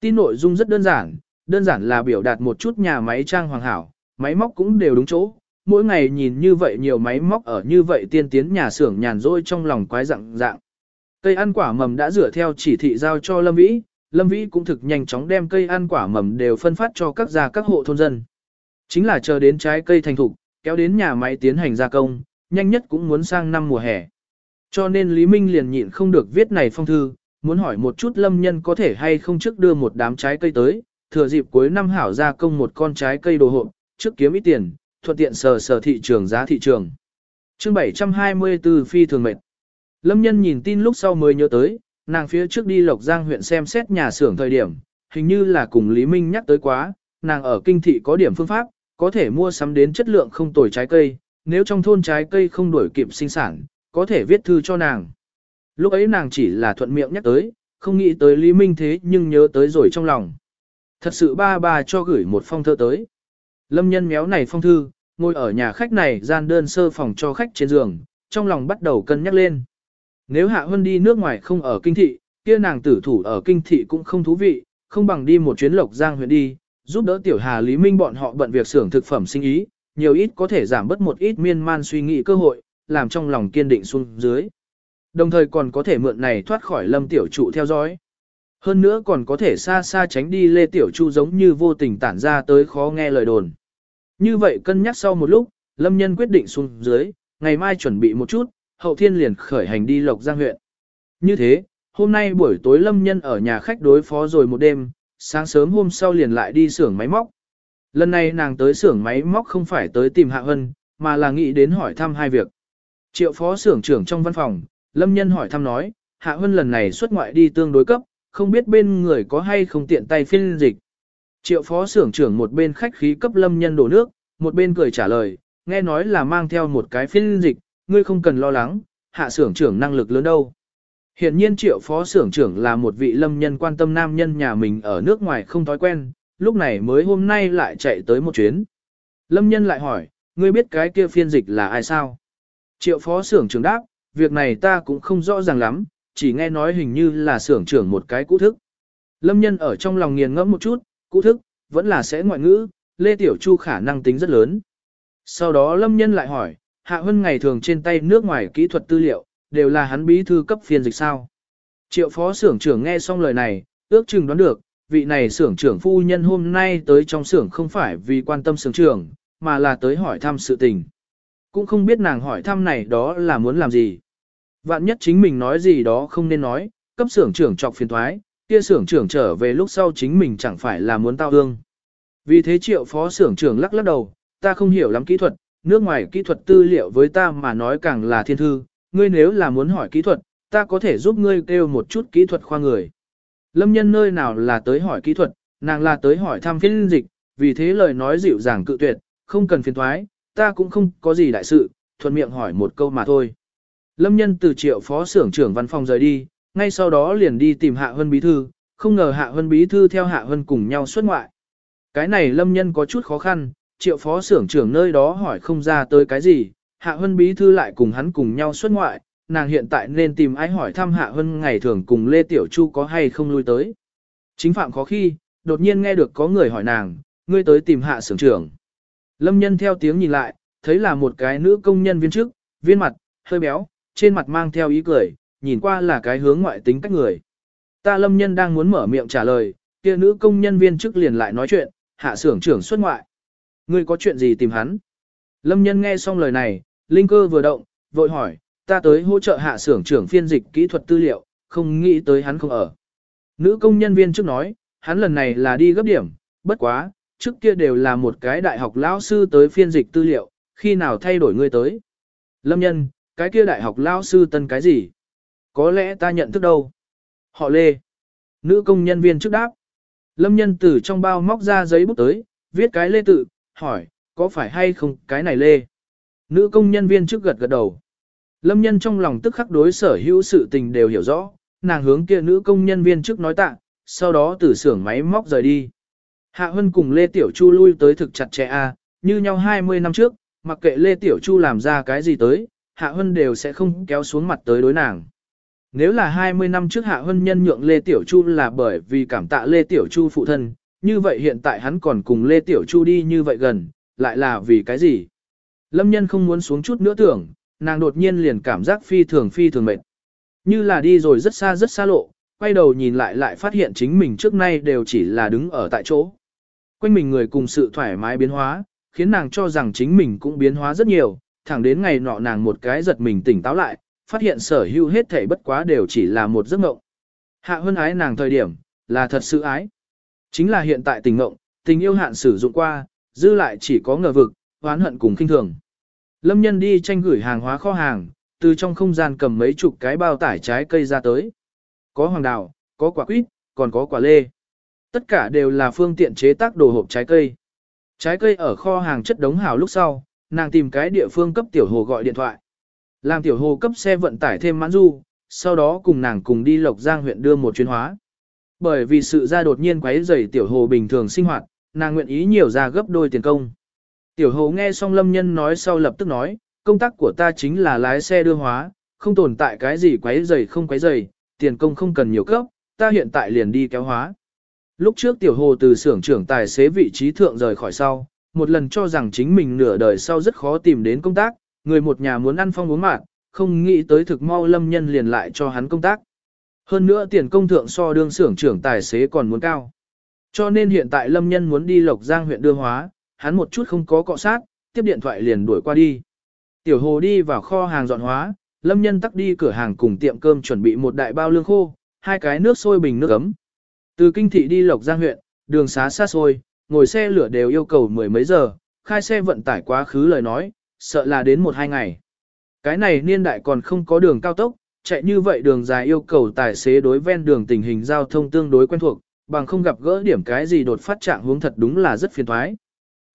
Tin nội dung rất đơn giản, đơn giản là biểu đạt một chút nhà máy trang hoàng hảo, máy móc cũng đều đúng chỗ. Mỗi ngày nhìn như vậy nhiều máy móc ở như vậy tiên tiến nhà xưởng nhàn rỗi trong lòng quái dạng dạng. Cây ăn quả mầm đã rửa theo chỉ thị giao cho Lâm Vĩ, Lâm Vĩ cũng thực nhanh chóng đem cây ăn quả mầm đều phân phát cho các gia các hộ thôn dân. Chính là chờ đến trái cây thành thục, kéo đến nhà máy tiến hành gia công, nhanh nhất cũng muốn sang năm mùa hè. Cho nên Lý Minh liền nhịn không được viết này phong thư, muốn hỏi một chút lâm nhân có thể hay không trước đưa một đám trái cây tới, thừa dịp cuối năm hảo gia công một con trái cây đồ hộp, trước kiếm ít tiền, thuận tiện sờ sờ thị trường giá thị trường. chương 724 phi thường mệt. Lâm nhân nhìn tin lúc sau mới nhớ tới, nàng phía trước đi Lộc Giang huyện xem xét nhà xưởng thời điểm, hình như là cùng Lý Minh nhắc tới quá, nàng ở kinh thị có điểm phương pháp, có thể mua sắm đến chất lượng không tồi trái cây, nếu trong thôn trái cây không đổi kịp sinh sản, có thể viết thư cho nàng. Lúc ấy nàng chỉ là thuận miệng nhắc tới, không nghĩ tới Lý Minh thế nhưng nhớ tới rồi trong lòng. Thật sự ba bà cho gửi một phong thơ tới. Lâm nhân méo này phong thư, ngồi ở nhà khách này gian đơn sơ phòng cho khách trên giường, trong lòng bắt đầu cân nhắc lên. Nếu Hạ Hân đi nước ngoài không ở kinh thị, kia nàng tử thủ ở kinh thị cũng không thú vị, không bằng đi một chuyến lộc giang huyện đi, giúp đỡ tiểu Hà Lý Minh bọn họ bận việc xưởng thực phẩm sinh ý, nhiều ít có thể giảm bớt một ít miên man suy nghĩ cơ hội, làm trong lòng kiên định xuống dưới. Đồng thời còn có thể mượn này thoát khỏi lâm tiểu trụ theo dõi. Hơn nữa còn có thể xa xa tránh đi lê tiểu chu giống như vô tình tản ra tới khó nghe lời đồn. Như vậy cân nhắc sau một lúc, lâm nhân quyết định xuống dưới, ngày mai chuẩn bị một chút, hậu thiên liền khởi hành đi lộc giang huyện. Như thế, hôm nay buổi tối lâm nhân ở nhà khách đối phó rồi một đêm, sáng sớm hôm sau liền lại đi xưởng máy móc. Lần này nàng tới xưởng máy móc không phải tới tìm Hạ Hân, mà là nghĩ đến hỏi thăm hai việc. Triệu phó xưởng trưởng trong văn phòng, Lâm Nhân hỏi thăm nói, Hạ Hân lần này xuất ngoại đi tương đối cấp, không biết bên người có hay không tiện tay phiên dịch. Triệu phó xưởng trưởng một bên khách khí cấp Lâm Nhân đổ nước, một bên cười trả lời, nghe nói là mang theo một cái phiên dịch, ngươi không cần lo lắng, hạ xưởng trưởng năng lực lớn đâu. Hiện nhiên triệu phó xưởng trưởng là một vị lâm nhân quan tâm nam nhân nhà mình ở nước ngoài không thói quen, lúc này mới hôm nay lại chạy tới một chuyến. Lâm nhân lại hỏi, ngươi biết cái kia phiên dịch là ai sao? Triệu phó xưởng trưởng đáp, việc này ta cũng không rõ ràng lắm, chỉ nghe nói hình như là xưởng trưởng một cái cũ thức. Lâm nhân ở trong lòng nghiền ngẫm một chút, cũ thức, vẫn là sẽ ngoại ngữ, Lê Tiểu Chu khả năng tính rất lớn. Sau đó Lâm nhân lại hỏi, Hạ Hân ngày thường trên tay nước ngoài kỹ thuật tư liệu, đều là hắn bí thư cấp phiên dịch sao. Triệu phó xưởng trưởng nghe xong lời này, ước chừng đoán được, vị này xưởng trưởng phu nhân hôm nay tới trong xưởng không phải vì quan tâm xưởng trưởng, mà là tới hỏi thăm sự tình. Cũng không biết nàng hỏi thăm này đó là muốn làm gì. Vạn nhất chính mình nói gì đó không nên nói, cấp xưởng trưởng trọc phiền thoái, kia xưởng trưởng trở về lúc sau chính mình chẳng phải là muốn tao hương. Vì thế triệu phó xưởng trưởng lắc lắc đầu, ta không hiểu lắm kỹ thuật, nước ngoài kỹ thuật tư liệu với ta mà nói càng là thiên thư, ngươi nếu là muốn hỏi kỹ thuật, ta có thể giúp ngươi kêu một chút kỹ thuật khoa người. Lâm nhân nơi nào là tới hỏi kỹ thuật, nàng là tới hỏi thăm phiên dịch, vì thế lời nói dịu dàng cự tuyệt, không cần phiền thoái, ta cũng không có gì đại sự, thuận miệng hỏi một câu mà thôi. Lâm nhân từ triệu phó xưởng trưởng văn phòng rời đi, ngay sau đó liền đi tìm Hạ Hân Bí Thư, không ngờ Hạ Hân Bí Thư theo Hạ Hân cùng nhau xuất ngoại. Cái này Lâm nhân có chút khó khăn, triệu phó xưởng trưởng nơi đó hỏi không ra tới cái gì, Hạ Hân Bí Thư lại cùng hắn cùng nhau xuất ngoại, nàng hiện tại nên tìm ai hỏi thăm Hạ Hân ngày thường cùng Lê Tiểu Chu có hay không lui tới. Chính phạm khó khi, đột nhiên nghe được có người hỏi nàng, ngươi tới tìm Hạ xưởng trưởng. Lâm nhân theo tiếng nhìn lại, thấy là một cái nữ công nhân viên chức, viên mặt, hơi béo, trên mặt mang theo ý cười, nhìn qua là cái hướng ngoại tính cách người. Ta lâm nhân đang muốn mở miệng trả lời, kia nữ công nhân viên chức liền lại nói chuyện, hạ xưởng trưởng xuất ngoại. Ngươi có chuyện gì tìm hắn? Lâm nhân nghe xong lời này, linh cơ vừa động, vội hỏi, ta tới hỗ trợ hạ xưởng trưởng phiên dịch kỹ thuật tư liệu, không nghĩ tới hắn không ở. Nữ công nhân viên trước nói, hắn lần này là đi gấp điểm, bất quá, trước kia đều là một cái đại học lão sư tới phiên dịch tư liệu, khi nào thay đổi ngươi tới. Lâm nhân, cái kia đại học lão sư tân cái gì? Có lẽ ta nhận thức đâu. Họ Lê. Nữ công nhân viên trước đáp. Lâm nhân từ trong bao móc ra giấy bút tới, viết cái Lê tự, hỏi, có phải hay không cái này Lê? Nữ công nhân viên trước gật gật đầu. Lâm nhân trong lòng tức khắc đối sở hữu sự tình đều hiểu rõ, nàng hướng kia nữ công nhân viên trước nói tạ, sau đó từ xưởng máy móc rời đi. Hạ Hân cùng Lê Tiểu Chu lui tới thực chặt chẽ a, như nhau 20 năm trước, mặc kệ Lê Tiểu Chu làm ra cái gì tới, Hạ Hân đều sẽ không kéo xuống mặt tới đối nàng. Nếu là 20 năm trước Hạ Hân Nhân nhượng Lê Tiểu Chu là bởi vì cảm tạ Lê Tiểu Chu phụ thân, như vậy hiện tại hắn còn cùng Lê Tiểu Chu đi như vậy gần, lại là vì cái gì? Lâm nhân không muốn xuống chút nữa tưởng, nàng đột nhiên liền cảm giác phi thường phi thường mệt. Như là đi rồi rất xa rất xa lộ, quay đầu nhìn lại lại phát hiện chính mình trước nay đều chỉ là đứng ở tại chỗ. Quanh mình người cùng sự thoải mái biến hóa, khiến nàng cho rằng chính mình cũng biến hóa rất nhiều, thẳng đến ngày nọ nàng một cái giật mình tỉnh táo lại, phát hiện sở hữu hết thảy bất quá đều chỉ là một giấc mộng. Hạ hơn ái nàng thời điểm, là thật sự ái. Chính là hiện tại tình mộng, tình yêu hạn sử dụng qua, dư lại chỉ có ngờ vực, oán hận cùng kinh thường. Lâm nhân đi tranh gửi hàng hóa kho hàng, từ trong không gian cầm mấy chục cái bao tải trái cây ra tới. Có hoàng đào, có quả quýt, còn có quả lê. Tất cả đều là phương tiện chế tác đồ hộp trái cây. Trái cây ở kho hàng chất đống hào lúc sau, nàng tìm cái địa phương cấp tiểu hồ gọi điện thoại. Làm tiểu hồ cấp xe vận tải thêm mãn du, sau đó cùng nàng cùng đi Lộc Giang huyện đưa một chuyến hóa. Bởi vì sự ra đột nhiên quấy rầy tiểu hồ bình thường sinh hoạt, nàng nguyện ý nhiều ra gấp đôi tiền công. Tiểu hồ nghe xong lâm nhân nói sau lập tức nói, công tác của ta chính là lái xe đưa hóa, không tồn tại cái gì quấy rầy không quấy rầy, tiền công không cần nhiều cấp, ta hiện tại liền đi kéo hóa. Lúc trước tiểu hồ từ xưởng trưởng tài xế vị trí thượng rời khỏi sau, một lần cho rằng chính mình nửa đời sau rất khó tìm đến công tác, người một nhà muốn ăn phong uống mạn, không nghĩ tới thực mau lâm nhân liền lại cho hắn công tác. Hơn nữa tiền công thượng so đương xưởng trưởng tài xế còn muốn cao. Cho nên hiện tại lâm nhân muốn đi Lộc Giang huyện đưa hóa, hắn một chút không có cọ sát, tiếp điện thoại liền đuổi qua đi. Tiểu hồ đi vào kho hàng dọn hóa, lâm nhân tắc đi cửa hàng cùng tiệm cơm chuẩn bị một đại bao lương khô, hai cái nước sôi bình nước ấm. Từ kinh thị đi Lộc Giang huyện, đường xá xa xôi, ngồi xe lửa đều yêu cầu mười mấy giờ, khai xe vận tải quá khứ lời nói, sợ là đến một hai ngày. Cái này niên đại còn không có đường cao tốc, chạy như vậy đường dài yêu cầu tài xế đối ven đường tình hình giao thông tương đối quen thuộc, bằng không gặp gỡ điểm cái gì đột phát trạng hướng thật đúng là rất phiền thoái.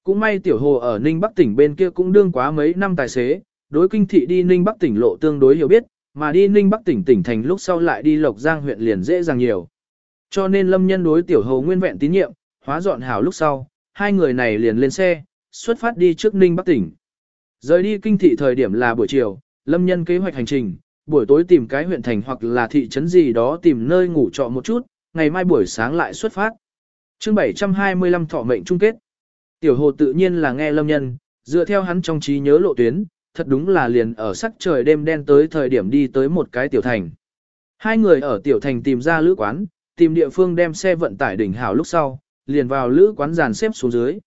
Cũng may tiểu hồ ở Ninh Bắc tỉnh bên kia cũng đương quá mấy năm tài xế, đối kinh thị đi Ninh Bắc tỉnh lộ tương đối hiểu biết, mà đi Ninh Bắc tỉnh tỉnh thành lúc sau lại đi Lộc Giang huyện liền dễ dàng nhiều. Cho nên lâm nhân đối tiểu hồ nguyên vẹn tín nhiệm, hóa dọn hảo lúc sau, hai người này liền lên xe, xuất phát đi trước Ninh Bắc tỉnh. Rời đi kinh thị thời điểm là buổi chiều, lâm nhân kế hoạch hành trình, buổi tối tìm cái huyện thành hoặc là thị trấn gì đó tìm nơi ngủ trọ một chút, ngày mai buổi sáng lại xuất phát. chương 725 thọ mệnh chung kết. Tiểu hồ tự nhiên là nghe lâm nhân, dựa theo hắn trong trí nhớ lộ tuyến, thật đúng là liền ở sắc trời đêm đen tới thời điểm đi tới một cái tiểu thành. Hai người ở tiểu thành tìm ra lữ quán, tìm địa phương đem xe vận tải đỉnh hào lúc sau, liền vào lữ quán giàn xếp xuống dưới.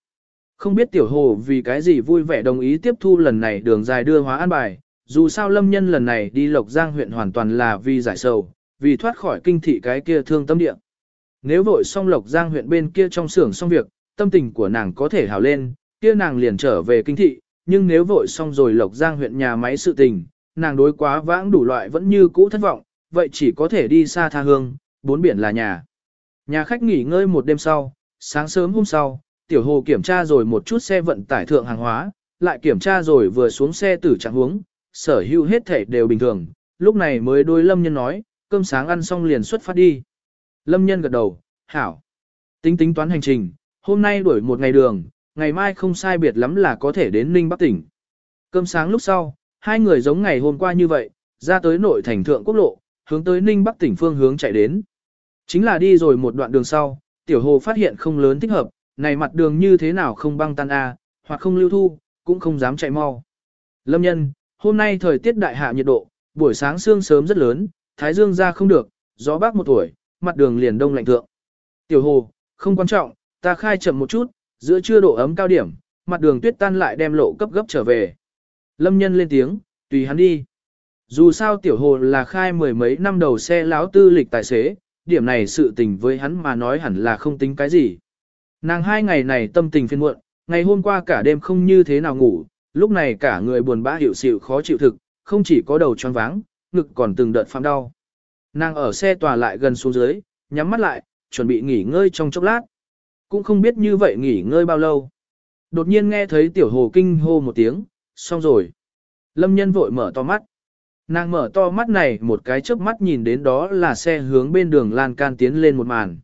Không biết tiểu hồ vì cái gì vui vẻ đồng ý tiếp thu lần này đường dài đưa hóa an bài, dù sao lâm nhân lần này đi Lộc Giang huyện hoàn toàn là vì giải sầu, vì thoát khỏi kinh thị cái kia thương tâm địa. Nếu vội xong Lộc Giang huyện bên kia trong xưởng xong việc, tâm tình của nàng có thể hào lên, kia nàng liền trở về kinh thị, nhưng nếu vội xong rồi Lộc Giang huyện nhà máy sự tình, nàng đối quá vãng đủ loại vẫn như cũ thất vọng, vậy chỉ có thể đi xa tha hương, bốn biển là nhà. Nhà khách nghỉ ngơi một đêm sau, sáng sớm hôm sau, tiểu hồ kiểm tra rồi một chút xe vận tải thượng hàng hóa, lại kiểm tra rồi vừa xuống xe tử trạng huống, sở hữu hết thể đều bình thường, lúc này mới đôi lâm nhân nói, cơm sáng ăn xong liền xuất phát đi. Lâm nhân gật đầu, hảo. Tính tính toán hành trình, hôm nay đuổi một ngày đường, ngày mai không sai biệt lắm là có thể đến Ninh Bắc tỉnh. Cơm sáng lúc sau, hai người giống ngày hôm qua như vậy, ra tới nội thành thượng quốc lộ, hướng tới Ninh Bắc tỉnh phương hướng chạy đến. Chính là đi rồi một đoạn đường sau, tiểu hồ phát hiện không lớn thích hợp, này mặt đường như thế nào không băng tan a, hoặc không lưu thu, cũng không dám chạy mau. Lâm nhân, hôm nay thời tiết đại hạ nhiệt độ, buổi sáng sương sớm rất lớn, thái dương ra không được, gió bác một tuổi, mặt đường liền đông lạnh thượng. Tiểu hồ, không quan trọng, ta khai chậm một chút, giữa trưa độ ấm cao điểm, mặt đường tuyết tan lại đem lộ cấp gấp trở về. Lâm nhân lên tiếng, tùy hắn đi. Dù sao tiểu hồ là khai mười mấy năm đầu xe láo tư lịch tài xế, điểm này sự tình với hắn mà nói hẳn là không tính cái gì. Nàng hai ngày này tâm tình phiên muộn, ngày hôm qua cả đêm không như thế nào ngủ, lúc này cả người buồn bã hiểu xịu khó chịu thực, không chỉ có đầu choáng váng, ngực còn từng đợt phạm đau. Nàng ở xe tòa lại gần xuống dưới, nhắm mắt lại, chuẩn bị nghỉ ngơi trong chốc lát. Cũng không biết như vậy nghỉ ngơi bao lâu. Đột nhiên nghe thấy tiểu hồ kinh hô một tiếng, xong rồi. Lâm nhân vội mở to mắt. Nàng mở to mắt này một cái chớp mắt nhìn đến đó là xe hướng bên đường lan can tiến lên một màn.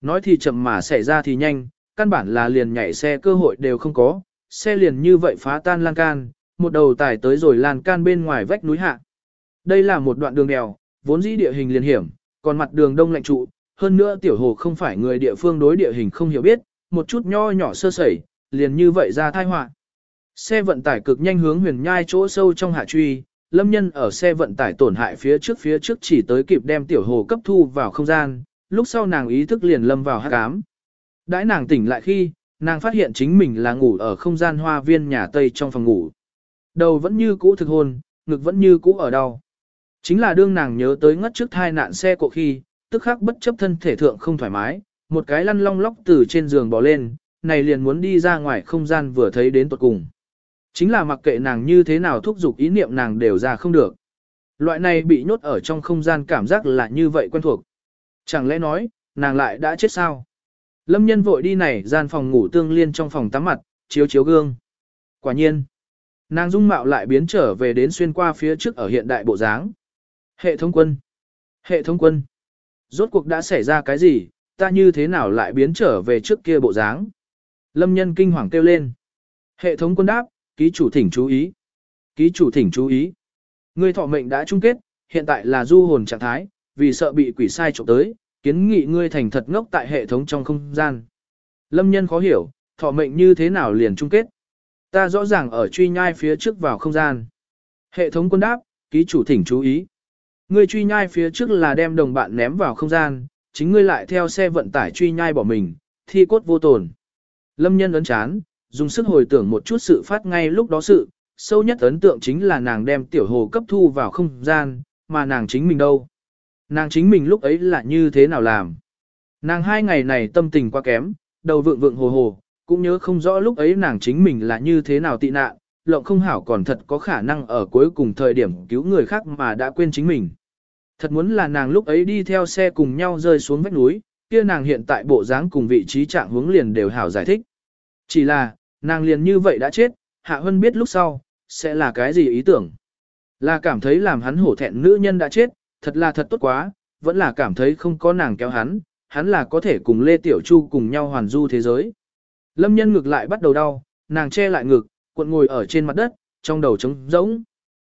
Nói thì chậm mà xảy ra thì nhanh, căn bản là liền nhảy xe cơ hội đều không có, xe liền như vậy phá tan lan can, một đầu tải tới rồi lan can bên ngoài vách núi hạ. Đây là một đoạn đường đèo, vốn dĩ địa hình liền hiểm, còn mặt đường đông lạnh trụ, hơn nữa tiểu hồ không phải người địa phương đối địa hình không hiểu biết, một chút nho nhỏ sơ sẩy, liền như vậy ra tai họa. Xe vận tải cực nhanh hướng huyền nhai chỗ sâu trong hạ truy, lâm nhân ở xe vận tải tổn hại phía trước phía trước chỉ tới kịp đem tiểu hồ cấp thu vào không gian, lúc sau nàng ý thức liền lâm vào hát cám. Đãi nàng tỉnh lại khi, nàng phát hiện chính mình là ngủ ở không gian hoa viên nhà Tây trong phòng ngủ. Đầu vẫn như cũ thực hôn, ngực vẫn như cũ ở đau. Chính là đương nàng nhớ tới ngất trước thai nạn xe cộ khi, tức khắc bất chấp thân thể thượng không thoải mái, một cái lăn long lóc từ trên giường bò lên, này liền muốn đi ra ngoài không gian vừa thấy đến tuột cùng. Chính là mặc kệ nàng như thế nào thúc giục ý niệm nàng đều ra không được. Loại này bị nhốt ở trong không gian cảm giác là như vậy quen thuộc. Chẳng lẽ nói, nàng lại đã chết sao? Lâm nhân vội đi này gian phòng ngủ tương liên trong phòng tắm mặt, chiếu chiếu gương. Quả nhiên, nàng dung mạo lại biến trở về đến xuyên qua phía trước ở hiện đại bộ dáng. Hệ thống quân. Hệ thống quân. Rốt cuộc đã xảy ra cái gì, ta như thế nào lại biến trở về trước kia bộ dáng? Lâm nhân kinh hoàng kêu lên. Hệ thống quân đáp, ký chủ thỉnh chú ý. Ký chủ thỉnh chú ý. Ngươi thọ mệnh đã chung kết, hiện tại là du hồn trạng thái, vì sợ bị quỷ sai trộm tới, kiến nghị ngươi thành thật ngốc tại hệ thống trong không gian. Lâm nhân khó hiểu, thọ mệnh như thế nào liền chung kết. Ta rõ ràng ở truy nhai phía trước vào không gian. Hệ thống quân đáp, ký chủ thỉnh chú ý. Ngươi truy nhai phía trước là đem đồng bạn ném vào không gian, chính ngươi lại theo xe vận tải truy nhai bỏ mình, thi cốt vô tồn. Lâm nhân ấn chán, dùng sức hồi tưởng một chút sự phát ngay lúc đó sự, sâu nhất ấn tượng chính là nàng đem tiểu hồ cấp thu vào không gian, mà nàng chính mình đâu. Nàng chính mình lúc ấy là như thế nào làm. Nàng hai ngày này tâm tình quá kém, đầu vượng vượng hồ hồ, cũng nhớ không rõ lúc ấy nàng chính mình là như thế nào tị nạn, lộng không hảo còn thật có khả năng ở cuối cùng thời điểm cứu người khác mà đã quên chính mình. Thật muốn là nàng lúc ấy đi theo xe cùng nhau rơi xuống vách núi, kia nàng hiện tại bộ dáng cùng vị trí trạng hướng liền đều hảo giải thích. Chỉ là, nàng liền như vậy đã chết, Hạ Hân biết lúc sau, sẽ là cái gì ý tưởng. Là cảm thấy làm hắn hổ thẹn nữ nhân đã chết, thật là thật tốt quá, vẫn là cảm thấy không có nàng kéo hắn, hắn là có thể cùng Lê Tiểu Chu cùng nhau hoàn du thế giới. Lâm nhân ngực lại bắt đầu đau, nàng che lại ngực, cuộn ngồi ở trên mặt đất, trong đầu trống rỗng.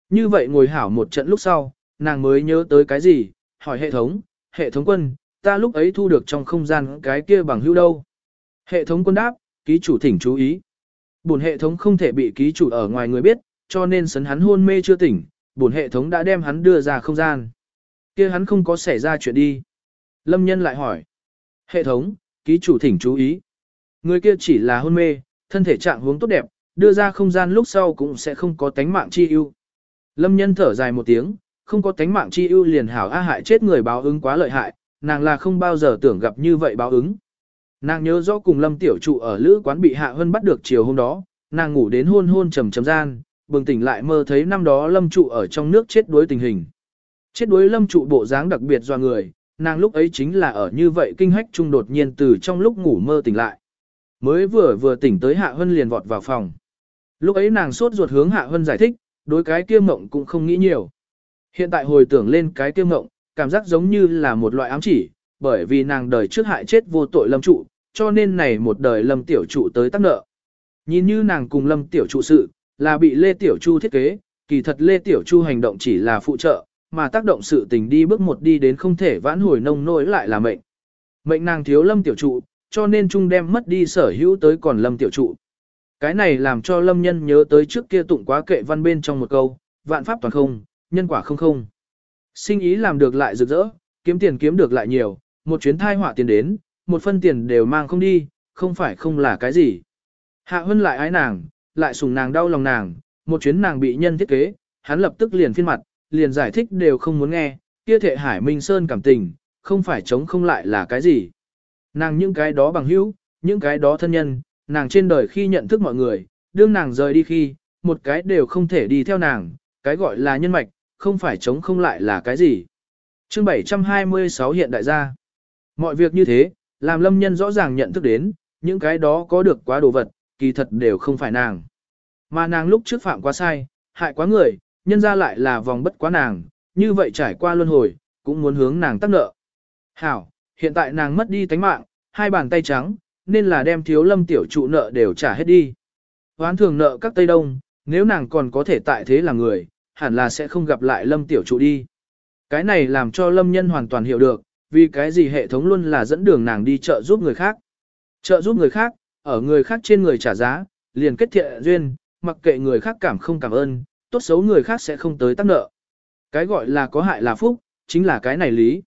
Như vậy ngồi hảo một trận lúc sau, nàng mới nhớ tới cái gì, hỏi hệ thống, hệ thống quân, ta lúc ấy thu được trong không gian cái kia bằng hữu đâu. Hệ thống quân đáp, ký chủ thỉnh chú ý. Bổn hệ thống không thể bị ký chủ ở ngoài người biết, cho nên sấn hắn hôn mê chưa tỉnh, bổn hệ thống đã đem hắn đưa ra không gian. kia hắn không có xảy ra chuyện đi. Lâm nhân lại hỏi. Hệ thống, ký chủ thỉnh chú ý. Người kia chỉ là hôn mê, thân thể trạng hướng tốt đẹp, đưa ra không gian lúc sau cũng sẽ không có tánh mạng chi ưu. Lâm nhân thở dài một tiếng, không có tánh mạng chi ưu liền hảo a hại chết người báo ứng quá lợi hại, nàng là không bao giờ tưởng gặp như vậy báo ứng. Nàng nhớ rõ cùng Lâm Tiểu Trụ ở lữ quán bị Hạ Hân bắt được chiều hôm đó, nàng ngủ đến hôn hôn trầm trầm gian, bừng tỉnh lại mơ thấy năm đó Lâm Trụ ở trong nước chết đuối tình hình. Chết đuối Lâm Trụ bộ dáng đặc biệt do người, nàng lúc ấy chính là ở như vậy kinh hách trung đột nhiên từ trong lúc ngủ mơ tỉnh lại. Mới vừa vừa tỉnh tới Hạ Hân liền vọt vào phòng. Lúc ấy nàng sốt ruột hướng Hạ Hân giải thích, đối cái kia mộng cũng không nghĩ nhiều. Hiện tại hồi tưởng lên cái kia mộng, cảm giác giống như là một loại ám chỉ, bởi vì nàng đời trước hại chết vô tội lâm trụ, cho nên này một đời lâm tiểu trụ tới tác nợ. Nhìn như nàng cùng lâm tiểu trụ sự, là bị Lê Tiểu Chu thiết kế, kỳ thật Lê Tiểu Chu hành động chỉ là phụ trợ, mà tác động sự tình đi bước một đi đến không thể vãn hồi nông nỗi lại là mệnh. Mệnh nàng thiếu lâm tiểu trụ, cho nên Trung đem mất đi sở hữu tới còn lâm tiểu trụ. Cái này làm cho lâm nhân nhớ tới trước kia tụng quá kệ văn bên trong một câu, vạn pháp toàn không, nhân quả không không. Sinh ý làm được lại rực rỡ, kiếm tiền kiếm được lại nhiều, một chuyến thai họa tiền đến, một phân tiền đều mang không đi, không phải không là cái gì. Hạ Hân lại ái nàng, lại sùng nàng đau lòng nàng, một chuyến nàng bị nhân thiết kế, hắn lập tức liền phiên mặt, liền giải thích đều không muốn nghe, kia thệ Hải Minh Sơn cảm tình, không phải chống không lại là cái gì. Nàng những cái đó bằng hữu, những cái đó thân nhân, nàng trên đời khi nhận thức mọi người, đương nàng rời đi khi, một cái đều không thể đi theo nàng, cái gọi là nhân mạch, không phải chống không lại là cái gì. Chương 726 hiện đại gia. Mọi việc như thế, làm lâm nhân rõ ràng nhận thức đến, những cái đó có được quá đồ vật, kỳ thật đều không phải nàng. Mà nàng lúc trước phạm quá sai, hại quá người, nhân ra lại là vòng bất quá nàng, như vậy trải qua luân hồi, cũng muốn hướng nàng tác nợ. Hảo, hiện tại nàng mất đi tánh mạng, hai bàn tay trắng, nên là đem thiếu lâm tiểu trụ nợ đều trả hết đi. Hoán thường nợ các Tây Đông, nếu nàng còn có thể tại thế là người, hẳn là sẽ không gặp lại lâm tiểu trụ đi. Cái này làm cho lâm nhân hoàn toàn hiểu được, vì cái gì hệ thống luôn là dẫn đường nàng đi trợ giúp người khác. Trợ giúp người khác, ở người khác trên người trả giá, liền kết thiện duyên, mặc kệ người khác cảm không cảm ơn, tốt xấu người khác sẽ không tới tác nợ. Cái gọi là có hại là phúc, chính là cái này lý.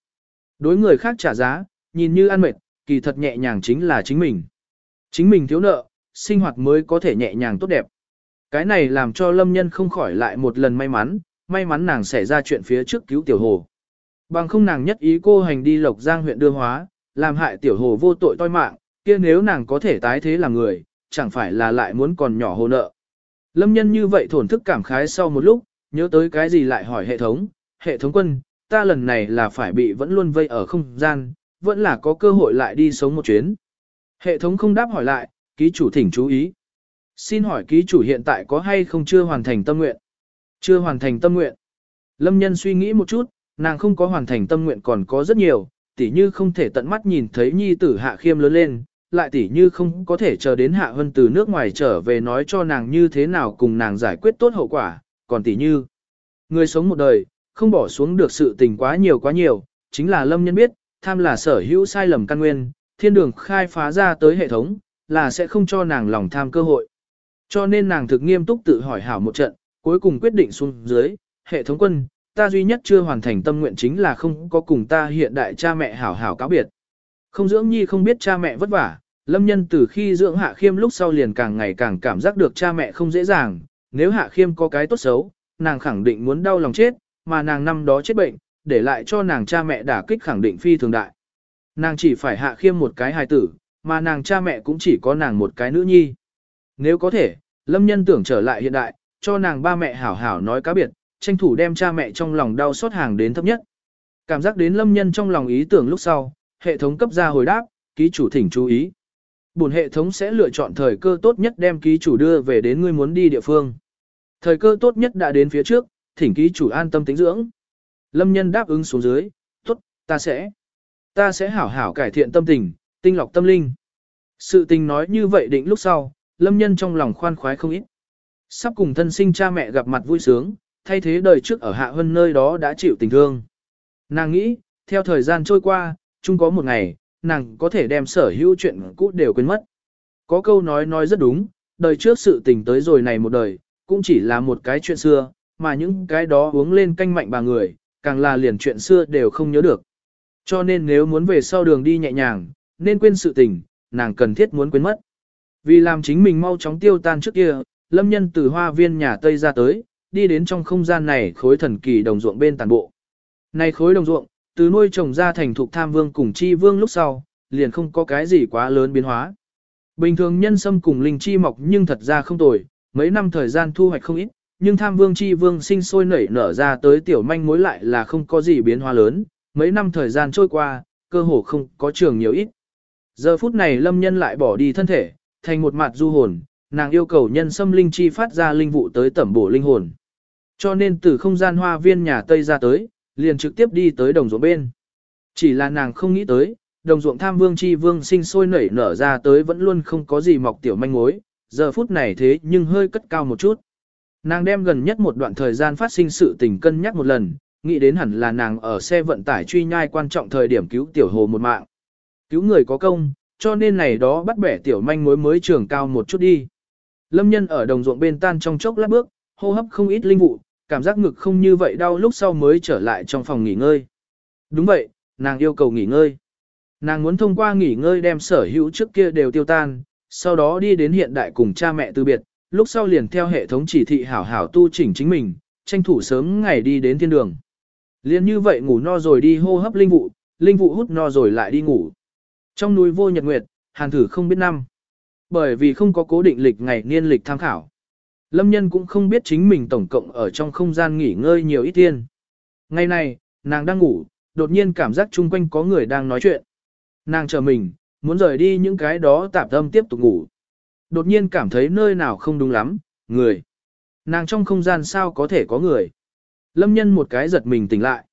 Đối người khác trả giá, nhìn như ăn mệt, kỳ thật nhẹ nhàng chính là chính mình. Chính mình thiếu nợ, sinh hoạt mới có thể nhẹ nhàng tốt đẹp. Cái này làm cho lâm nhân không khỏi lại một lần may mắn, may mắn nàng xảy ra chuyện phía trước cứu tiểu hồ. Bằng không nàng nhất ý cô hành đi Lộc Giang huyện đưa hóa, làm hại tiểu hồ vô tội toi mạng, kia nếu nàng có thể tái thế làm người, chẳng phải là lại muốn còn nhỏ hồ nợ. Lâm nhân như vậy thổn thức cảm khái sau một lúc, nhớ tới cái gì lại hỏi hệ thống, hệ thống quân, ta lần này là phải bị vẫn luôn vây ở không gian, vẫn là có cơ hội lại đi sống một chuyến. Hệ thống không đáp hỏi lại, ký chủ thỉnh chú ý. Xin hỏi ký chủ hiện tại có hay không chưa hoàn thành tâm nguyện? Chưa hoàn thành tâm nguyện. Lâm nhân suy nghĩ một chút, nàng không có hoàn thành tâm nguyện còn có rất nhiều, tỉ như không thể tận mắt nhìn thấy nhi tử hạ khiêm lớn lên, lại tỉ như không có thể chờ đến hạ hân từ nước ngoài trở về nói cho nàng như thế nào cùng nàng giải quyết tốt hậu quả, còn tỉ như người sống một đời, không bỏ xuống được sự tình quá nhiều quá nhiều, chính là lâm nhân biết, tham là sở hữu sai lầm căn nguyên, thiên đường khai phá ra tới hệ thống, là sẽ không cho nàng lòng tham cơ hội. Cho nên nàng thực nghiêm túc tự hỏi hảo một trận, cuối cùng quyết định xuống dưới, hệ thống quân, ta duy nhất chưa hoàn thành tâm nguyện chính là không có cùng ta hiện đại cha mẹ hảo hảo cáo biệt. Không dưỡng nhi không biết cha mẹ vất vả, lâm nhân từ khi dưỡng hạ khiêm lúc sau liền càng ngày càng cảm giác được cha mẹ không dễ dàng, nếu hạ khiêm có cái tốt xấu, nàng khẳng định muốn đau lòng chết, mà nàng năm đó chết bệnh, để lại cho nàng cha mẹ đả kích khẳng định phi thường đại. Nàng chỉ phải hạ khiêm một cái hài tử, mà nàng cha mẹ cũng chỉ có nàng một cái nữ nhi. Nếu có thể, lâm nhân tưởng trở lại hiện đại, cho nàng ba mẹ hảo hảo nói cá biệt, tranh thủ đem cha mẹ trong lòng đau xót hàng đến thấp nhất. Cảm giác đến lâm nhân trong lòng ý tưởng lúc sau, hệ thống cấp ra hồi đáp, ký chủ thỉnh chú ý. Bổn hệ thống sẽ lựa chọn thời cơ tốt nhất đem ký chủ đưa về đến ngươi muốn đi địa phương. Thời cơ tốt nhất đã đến phía trước, thỉnh ký chủ an tâm tính dưỡng. Lâm nhân đáp ứng xuống dưới, tốt, ta sẽ. Ta sẽ hảo hảo cải thiện tâm tình, tinh lọc tâm linh. Sự tình nói như vậy định lúc sau, lâm nhân trong lòng khoan khoái không ít. Sắp cùng thân sinh cha mẹ gặp mặt vui sướng, thay thế đời trước ở hạ hơn nơi đó đã chịu tình thương. Nàng nghĩ, theo thời gian trôi qua, chung có một ngày, nàng có thể đem sở hữu chuyện cũ đều quên mất. Có câu nói nói rất đúng, đời trước sự tình tới rồi này một đời, cũng chỉ là một cái chuyện xưa, mà những cái đó uống lên canh mạnh bà người, càng là liền chuyện xưa đều không nhớ được. Cho nên nếu muốn về sau đường đi nhẹ nhàng, nên quên sự tình, nàng cần thiết muốn quên mất. Vì làm chính mình mau chóng tiêu tan trước kia, lâm nhân từ hoa viên nhà Tây ra tới, đi đến trong không gian này khối thần kỳ đồng ruộng bên tàn bộ. Này khối đồng ruộng, từ nuôi trồng ra thành thục tham vương cùng chi vương lúc sau, liền không có cái gì quá lớn biến hóa. Bình thường nhân sâm cùng linh chi mọc nhưng thật ra không tồi, mấy năm thời gian thu hoạch không ít, nhưng tham vương chi vương sinh sôi nảy nở ra tới tiểu manh mối lại là không có gì biến hóa lớn, mấy năm thời gian trôi qua, cơ hồ không có trường nhiều ít. Giờ phút này lâm nhân lại bỏ đi thân thể, thành một mặt du hồn, nàng yêu cầu nhân sâm linh chi phát ra linh vụ tới tẩm bổ linh hồn. Cho nên từ không gian hoa viên nhà Tây ra tới, liền trực tiếp đi tới đồng ruộng bên. Chỉ là nàng không nghĩ tới, đồng ruộng tham vương chi vương sinh sôi nảy nở ra tới vẫn luôn không có gì mọc tiểu manh mối, giờ phút này thế nhưng hơi cất cao một chút. Nàng đem gần nhất một đoạn thời gian phát sinh sự tình cân nhắc một lần, nghĩ đến hẳn là nàng ở xe vận tải truy nhai quan trọng thời điểm cứu tiểu hồ một mạng. Cứu người có công, cho nên này đó bắt bẻ tiểu manh mối mới trường cao một chút đi. Lâm nhân ở đồng ruộng bên tan trong chốc lát bước, hô hấp không ít linh vụ, cảm giác ngực không như vậy đau lúc sau mới trở lại trong phòng nghỉ ngơi. Đúng vậy, nàng yêu cầu nghỉ ngơi. Nàng muốn thông qua nghỉ ngơi đem sở hữu trước kia đều tiêu tan, sau đó đi đến hiện đại cùng cha mẹ từ biệt, lúc sau liền theo hệ thống chỉ thị hảo hảo tu chỉnh chính mình, tranh thủ sớm ngày đi đến thiên đường. Liên như vậy ngủ no rồi đi hô hấp linh vụ, linh vụ hút no rồi lại đi ngủ. Trong núi vô nhật nguyệt, hàn thử không biết năm. Bởi vì không có cố định lịch ngày niên lịch tham khảo. Lâm nhân cũng không biết chính mình tổng cộng ở trong không gian nghỉ ngơi nhiều ít thiên. Ngày này, nàng đang ngủ, đột nhiên cảm giác chung quanh có người đang nói chuyện. Nàng chờ mình, muốn rời đi những cái đó tạp tâm tiếp tục ngủ. Đột nhiên cảm thấy nơi nào không đúng lắm, người. Nàng trong không gian sao có thể có người. Lâm nhân một cái giật mình tỉnh lại.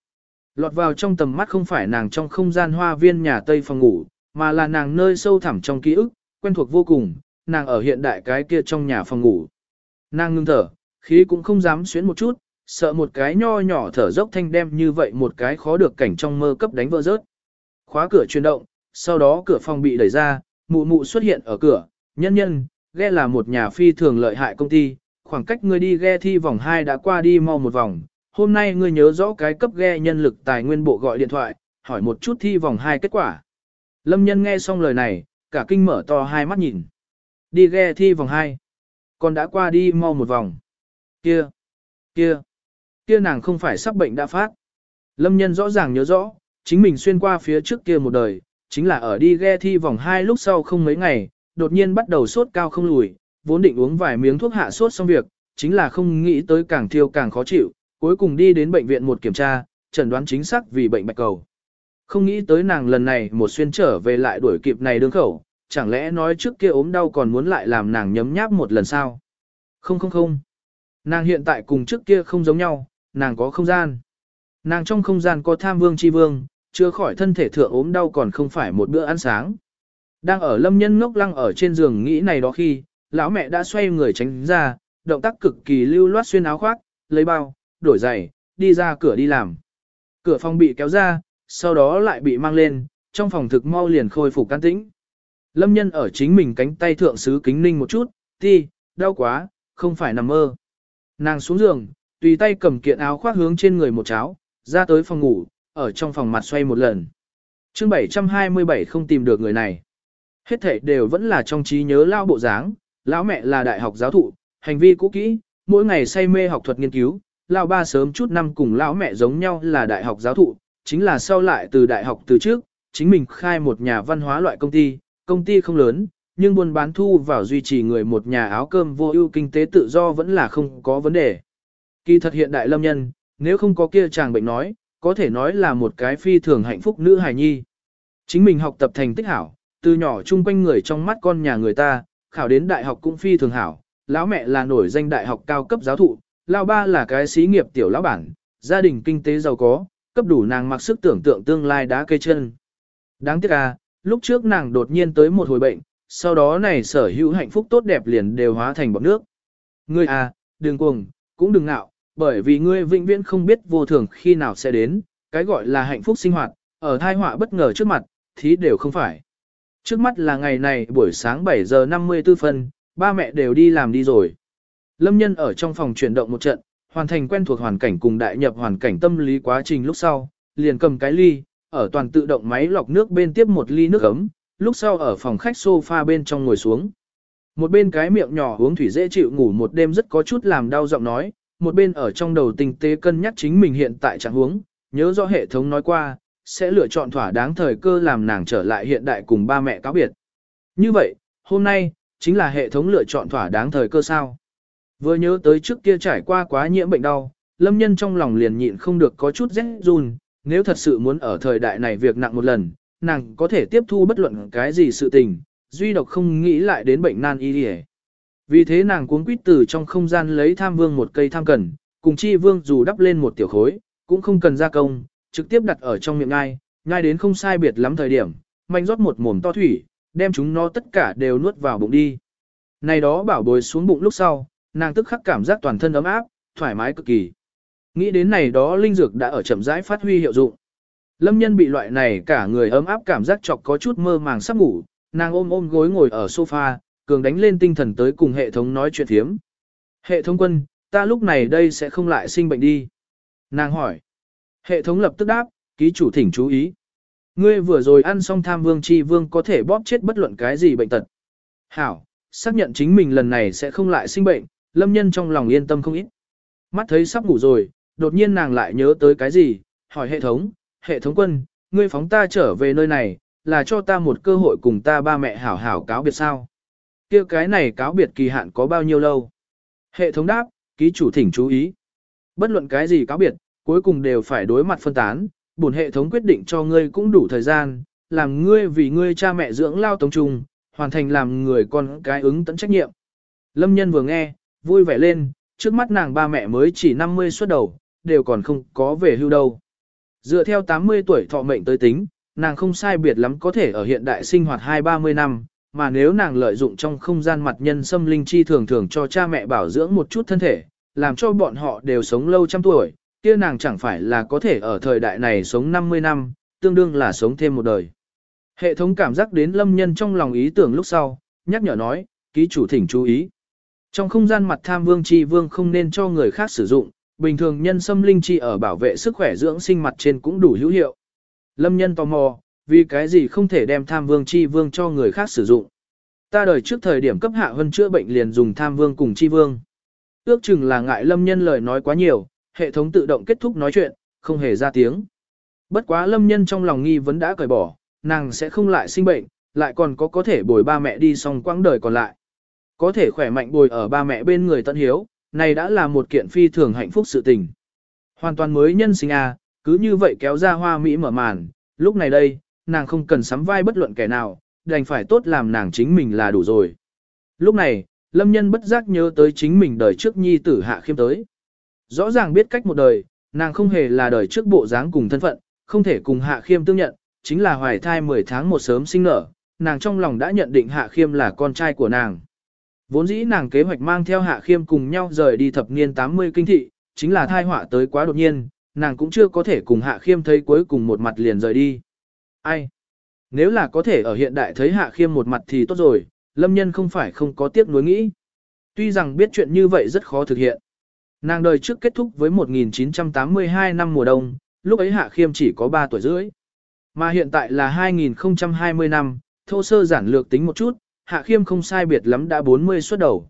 Lọt vào trong tầm mắt không phải nàng trong không gian hoa viên nhà Tây phòng ngủ, mà là nàng nơi sâu thẳm trong ký ức, quen thuộc vô cùng, nàng ở hiện đại cái kia trong nhà phòng ngủ. Nàng ngưng thở, khí cũng không dám xuyến một chút, sợ một cái nho nhỏ thở dốc thanh đem như vậy một cái khó được cảnh trong mơ cấp đánh vỡ rớt. Khóa cửa chuyển động, sau đó cửa phòng bị đẩy ra, mụ mụ xuất hiện ở cửa, nhân nhân, ghe là một nhà phi thường lợi hại công ty, khoảng cách ngươi đi ghe thi vòng 2 đã qua đi mau một vòng, hôm nay ngươi nhớ rõ cái cấp ghe nhân lực tài nguyên bộ gọi điện thoại, hỏi một chút thi vòng 2 kết quả. Lâm nhân nghe xong lời này, cả kinh mở to hai mắt nhìn. Đi ghe thi vòng 2. Còn đã qua đi mau một vòng. Kia, kia, kia nàng không phải sắp bệnh đã phát. Lâm nhân rõ ràng nhớ rõ, chính mình xuyên qua phía trước kia một đời, chính là ở đi ghe thi vòng hai lúc sau không mấy ngày, đột nhiên bắt đầu sốt cao không lùi, vốn định uống vài miếng thuốc hạ sốt xong việc, chính là không nghĩ tới càng thiêu càng khó chịu, cuối cùng đi đến bệnh viện một kiểm tra, chẩn đoán chính xác vì bệnh bạch cầu. Không nghĩ tới nàng lần này một xuyên trở về lại đuổi kịp này đương khẩu, chẳng lẽ nói trước kia ốm đau còn muốn lại làm nàng nhấm nháp một lần sao? Không không không. Nàng hiện tại cùng trước kia không giống nhau, nàng có không gian. Nàng trong không gian có tham vương chi vương, chưa khỏi thân thể thượng ốm đau còn không phải một bữa ăn sáng. Đang ở lâm nhân ngốc lăng ở trên giường nghĩ này đó khi, lão mẹ đã xoay người tránh ra, động tác cực kỳ lưu loát xuyên áo khoác, lấy bao, đổi giày, đi ra cửa đi làm. Cửa phòng bị kéo ra, sau đó lại bị mang lên, trong phòng thực mau liền khôi phục can tĩnh. Lâm nhân ở chính mình cánh tay thượng sứ kính ninh một chút, ti, đau quá, không phải nằm mơ. Nàng xuống giường, tùy tay cầm kiện áo khoác hướng trên người một cháo, ra tới phòng ngủ, ở trong phòng mặt xoay một lần. chương 727 không tìm được người này. Hết thể đều vẫn là trong trí nhớ lao bộ dáng, lão mẹ là đại học giáo thụ, hành vi cũ kỹ, mỗi ngày say mê học thuật nghiên cứu, lão ba sớm chút năm cùng lão mẹ giống nhau là đại học giáo thụ, chính là sau lại từ đại học từ trước, chính mình khai một nhà văn hóa loại công ty, công ty không lớn, nhưng buôn bán thu vào duy trì người một nhà áo cơm vô ưu kinh tế tự do vẫn là không có vấn đề. Kỳ thật hiện đại lâm nhân, nếu không có kia chàng bệnh nói, có thể nói là một cái phi thường hạnh phúc nữ hài nhi. Chính mình học tập thành tích hảo, từ nhỏ chung quanh người trong mắt con nhà người ta, khảo đến đại học cũng phi thường hảo, lão mẹ là nổi danh đại học cao cấp giáo thụ, lão ba là cái xí nghiệp tiểu lão bản, gia đình kinh tế giàu có, cấp đủ nàng mặc sức tưởng tượng tương lai đá cây chân. Đáng tiếc à, lúc trước nàng đột nhiên tới một hồi bệnh, sau đó này sở hữu hạnh phúc tốt đẹp liền đều hóa thành bọt nước. Ngươi à, đừng cuồng, cũng đừng nạo, bởi vì ngươi vĩnh viễn không biết vô thường khi nào sẽ đến, cái gọi là hạnh phúc sinh hoạt, ở thai họa bất ngờ trước mặt, thì đều không phải. Trước mắt là ngày này buổi sáng 7 giờ 54 phân, ba mẹ đều đi làm đi rồi. Lâm nhân ở trong phòng chuyển động một trận, hoàn thành quen thuộc hoàn cảnh cùng đại nhập hoàn cảnh tâm lý quá trình lúc sau, liền cầm cái ly, ở toàn tự động máy lọc nước bên tiếp một ly nước ấm, lúc sau ở phòng khách sofa bên trong ngồi xuống. Một bên cái miệng nhỏ uống thủy dễ chịu ngủ một đêm rất có chút làm đau giọng nói, một bên ở trong đầu tinh tế cân nhắc chính mình hiện tại trạng huống, nhớ rõ hệ thống nói qua, sẽ lựa chọn thỏa đáng thời cơ làm nàng trở lại hiện đại cùng ba mẹ cáo biệt. Như vậy, hôm nay, chính là hệ thống lựa chọn thỏa đáng thời cơ sao. Vừa nhớ tới trước kia trải qua quá nhiễm bệnh đau, lâm nhân trong lòng liền nhịn không được có chút rét run, nếu thật sự muốn ở thời đại này việc nặng một lần, nàng có thể tiếp thu bất luận cái gì sự tình, duy độc không nghĩ lại đến bệnh nan y đi Vì thế nàng cuốn quýt từ trong không gian lấy tham vương một cây tham cần, cùng chi vương dù đắp lên một tiểu khối, cũng không cần gia công, trực tiếp đặt ở trong miệng ngai, ngai đến không sai biệt lắm thời điểm, mạnh rót một mồm to thủy, đem chúng nó tất cả đều nuốt vào bụng đi. Này đó bảo bồi xuống bụng lúc sau, nàng tức khắc cảm giác toàn thân ấm áp, thoải mái cực kỳ. Nghĩ đến này đó linh dược đã ở chậm rãi phát huy hiệu dụng. Lâm nhân bị loại này cả người ấm áp cảm giác chọc có chút mơ màng sắp ngủ, nàng ôm ôm gối ngồi ở sofa, cường đánh lên tinh thần tới cùng hệ thống nói chuyện thiếm. Hệ thống quân, ta lúc này đây sẽ không lại sinh bệnh đi. Nàng hỏi. Hệ thống lập tức đáp, ký chủ thỉnh chú ý. Ngươi vừa rồi ăn xong tham vương chi vương có thể bóp chết bất luận cái gì bệnh tật. Hảo, xác nhận chính mình lần này sẽ không lại sinh bệnh, lâm nhân trong lòng yên tâm không ít. Mắt thấy sắp ngủ rồi, đột nhiên nàng lại nhớ tới cái gì, hỏi hệ thống, hệ thống quân, ngươi phóng ta trở về nơi này, là cho ta một cơ hội cùng ta ba mẹ hảo hảo cáo biệt sao. kia cái này cáo biệt kỳ hạn có bao nhiêu lâu? Hệ thống đáp, ký chủ thỉnh chú ý. Bất luận cái gì cáo biệt, cuối cùng đều phải đối mặt phân tán, bổn hệ thống quyết định cho ngươi cũng đủ thời gian, làm ngươi vì ngươi cha mẹ dưỡng lao tống trùng, hoàn thành làm người con cái ứng tận trách nhiệm. Lâm nhân vừa nghe, vui vẻ lên, trước mắt nàng ba mẹ mới chỉ 50 xuất đầu, đều còn không có về hưu đâu. Dựa theo 80 tuổi thọ mệnh tới tính, nàng không sai biệt lắm có thể ở hiện đại sinh hoạt 2-30 năm, mà nếu nàng lợi dụng trong không gian mặt nhân xâm linh chi thường thường cho cha mẹ bảo dưỡng một chút thân thể, làm cho bọn họ đều sống lâu trăm tuổi, kia nàng chẳng phải là có thể ở thời đại này sống 50 năm, tương đương là sống thêm một đời. Hệ thống cảm giác đến lâm nhân trong lòng ý tưởng lúc sau, nhắc nhở nói, ký chủ thỉnh chú ý. Trong không gian mặt tham vương chi vương không nên cho người khác sử dụng, bình thường nhân sâm linh chi ở bảo vệ sức khỏe dưỡng sinh mặt trên cũng đủ hữu hiệu. Lâm nhân tò mò, vì cái gì không thể đem tham vương chi vương cho người khác sử dụng. Ta đời trước thời điểm cấp hạ hơn chữa bệnh liền dùng tham vương cùng chi vương. Ước chừng là ngại lâm nhân lời nói quá nhiều, hệ thống tự động kết thúc nói chuyện, không hề ra tiếng. Bất quá lâm nhân trong lòng nghi vấn đã cởi bỏ, nàng sẽ không lại sinh bệnh, lại còn có có thể bồi ba mẹ đi xong quãng đời còn lại. Có thể khỏe mạnh bồi ở ba mẹ bên người tận hiếu, này đã là một kiện phi thường hạnh phúc sự tình. Hoàn toàn mới nhân sinh à, cứ như vậy kéo ra hoa mỹ mở màn, lúc này đây, nàng không cần sắm vai bất luận kẻ nào, đành phải tốt làm nàng chính mình là đủ rồi. Lúc này, lâm nhân bất giác nhớ tới chính mình đời trước nhi tử hạ khiêm tới. Rõ ràng biết cách một đời, nàng không hề là đời trước bộ dáng cùng thân phận, không thể cùng hạ khiêm tương nhận, chính là hoài thai 10 tháng một sớm sinh nở, nàng trong lòng đã nhận định hạ khiêm là con trai của nàng. Vốn dĩ nàng kế hoạch mang theo hạ khiêm cùng nhau rời đi thập niên 80 kinh thị, chính là thai họa tới quá đột nhiên, nàng cũng chưa có thể cùng hạ khiêm thấy cuối cùng một mặt liền rời đi. Ai? Nếu là có thể ở hiện đại thấy hạ khiêm một mặt thì tốt rồi, lâm nhân không phải không có tiếc nuối nghĩ. Tuy rằng biết chuyện như vậy rất khó thực hiện. Nàng đời trước kết thúc với 1982 năm mùa đông, lúc ấy hạ khiêm chỉ có 3 tuổi rưỡi. Mà hiện tại là 2020 năm, thô sơ giản lược tính một chút, hạ khiêm không sai biệt lắm đã 40 xuất đầu.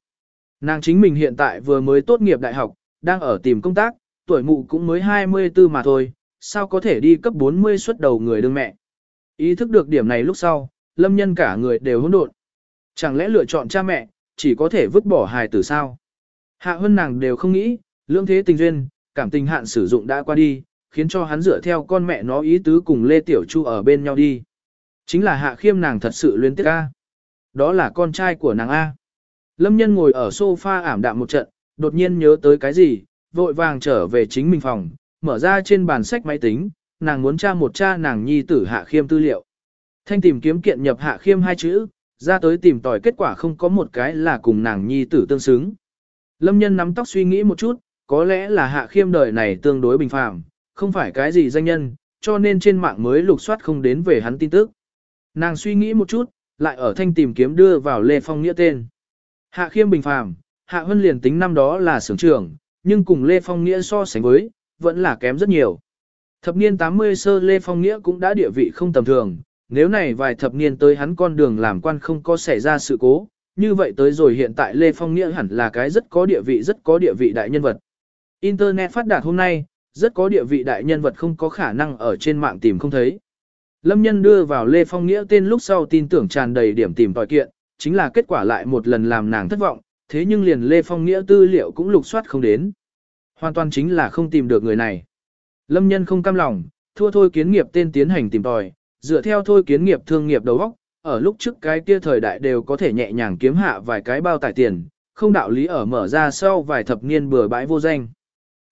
Nàng chính mình hiện tại vừa mới tốt nghiệp đại học, đang ở tìm công tác, tuổi mụ cũng mới 24 mà thôi, sao có thể đi cấp 40 xuất đầu người đương mẹ. Ý thức được điểm này lúc sau, lâm nhân cả người đều hỗn độn. Chẳng lẽ lựa chọn cha mẹ, chỉ có thể vứt bỏ hài tử sao? Hạ hơn nàng đều không nghĩ, lương thế tình duyên, cảm tình hạn sử dụng đã qua đi, khiến cho hắn dựa theo con mẹ nó ý tứ cùng Lê Tiểu Chu ở bên nhau đi. Chính là hạ khiêm nàng thật sự luyến tiếc ca. Đó là con trai của nàng A. Lâm nhân ngồi ở sofa ảm đạm một trận, đột nhiên nhớ tới cái gì, vội vàng trở về chính mình phòng, mở ra trên bàn sách máy tính, nàng muốn tra một cha nàng nhi tử hạ khiêm tư liệu. Thanh tìm kiếm kiện nhập hạ khiêm hai chữ, ra tới tìm tòi kết quả không có một cái là cùng nàng nhi tử tương xứng. Lâm nhân nắm tóc suy nghĩ một chút, có lẽ là hạ khiêm đời này tương đối bình phàm, không phải cái gì danh nhân, cho nên trên mạng mới lục soát không đến về hắn tin tức. Nàng suy nghĩ một chút, lại ở thanh tìm kiếm đưa vào Lê Phong Nghĩa tên. Hạ khiêm bình phàm, hạ hân liền tính năm đó là sưởng trưởng, nhưng cùng Lê Phong Nghĩa so sánh với, vẫn là kém rất nhiều. Thập niên 80 sơ Lê Phong Nghĩa cũng đã địa vị không tầm thường, nếu này vài thập niên tới hắn con đường làm quan không có xảy ra sự cố, như vậy tới rồi hiện tại Lê Phong Nghĩa hẳn là cái rất có địa vị rất có địa vị đại nhân vật. Internet phát đạt hôm nay, rất có địa vị đại nhân vật không có khả năng ở trên mạng tìm không thấy. Lâm nhân đưa vào Lê Phong Nghĩa tên lúc sau tin tưởng tràn đầy điểm tìm tòi kiện, chính là kết quả lại một lần làm nàng thất vọng, thế nhưng liền Lê Phong Nghĩa tư liệu cũng lục soát không đến. Hoàn toàn chính là không tìm được người này. Lâm nhân không cam lòng, thua thôi kiến nghiệp tên tiến hành tìm tòi, dựa theo thôi kiến nghiệp thương nghiệp đầu óc, ở lúc trước cái kia thời đại đều có thể nhẹ nhàng kiếm hạ vài cái bao tải tiền, không đạo lý ở mở ra sau vài thập niên bừa bãi vô danh.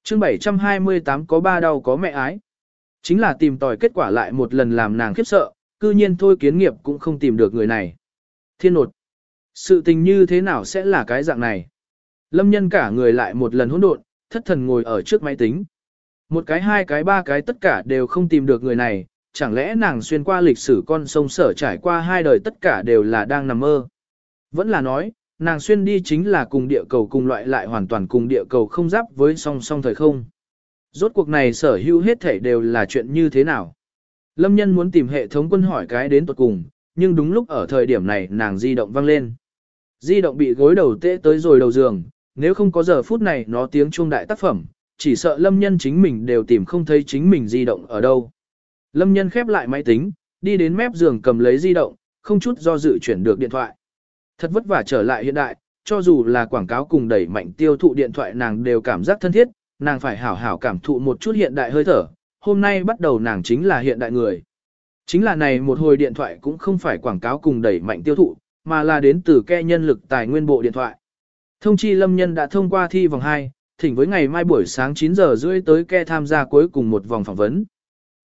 chương 728 có ba đau có mẹ ái. Chính là tìm tòi kết quả lại một lần làm nàng khiếp sợ, cư nhiên thôi kiến nghiệp cũng không tìm được người này. Thiên nột. Sự tình như thế nào sẽ là cái dạng này? Lâm nhân cả người lại một lần hỗn độn, thất thần ngồi ở trước máy tính. Một cái hai cái ba cái tất cả đều không tìm được người này, chẳng lẽ nàng xuyên qua lịch sử con sông sở trải qua hai đời tất cả đều là đang nằm mơ. Vẫn là nói, nàng xuyên đi chính là cùng địa cầu cùng loại lại hoàn toàn cùng địa cầu không giáp với song song thời không. Rốt cuộc này sở hữu hết thảy đều là chuyện như thế nào? Lâm nhân muốn tìm hệ thống quân hỏi cái đến tuật cùng, nhưng đúng lúc ở thời điểm này nàng di động vang lên. Di động bị gối đầu tê tới rồi đầu giường, nếu không có giờ phút này nó tiếng chuông đại tác phẩm, chỉ sợ lâm nhân chính mình đều tìm không thấy chính mình di động ở đâu. Lâm nhân khép lại máy tính, đi đến mép giường cầm lấy di động, không chút do dự chuyển được điện thoại. Thật vất vả trở lại hiện đại, cho dù là quảng cáo cùng đẩy mạnh tiêu thụ điện thoại nàng đều cảm giác thân thiết, nàng phải hảo hảo cảm thụ một chút hiện đại hơi thở, hôm nay bắt đầu nàng chính là hiện đại người. Chính là này một hồi điện thoại cũng không phải quảng cáo cùng đẩy mạnh tiêu thụ, mà là đến từ ke nhân lực tài nguyên bộ điện thoại. Thông chi lâm nhân đã thông qua thi vòng 2, thỉnh với ngày mai buổi sáng 9 giờ rưỡi tới ke tham gia cuối cùng một vòng phỏng vấn.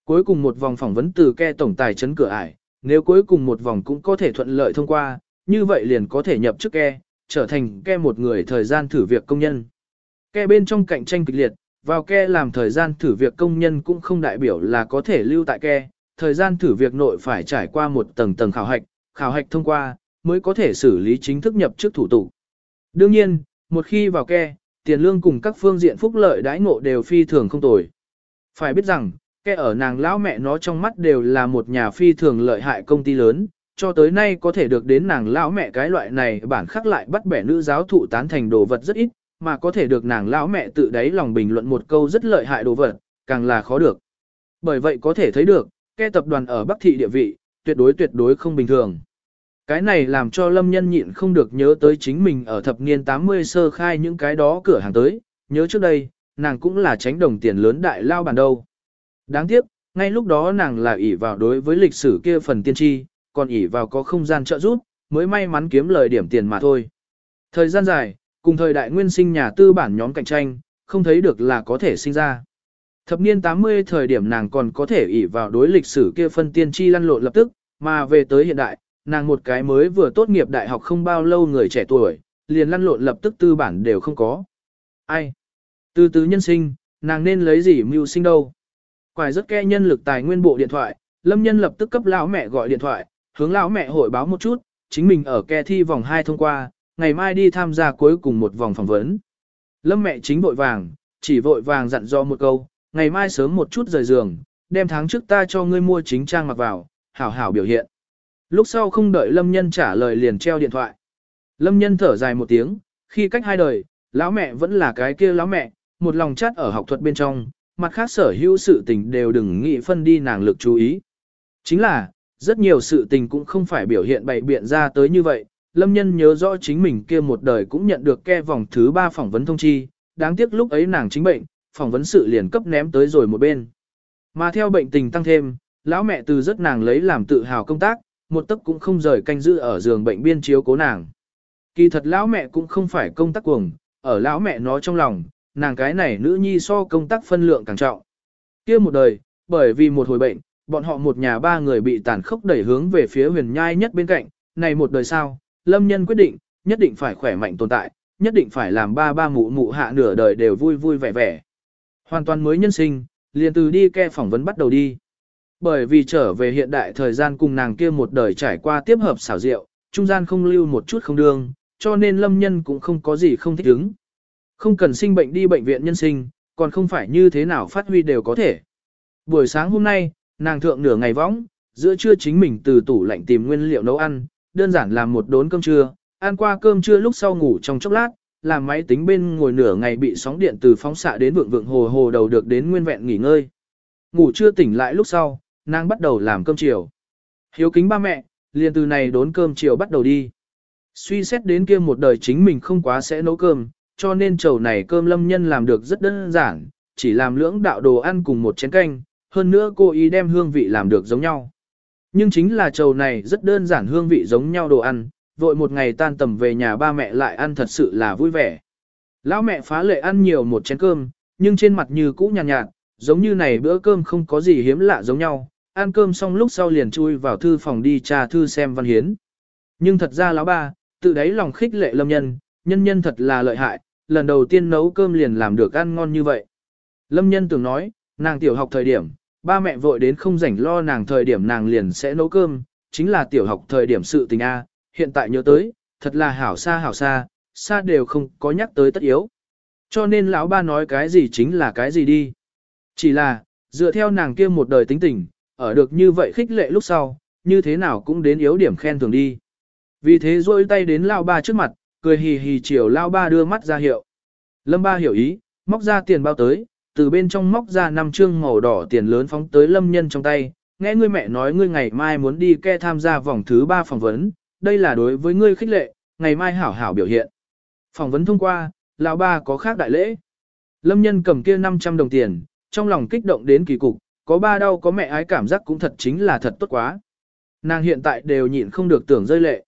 Cuối cùng một vòng phỏng vấn từ ke tổng tài chấn cửa ải, nếu cuối cùng một vòng cũng có thể thuận lợi thông qua, như vậy liền có thể nhập chức ke, trở thành ke một người thời gian thử việc công nhân. Ke bên trong cạnh tranh kịch liệt, vào ke làm thời gian thử việc công nhân cũng không đại biểu là có thể lưu tại ke, thời gian thử việc nội phải trải qua một tầng tầng khảo hạch, khảo hạch thông qua, mới có thể xử lý chính thức nhập chức thủ tục. Đương nhiên, một khi vào ke, tiền lương cùng các phương diện phúc lợi đãi ngộ đều phi thường không tồi. Phải biết rằng, ke ở nàng lão mẹ nó trong mắt đều là một nhà phi thường lợi hại công ty lớn, cho tới nay có thể được đến nàng lão mẹ cái loại này bản khắc lại bắt bẻ nữ giáo thụ tán thành đồ vật rất ít, mà có thể được nàng lão mẹ tự đáy lòng bình luận một câu rất lợi hại đồ vật, càng là khó được. Bởi vậy có thể thấy được, ke tập đoàn ở Bắc thị địa vị, tuyệt đối tuyệt đối không bình thường. Cái này làm cho Lâm Nhân nhịn không được nhớ tới chính mình ở thập niên 80 sơ khai những cái đó cửa hàng tới, nhớ trước đây, nàng cũng là tránh đồng tiền lớn đại lao bản đâu. Đáng tiếc, ngay lúc đó nàng là ỷ vào đối với lịch sử kia phần tiên tri, còn ỷ vào có không gian trợ giúp, mới may mắn kiếm lời điểm tiền mà thôi. Thời gian dài, cùng thời đại nguyên sinh nhà tư bản nhóm cạnh tranh, không thấy được là có thể sinh ra. Thập niên 80 thời điểm nàng còn có thể ỷ vào đối lịch sử kia phân tiên tri lăn lộn lập tức, mà về tới hiện đại, nàng một cái mới vừa tốt nghiệp đại học không bao lâu người trẻ tuổi, liền lăn lộn lập tức tư bản đều không có. Ai? Từ từ nhân sinh, nàng nên lấy gì mưu sinh đâu? Quải rất ke nhân lực tài nguyên bộ điện thoại, Lâm Nhân lập tức cấp lão mẹ gọi điện thoại, hướng lão mẹ hội báo một chút, chính mình ở ke thi vòng 2 thông qua, ngày mai đi tham gia cuối cùng một vòng phỏng vấn. Lâm mẹ chính vội vàng, chỉ vội vàng dặn dò một câu, ngày mai sớm một chút rời giường, đem tháng trước ta cho ngươi mua chính trang mặc vào, hảo hảo biểu hiện. Lúc sau không đợi Lâm Nhân trả lời liền treo điện thoại. Lâm Nhân thở dài một tiếng, khi cách hai đời, lão mẹ vẫn là cái kia lão mẹ, một lòng chát ở học thuật bên trong, mặt khác sở hữu sự tình đều đừng nghĩ phân đi nàng lực chú ý. Chính là, rất nhiều sự tình cũng không phải biểu hiện bày biện ra tới như vậy, Lâm Nhân nhớ rõ chính mình kia một đời cũng nhận được ke vòng thứ ba phỏng vấn thông chi, đáng tiếc lúc ấy nàng chính bệnh, phỏng vấn sự liền cấp ném tới rồi một bên. Mà theo bệnh tình tăng thêm, lão mẹ từ rất nàng lấy làm tự hào công tác, một tấc cũng không rời canh giữ ở giường bệnh biên chiếu cố nàng. Kỳ thật lão mẹ cũng không phải công tác cuồng, ở lão mẹ nó trong lòng, nàng cái này nữ nhi so công tác phân lượng càng trọng. kia một đời, bởi vì một hồi bệnh, bọn họ một nhà ba người bị tàn khốc đẩy hướng về phía huyền nhai nhất bên cạnh, này một đời sao, lâm nhân quyết định, nhất định phải khỏe mạnh tồn tại, nhất định phải làm ba ba mụ mụ hạ nửa đời đều vui vui vẻ vẻ. Hoàn toàn mới nhân sinh, liền từ đi ke phỏng vấn bắt đầu đi. Bởi vì trở về hiện đại thời gian cùng nàng kia một đời trải qua tiếp hợp xảo diệu, trung gian không lưu một chút không đương, cho nên lâm nhân cũng không có gì không thích ứng. Không cần sinh bệnh đi bệnh viện nhân sinh, còn không phải như thế nào phát huy đều có thể. Buổi sáng hôm nay, nàng thượng nửa ngày võng, giữa trưa chính mình từ tủ lạnh tìm nguyên liệu nấu ăn, đơn giản làm một đốn cơm trưa, ăn qua cơm trưa lúc sau ngủ trong chốc lát, làm máy tính bên ngồi nửa ngày bị sóng điện từ phóng xạ đến vượng vượng hồ hồ đầu được đến nguyên vẹn nghỉ ngơi. Ngủ chưa tỉnh lại lúc sau, nàng bắt đầu làm cơm chiều. Hiếu kính ba mẹ, liền từ này đốn cơm chiều bắt đầu đi. Suy xét đến kia một đời chính mình không quá sẽ nấu cơm, cho nên chầu này cơm lâm nhân làm được rất đơn giản, chỉ làm lưỡng đạo đồ ăn cùng một chén canh, hơn nữa cô ý đem hương vị làm được giống nhau. Nhưng chính là chầu này rất đơn giản hương vị giống nhau đồ ăn, vội một ngày tan tầm về nhà ba mẹ lại ăn thật sự là vui vẻ. Lão mẹ phá lệ ăn nhiều một chén cơm, nhưng trên mặt như cũ nhàn nhạt, nhạt, giống như này bữa cơm không có gì hiếm lạ giống nhau, ăn cơm xong lúc sau liền chui vào thư phòng đi trà thư xem văn hiến. Nhưng thật ra lão ba, tự đáy lòng khích lệ lâm nhân, nhân nhân thật là lợi hại, lần đầu tiên nấu cơm liền làm được ăn ngon như vậy. Lâm nhân tưởng nói, nàng tiểu học thời điểm, ba mẹ vội đến không rảnh lo nàng thời điểm nàng liền sẽ nấu cơm, chính là tiểu học thời điểm sự tình A, hiện tại nhớ tới, thật là hảo xa hảo xa, xa đều không có nhắc tới tất yếu. Cho nên lão ba nói cái gì chính là cái gì đi. Chỉ là, dựa theo nàng kia một đời tính tình, ở được như vậy khích lệ lúc sau, như thế nào cũng đến yếu điểm khen thường đi. Vì thế rôi tay đến lao ba trước mặt, cười hì hì chiều lao ba đưa mắt ra hiệu. Lâm ba hiểu ý, móc ra tiền bao tới, từ bên trong móc ra năm trương màu đỏ tiền lớn phóng tới lâm nhân trong tay, nghe ngươi mẹ nói ngươi ngày mai muốn đi ke tham gia vòng thứ ba phỏng vấn, đây là đối với ngươi khích lệ, ngày mai hảo hảo biểu hiện. Phỏng vấn thông qua, lão ba có khác đại lễ. Lâm nhân cầm kia 500 đồng tiền, trong lòng kích động đến kỳ cục, có ba đau có mẹ ái cảm giác cũng thật chính là thật tốt quá. Nàng hiện tại đều nhịn không được tưởng rơi lệ.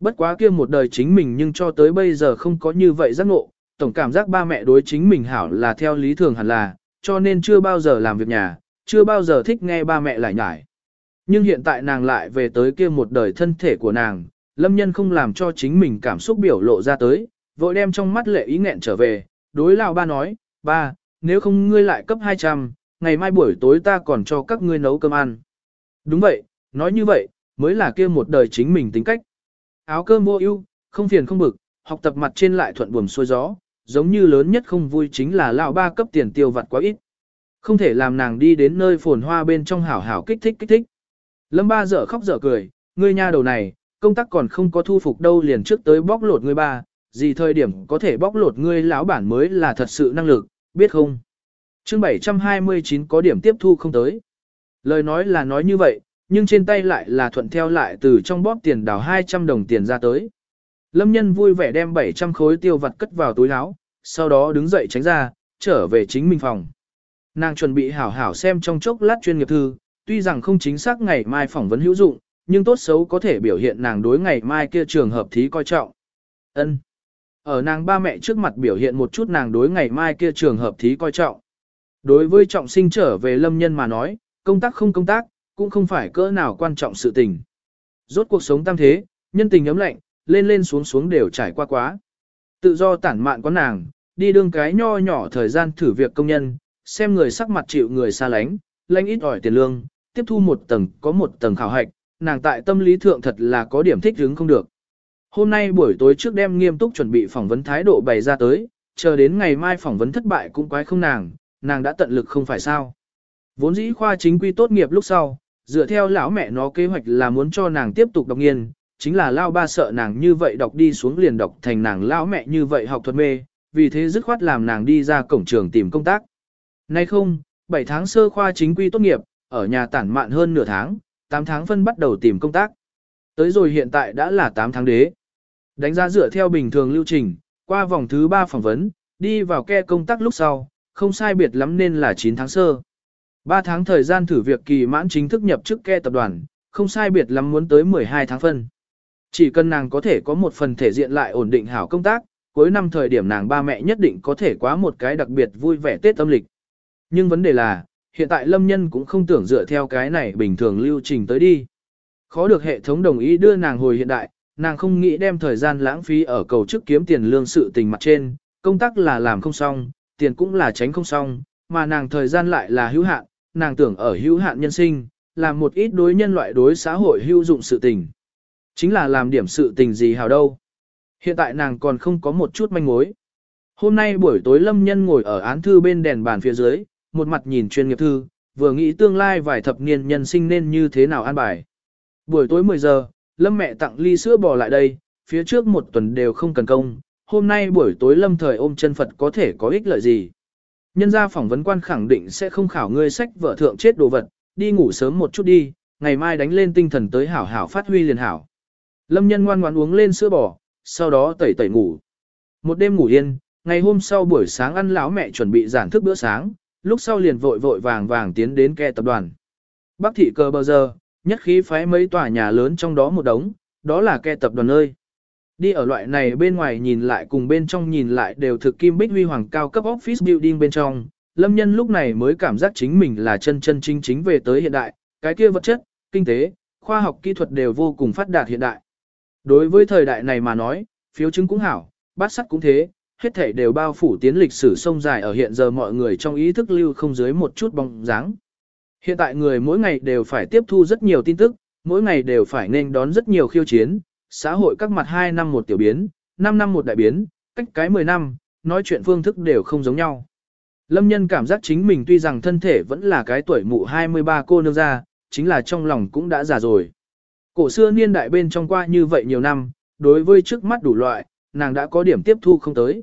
Bất quá kia một đời chính mình nhưng cho tới bây giờ không có như vậy giác ngộ, tổng cảm giác ba mẹ đối chính mình hảo là theo lý thường hẳn là, cho nên chưa bao giờ làm việc nhà, chưa bao giờ thích nghe ba mẹ lại nhải. Nhưng hiện tại nàng lại về tới kia một đời thân thể của nàng, lâm nhân không làm cho chính mình cảm xúc biểu lộ ra tới, vội đem trong mắt lệ ý nghẹn trở về, đối lão ba nói, ba, nếu không ngươi lại cấp 200, ngày mai buổi tối ta còn cho các ngươi nấu cơm ăn. Đúng vậy, nói như vậy, mới là kia một đời chính mình tính cách. Áo cơm mua ưu, không phiền không bực, học tập mặt trên lại thuận buồm xuôi gió, giống như lớn nhất không vui chính là lão ba cấp tiền tiêu vặt quá ít. Không thể làm nàng đi đến nơi phồn hoa bên trong hảo hảo kích thích kích thích. Lâm ba dở khóc dở cười, ngươi nha đầu này, công tác còn không có thu phục đâu liền trước tới bóc lột ngươi ba, gì thời điểm có thể bóc lột ngươi lão bản mới là thật sự năng lực, biết không? Chương 729 có điểm tiếp thu không tới. Lời nói là nói như vậy, nhưng trên tay lại là thuận theo lại từ trong bóp tiền đào 200 đồng tiền ra tới. Lâm nhân vui vẻ đem 700 khối tiêu vặt cất vào túi áo, sau đó đứng dậy tránh ra, trở về chính mình phòng. Nàng chuẩn bị hảo hảo xem trong chốc lát chuyên nghiệp thư, tuy rằng không chính xác ngày mai phỏng vấn hữu dụng, nhưng tốt xấu có thể biểu hiện nàng đối ngày mai kia trường hợp thí coi trọng. Ân. Ở nàng ba mẹ trước mặt biểu hiện một chút nàng đối ngày mai kia trường hợp thí coi trọng. Đối với trọng sinh trở về lâm nhân mà nói, công tác không công tác, cũng không phải cỡ nào quan trọng sự tình. Rốt cuộc sống tam thế, nhân tình ấm lạnh, lên lên xuống xuống đều trải qua quá. Tự do tản mạn có nàng, đi đương cái nho nhỏ thời gian thử việc công nhân, xem người sắc mặt chịu người xa lánh, lãnh ít ỏi tiền lương, tiếp thu một tầng có một tầng khảo hạch, nàng tại tâm lý thượng thật là có điểm thích hứng không được. Hôm nay buổi tối trước đêm nghiêm túc chuẩn bị phỏng vấn thái độ bày ra tới, chờ đến ngày mai phỏng vấn thất bại cũng quái không nàng, nàng đã tận lực không phải sao. Vốn dĩ khoa chính quy tốt nghiệp lúc sau, dựa theo lão mẹ nó kế hoạch là muốn cho nàng tiếp tục đọc nghiên, chính là lao ba sợ nàng như vậy đọc đi xuống liền đọc thành nàng lão mẹ như vậy học thuật mê, vì thế dứt khoát làm nàng đi ra cổng trường tìm công tác. Nay không, 7 tháng sơ khoa chính quy tốt nghiệp, ở nhà tản mạn hơn nửa tháng, 8 tháng phân bắt đầu tìm công tác. Tới rồi hiện tại đã là 8 tháng đế. Đánh giá dựa theo bình thường lưu trình, qua vòng thứ 3 phỏng vấn, đi vào ke công tác lúc sau, không sai biệt lắm nên là 9 tháng sơ. 3 tháng thời gian thử việc kỳ mãn chính thức nhập chức ke tập đoàn, không sai biệt lắm muốn tới 12 tháng phân. Chỉ cần nàng có thể có một phần thể diện lại ổn định hảo công tác, cuối năm thời điểm nàng ba mẹ nhất định có thể quá một cái đặc biệt vui vẻ Tết âm lịch. Nhưng vấn đề là, hiện tại lâm nhân cũng không tưởng dựa theo cái này bình thường lưu trình tới đi. Khó được hệ thống đồng ý đưa nàng hồi hiện đại, nàng không nghĩ đem thời gian lãng phí ở cầu chức kiếm tiền lương sự tình mặt trên, công tác là làm không xong, tiền cũng là tránh không xong, mà nàng thời gian lại là hữu hạn, nàng tưởng ở hữu hạn nhân sinh, làm một ít đối nhân loại đối xã hội hữu dụng sự tình. Chính là làm điểm sự tình gì hào đâu. Hiện tại nàng còn không có một chút manh mối. Hôm nay buổi tối lâm nhân ngồi ở án thư bên đèn bàn phía dưới, một mặt nhìn chuyên nghiệp thư, vừa nghĩ tương lai vài thập niên nhân sinh nên như thế nào an bài. Buổi tối 10 giờ, lâm mẹ tặng ly sữa bò lại đây, phía trước một tuần đều không cần công, hôm nay buổi tối lâm thời ôm chân Phật có thể có ích lợi gì. Nhân gia phỏng vấn quan khẳng định sẽ không khảo ngươi sách vợ thượng chết đồ vật, đi ngủ sớm một chút đi, ngày mai đánh lên tinh thần tới hảo hảo phát huy liền hảo. Lâm nhân ngoan ngoãn uống lên sữa bò, sau đó tẩy tẩy ngủ. Một đêm ngủ yên, ngày hôm sau buổi sáng ăn lão mẹ chuẩn bị giản thức bữa sáng, lúc sau liền vội vội vàng vàng tiến đến ke tập đoàn. Bắc thị cờ bờ giờ, nhất khí phái mấy tòa nhà lớn trong đó một đống, đó là ke tập đoàn ơi. Đi ở loại này bên ngoài nhìn lại cùng bên trong nhìn lại đều thực kim bích huy hoàng cao cấp office building bên trong, lâm nhân lúc này mới cảm giác chính mình là chân chân chính chính về tới hiện đại, cái kia vật chất, kinh tế, khoa học kỹ thuật đều vô cùng phát đạt hiện đại. Đối với thời đại này mà nói, phiếu chứng cũng hảo, bát sắt cũng thế, hết thể đều bao phủ tiến lịch sử sông dài ở hiện giờ mọi người trong ý thức lưu không dưới một chút bóng dáng. Hiện tại người mỗi ngày đều phải tiếp thu rất nhiều tin tức, mỗi ngày đều phải nên đón rất nhiều khiêu chiến, xã hội các mặt 2 năm một tiểu biến, 5 năm một đại biến, cách cái 10 năm, nói chuyện phương thức đều không giống nhau. Lâm nhân cảm giác chính mình tuy rằng thân thể vẫn là cái tuổi mụ 23 cô nương ra, chính là trong lòng cũng đã già rồi. Cổ xưa niên đại bên trong qua như vậy nhiều năm, đối với trước mắt đủ loại, nàng đã có điểm tiếp thu không tới.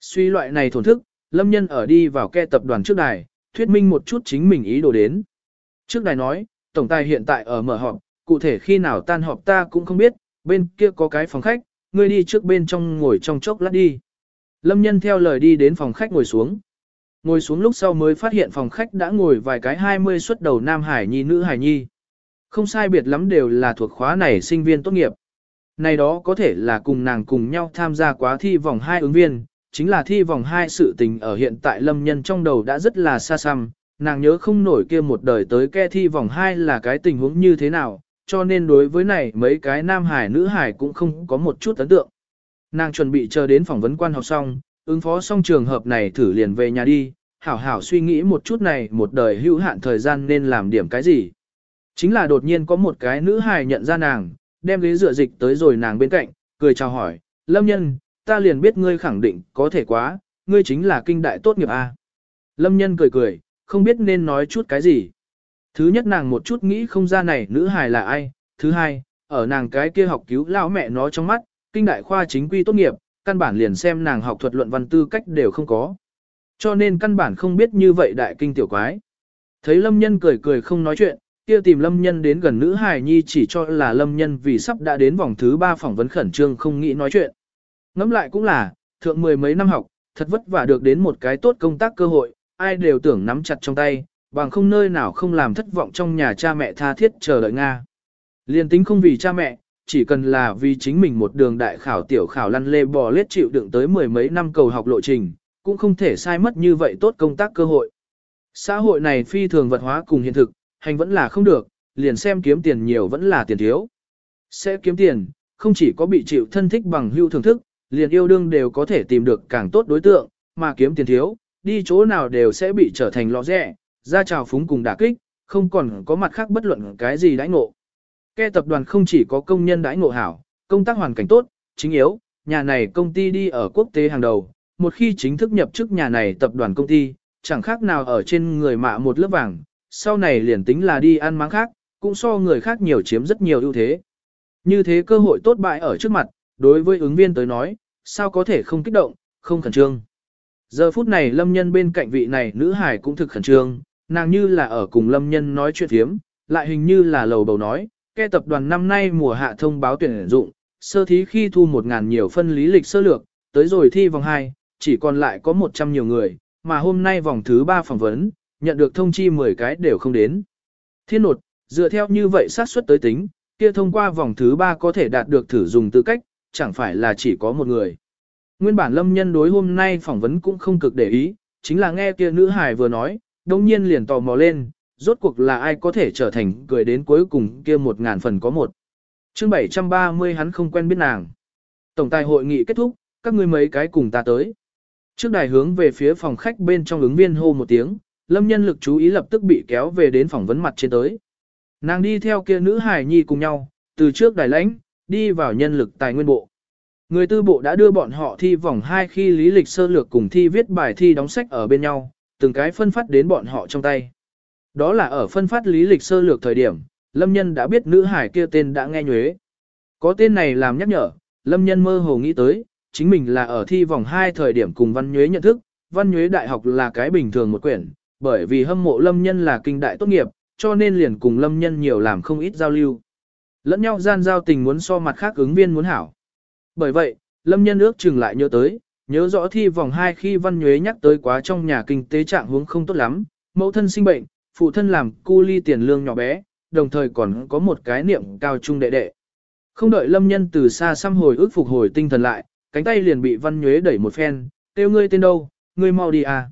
Suy loại này thổn thức, lâm nhân ở đi vào ke tập đoàn trước đài, thuyết minh một chút chính mình ý đồ đến. Trước đài nói, tổng tài hiện tại ở mở họp, cụ thể khi nào tan họp ta cũng không biết, bên kia có cái phòng khách, ngươi đi trước bên trong ngồi trong chốc lát đi. Lâm nhân theo lời đi đến phòng khách ngồi xuống. Ngồi xuống lúc sau mới phát hiện phòng khách đã ngồi vài cái 20 xuất đầu nam hải nhi nữ hải nhi. Không sai biệt lắm đều là thuộc khóa này sinh viên tốt nghiệp. Này đó có thể là cùng nàng cùng nhau tham gia quá thi vòng 2 ứng viên, chính là thi vòng 2 sự tình ở hiện tại lâm nhân trong đầu đã rất là xa xăm, nàng nhớ không nổi kia một đời tới ke thi vòng 2 là cái tình huống như thế nào, cho nên đối với này mấy cái nam hải nữ hải cũng không có một chút ấn tượng. Nàng chuẩn bị chờ đến phỏng vấn quan học xong, ứng phó xong trường hợp này thử liền về nhà đi, hảo hảo suy nghĩ một chút này một đời hữu hạn thời gian nên làm điểm cái gì. Chính là đột nhiên có một cái nữ hài nhận ra nàng, đem ghế dựa dịch tới rồi nàng bên cạnh, cười chào hỏi, Lâm Nhân, ta liền biết ngươi khẳng định có thể quá, ngươi chính là kinh đại tốt nghiệp A. Lâm Nhân cười cười, không biết nên nói chút cái gì. Thứ nhất nàng một chút nghĩ không ra này nữ hài là ai, thứ hai, ở nàng cái kia học cứu lão mẹ nó trong mắt, kinh đại khoa chính quy tốt nghiệp, căn bản liền xem nàng học thuật luận văn tư cách đều không có. Cho nên căn bản không biết như vậy đại kinh tiểu quái. Thấy lâm nhân cười cười không nói chuyện, kia tìm lâm nhân đến gần nữ hài nhi chỉ cho là lâm nhân vì sắp đã đến vòng thứ ba phỏng vấn khẩn trương không nghĩ nói chuyện. Ngẫm lại cũng là, thượng mười mấy năm học, thật vất vả được đến một cái tốt công tác cơ hội, ai đều tưởng nắm chặt trong tay, bằng không nơi nào không làm thất vọng trong nhà cha mẹ tha thiết chờ đợi Nga. Liên tính không vì cha mẹ, chỉ cần là vì chính mình một đường đại khảo tiểu khảo lăn lê bò lết chịu đựng tới mười mấy năm cầu học lộ trình, cũng không thể sai mất như vậy tốt công tác cơ hội. Xã hội này phi thường vật hóa cùng hiện thực, hành vẫn là không được, liền xem kiếm tiền nhiều vẫn là tiền thiếu. Sẽ kiếm tiền, không chỉ có bị chịu thân thích bằng hưu thưởng thức, liền yêu đương đều có thể tìm được càng tốt đối tượng, mà kiếm tiền thiếu, đi chỗ nào đều sẽ bị trở thành lọ rẻ, ra trào phúng cùng đả kích, không còn có mặt khác bất luận cái gì đãi ngộ. Ke tập đoàn không chỉ có công nhân đãi ngộ hảo, công tác hoàn cảnh tốt, chính yếu, nhà này công ty đi ở quốc tế hàng đầu, một khi chính thức nhập chức nhà này tập đoàn công ty, chẳng khác nào ở trên người mạ một lớp vàng, sau này liền tính là đi ăn máng khác, cũng so người khác nhiều chiếm rất nhiều ưu thế. Như thế cơ hội tốt bại ở trước mặt, đối với ứng viên tới nói, sao có thể không kích động, không khẩn trương. Giờ phút này lâm nhân bên cạnh vị này nữ hải cũng thực khẩn trương, nàng như là ở cùng lâm nhân nói chuyện thiếm, lại hình như là lầu bầu nói, ke tập đoàn năm nay mùa hạ thông báo tuyển dụng, sơ thí khi thu 1.000 nhiều phân lý lịch sơ lược, tới rồi thi vòng 2, chỉ còn lại có 100 nhiều người, mà hôm nay vòng thứ 3 phỏng vấn, nhận được thông chi 10 cái đều không đến. Thiên nột, dựa theo như vậy xác suất tới tính, kia thông qua vòng thứ 3 có thể đạt được thử dùng tư cách, chẳng phải là chỉ có một người. Nguyên bản lâm nhân đối hôm nay phỏng vấn cũng không cực để ý, chính là nghe kia nữ hài vừa nói, đồng nhiên liền tò mò lên, rốt cuộc là ai có thể trở thành cười đến cuối cùng kia một ngàn phần có một. chương 730 hắn không quen biết nàng. Tổng tài hội nghị kết thúc, các ngươi mấy cái cùng ta tới. Trước đài hướng về phía phòng khách bên trong ứng viên hô một tiếng, lâm nhân lực chú ý lập tức bị kéo về đến phỏng vấn mặt trên tới. Nàng đi theo kia nữ hài nhi cùng nhau, từ trước đài lãnh, đi vào nhân lực tài nguyên bộ. Người tư bộ đã đưa bọn họ thi vòng 2 khi lý lịch sơ lược cùng thi viết bài thi đóng sách ở bên nhau, từng cái phân phát đến bọn họ trong tay. Đó là ở phân phát lý lịch sơ lược thời điểm, Lâm Nhân đã biết nữ hải kia tên đã nghe nhuế. Có tên này làm nhắc nhở, Lâm Nhân mơ hồ nghĩ tới, chính mình là ở thi vòng 2 thời điểm cùng Văn Nhuế nhận thức, Văn Nhuế đại học là cái bình thường một quyển, bởi vì hâm mộ Lâm Nhân là kinh đại tốt nghiệp, cho nên liền cùng Lâm Nhân nhiều làm không ít giao lưu. Lẫn nhau gian giao tình muốn so mặt khác ứng viên muốn hảo. Bởi vậy, Lâm Nhân ước chừng lại nhớ tới, nhớ rõ thi vòng 2 khi Văn Nhuế nhắc tới quá trong nhà kinh tế trạng huống không tốt lắm, mẫu thân sinh bệnh, phụ thân làm cu ly tiền lương nhỏ bé, đồng thời còn có một cái niệm cao trung đệ đệ. Không đợi Lâm Nhân từ xa xăm hồi ước phục hồi tinh thần lại, cánh tay liền bị Văn Nhuế đẩy một phen, kêu ngươi tên đâu, ngươi mau đi à.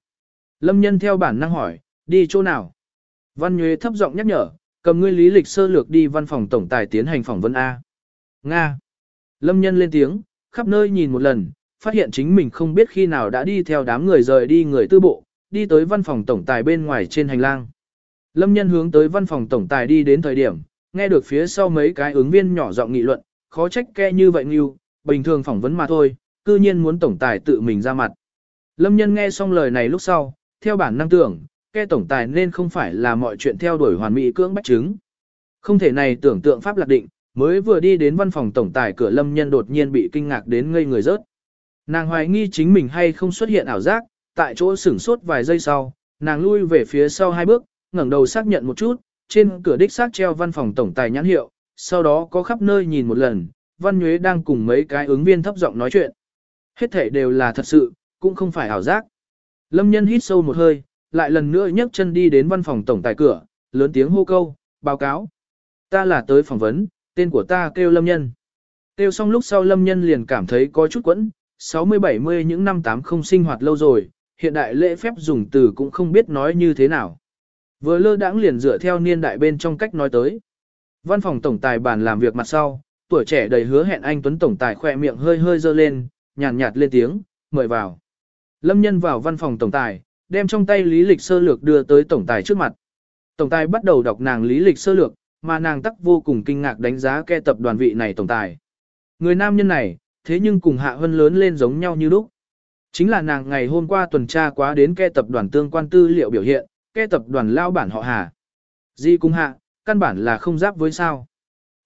Lâm Nhân theo bản năng hỏi, đi chỗ nào? Văn Nhuế thấp giọng nhắc nhở, cầm ngươi lý lịch sơ lược đi văn phòng tổng tài tiến hành phỏng vấn A. Nga. Lâm Nhân lên tiếng, khắp nơi nhìn một lần, phát hiện chính mình không biết khi nào đã đi theo đám người rời đi người tư bộ, đi tới văn phòng tổng tài bên ngoài trên hành lang. Lâm nhân hướng tới văn phòng tổng tài đi đến thời điểm, nghe được phía sau mấy cái ứng viên nhỏ giọng nghị luận, khó trách ke như vậy nghiêu, bình thường phỏng vấn mà thôi, cư nhiên muốn tổng tài tự mình ra mặt. Lâm nhân nghe xong lời này lúc sau, theo bản năng tưởng, ke tổng tài nên không phải là mọi chuyện theo đuổi hoàn mỹ cưỡng bách chứng. Không thể này tưởng tượng pháp lạc định, mới vừa đi đến văn phòng tổng tài cửa lâm nhân đột nhiên bị kinh ngạc đến ngây người rớt. Nàng hoài nghi chính mình hay không xuất hiện ảo giác, tại chỗ sửng sốt vài giây sau, nàng lui về phía sau hai bước, ngẩng đầu xác nhận một chút, trên cửa đích xác treo văn phòng tổng tài nhãn hiệu, sau đó có khắp nơi nhìn một lần, Văn Nhuế đang cùng mấy cái ứng viên thấp giọng nói chuyện. Hết thể đều là thật sự, cũng không phải ảo giác. Lâm nhân hít sâu một hơi, lại lần nữa nhấc chân đi đến văn phòng tổng tài cửa, lớn tiếng hô câu, báo cáo. Ta là tới phỏng vấn, tên của ta kêu Lâm nhân. Kêu xong lúc sau Lâm nhân liền cảm thấy có chút quẫn, 60-70 những năm tám không sinh hoạt lâu rồi, hiện đại lễ phép dùng từ cũng không biết nói như thế nào. Vừa lơ đãng liền dựa theo niên đại bên trong cách nói tới. Văn phòng tổng tài bàn làm việc mặt sau, tuổi trẻ đầy hứa hẹn anh Tuấn tổng tài khỏe miệng hơi hơi dơ lên, nhàn nhạt, nhạt lên tiếng, mời vào. Lâm Nhân vào văn phòng tổng tài, đem trong tay lý lịch sơ lược đưa tới tổng tài trước mặt. Tổng tài bắt đầu đọc nàng lý lịch sơ lược, mà nàng tắc vô cùng kinh ngạc đánh giá ke tập đoàn vị này tổng tài. Người nam nhân này, thế nhưng cùng Hạ Hân lớn lên giống nhau như lúc. Chính là nàng ngày hôm qua tuần tra quá đến ke tập đoàn tương quan tư liệu biểu hiện, ke tập đoàn lao bản họ Hà. Di cung hạ, căn bản là không giáp với sao.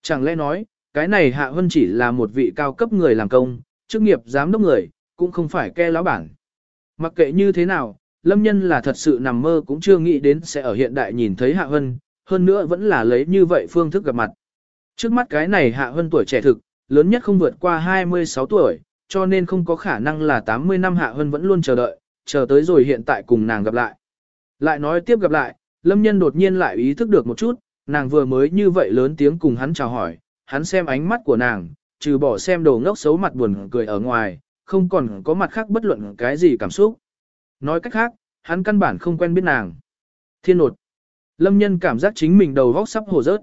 Chẳng lẽ nói, cái này Hạ Hân chỉ là một vị cao cấp người làm công, chức nghiệp giám đốc người, cũng không phải ke lão bản. Mặc kệ như thế nào, Lâm Nhân là thật sự nằm mơ cũng chưa nghĩ đến sẽ ở hiện đại nhìn thấy Hạ Hân, hơn nữa vẫn là lấy như vậy phương thức gặp mặt. Trước mắt cái này Hạ Hân tuổi trẻ thực, lớn nhất không vượt qua 26 tuổi, cho nên không có khả năng là 80 năm Hạ Hân vẫn luôn chờ đợi, chờ tới rồi hiện tại cùng nàng gặp lại. Lại nói tiếp gặp lại, Lâm Nhân đột nhiên lại ý thức được một chút, nàng vừa mới như vậy lớn tiếng cùng hắn chào hỏi, hắn xem ánh mắt của nàng, trừ bỏ xem đồ ngốc xấu mặt buồn cười ở ngoài, không còn có mặt khác bất luận cái gì cảm xúc. Nói cách khác, hắn căn bản không quen biết nàng. Thiên nột. Lâm nhân cảm giác chính mình đầu vóc sắp hồ rớt.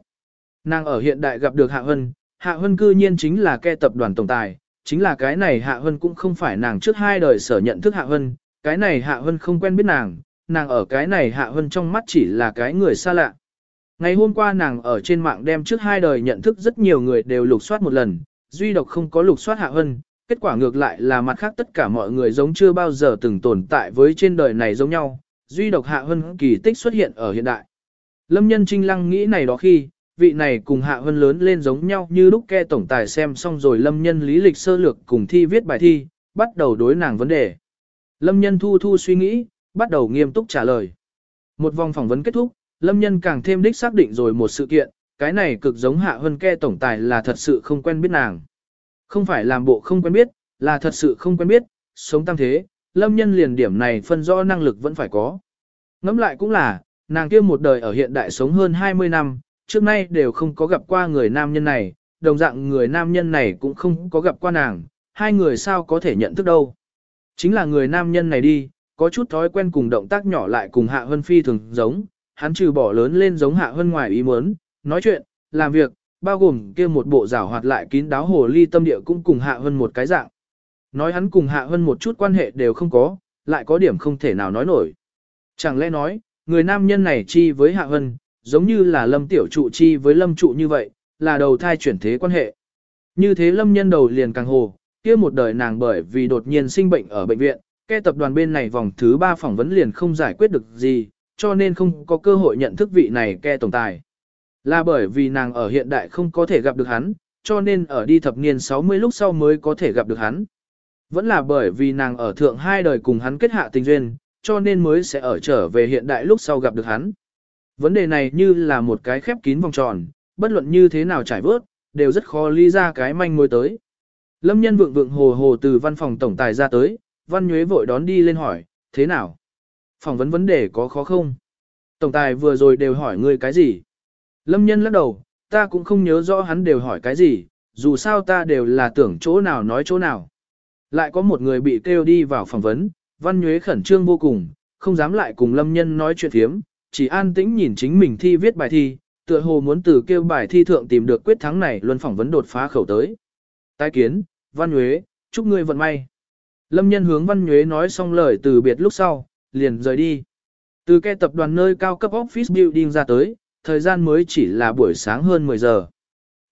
Nàng ở hiện đại gặp được Hạ Hân, Hạ Hân cư nhiên chính là ke tập đoàn tổng tài, chính là cái này Hạ Hân cũng không phải nàng trước hai đời sở nhận thức Hạ Hân, cái này Hạ Hân không quen biết nàng, nàng ở cái này Hạ Hân trong mắt chỉ là cái người xa lạ. Ngày hôm qua nàng ở trên mạng đem trước hai đời nhận thức rất nhiều người đều lục soát một lần, duy độc không có lục soát Hạ Hân, kết quả ngược lại là mặt khác tất cả mọi người giống chưa bao giờ từng tồn tại với trên đời này giống nhau, duy độc Hạ Hân kỳ tích xuất hiện ở hiện đại. Lâm nhân trinh lăng nghĩ này đó khi, vị này cùng Hạ Hân lớn lên giống nhau như lúc ke tổng tài xem xong rồi Lâm nhân lý lịch sơ lược cùng thi viết bài thi, bắt đầu đối nàng vấn đề. Lâm nhân thu thu suy nghĩ, bắt đầu nghiêm túc trả lời. Một vòng phỏng vấn kết thúc, Lâm nhân càng thêm đích xác định rồi một sự kiện, cái này cực giống Hạ Hân ke tổng tài là thật sự không quen biết nàng. Không phải làm bộ không quen biết, là thật sự không quen biết, sống tam thế, lâm nhân liền điểm này phân rõ năng lực vẫn phải có. Ngẫm lại cũng là, nàng kia một đời ở hiện đại sống hơn 20 năm, trước nay đều không có gặp qua người nam nhân này, đồng dạng người nam nhân này cũng không có gặp qua nàng, hai người sao có thể nhận thức đâu. Chính là người nam nhân này đi, có chút thói quen cùng động tác nhỏ lại cùng Hạ Hân Phi thường giống, hắn trừ bỏ lớn lên giống Hạ Hân ngoài ý muốn, nói chuyện, làm việc, bao gồm kia một bộ rảo hoạt lại kín đáo hồ ly tâm địa cũng cùng Hạ hơn một cái dạng. Nói hắn cùng Hạ hơn một chút quan hệ đều không có, lại có điểm không thể nào nói nổi. Chẳng lẽ nói, người nam nhân này chi với Hạ hơn giống như là lâm tiểu trụ chi với lâm trụ như vậy, là đầu thai chuyển thế quan hệ. Như thế lâm nhân đầu liền càng hồ, kia một đời nàng bởi vì đột nhiên sinh bệnh ở bệnh viện, kê tập đoàn bên này vòng thứ ba phỏng vấn liền không giải quyết được gì, cho nên không có cơ hội nhận thức vị này kê tổng tài. Là bởi vì nàng ở hiện đại không có thể gặp được hắn, cho nên ở đi thập niên 60 lúc sau mới có thể gặp được hắn. Vẫn là bởi vì nàng ở thượng hai đời cùng hắn kết hạ tình duyên, cho nên mới sẽ ở trở về hiện đại lúc sau gặp được hắn. Vấn đề này như là một cái khép kín vòng tròn, bất luận như thế nào trải vớt, đều rất khó ly ra cái manh mối tới. Lâm nhân vượng vượng hồ hồ từ văn phòng tổng tài ra tới, văn nhuế vội đón đi lên hỏi, thế nào? Phỏng vấn vấn đề có khó không? Tổng tài vừa rồi đều hỏi ngươi cái gì? Lâm nhân lắc đầu, ta cũng không nhớ rõ hắn đều hỏi cái gì, dù sao ta đều là tưởng chỗ nào nói chỗ nào. Lại có một người bị kêu đi vào phỏng vấn, văn nhuế khẩn trương vô cùng, không dám lại cùng lâm nhân nói chuyện thiếm, chỉ an tĩnh nhìn chính mình thi viết bài thi, tựa hồ muốn từ kêu bài thi thượng tìm được quyết thắng này luân phỏng vấn đột phá khẩu tới. Tái kiến, văn nhuế, chúc ngươi vận may. Lâm nhân hướng văn nhuế nói xong lời từ biệt lúc sau, liền rời đi. Từ cái tập đoàn nơi cao cấp office building ra tới, thời gian mới chỉ là buổi sáng hơn 10 giờ.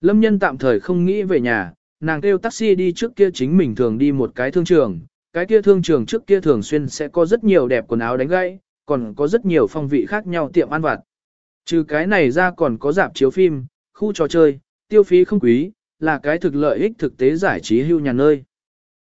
Lâm nhân tạm thời không nghĩ về nhà, nàng kêu taxi đi trước kia chính mình thường đi một cái thương trường, cái kia thương trường trước kia thường xuyên sẽ có rất nhiều đẹp quần áo đánh gãy, còn có rất nhiều phong vị khác nhau tiệm ăn vặt. Trừ cái này ra còn có dạp chiếu phim, khu trò chơi, tiêu phí không quý, là cái thực lợi ích thực tế giải trí hưu nhà nơi.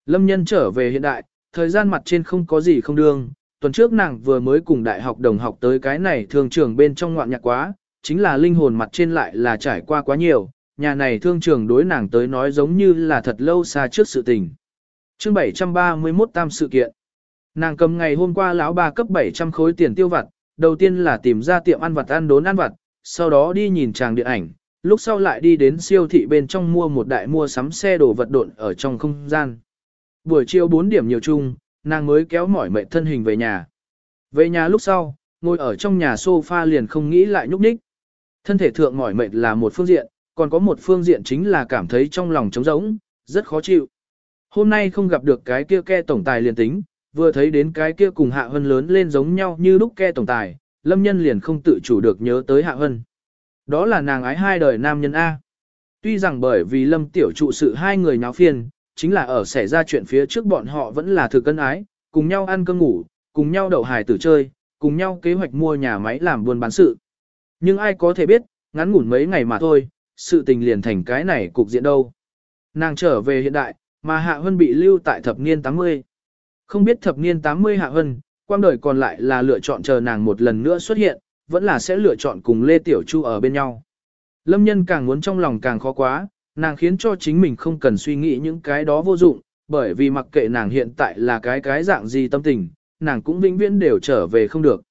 Lâm nhân trở về hiện đại, thời gian mặt trên không có gì không đương, tuần trước nàng vừa mới cùng đại học đồng học tới cái này thương trường bên trong ngoạn nhạc quá, chính là linh hồn mặt trên lại là trải qua quá nhiều, nhà này thương trường đối nàng tới nói giống như là thật lâu xa trước sự tình. chương 731 tam sự kiện. Nàng cầm ngày hôm qua lão bà cấp 700 khối tiền tiêu vặt, đầu tiên là tìm ra tiệm ăn vặt ăn đốn ăn vặt, sau đó đi nhìn tràng điện ảnh, lúc sau lại đi đến siêu thị bên trong mua một đại mua sắm xe đồ vật độn ở trong không gian. Buổi chiều 4 điểm nhiều chung, nàng mới kéo mỏi mệt thân hình về nhà. Về nhà lúc sau, ngồi ở trong nhà sofa liền không nghĩ lại nhúc nhích. Thân thể thượng mỏi mệt là một phương diện, còn có một phương diện chính là cảm thấy trong lòng trống rỗng, rất khó chịu. Hôm nay không gặp được cái kia ke tổng tài liền tính, Vừa thấy đến cái kia cùng Hạ Hân lớn lên giống nhau như lúc ke tổng tài, Lâm Nhân liền không tự chủ được nhớ tới Hạ Hân. Đó là nàng ái hai đời nam nhân A. Tuy rằng bởi vì Lâm Tiểu trụ sự hai người nháo phiền, chính là ở xảy ra chuyện phía trước bọn họ vẫn là thực cân ái, cùng nhau ăn cơm ngủ, cùng nhau đậu hài tử chơi, cùng nhau kế hoạch mua nhà máy làm buôn bán sự. Nhưng ai có thể biết, ngắn ngủn mấy ngày mà thôi, sự tình liền thành cái này cục diện đâu. Nàng trở về hiện đại, mà Hạ Hân bị lưu tại thập niên 80. Không biết thập niên 80 Hạ Hân, quang đời còn lại là lựa chọn chờ nàng một lần nữa xuất hiện, vẫn là sẽ lựa chọn cùng Lê Tiểu Chu ở bên nhau. Lâm nhân càng muốn trong lòng càng khó quá, nàng khiến cho chính mình không cần suy nghĩ những cái đó vô dụng, bởi vì mặc kệ nàng hiện tại là cái cái dạng gì tâm tình, nàng cũng vĩnh viễn đều trở về không được.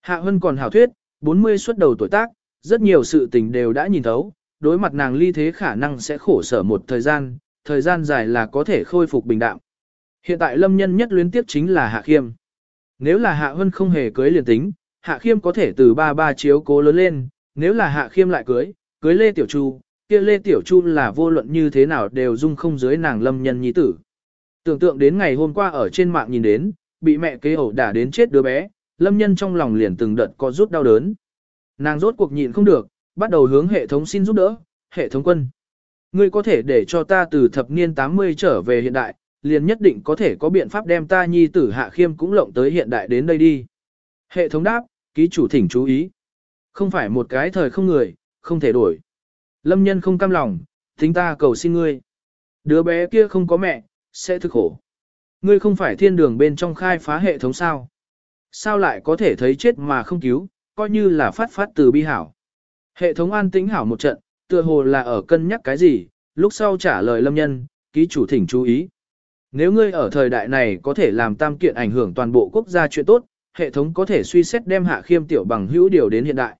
Hạ Hân còn hảo thuyết, 40 xuất đầu tuổi tác, rất nhiều sự tình đều đã nhìn thấu, đối mặt nàng ly thế khả năng sẽ khổ sở một thời gian, thời gian dài là có thể khôi phục bình đạm. Hiện tại lâm nhân nhất luyến tiếp chính là Hạ Khiêm. Nếu là Hạ Hân không hề cưới liền tính, Hạ Khiêm có thể từ ba ba chiếu cố lớn lên, nếu là Hạ Khiêm lại cưới, cưới Lê Tiểu Chu, kia Lê Tiểu Chu là vô luận như thế nào đều dung không dưới nàng lâm nhân nhi tử. Tưởng tượng đến ngày hôm qua ở trên mạng nhìn đến, bị mẹ kế ẩu đả đến chết đứa bé, lâm nhân trong lòng liền từng đợt có rút đau đớn. Nàng rốt cuộc nhịn không được, bắt đầu hướng hệ thống xin giúp đỡ, hệ thống quân. Ngươi có thể để cho ta từ thập niên 80 trở về hiện đại, liền nhất định có thể có biện pháp đem ta nhi tử hạ khiêm cũng lộng tới hiện đại đến đây đi. Hệ thống đáp, ký chủ thỉnh chú ý. Không phải một cái thời không người, không thể đổi. Lâm nhân không cam lòng, tính ta cầu xin ngươi. Đứa bé kia không có mẹ, sẽ thức khổ. Ngươi không phải thiên đường bên trong khai phá hệ thống sao. Sao lại có thể thấy chết mà không cứu, coi như là phát phát từ bi hảo. Hệ thống an tĩnh hảo một trận, tựa hồ là ở cân nhắc cái gì, lúc sau trả lời lâm nhân, ký chủ thỉnh chú ý. Nếu ngươi ở thời đại này có thể làm tam kiện ảnh hưởng toàn bộ quốc gia chuyện tốt, hệ thống có thể suy xét đem hạ khiêm tiểu bằng hữu điều đến hiện đại.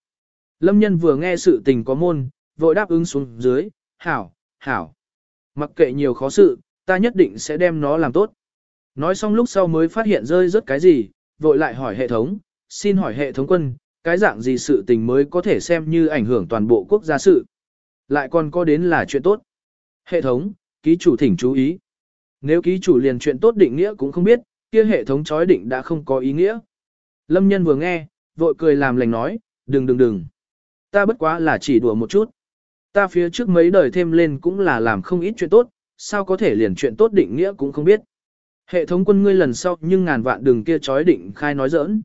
Lâm nhân vừa nghe sự tình có môn, vội đáp ứng xuống dưới, hảo, hảo. Mặc kệ nhiều khó sự, ta nhất định sẽ đem nó làm tốt. Nói xong lúc sau mới phát hiện rơi rớt cái gì, vội lại hỏi hệ thống, xin hỏi hệ thống quân, cái dạng gì sự tình mới có thể xem như ảnh hưởng toàn bộ quốc gia sự. Lại còn có đến là chuyện tốt. Hệ thống, ký chủ thỉnh chú ý. Nếu ký chủ liền chuyện tốt định nghĩa cũng không biết, kia hệ thống chói định đã không có ý nghĩa. Lâm nhân vừa nghe, vội cười làm lành nói, đừng đừng đừng. Ta bất quá là chỉ đùa một chút. Ta phía trước mấy đời thêm lên cũng là làm không ít chuyện tốt, sao có thể liền chuyện tốt định nghĩa cũng không biết. Hệ thống quân ngươi lần sau nhưng ngàn vạn đừng kia chói định khai nói giỡn.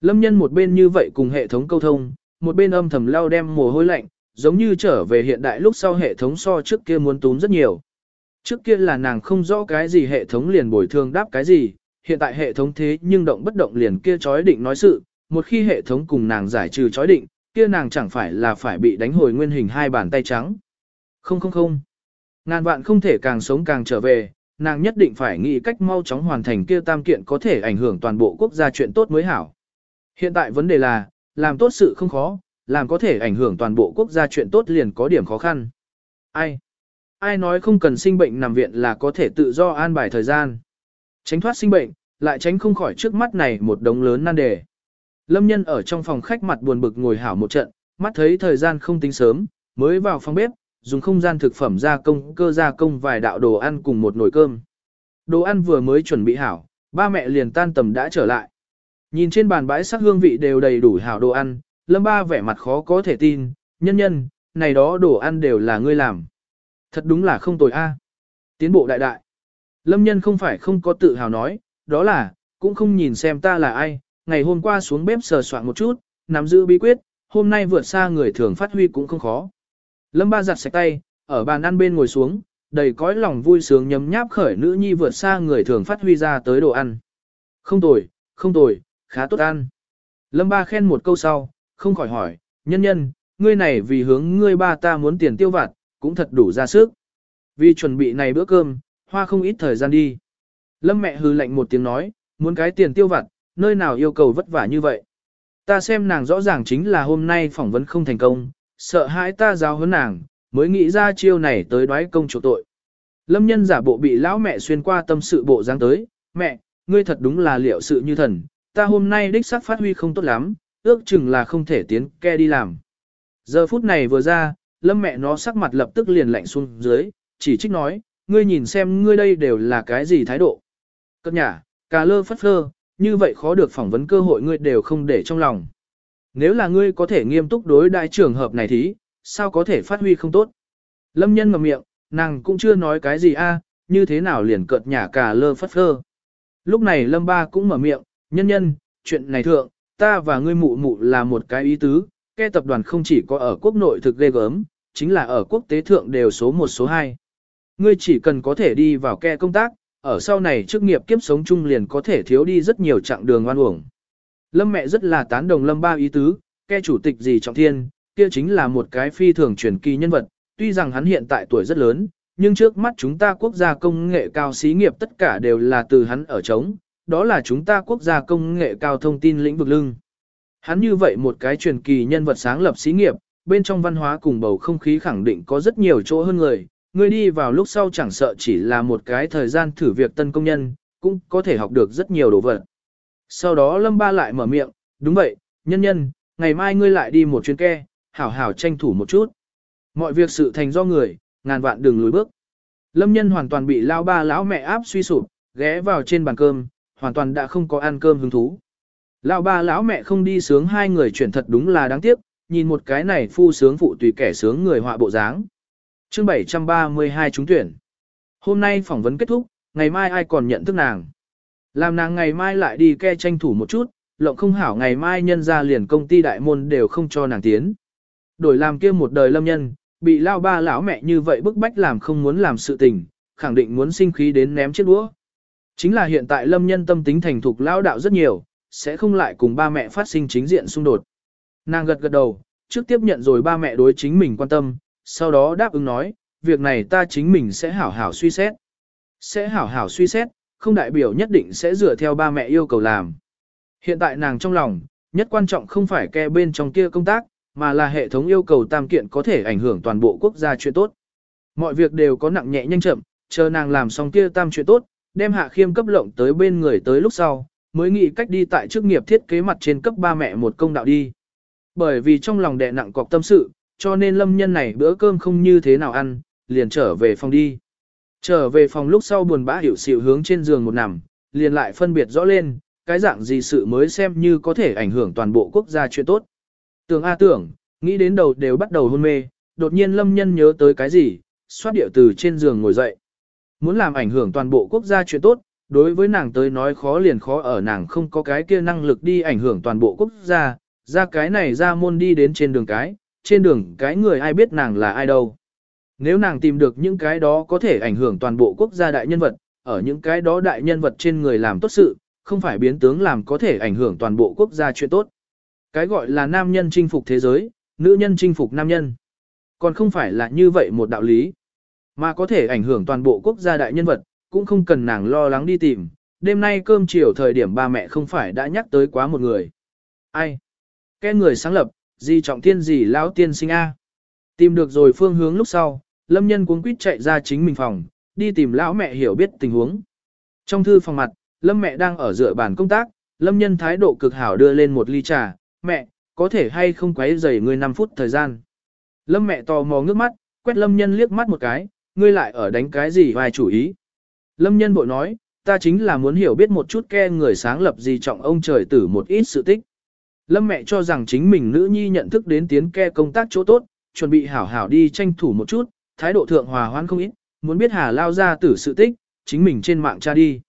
Lâm nhân một bên như vậy cùng hệ thống câu thông, một bên âm thầm lao đem mồ hôi lạnh, giống như trở về hiện đại lúc sau hệ thống so trước kia muốn tún rất nhiều. Trước kia là nàng không rõ cái gì hệ thống liền bồi thường đáp cái gì, hiện tại hệ thống thế nhưng động bất động liền kia chói định nói sự, một khi hệ thống cùng nàng giải trừ chói định, kia nàng chẳng phải là phải bị đánh hồi nguyên hình hai bàn tay trắng. Không không không. Ngàn vạn không thể càng sống càng trở về, nàng nhất định phải nghĩ cách mau chóng hoàn thành kia tam kiện có thể ảnh hưởng toàn bộ quốc gia chuyện tốt mới hảo. Hiện tại vấn đề là, làm tốt sự không khó, làm có thể ảnh hưởng toàn bộ quốc gia chuyện tốt liền có điểm khó khăn. Ai? Ai nói không cần sinh bệnh nằm viện là có thể tự do an bài thời gian. Tránh thoát sinh bệnh, lại tránh không khỏi trước mắt này một đống lớn nan đề. Lâm nhân ở trong phòng khách mặt buồn bực ngồi hảo một trận, mắt thấy thời gian không tính sớm, mới vào phòng bếp, dùng không gian thực phẩm gia công cơ gia công vài đạo đồ ăn cùng một nồi cơm. Đồ ăn vừa mới chuẩn bị hảo, ba mẹ liền tan tầm đã trở lại. Nhìn trên bàn bãi sắc hương vị đều đầy đủ hảo đồ ăn, lâm ba vẻ mặt khó có thể tin, nhân nhân, này đó đồ ăn đều là ngươi làm. Thật đúng là không tồi a. Tiến bộ đại đại. Lâm nhân không phải không có tự hào nói, đó là, cũng không nhìn xem ta là ai, ngày hôm qua xuống bếp sờ soạn một chút, nắm giữ bí quyết, hôm nay vượt xa người thường phát huy cũng không khó. Lâm ba giặt sạch tay, ở bàn ăn bên ngồi xuống, đầy cõi lòng vui sướng nhấm nháp khởi nữ nhi vượt xa người thường phát huy ra tới đồ ăn. Không tồi, không tồi, khá tốt ăn. Lâm ba khen một câu sau, không khỏi hỏi, nhân nhân, ngươi này vì hướng ngươi ba ta muốn tiền tiêu vặt, cũng thật đủ ra sức. Vì chuẩn bị này bữa cơm, hoa không ít thời gian đi. Lâm mẹ hư lạnh một tiếng nói, muốn cái tiền tiêu vặt, nơi nào yêu cầu vất vả như vậy. Ta xem nàng rõ ràng chính là hôm nay phỏng vấn không thành công, sợ hãi ta giáo huấn nàng, mới nghĩ ra chiêu này tới đoái công chỗ tội. Lâm nhân giả bộ bị lão mẹ xuyên qua tâm sự bộ dáng tới, mẹ, ngươi thật đúng là liệu sự như thần, ta hôm nay đích xác phát huy không tốt lắm, ước chừng là không thể tiến ke đi làm. Giờ phút này vừa ra, lâm mẹ nó sắc mặt lập tức liền lạnh xuống dưới, chỉ trích nói, ngươi nhìn xem ngươi đây đều là cái gì thái độ. Cất nhả, Cà lơ phất phơ, như vậy khó được phỏng vấn cơ hội ngươi đều không để trong lòng. Nếu là ngươi có thể nghiêm túc đối đại trường hợp này thì, sao có thể phát huy không tốt? Lâm nhân ngậm miệng, nàng cũng chưa nói cái gì a, như thế nào liền cợt nhả cả lơ phất phơ. Lúc này Lâm ba cũng mở miệng, nhân nhân, chuyện này thượng, ta và ngươi mụ mụ là một cái ý tứ, ke tập đoàn không chỉ có ở quốc nội thực ghê gớm, chính là ở quốc tế thượng đều số một số hai. Ngươi chỉ cần có thể đi vào ke công tác, ở sau này chức nghiệp kiếp sống chung liền có thể thiếu đi rất nhiều chặng đường oan uổng. Lâm mẹ rất là tán đồng Lâm ba ý tứ, ke chủ tịch gì trọng thiên, kia chính là một cái phi thường truyền kỳ nhân vật, tuy rằng hắn hiện tại tuổi rất lớn, nhưng trước mắt chúng ta quốc gia công nghệ cao xí nghiệp tất cả đều là từ hắn ở trống, đó là chúng ta quốc gia công nghệ cao thông tin lĩnh vực lưng. Hắn như vậy một cái truyền kỳ nhân vật sáng lập xí nghiệp, bên trong văn hóa cùng bầu không khí khẳng định có rất nhiều chỗ hơn người, người đi vào lúc sau chẳng sợ chỉ là một cái thời gian thử việc tân công nhân, cũng có thể học được rất nhiều đồ vật. Sau đó Lâm Ba lại mở miệng, đúng vậy, nhân nhân, ngày mai ngươi lại đi một chuyến ke, hảo hảo tranh thủ một chút. Mọi việc sự thành do người, ngàn vạn đừng lùi bước. Lâm nhân hoàn toàn bị lao ba lão mẹ áp suy sụp, ghé vào trên bàn cơm, hoàn toàn đã không có ăn cơm hứng thú. Lão ba lão mẹ không đi sướng hai người chuyển thật đúng là đáng tiếc, nhìn một cái này phu sướng phụ tùy kẻ sướng người họa bộ dáng. Chương 732 trúng tuyển. Hôm nay phỏng vấn kết thúc, ngày mai ai còn nhận thức nàng. Làm nàng ngày mai lại đi ke tranh thủ một chút, lộng không hảo ngày mai nhân ra liền công ty đại môn đều không cho nàng tiến. Đổi làm kia một đời lâm nhân, bị lao ba lão mẹ như vậy bức bách làm không muốn làm sự tình, khẳng định muốn sinh khí đến ném chiếc đũa. Chính là hiện tại lâm nhân tâm tính thành thục lao đạo rất nhiều, sẽ không lại cùng ba mẹ phát sinh chính diện xung đột. Nàng gật gật đầu, trước tiếp nhận rồi ba mẹ đối chính mình quan tâm, sau đó đáp ứng nói, việc này ta chính mình sẽ hảo hảo suy xét. Sẽ hảo hảo suy xét, không đại biểu nhất định sẽ dựa theo ba mẹ yêu cầu làm. Hiện tại nàng trong lòng, nhất quan trọng không phải ke bên trong kia công tác, mà là hệ thống yêu cầu tam kiện có thể ảnh hưởng toàn bộ quốc gia chuyện tốt. Mọi việc đều có nặng nhẹ nhanh chậm, chờ nàng làm xong kia tam chuyện tốt, đem hạ khiêm cấp lộng tới bên người tới lúc sau, mới nghĩ cách đi tại chức nghiệp thiết kế mặt trên cấp ba mẹ một công đạo đi. Bởi vì trong lòng đè nặng cọc tâm sự, cho nên lâm nhân này bữa cơm không như thế nào ăn, liền trở về phòng đi. Trở về phòng lúc sau buồn bã hiểu xịu hướng trên giường một nằm, liền lại phân biệt rõ lên, cái dạng gì sự mới xem như có thể ảnh hưởng toàn bộ quốc gia chuyện tốt. Tưởng A tưởng, nghĩ đến đầu đều bắt đầu hôn mê, đột nhiên lâm nhân nhớ tới cái gì, xoát điệu từ trên giường ngồi dậy. Muốn làm ảnh hưởng toàn bộ quốc gia chuyện tốt, đối với nàng tới nói khó liền khó ở nàng không có cái kia năng lực đi ảnh hưởng toàn bộ quốc gia, ra cái này ra môn đi đến trên đường cái, trên đường cái người ai biết nàng là ai đâu. Nếu nàng tìm được những cái đó có thể ảnh hưởng toàn bộ quốc gia đại nhân vật, ở những cái đó đại nhân vật trên người làm tốt sự, không phải biến tướng làm có thể ảnh hưởng toàn bộ quốc gia chuyện tốt. Cái gọi là nam nhân chinh phục thế giới, nữ nhân chinh phục nam nhân. Còn không phải là như vậy một đạo lý. Mà có thể ảnh hưởng toàn bộ quốc gia đại nhân vật, cũng không cần nàng lo lắng đi tìm. Đêm nay cơm chiều thời điểm ba mẹ không phải đã nhắc tới quá một người. Ai? Cái người sáng lập, gì trọng thiên gì lão tiên sinh A. Tìm được rồi phương hướng lúc sau, lâm nhân cuống quýt chạy ra chính mình phòng, đi tìm lão mẹ hiểu biết tình huống. Trong thư phòng mặt, lâm mẹ đang ở dựa bàn công tác, lâm nhân thái độ cực hảo đưa lên một ly trà, mẹ, có thể hay không quấy rầy ngươi 5 phút thời gian. Lâm mẹ tò mò ngước mắt, quét lâm nhân liếc mắt một cái, ngươi lại ở đánh cái gì vài chủ ý. Lâm nhân bội nói, ta chính là muốn hiểu biết một chút ke người sáng lập gì trọng ông trời tử một ít sự tích. Lâm mẹ cho rằng chính mình nữ nhi nhận thức đến tiến ke công tác chỗ tốt, chuẩn bị hảo hảo đi tranh thủ một chút, thái độ thượng hòa hoan không ít, muốn biết hà lao ra tử sự tích, chính mình trên mạng tra đi.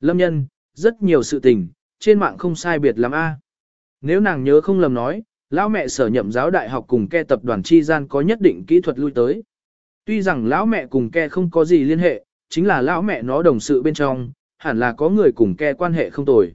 Lâm nhân, rất nhiều sự tình, trên mạng không sai biệt lắm a. Nếu nàng nhớ không lầm nói, lão mẹ sở nhậm giáo đại học cùng ke tập đoàn chi gian có nhất định kỹ thuật lui tới. Tuy rằng lão mẹ cùng ke không có gì liên hệ, chính là lão mẹ nó đồng sự bên trong, hẳn là có người cùng ke quan hệ không tồi.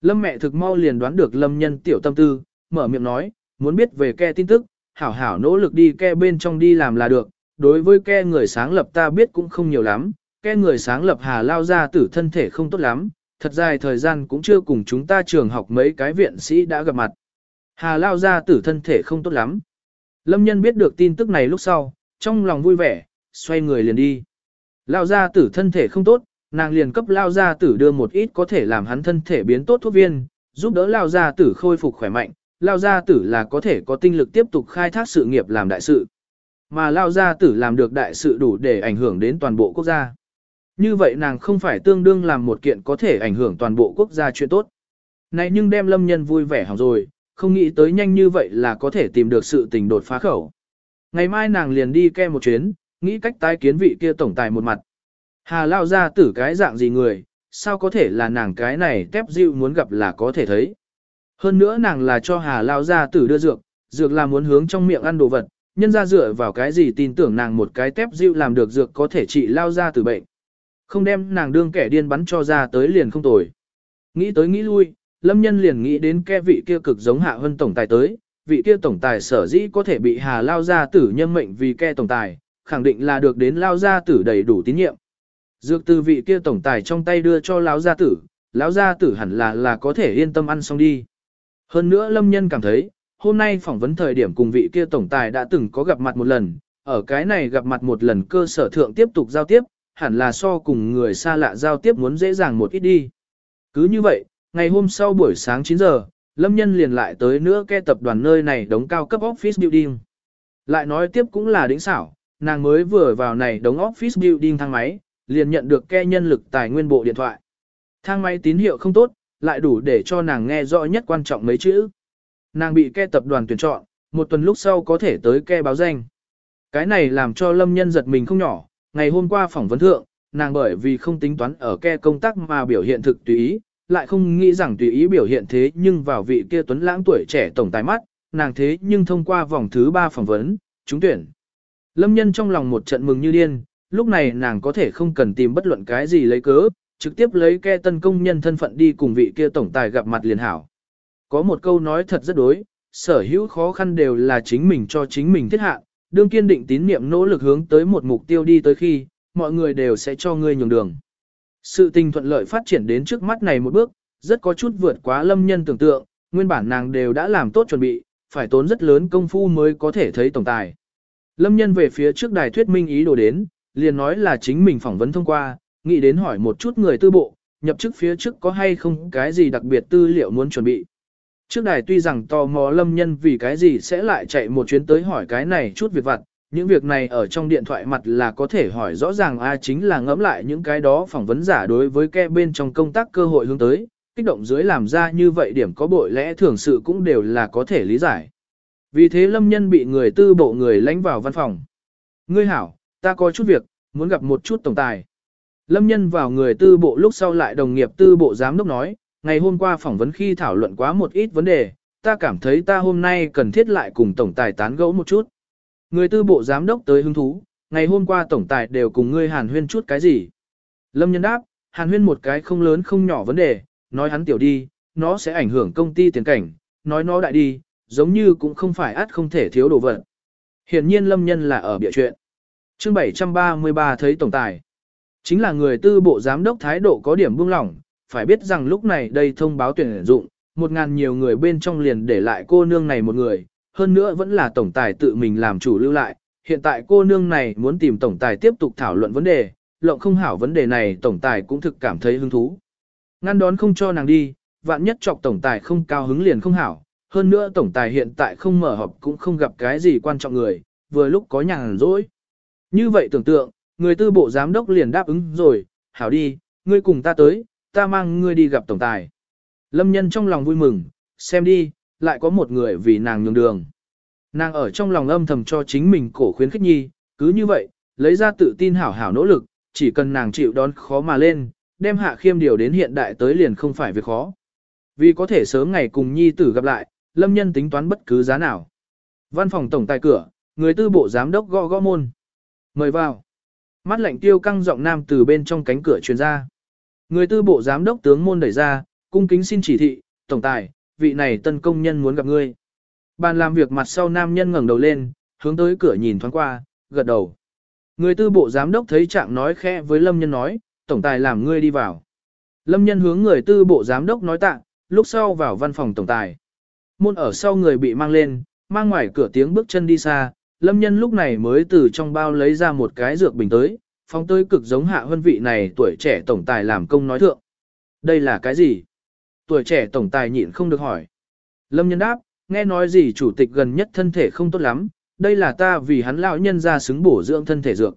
Lâm mẹ thực mau liền đoán được lâm nhân tiểu tâm tư, mở miệng nói, muốn biết về ke tin tức, hảo hảo nỗ lực đi ke bên trong đi làm là được, đối với ke người sáng lập ta biết cũng không nhiều lắm, ke người sáng lập hà lao ra tử thân thể không tốt lắm, thật dài thời gian cũng chưa cùng chúng ta trường học mấy cái viện sĩ đã gặp mặt. Hà lao ra tử thân thể không tốt lắm. Lâm nhân biết được tin tức này lúc sau, trong lòng vui vẻ, xoay người liền đi. Lao gia tử thân thể không tốt, nàng liền cấp lao gia tử đưa một ít có thể làm hắn thân thể biến tốt thuốc viên, giúp đỡ lao gia tử khôi phục khỏe mạnh. Lao gia tử là có thể có tinh lực tiếp tục khai thác sự nghiệp làm đại sự. Mà lao gia tử làm được đại sự đủ để ảnh hưởng đến toàn bộ quốc gia. Như vậy nàng không phải tương đương làm một kiện có thể ảnh hưởng toàn bộ quốc gia chuyện tốt. Này nhưng đem lâm nhân vui vẻ hỏng rồi, không nghĩ tới nhanh như vậy là có thể tìm được sự tình đột phá khẩu. Ngày mai nàng liền đi ke một chuyến, nghĩ cách tái kiến vị kia tổng tài một mặt. Hà lao gia tử cái dạng gì người, sao có thể là nàng cái này tép dịu muốn gặp là có thể thấy. Hơn nữa nàng là cho hà lao gia tử đưa dược, dược là muốn hướng trong miệng ăn đồ vật, nhân ra dựa vào cái gì tin tưởng nàng một cái tép dịu làm được dược có thể trị lao ra tử bệnh. Không đem nàng đương kẻ điên bắn cho ra tới liền không tồi. Nghĩ tới nghĩ lui, lâm nhân liền nghĩ đến ke vị kia cực giống hạ hơn tổng tài tới, vị kia tổng tài sở dĩ có thể bị hà lao ra tử nhân mệnh vì ke tổng tài, khẳng định là được đến lao gia tử đầy đủ tín nhiệm. Dược từ vị kia tổng tài trong tay đưa cho lão gia tử, lão gia tử hẳn là là có thể yên tâm ăn xong đi. Hơn nữa lâm nhân cảm thấy, hôm nay phỏng vấn thời điểm cùng vị kia tổng tài đã từng có gặp mặt một lần, ở cái này gặp mặt một lần cơ sở thượng tiếp tục giao tiếp, hẳn là so cùng người xa lạ giao tiếp muốn dễ dàng một ít đi. Cứ như vậy, ngày hôm sau buổi sáng 9 giờ, Lâm Nhân liền lại tới nữa ke tập đoàn nơi này đóng cao cấp office building. Lại nói tiếp cũng là đỉnh xảo, nàng mới vừa vào này đóng office building thang máy, liền nhận được ke nhân lực tài nguyên bộ điện thoại. Thang máy tín hiệu không tốt, lại đủ để cho nàng nghe rõ nhất quan trọng mấy chữ. Nàng bị ke tập đoàn tuyển chọn, một tuần lúc sau có thể tới ke báo danh. Cái này làm cho lâm nhân giật mình không nhỏ, ngày hôm qua phỏng vấn thượng, nàng bởi vì không tính toán ở ke công tác mà biểu hiện thực tùy ý, lại không nghĩ rằng tùy ý biểu hiện thế nhưng vào vị kia tuấn lãng tuổi trẻ tổng tài mắt, nàng thế nhưng thông qua vòng thứ 3 phỏng vấn, trúng tuyển. Lâm nhân trong lòng một trận mừng như điên, lúc này nàng có thể không cần tìm bất luận cái gì lấy cớ, trực tiếp lấy ke tân công nhân thân phận đi cùng vị kia tổng tài gặp mặt liền hảo. Có một câu nói thật rất đối, sở hữu khó khăn đều là chính mình cho chính mình thiết hạ, đương kiên định tín niệm nỗ lực hướng tới một mục tiêu đi tới khi, mọi người đều sẽ cho ngươi nhường đường. Sự tình thuận lợi phát triển đến trước mắt này một bước, rất có chút vượt quá lâm nhân tưởng tượng, nguyên bản nàng đều đã làm tốt chuẩn bị, phải tốn rất lớn công phu mới có thể thấy tổng tài. Lâm nhân về phía trước đài thuyết minh ý đồ đến, liền nói là chính mình phỏng vấn thông qua, nghĩ đến hỏi một chút người tư bộ, nhập chức phía trước có hay không cái gì đặc biệt tư liệu muốn chuẩn bị. Trước đài tuy rằng tò mò lâm nhân vì cái gì sẽ lại chạy một chuyến tới hỏi cái này chút việc vặt, những việc này ở trong điện thoại mặt là có thể hỏi rõ ràng a chính là ngẫm lại những cái đó phỏng vấn giả đối với ke bên trong công tác cơ hội hướng tới, kích động dưới làm ra như vậy điểm có bội lẽ thường sự cũng đều là có thể lý giải. Vì thế lâm nhân bị người tư bộ người lánh vào văn phòng. Ngươi hảo, ta có chút việc, muốn gặp một chút tổng tài. Lâm nhân vào người tư bộ lúc sau lại đồng nghiệp tư bộ giám đốc nói, ngày hôm qua phỏng vấn khi thảo luận quá một ít vấn đề, ta cảm thấy ta hôm nay cần thiết lại cùng tổng tài tán gẫu một chút. Người tư bộ giám đốc tới hứng thú, ngày hôm qua tổng tài đều cùng ngươi hàn huyên chút cái gì. Lâm nhân đáp, hàn huyên một cái không lớn không nhỏ vấn đề, nói hắn tiểu đi, nó sẽ ảnh hưởng công ty tiền cảnh, nói nó đại đi, giống như cũng không phải át không thể thiếu đồ vật. Hiển nhiên lâm nhân là ở bịa chuyện. chương 733 thấy tổng tài. Chính là người tư bộ giám đốc thái độ có điểm buông lỏng, phải biết rằng lúc này đây thông báo tuyển dụng, một ngàn nhiều người bên trong liền để lại cô nương này một người, hơn nữa vẫn là tổng tài tự mình làm chủ lưu lại. Hiện tại cô nương này muốn tìm tổng tài tiếp tục thảo luận vấn đề, lộng không hảo vấn đề này tổng tài cũng thực cảm thấy hứng thú. Ngăn đón không cho nàng đi, vạn nhất chọc tổng tài không cao hứng liền không hảo, hơn nữa tổng tài hiện tại không mở họp cũng không gặp cái gì quan trọng người, vừa lúc có nhàn rỗi. Như vậy tưởng tượng, người tư bộ giám đốc liền đáp ứng rồi, hảo đi, ngươi cùng ta tới, ta mang ngươi đi gặp tổng tài. Lâm nhân trong lòng vui mừng, xem đi, lại có một người vì nàng nhường đường. Nàng ở trong lòng âm thầm cho chính mình cổ khuyến khích nhi, cứ như vậy, lấy ra tự tin hảo hảo nỗ lực, chỉ cần nàng chịu đón khó mà lên, đem hạ khiêm điều đến hiện đại tới liền không phải việc khó. Vì có thể sớm ngày cùng nhi tử gặp lại, lâm nhân tính toán bất cứ giá nào. Văn phòng tổng tài cửa, người tư bộ giám đốc gõ gõ môn. Mời vào. Mắt lạnh tiêu căng giọng nam từ bên trong cánh cửa truyền ra. Người tư bộ giám đốc tướng môn đẩy ra, cung kính xin chỉ thị, tổng tài, vị này tân công nhân muốn gặp ngươi. Bàn làm việc mặt sau nam nhân ngẩng đầu lên, hướng tới cửa nhìn thoáng qua, gật đầu. Người tư bộ giám đốc thấy trạng nói khẽ với lâm nhân nói, tổng tài làm ngươi đi vào. Lâm nhân hướng người tư bộ giám đốc nói tạ, lúc sau vào văn phòng tổng tài. Môn ở sau người bị mang lên, mang ngoài cửa tiếng bước chân đi xa, lâm nhân lúc này mới từ trong bao lấy ra một cái dược bình tới, phóng tới cực giống hạ huân vị này tuổi trẻ tổng tài làm công nói thượng. Đây là cái gì? Tuổi trẻ tổng tài nhịn không được hỏi. Lâm nhân đáp, nghe nói gì chủ tịch gần nhất thân thể không tốt lắm, đây là ta vì hắn lão nhân ra xứng bổ dưỡng thân thể dược.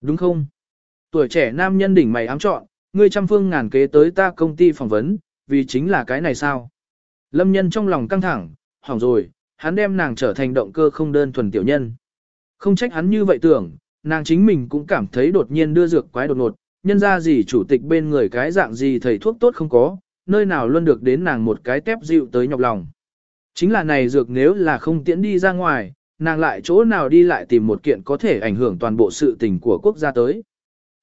Đúng không? Tuổi trẻ nam nhân đỉnh mày ám trọn, ngươi trăm phương ngàn kế tới ta công ty phỏng vấn, vì chính là cái này sao? Lâm nhân trong lòng căng thẳng, hỏng rồi, hắn đem nàng trở thành động cơ không đơn thuần tiểu nhân. Không trách hắn như vậy tưởng, nàng chính mình cũng cảm thấy đột nhiên đưa dược quái đột ngột, nhân ra gì chủ tịch bên người cái dạng gì thầy thuốc tốt không có, nơi nào luôn được đến nàng một cái tép dịu tới nhọc lòng. Chính là này dược nếu là không tiễn đi ra ngoài, nàng lại chỗ nào đi lại tìm một kiện có thể ảnh hưởng toàn bộ sự tình của quốc gia tới.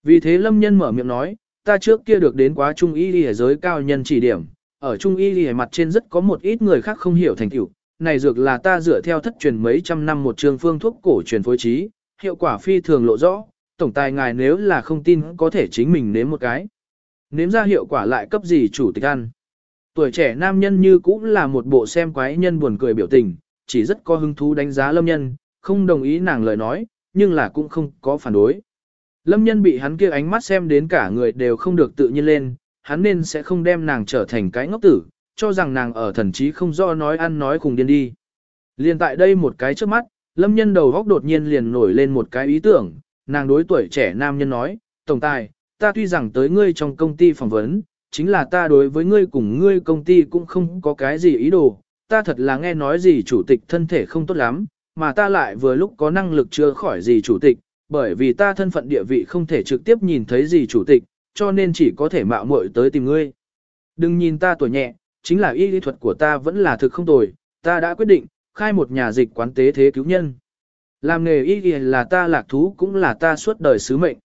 Vì thế lâm nhân mở miệng nói, ta trước kia được đến quá trung y y giới cao nhân chỉ điểm, ở trung y y mặt trên rất có một ít người khác không hiểu thành tựu. Này dược là ta dựa theo thất truyền mấy trăm năm một trường phương thuốc cổ truyền phối trí, hiệu quả phi thường lộ rõ, tổng tài ngài nếu là không tin có thể chính mình nếm một cái. Nếm ra hiệu quả lại cấp gì chủ tịch ăn. Tuổi trẻ nam nhân như cũng là một bộ xem quái nhân buồn cười biểu tình, chỉ rất có hứng thú đánh giá lâm nhân, không đồng ý nàng lời nói, nhưng là cũng không có phản đối. Lâm nhân bị hắn kia ánh mắt xem đến cả người đều không được tự nhiên lên, hắn nên sẽ không đem nàng trở thành cái ngốc tử, cho rằng nàng ở thần trí không do nói ăn nói cùng điên đi. Liên tại đây một cái trước mắt, lâm nhân đầu góc đột nhiên liền nổi lên một cái ý tưởng, nàng đối tuổi trẻ nam nhân nói, Tổng tài, ta tuy rằng tới ngươi trong công ty phỏng vấn, chính là ta đối với ngươi cùng ngươi công ty cũng không có cái gì ý đồ, ta thật là nghe nói gì chủ tịch thân thể không tốt lắm, mà ta lại vừa lúc có năng lực chưa khỏi gì chủ tịch, bởi vì ta thân phận địa vị không thể trực tiếp nhìn thấy gì chủ tịch, cho nên chỉ có thể mạo muội tới tìm ngươi. Đừng nhìn ta tuổi nhẹ, chính là y lý thuật của ta vẫn là thực không tồi, ta đã quyết định, khai một nhà dịch quán tế thế cứu nhân. Làm nghề y là ta lạc thú cũng là ta suốt đời sứ mệnh.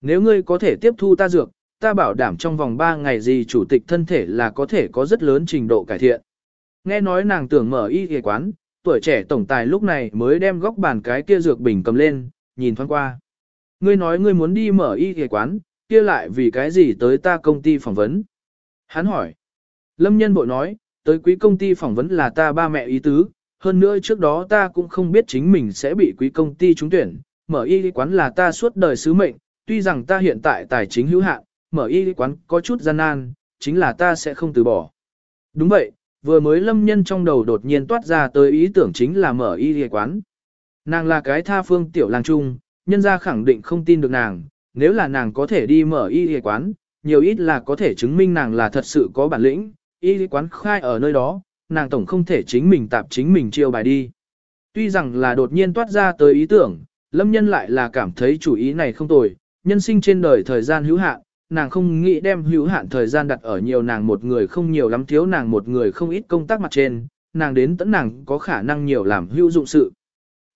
Nếu ngươi có thể tiếp thu ta dược, ta bảo đảm trong vòng 3 ngày gì chủ tịch thân thể là có thể có rất lớn trình độ cải thiện. Nghe nói nàng tưởng mở y y quán, tuổi trẻ tổng tài lúc này mới đem góc bàn cái kia dược bình cầm lên, nhìn thoáng qua. Ngươi nói ngươi muốn đi mở y y quán, kia lại vì cái gì tới ta công ty phỏng vấn? Hắn hỏi. Lâm nhân bội nói, tới quý công ty phỏng vấn là ta ba mẹ ý tứ, hơn nữa trước đó ta cũng không biết chính mình sẽ bị quý công ty trúng tuyển, mở y quán là ta suốt đời sứ mệnh, tuy rằng ta hiện tại tài chính hữu hạn, mở y quán có chút gian nan, chính là ta sẽ không từ bỏ. Đúng vậy, vừa mới lâm nhân trong đầu đột nhiên toát ra tới ý tưởng chính là mở y quán. Nàng là cái tha phương tiểu Làng trung, nhân gia khẳng định không tin được nàng, nếu là nàng có thể đi mở y quán, nhiều ít là có thể chứng minh nàng là thật sự có bản lĩnh, y quán khai ở nơi đó, nàng tổng không thể chính mình tạp chính mình chiêu bài đi. Tuy rằng là đột nhiên toát ra tới ý tưởng, lâm nhân lại là cảm thấy chủ ý này không tồi, nhân sinh trên đời thời gian hữu hạn, nàng không nghĩ đem hữu hạn thời gian đặt ở nhiều nàng một người không nhiều lắm thiếu nàng một người không ít công tác mặt trên, nàng đến tận nàng có khả năng nhiều làm hữu dụng sự.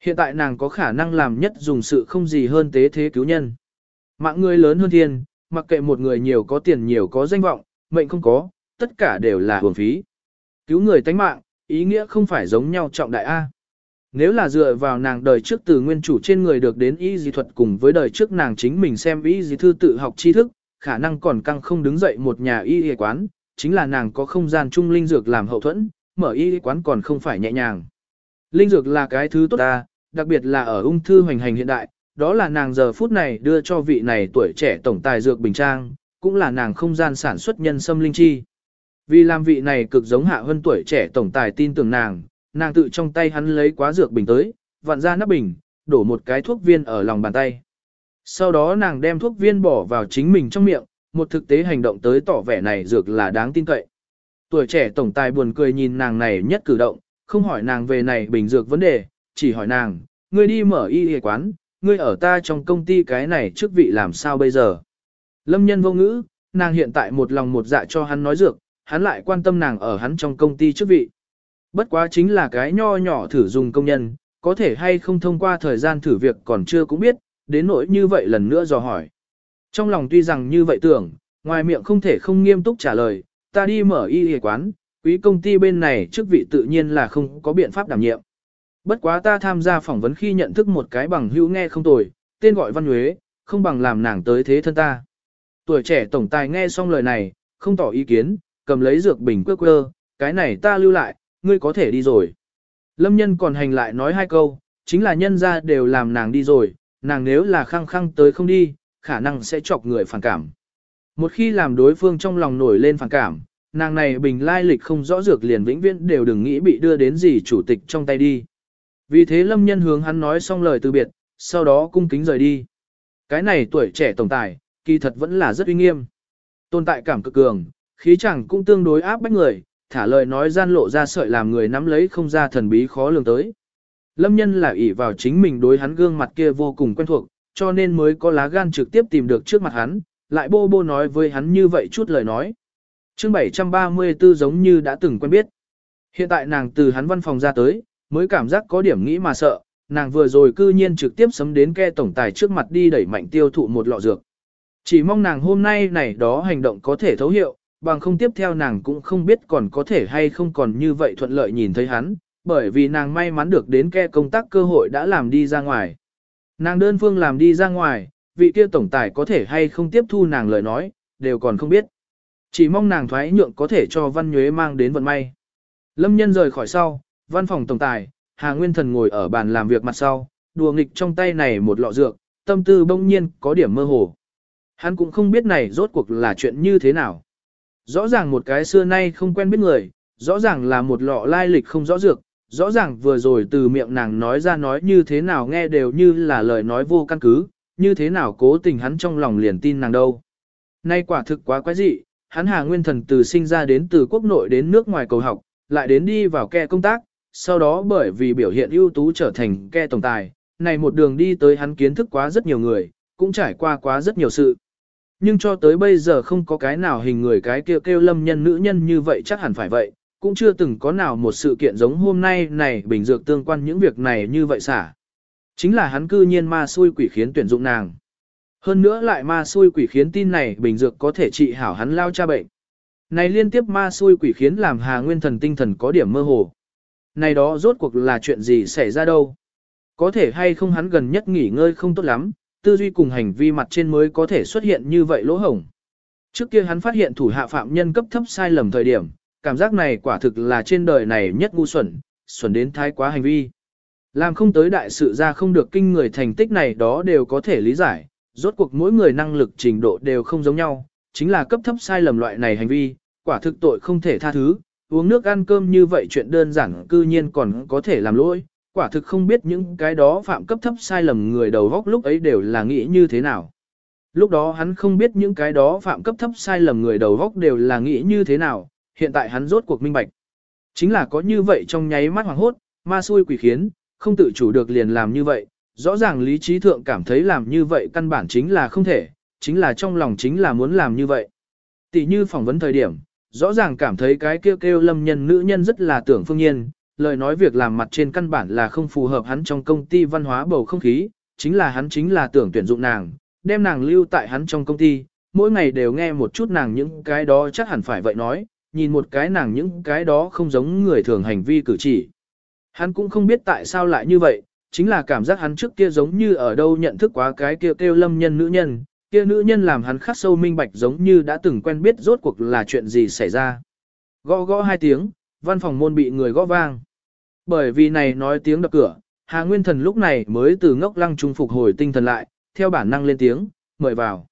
Hiện tại nàng có khả năng làm nhất dùng sự không gì hơn tế thế cứu nhân. Mạng người lớn hơn thiên, mặc kệ một người nhiều có tiền nhiều có danh vọng, mệnh không có, tất cả đều là hưởng phí. Cứu người tánh mạng, ý nghĩa không phải giống nhau trọng đại A. Nếu là dựa vào nàng đời trước từ nguyên chủ trên người được đến y dị thuật cùng với đời trước nàng chính mình xem y dị thư tự học tri thức, khả năng còn căng không đứng dậy một nhà y y quán, chính là nàng có không gian trung linh dược làm hậu thuẫn, mở y y quán còn không phải nhẹ nhàng. Linh dược là cái thứ tốt ta, đặc biệt là ở ung thư hoành hành hiện đại, đó là nàng giờ phút này đưa cho vị này tuổi trẻ tổng tài dược bình trang, cũng là nàng không gian sản xuất nhân sâm linh chi. Vì làm vị này cực giống hạ hơn tuổi trẻ tổng tài tin tưởng nàng, nàng tự trong tay hắn lấy quá dược bình tới, vặn ra nắp bình, đổ một cái thuốc viên ở lòng bàn tay. Sau đó nàng đem thuốc viên bỏ vào chính mình trong miệng, một thực tế hành động tới tỏ vẻ này dược là đáng tin cậy. Tuổi trẻ tổng tài buồn cười nhìn nàng này nhất cử động, không hỏi nàng về này bình dược vấn đề, chỉ hỏi nàng, ngươi đi mở y y quán, ngươi ở ta trong công ty cái này trước vị làm sao bây giờ. Lâm nhân vô ngữ, nàng hiện tại một lòng một dạ cho hắn nói dược, hắn lại quan tâm nàng ở hắn trong công ty trước vị. Bất quá chính là cái nho nhỏ thử dùng công nhân, có thể hay không thông qua thời gian thử việc còn chưa cũng biết, đến nỗi như vậy lần nữa dò hỏi. Trong lòng tuy rằng như vậy tưởng, ngoài miệng không thể không nghiêm túc trả lời, ta đi mở y y quán, quý công ty bên này chức vị tự nhiên là không có biện pháp đảm nhiệm. Bất quá ta tham gia phỏng vấn khi nhận thức một cái bằng hữu nghe không tồi, tên gọi Văn Nhuế, không bằng làm nàng tới thế thân ta. Tuổi trẻ tổng tài nghe xong lời này, không tỏ ý kiến, cầm lấy dược bình quơ quơ, cái này ta lưu lại, ngươi có thể đi rồi. Lâm nhân còn hành lại nói hai câu, chính là nhân ra đều làm nàng đi rồi, nàng nếu là khăng khăng tới không đi, khả năng sẽ chọc người phản cảm. Một khi làm đối phương trong lòng nổi lên phản cảm, nàng này bình lai lịch không rõ dược liền vĩnh viễn đều đừng nghĩ bị đưa đến gì chủ tịch trong tay đi. Vì thế lâm nhân hướng hắn nói xong lời từ biệt, sau đó cung kính rời đi. Cái này tuổi trẻ tổng tài, kỳ thật vẫn là rất uy nghiêm. Tồn tại cảm cực cường, khí chẳng cũng tương đối áp bách người, thả lời nói gian lộ ra sợi làm người nắm lấy không ra thần bí khó lường tới. Lâm nhân là ỷ vào chính mình đối hắn gương mặt kia vô cùng quen thuộc, cho nên mới có lá gan trực tiếp tìm được trước mặt hắn, lại bô bô nói với hắn như vậy chút lời nói. chương 734 giống như đã từng quen biết. Hiện tại nàng từ hắn văn phòng ra tới, mới cảm giác có điểm nghĩ mà sợ, nàng vừa rồi cư nhiên trực tiếp sấm đến ke tổng tài trước mặt đi đẩy mạnh tiêu thụ một lọ dược. Chỉ mong nàng hôm nay này đó hành động có thể thấu hiệu, bằng không tiếp theo nàng cũng không biết còn có thể hay không còn như vậy thuận lợi nhìn thấy hắn, bởi vì nàng may mắn được đến ke công tác cơ hội đã làm đi ra ngoài. Nàng đơn phương làm đi ra ngoài, vị kia tổng tài có thể hay không tiếp thu nàng lời nói, đều còn không biết. Chỉ mong nàng thoái nhượng có thể cho Văn Nhuế mang đến vận may. Lâm nhân rời khỏi sau, văn phòng tổng tài, Hà Nguyên Thần ngồi ở bàn làm việc mặt sau, đùa nghịch trong tay này một lọ dược, tâm tư bỗng nhiên có điểm mơ hồ. Hắn cũng không biết này rốt cuộc là chuyện như thế nào. Rõ ràng một cái xưa nay không quen biết người, rõ ràng là một lọ lai lịch không rõ dược, rõ ràng vừa rồi từ miệng nàng nói ra nói như thế nào nghe đều như là lời nói vô căn cứ, như thế nào cố tình hắn trong lòng liền tin nàng đâu. Nay quả thực quá quái dị, hắn Hà Nguyên Thần từ sinh ra đến từ quốc nội đến nước ngoài cầu học, lại đến đi vào ke công tác, sau đó bởi vì biểu hiện ưu tú trở thành ke tổng tài, này một đường đi tới hắn kiến thức quá rất nhiều người, cũng trải qua quá rất nhiều sự. Nhưng cho tới bây giờ không có cái nào hình người cái kêu kêu lâm nhân nữ nhân như vậy chắc hẳn phải vậy, cũng chưa từng có nào một sự kiện giống hôm nay này bình dược tương quan những việc này như vậy xả. Chính là hắn cư nhiên ma xui quỷ khiến tuyển dụng nàng. Hơn nữa lại ma xui quỷ khiến tin này bình dược có thể trị hảo hắn lao cha bệnh. Này liên tiếp ma xui quỷ khiến làm Hà Nguyên Thần tinh thần có điểm mơ hồ. Này đó rốt cuộc là chuyện gì xảy ra đâu? Có thể hay không hắn gần nhất nghỉ ngơi không tốt lắm, tư duy cùng hành vi mặt trên mới có thể xuất hiện như vậy lỗ hổng. Trước kia hắn phát hiện thủ hạ phạm nhân cấp thấp sai lầm thời điểm, cảm giác này quả thực là trên đời này nhất ngu xuẩn, xuẩn đến thái quá hành vi. Làm không tới đại sự ra không được kinh người thành tích này đó đều có thể lý giải, rốt cuộc mỗi người năng lực trình độ đều không giống nhau, chính là cấp thấp sai lầm loại này hành vi, quả thực tội không thể tha thứ, uống nước ăn cơm như vậy chuyện đơn giản cư nhiên còn có thể làm lỗi, quả thực không biết những cái đó phạm cấp thấp sai lầm người đầu góc lúc ấy đều là nghĩ như thế nào. Lúc đó hắn không biết những cái đó phạm cấp thấp sai lầm người đầu góc đều là nghĩ như thế nào, hiện tại hắn rốt cuộc minh bạch. Chính là có như vậy trong nháy mắt hoàng hốt, ma xui quỷ khiến, không tự chủ được liền làm như vậy, rõ ràng lý trí thượng cảm thấy làm như vậy căn bản chính là không thể, chính là trong lòng chính là muốn làm như vậy. Tỷ như phỏng vấn thời điểm, rõ ràng cảm thấy cái kêu kêu lâm nhân nữ nhân rất là tưởng phương nhiên, lời nói việc làm mặt trên căn bản là không phù hợp hắn trong công ty văn hóa bầu không khí, chính là hắn chính là tưởng tuyển dụng nàng, đem nàng lưu tại hắn trong công ty, mỗi ngày đều nghe một chút nàng những cái đó chắc hẳn phải vậy nói, nhìn một cái nàng những cái đó không giống người thường hành vi cử chỉ. Hắn cũng không biết tại sao lại như vậy, chính là cảm giác hắn trước kia giống như ở đâu nhận thức quá cái kia kêu, kêu lâm nhân nữ nhân, kia nữ nhân làm hắn khắc sâu minh bạch giống như đã từng quen biết rốt cuộc là chuyện gì xảy ra. Gõ gõ hai tiếng, văn phòng môn bị người gõ vang. Bởi vì này nói tiếng đập cửa, Hà Nguyên Thần lúc này mới từ ngốc lăng trung phục hồi tinh thần lại, theo bản năng lên tiếng, mời vào.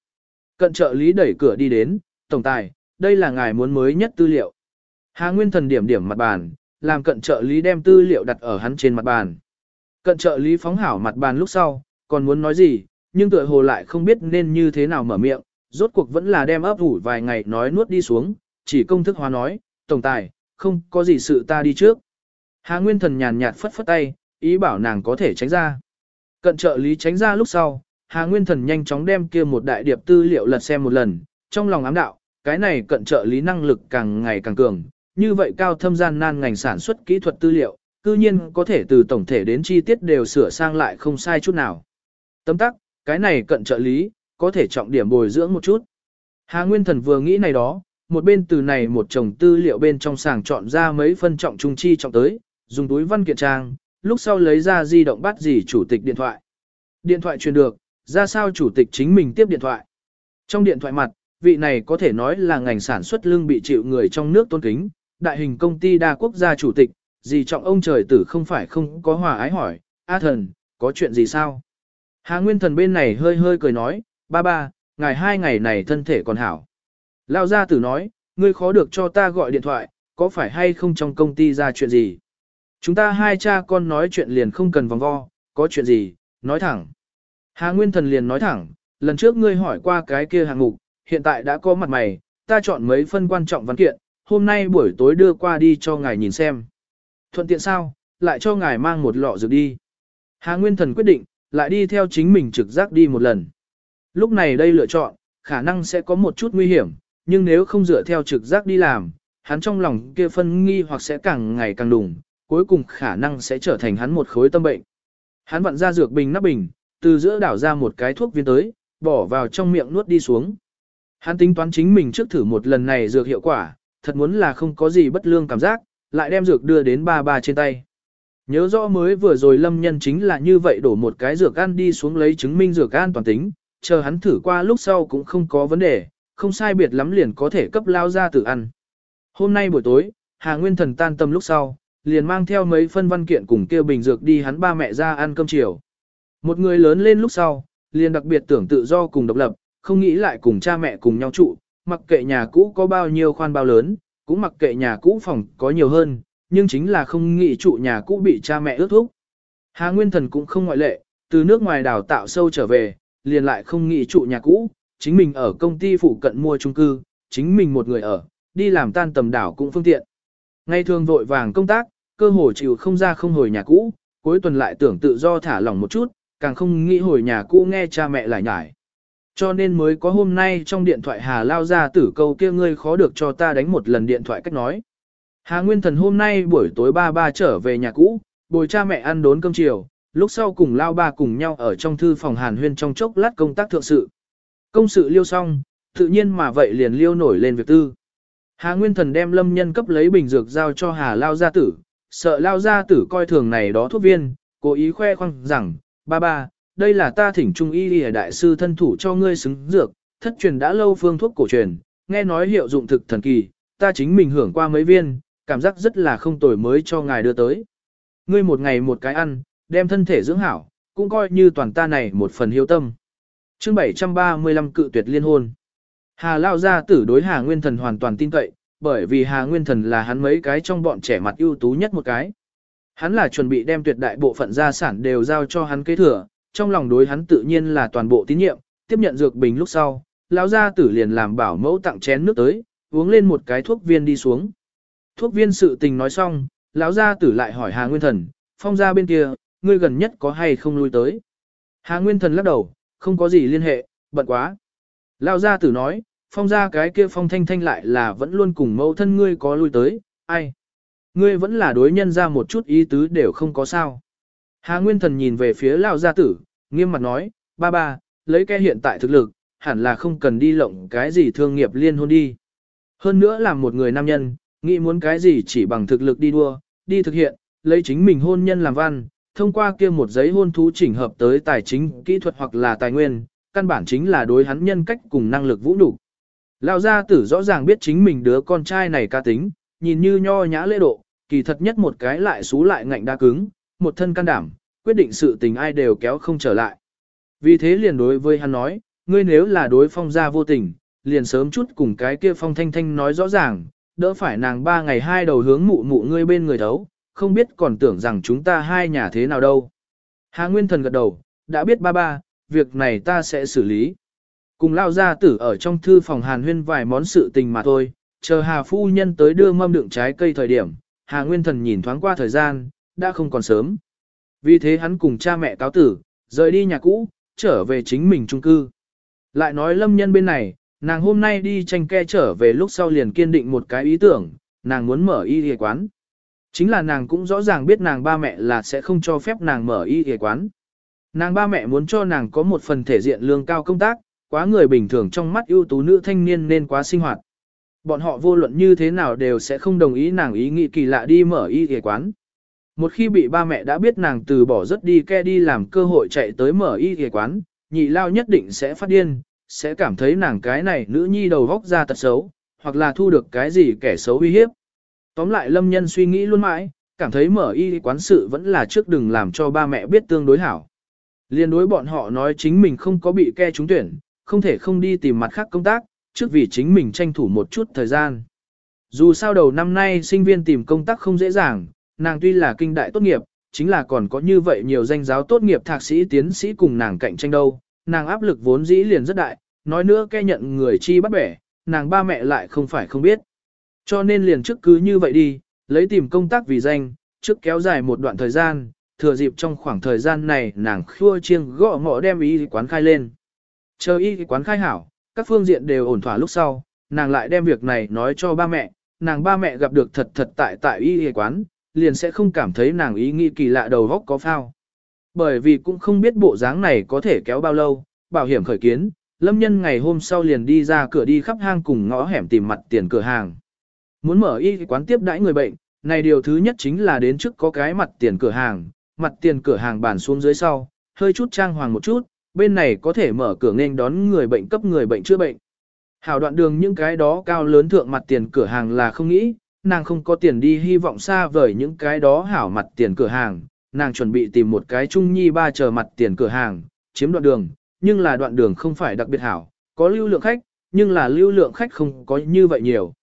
Cận trợ lý đẩy cửa đi đến, tổng tài, đây là ngài muốn mới nhất tư liệu. Hà Nguyên Thần điểm điểm mặt bàn, làm cận trợ lý đem tư liệu đặt ở hắn trên mặt bàn. Cận trợ lý phóng hảo mặt bàn lúc sau, còn muốn nói gì, nhưng tựa hồ lại không biết nên như thế nào mở miệng, rốt cuộc vẫn là đem ấp ủ vài ngày nói nuốt đi xuống, chỉ công thức hóa nói, tổng tài, không có gì sự ta đi trước. Hà Nguyên Thần nhàn nhạt phất phất tay, ý bảo nàng có thể tránh ra. Cận trợ lý tránh ra lúc sau, Hà Nguyên Thần nhanh chóng đem kia một đại điệp tư liệu lật xem một lần, trong lòng ám đạo, cái này cận trợ lý năng lực càng ngày càng cường, như vậy cao thâm gian nan ngành sản xuất kỹ thuật tư liệu, cư nhiên có thể từ tổng thể đến chi tiết đều sửa sang lại không sai chút nào. Tấm tắc, cái này cận trợ lý, có thể trọng điểm bồi dưỡng một chút. Hà Nguyên Thần vừa nghĩ này đó, một bên từ này một chồng tư liệu bên trong sàng chọn ra mấy phân trọng trung chi trọng tới, dùng túi văn kiện trang, lúc sau lấy ra di động bắt gì chủ tịch điện thoại. Điện thoại truyền được, ra sao chủ tịch chính mình tiếp điện thoại. Trong điện thoại mặt, vị này có thể nói là ngành sản xuất lương bị chịu người trong nước tôn kính, đại hình công ty đa quốc gia chủ tịch, gì trọng ông trời tử không phải không có hòa ái hỏi, A thần, có chuyện gì sao? Hà Nguyên thần bên này hơi hơi cười nói, ba ba, ngày hai ngày này thân thể còn hảo. Lao gia tử nói, ngươi khó được cho ta gọi điện thoại, có phải hay không trong công ty ra chuyện gì? Chúng ta hai cha con nói chuyện liền không cần vòng vo, có chuyện gì, nói thẳng. Hà Nguyên thần liền nói thẳng, lần trước ngươi hỏi qua cái kia hạng mục, hiện tại đã có mặt mày, ta chọn mấy phân quan trọng văn kiện, hôm nay buổi tối đưa qua đi cho ngài nhìn xem. Thuận tiện sao, lại cho ngài mang một lọ dược đi. Hà Nguyên Thần quyết định, lại đi theo chính mình trực giác đi một lần. Lúc này đây lựa chọn, khả năng sẽ có một chút nguy hiểm, nhưng nếu không dựa theo trực giác đi làm, hắn trong lòng kia phân nghi hoặc sẽ càng ngày càng đùng, cuối cùng khả năng sẽ trở thành hắn một khối tâm bệnh. Hắn vặn ra dược bình nắp bình, từ giữa đảo ra một cái thuốc viên tới, bỏ vào trong miệng nuốt đi xuống. Hắn tính toán chính mình trước thử một lần này dược hiệu quả, thật muốn là không có gì bất lương cảm giác, lại đem dược đưa đến ba ba trên tay. Nhớ rõ mới vừa rồi lâm nhân chính là như vậy đổ một cái dược ăn đi xuống lấy chứng minh dược an toàn tính, chờ hắn thử qua lúc sau cũng không có vấn đề, không sai biệt lắm liền có thể cấp lao ra tự ăn. Hôm nay buổi tối, Hà Nguyên Thần tan tâm lúc sau, liền mang theo mấy phân văn kiện cùng kia bình dược đi hắn ba mẹ ra ăn cơm chiều. Một người lớn lên lúc sau, liền đặc biệt tưởng tự do cùng độc lập, không nghĩ lại cùng cha mẹ cùng nhau trụ, mặc kệ nhà cũ có bao nhiêu khoan bao lớn, cũng mặc kệ nhà cũ phòng có nhiều hơn, nhưng chính là không nghĩ trụ nhà cũ bị cha mẹ ước thúc. Hà Nguyên Thần cũng không ngoại lệ, từ nước ngoài đào tạo sâu trở về, liền lại không nghĩ trụ nhà cũ, chính mình ở công ty phụ cận mua chung cư, chính mình một người ở, đi làm tan tầm đảo cũng phương tiện. Ngày thường vội vàng công tác, cơ hồ chịu không ra không hồi nhà cũ, cuối tuần lại tưởng tự do thả lỏng một chút, càng không nghĩ hồi nhà cũ nghe cha mẹ lại nhải. Cho nên mới có hôm nay trong điện thoại Hà lao ra tử câu kia ngươi khó được cho ta đánh một lần điện thoại cách nói. Hà Nguyên Thần hôm nay buổi tối ba ba trở về nhà cũ, bồi cha mẹ ăn đốn cơm chiều, lúc sau cùng lao ba cùng nhau ở trong thư phòng Hàn Huyên trong chốc lát công tác thượng sự. Công sự liêu xong, tự nhiên mà vậy liền liêu nổi lên việc tư. Hà Nguyên Thần đem lâm nhân cấp lấy bình dược giao cho Hà Lao Gia Tử, sợ Lao Gia Tử coi thường này đó thuốc viên, cố ý khoe khoang rằng, ba ba, đây là ta thỉnh trung y y đại sư thân thủ cho ngươi xứng dược, thất truyền đã lâu phương thuốc cổ truyền, nghe nói hiệu dụng thực thần kỳ, ta chính mình hưởng qua mấy viên, cảm giác rất là không tồi mới cho ngài đưa tới. Ngươi một ngày một cái ăn, đem thân thể dưỡng hảo, cũng coi như toàn ta này một phần hiếu tâm chương 735 cự tuyệt liên hôn. Hà Lao gia tử đối Hà Nguyên Thần hoàn toàn tin cậy, bởi vì Hà Nguyên Thần là hắn mấy cái trong bọn trẻ mặt ưu tú nhất một cái. Hắn là chuẩn bị đem tuyệt đại bộ phận gia sản đều giao cho hắn kế thừa, trong lòng đối hắn tự nhiên là toàn bộ tín nhiệm, tiếp nhận dược bình lúc sau, lão gia tử liền làm bảo mẫu tặng chén nước tới, uống lên một cái thuốc viên đi xuống. Thuốc viên sự tình nói xong, lão gia tử lại hỏi Hà Nguyên Thần, phong gia bên kia, ngươi gần nhất có hay không lui tới. Hà Nguyên Thần lắc đầu, không có gì liên hệ, bận quá. Lão gia tử nói, phong gia cái kia phong thanh thanh lại là vẫn luôn cùng mẫu thân ngươi có lui tới, ai. Ngươi vẫn là đối nhân ra một chút ý tứ đều không có sao. Hà Nguyên Thần nhìn về phía lão gia tử, nghiêm mặt nói, ba ba, lấy cái hiện tại thực lực, hẳn là không cần đi lộng cái gì thương nghiệp liên hôn đi. Hơn nữa là một người nam nhân, nghĩ muốn cái gì chỉ bằng thực lực đi đua, đi thực hiện, lấy chính mình hôn nhân làm văn, thông qua kia một giấy hôn thú chỉnh hợp tới tài chính, kỹ thuật hoặc là tài nguyên, căn bản chính là đối hắn nhân cách cùng năng lực vũ đủ. Lão gia tử rõ ràng biết chính mình đứa con trai này ca tính, nhìn như nho nhã lễ độ, kỳ thật nhất một cái lại xú lại ngạnh đa cứng, một thân can đảm, quyết định sự tình ai đều kéo không trở lại. Vì thế liền đối với hắn nói, ngươi nếu là đối phong gia vô tình, liền sớm chút cùng cái kia phong thanh thanh nói rõ ràng, đỡ phải nàng ba ngày hai đầu hướng mụ mụ ngươi bên người thấu, không biết còn tưởng rằng chúng ta hai nhà thế nào đâu. Hà Nguyên Thần gật đầu, đã biết ba ba, việc này ta sẽ xử lý. Cùng lao ra tử ở trong thư phòng Hàn Huyên vài món sự tình mà thôi, chờ Hà Phu Nhân tới đưa mâm đựng trái cây thời điểm, Hà Nguyên Thần nhìn thoáng qua thời gian, đã không còn sớm. Vì thế hắn cùng cha mẹ cáo tử, rời đi nhà cũ, trở về chính mình trung cư. Lại nói lâm nhân bên này, nàng hôm nay đi tranh ke trở về lúc sau liền kiên định một cái ý tưởng, nàng muốn mở y y quán. Chính là nàng cũng rõ ràng biết nàng ba mẹ là sẽ không cho phép nàng mở y y quán. Nàng ba mẹ muốn cho nàng có một phần thể diện lương cao công tác, quá người bình thường trong mắt ưu tú nữ thanh niên nên quá sinh hoạt. Bọn họ vô luận như thế nào đều sẽ không đồng ý nàng ý nghĩ kỳ lạ đi mở y y quán. Một khi bị ba mẹ đã biết nàng từ bỏ rất đi ke đi làm cơ hội chạy tới mở y y quán, nhị lao nhất định sẽ phát điên, sẽ cảm thấy nàng cái này nữ nhi đầu góc ra tật xấu, hoặc là thu được cái gì kẻ xấu uy hiếp. Tóm lại lâm nhân suy nghĩ luôn mãi, cảm thấy mở y quán sự vẫn là trước đừng làm cho ba mẹ biết tương đối hảo. Liên đối bọn họ nói chính mình không có bị ke trúng tuyển, không thể không đi tìm mặt khác công tác, trước vì chính mình tranh thủ một chút thời gian. Dù sao đầu năm nay sinh viên tìm công tác không dễ dàng, nàng tuy là kinh đại tốt nghiệp, chính là còn có như vậy nhiều danh giáo tốt nghiệp thạc sĩ tiến sĩ cùng nàng cạnh tranh đâu, nàng áp lực vốn dĩ liền rất đại, nói nữa ke nhận người chi bắt bẻ, nàng ba mẹ lại không phải không biết. Cho nên liền trước cứ như vậy đi, lấy tìm công tác vì danh, trước kéo dài một đoạn thời gian, thừa dịp trong khoảng thời gian này nàng khua chiêng gõ ngõ đem y quán khai lên. Chờ y quán khai hảo, các phương diện đều ổn thỏa lúc sau, nàng lại đem việc này nói cho ba mẹ, nàng ba mẹ gặp được thật thật tại tại y quán, liền sẽ không cảm thấy nàng ý nghĩ kỳ lạ đầu góc có phao. Bởi vì cũng không biết bộ dáng này có thể kéo bao lâu, bảo hiểm khởi kiến, lâm nhân ngày hôm sau liền đi ra cửa đi khắp hang cùng ngõ hẻm tìm mặt tiền cửa hàng. Muốn mở y quán tiếp đãi người bệnh, này điều thứ nhất chính là đến trước có cái mặt tiền cửa hàng, mặt tiền cửa hàng bàn xuống dưới sau, hơi chút trang hoàng một chút, bên này có thể mở cửa nên đón người bệnh cấp người bệnh chữa bệnh. Hảo đoạn đường những cái đó cao lớn thượng mặt tiền cửa hàng là không nghĩ, nàng không có tiền đi hy vọng xa vời những cái đó hảo mặt tiền cửa hàng, nàng chuẩn bị tìm một cái trung nhi ba chờ mặt tiền cửa hàng, chiếm đoạn đường, nhưng là đoạn đường không phải đặc biệt hảo, có lưu lượng khách, nhưng là lưu lượng khách không có như vậy nhiều.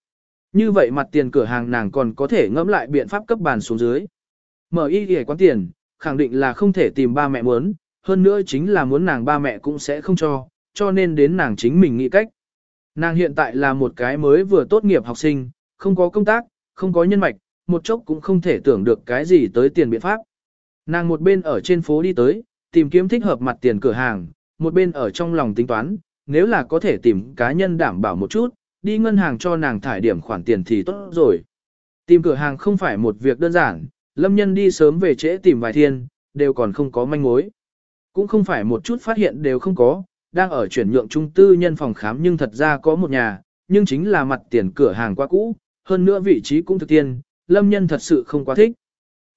Như vậy mặt tiền cửa hàng nàng còn có thể ngẫm lại biện pháp cấp bàn xuống dưới. Mở y ghề quán tiền, khẳng định là không thể tìm ba mẹ muốn, hơn nữa chính là muốn nàng ba mẹ cũng sẽ không cho, cho nên đến nàng chính mình nghĩ cách. Nàng hiện tại là một cái mới vừa tốt nghiệp học sinh, không có công tác, không có nhân mạch, một chốc cũng không thể tưởng được cái gì tới tiền biện pháp. Nàng một bên ở trên phố đi tới, tìm kiếm thích hợp mặt tiền cửa hàng, một bên ở trong lòng tính toán, nếu là có thể tìm cá nhân đảm bảo một chút, đi ngân hàng cho nàng thải điểm khoản tiền thì tốt rồi. Tìm cửa hàng không phải một việc đơn giản, lâm nhân đi sớm về trễ tìm vài thiên, đều còn không có manh mối. Cũng không phải một chút phát hiện đều không có, đang ở chuyển nhượng trung tư nhân phòng khám nhưng thật ra có một nhà, nhưng chính là mặt tiền cửa hàng quá cũ, hơn nữa vị trí cũng thực tiên, lâm nhân thật sự không quá thích.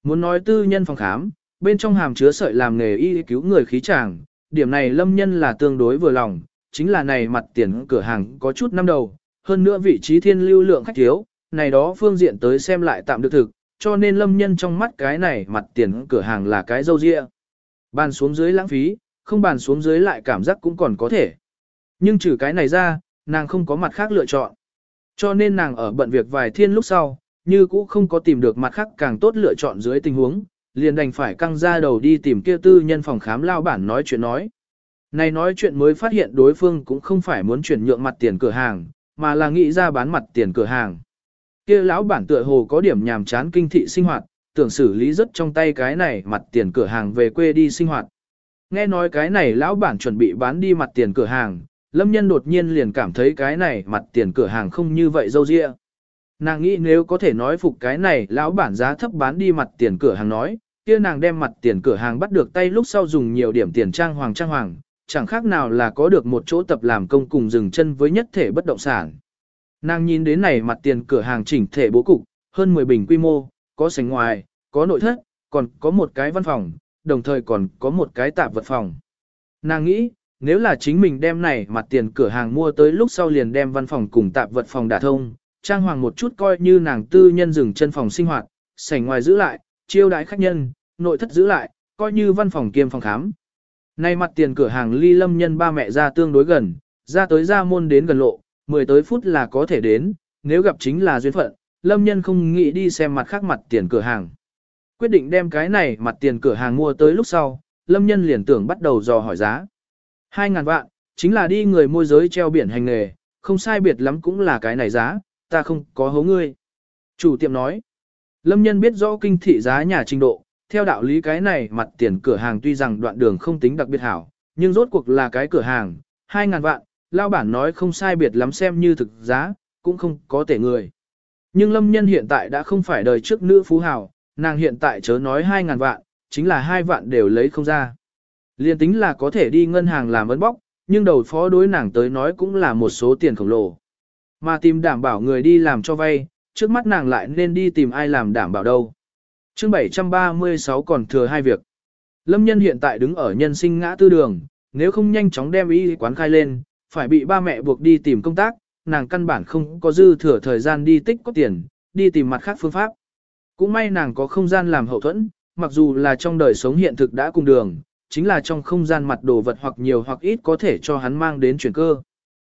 Muốn nói tư nhân phòng khám, bên trong hàm chứa sợi làm nghề y cứu người khí chàng, điểm này lâm nhân là tương đối vừa lòng, chính là này mặt tiền cửa hàng có chút năm đầu, hơn nữa vị trí thiên lưu lượng khách thiếu, này đó phương diện tới xem lại tạm được thực, cho nên lâm nhân trong mắt cái này mặt tiền cửa hàng là cái dâu dịa. Bàn xuống dưới lãng phí, không bàn xuống dưới lại cảm giác cũng còn có thể. Nhưng trừ cái này ra, nàng không có mặt khác lựa chọn. Cho nên nàng ở bận việc vài thiên lúc sau, như cũ không có tìm được mặt khác càng tốt lựa chọn dưới tình huống, liền đành phải căng ra đầu đi tìm kia tư nhân phòng khám lao bản nói chuyện nói. Này nói chuyện mới phát hiện đối phương cũng không phải muốn chuyển nhượng mặt tiền cửa hàng, mà là nghĩ ra bán mặt tiền cửa hàng. Kia lão bản tựa hồ có điểm nhàm chán kinh thị sinh hoạt, tưởng xử lý rất trong tay cái này mặt tiền cửa hàng về quê đi sinh hoạt. Nghe nói cái này lão bản chuẩn bị bán đi mặt tiền cửa hàng, lâm nhân đột nhiên liền cảm thấy cái này mặt tiền cửa hàng không như vậy dâu dịa. Nàng nghĩ nếu có thể nói phục cái này lão bản giá thấp bán đi mặt tiền cửa hàng nói, kia nàng đem mặt tiền cửa hàng bắt được tay lúc sau dùng nhiều điểm tiền trang hoàng trang hoàng, chẳng khác nào là có được một chỗ tập làm công cùng dừng chân với nhất thể bất động sản. Nàng nhìn đến này mặt tiền cửa hàng chỉnh thể bố cục, hơn 10 bình quy mô, có sảnh ngoài, có nội thất, còn có một cái văn phòng, đồng thời còn có một cái tạp vật phòng. Nàng nghĩ, nếu là chính mình đem này mặt tiền cửa hàng mua tới lúc sau liền đem văn phòng cùng tạp vật phòng đả thông, trang hoàng một chút coi như nàng tư nhân dừng chân phòng sinh hoạt, sảnh ngoài giữ lại, chiêu đãi khách nhân, nội thất giữ lại, coi như văn phòng kiêm phòng khám. Nay mặt tiền cửa hàng ly lâm nhân ba mẹ ra tương đối gần, ra tới ra môn đến gần lộ, 10 tới phút là có thể đến, nếu gặp chính là duyên phận, lâm nhân không nghĩ đi xem mặt khác mặt tiền cửa hàng. Quyết định đem cái này mặt tiền cửa hàng mua tới lúc sau, lâm nhân liền tưởng bắt đầu dò hỏi giá. 2.000 vạn, chính là đi người môi giới treo biển hành nghề, không sai biệt lắm cũng là cái này giá, ta không có hố ngươi. Chủ tiệm nói, lâm nhân biết rõ kinh thị giá nhà trình độ, theo đạo lý cái này mặt tiền cửa hàng tuy rằng đoạn đường không tính đặc biệt hảo, nhưng rốt cuộc là cái cửa hàng, 2.000 vạn, lao bản nói không sai biệt lắm xem như thực giá, cũng không có tệ người. Nhưng lâm nhân hiện tại đã không phải đời trước nữ phú hào, nàng hiện tại chớ nói 2.000 vạn, chính là hai vạn đều lấy không ra. Liên tính là có thể đi ngân hàng làm ấn bóc, nhưng đầu phó đối nàng tới nói cũng là một số tiền khổng lồ. Mà tìm đảm bảo người đi làm cho vay, trước mắt nàng lại nên đi tìm ai làm đảm bảo đâu chương 736 còn thừa hai việc. Lâm nhân hiện tại đứng ở nhân sinh ngã tư đường, nếu không nhanh chóng đem ý quán khai lên, phải bị ba mẹ buộc đi tìm công tác, nàng căn bản không có dư thừa thời gian đi tích có tiền, đi tìm mặt khác phương pháp. Cũng may nàng có không gian làm hậu thuẫn, mặc dù là trong đời sống hiện thực đã cùng đường, chính là trong không gian mặt đồ vật hoặc nhiều hoặc ít có thể cho hắn mang đến chuyển cơ.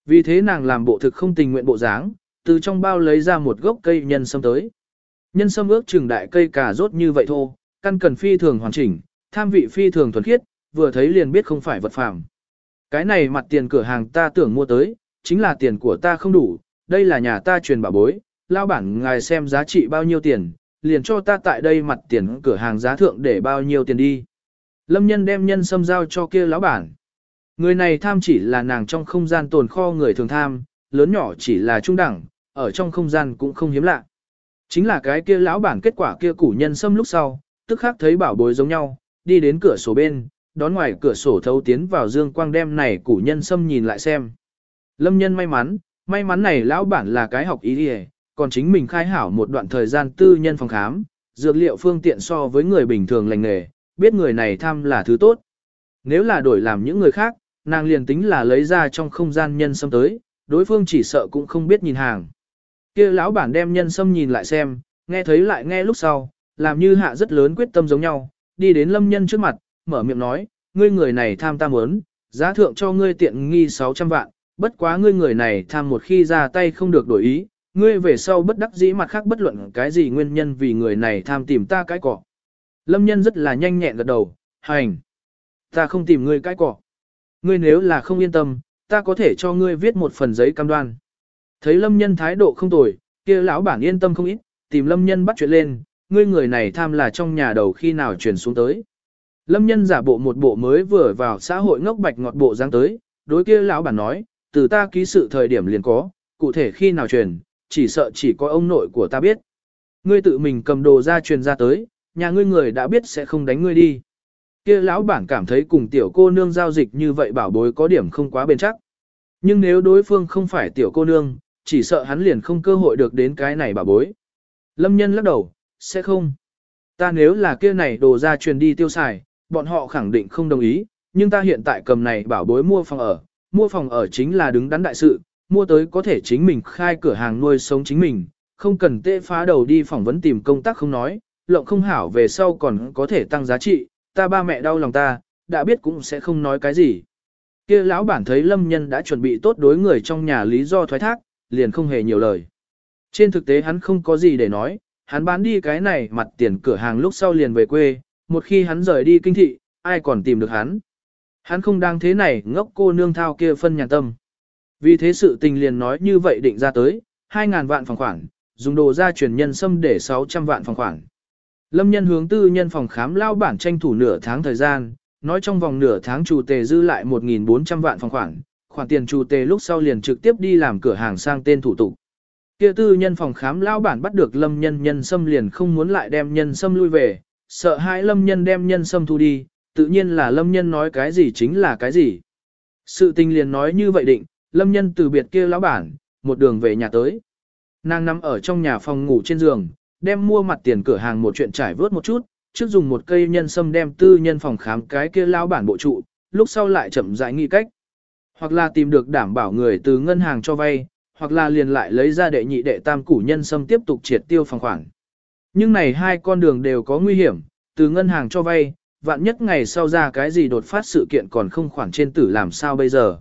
Vì thế nàng làm bộ thực không tình nguyện bộ dáng, từ trong bao lấy ra một gốc cây nhân sâm tới. Nhân sâm ước chừng đại cây cà rốt như vậy thô, căn cần phi thường hoàn chỉnh, tham vị phi thường thuần khiết, vừa thấy liền biết không phải vật phàm. Cái này mặt tiền cửa hàng ta tưởng mua tới, chính là tiền của ta không đủ, đây là nhà ta truyền bảo bối, lao bản ngài xem giá trị bao nhiêu tiền, liền cho ta tại đây mặt tiền cửa hàng giá thượng để bao nhiêu tiền đi. Lâm nhân đem nhân sâm giao cho kia lão bản. Người này tham chỉ là nàng trong không gian tồn kho người thường tham, lớn nhỏ chỉ là trung đẳng, ở trong không gian cũng không hiếm lạ. Chính là cái kia lão bản kết quả kia củ nhân sâm lúc sau, tức khắc thấy bảo bối giống nhau, đi đến cửa sổ bên, đón ngoài cửa sổ thấu tiến vào dương quang đem này củ nhân sâm nhìn lại xem. Lâm nhân may mắn, may mắn này lão bản là cái học ý đi còn chính mình khai hảo một đoạn thời gian tư nhân phòng khám, dược liệu phương tiện so với người bình thường lành nghề, biết người này tham là thứ tốt. Nếu là đổi làm những người khác, nàng liền tính là lấy ra trong không gian nhân sâm tới, đối phương chỉ sợ cũng không biết nhìn hàng kia lão bản đem nhân sâm nhìn lại xem, nghe thấy lại nghe lúc sau, làm như hạ rất lớn quyết tâm giống nhau, đi đến lâm nhân trước mặt, mở miệng nói, ngươi người này tham ta muốn, giá thượng cho ngươi tiện nghi 600 vạn, bất quá ngươi người này tham một khi ra tay không được đổi ý, ngươi về sau bất đắc dĩ mặt khác bất luận cái gì nguyên nhân vì người này tham tìm ta cái cỏ. Lâm nhân rất là nhanh nhẹn gật đầu, hành. Ta không tìm ngươi cái cỏ. Ngươi nếu là không yên tâm, ta có thể cho ngươi viết một phần giấy cam đoan. Thấy lâm nhân thái độ không tồi, kia lão bản yên tâm không ít, tìm lâm nhân bắt chuyện lên, ngươi người này tham là trong nhà đầu khi nào chuyển xuống tới. Lâm nhân giả bộ một bộ mới vừa vào xã hội ngốc bạch ngọt bộ giang tới, đối kia lão bản nói, từ ta ký sự thời điểm liền có, cụ thể khi nào truyền, chỉ sợ chỉ có ông nội của ta biết. Ngươi tự mình cầm đồ ra truyền ra tới, nhà ngươi người đã biết sẽ không đánh ngươi đi. Kia lão bản cảm thấy cùng tiểu cô nương giao dịch như vậy bảo bối có điểm không quá bền chắc. Nhưng nếu đối phương không phải tiểu cô nương, chỉ sợ hắn liền không cơ hội được đến cái này bà bối. Lâm nhân lắc đầu, sẽ không. Ta nếu là kia này đồ ra truyền đi tiêu xài, bọn họ khẳng định không đồng ý, nhưng ta hiện tại cầm này bảo bối mua phòng ở, mua phòng ở chính là đứng đắn đại sự, mua tới có thể chính mình khai cửa hàng nuôi sống chính mình, không cần tê phá đầu đi phỏng vấn tìm công tác không nói, lộng không hảo về sau còn có thể tăng giá trị, ta ba mẹ đau lòng ta, đã biết cũng sẽ không nói cái gì. Kia lão bản thấy lâm nhân đã chuẩn bị tốt đối người trong nhà lý do thoái thác, liền không hề nhiều lời. Trên thực tế hắn không có gì để nói, hắn bán đi cái này mặt tiền cửa hàng lúc sau liền về quê, một khi hắn rời đi kinh thị, ai còn tìm được hắn. Hắn không đang thế này ngốc cô nương thao kia phân nhàn tâm. Vì thế sự tình liền nói như vậy định ra tới, 2.000 vạn phòng khoản, dùng đồ ra chuyển nhân xâm để 600 vạn phòng khoản. Lâm nhân hướng tư nhân phòng khám lao bản tranh thủ nửa tháng thời gian, nói trong vòng nửa tháng chủ tề dư lại 1.400 vạn phòng khoản, khoản tiền chủ tề lúc sau liền trực tiếp đi làm cửa hàng sang tên thủ tục. Kia tư nhân phòng khám lão bản bắt được lâm nhân nhân sâm liền không muốn lại đem nhân sâm lui về, sợ hãi lâm nhân đem nhân sâm thu đi, tự nhiên là lâm nhân nói cái gì chính là cái gì. Sự tình liền nói như vậy định, lâm nhân từ biệt kia lão bản, một đường về nhà tới. Nàng nằm ở trong nhà phòng ngủ trên giường, đem mua mặt tiền cửa hàng một chuyện trải vớt một chút, trước dùng một cây nhân sâm đem tư nhân phòng khám cái kia lão bản bộ trụ, lúc sau lại chậm rãi nghi cách. Hoặc là tìm được đảm bảo người từ ngân hàng cho vay, hoặc là liền lại lấy ra đệ nhị đệ tam củ nhân sâm tiếp tục triệt tiêu phòng khoản. Nhưng này hai con đường đều có nguy hiểm, từ ngân hàng cho vay, vạn nhất ngày sau ra cái gì đột phát sự kiện còn không khoản trên tử làm sao bây giờ.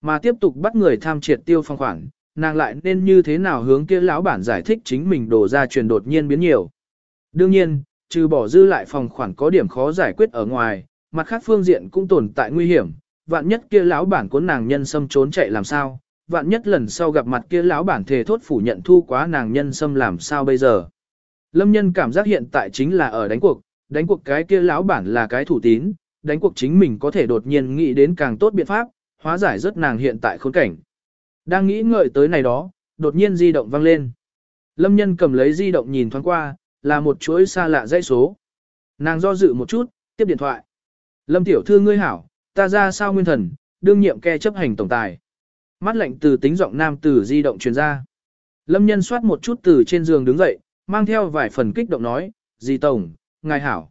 Mà tiếp tục bắt người tham triệt tiêu phòng khoản, nàng lại nên như thế nào hướng kia lão bản giải thích chính mình đổ ra truyền đột nhiên biến nhiều. Đương nhiên, trừ bỏ dư lại phòng khoản có điểm khó giải quyết ở ngoài, mặt khác phương diện cũng tồn tại nguy hiểm, vạn nhất kia lão bản cuốn nàng nhân xâm trốn chạy làm sao, vạn nhất lần sau gặp mặt kia lão bản thề thốt phủ nhận thu quá nàng nhân xâm làm sao bây giờ. Lâm nhân cảm giác hiện tại chính là ở đánh cuộc, đánh cuộc cái kia lão bản là cái thủ tín, đánh cuộc chính mình có thể đột nhiên nghĩ đến càng tốt biện pháp, hóa giải rất nàng hiện tại khốn cảnh. Đang nghĩ ngợi tới này đó, đột nhiên di động vang lên. Lâm nhân cầm lấy di động nhìn thoáng qua, là một chuỗi xa lạ dãy số. Nàng do dự một chút, tiếp điện thoại. Lâm tiểu thư ngươi hảo, ta ra sao nguyên thần, đương nhiệm ke chấp hành tổng tài. Mắt lạnh từ tính giọng nam tử di động truyền ra. Lâm nhân soát một chút từ trên giường đứng dậy, mang theo vài phần kích động nói, di tổng, ngài hảo.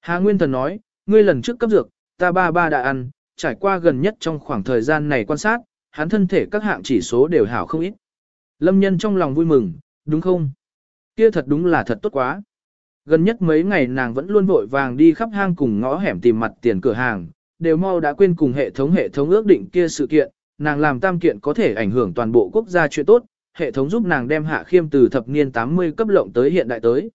Hà Nguyên Thần nói, ngươi lần trước cấp dược, ta ba ba đã ăn, trải qua gần nhất trong khoảng thời gian này quan sát, hắn thân thể các hạng chỉ số đều hảo không ít. Lâm nhân trong lòng vui mừng, đúng không? Kia thật đúng là thật tốt quá. Gần nhất mấy ngày nàng vẫn luôn vội vàng đi khắp hang cùng ngõ hẻm tìm mặt tiền cửa hàng, đều mau đã quên cùng hệ thống hệ thống ước định kia sự kiện, nàng làm tam kiện có thể ảnh hưởng toàn bộ quốc gia chuyện tốt, hệ thống giúp nàng đem hạ khiêm từ thập niên 80 cấp lộng tới hiện đại tới.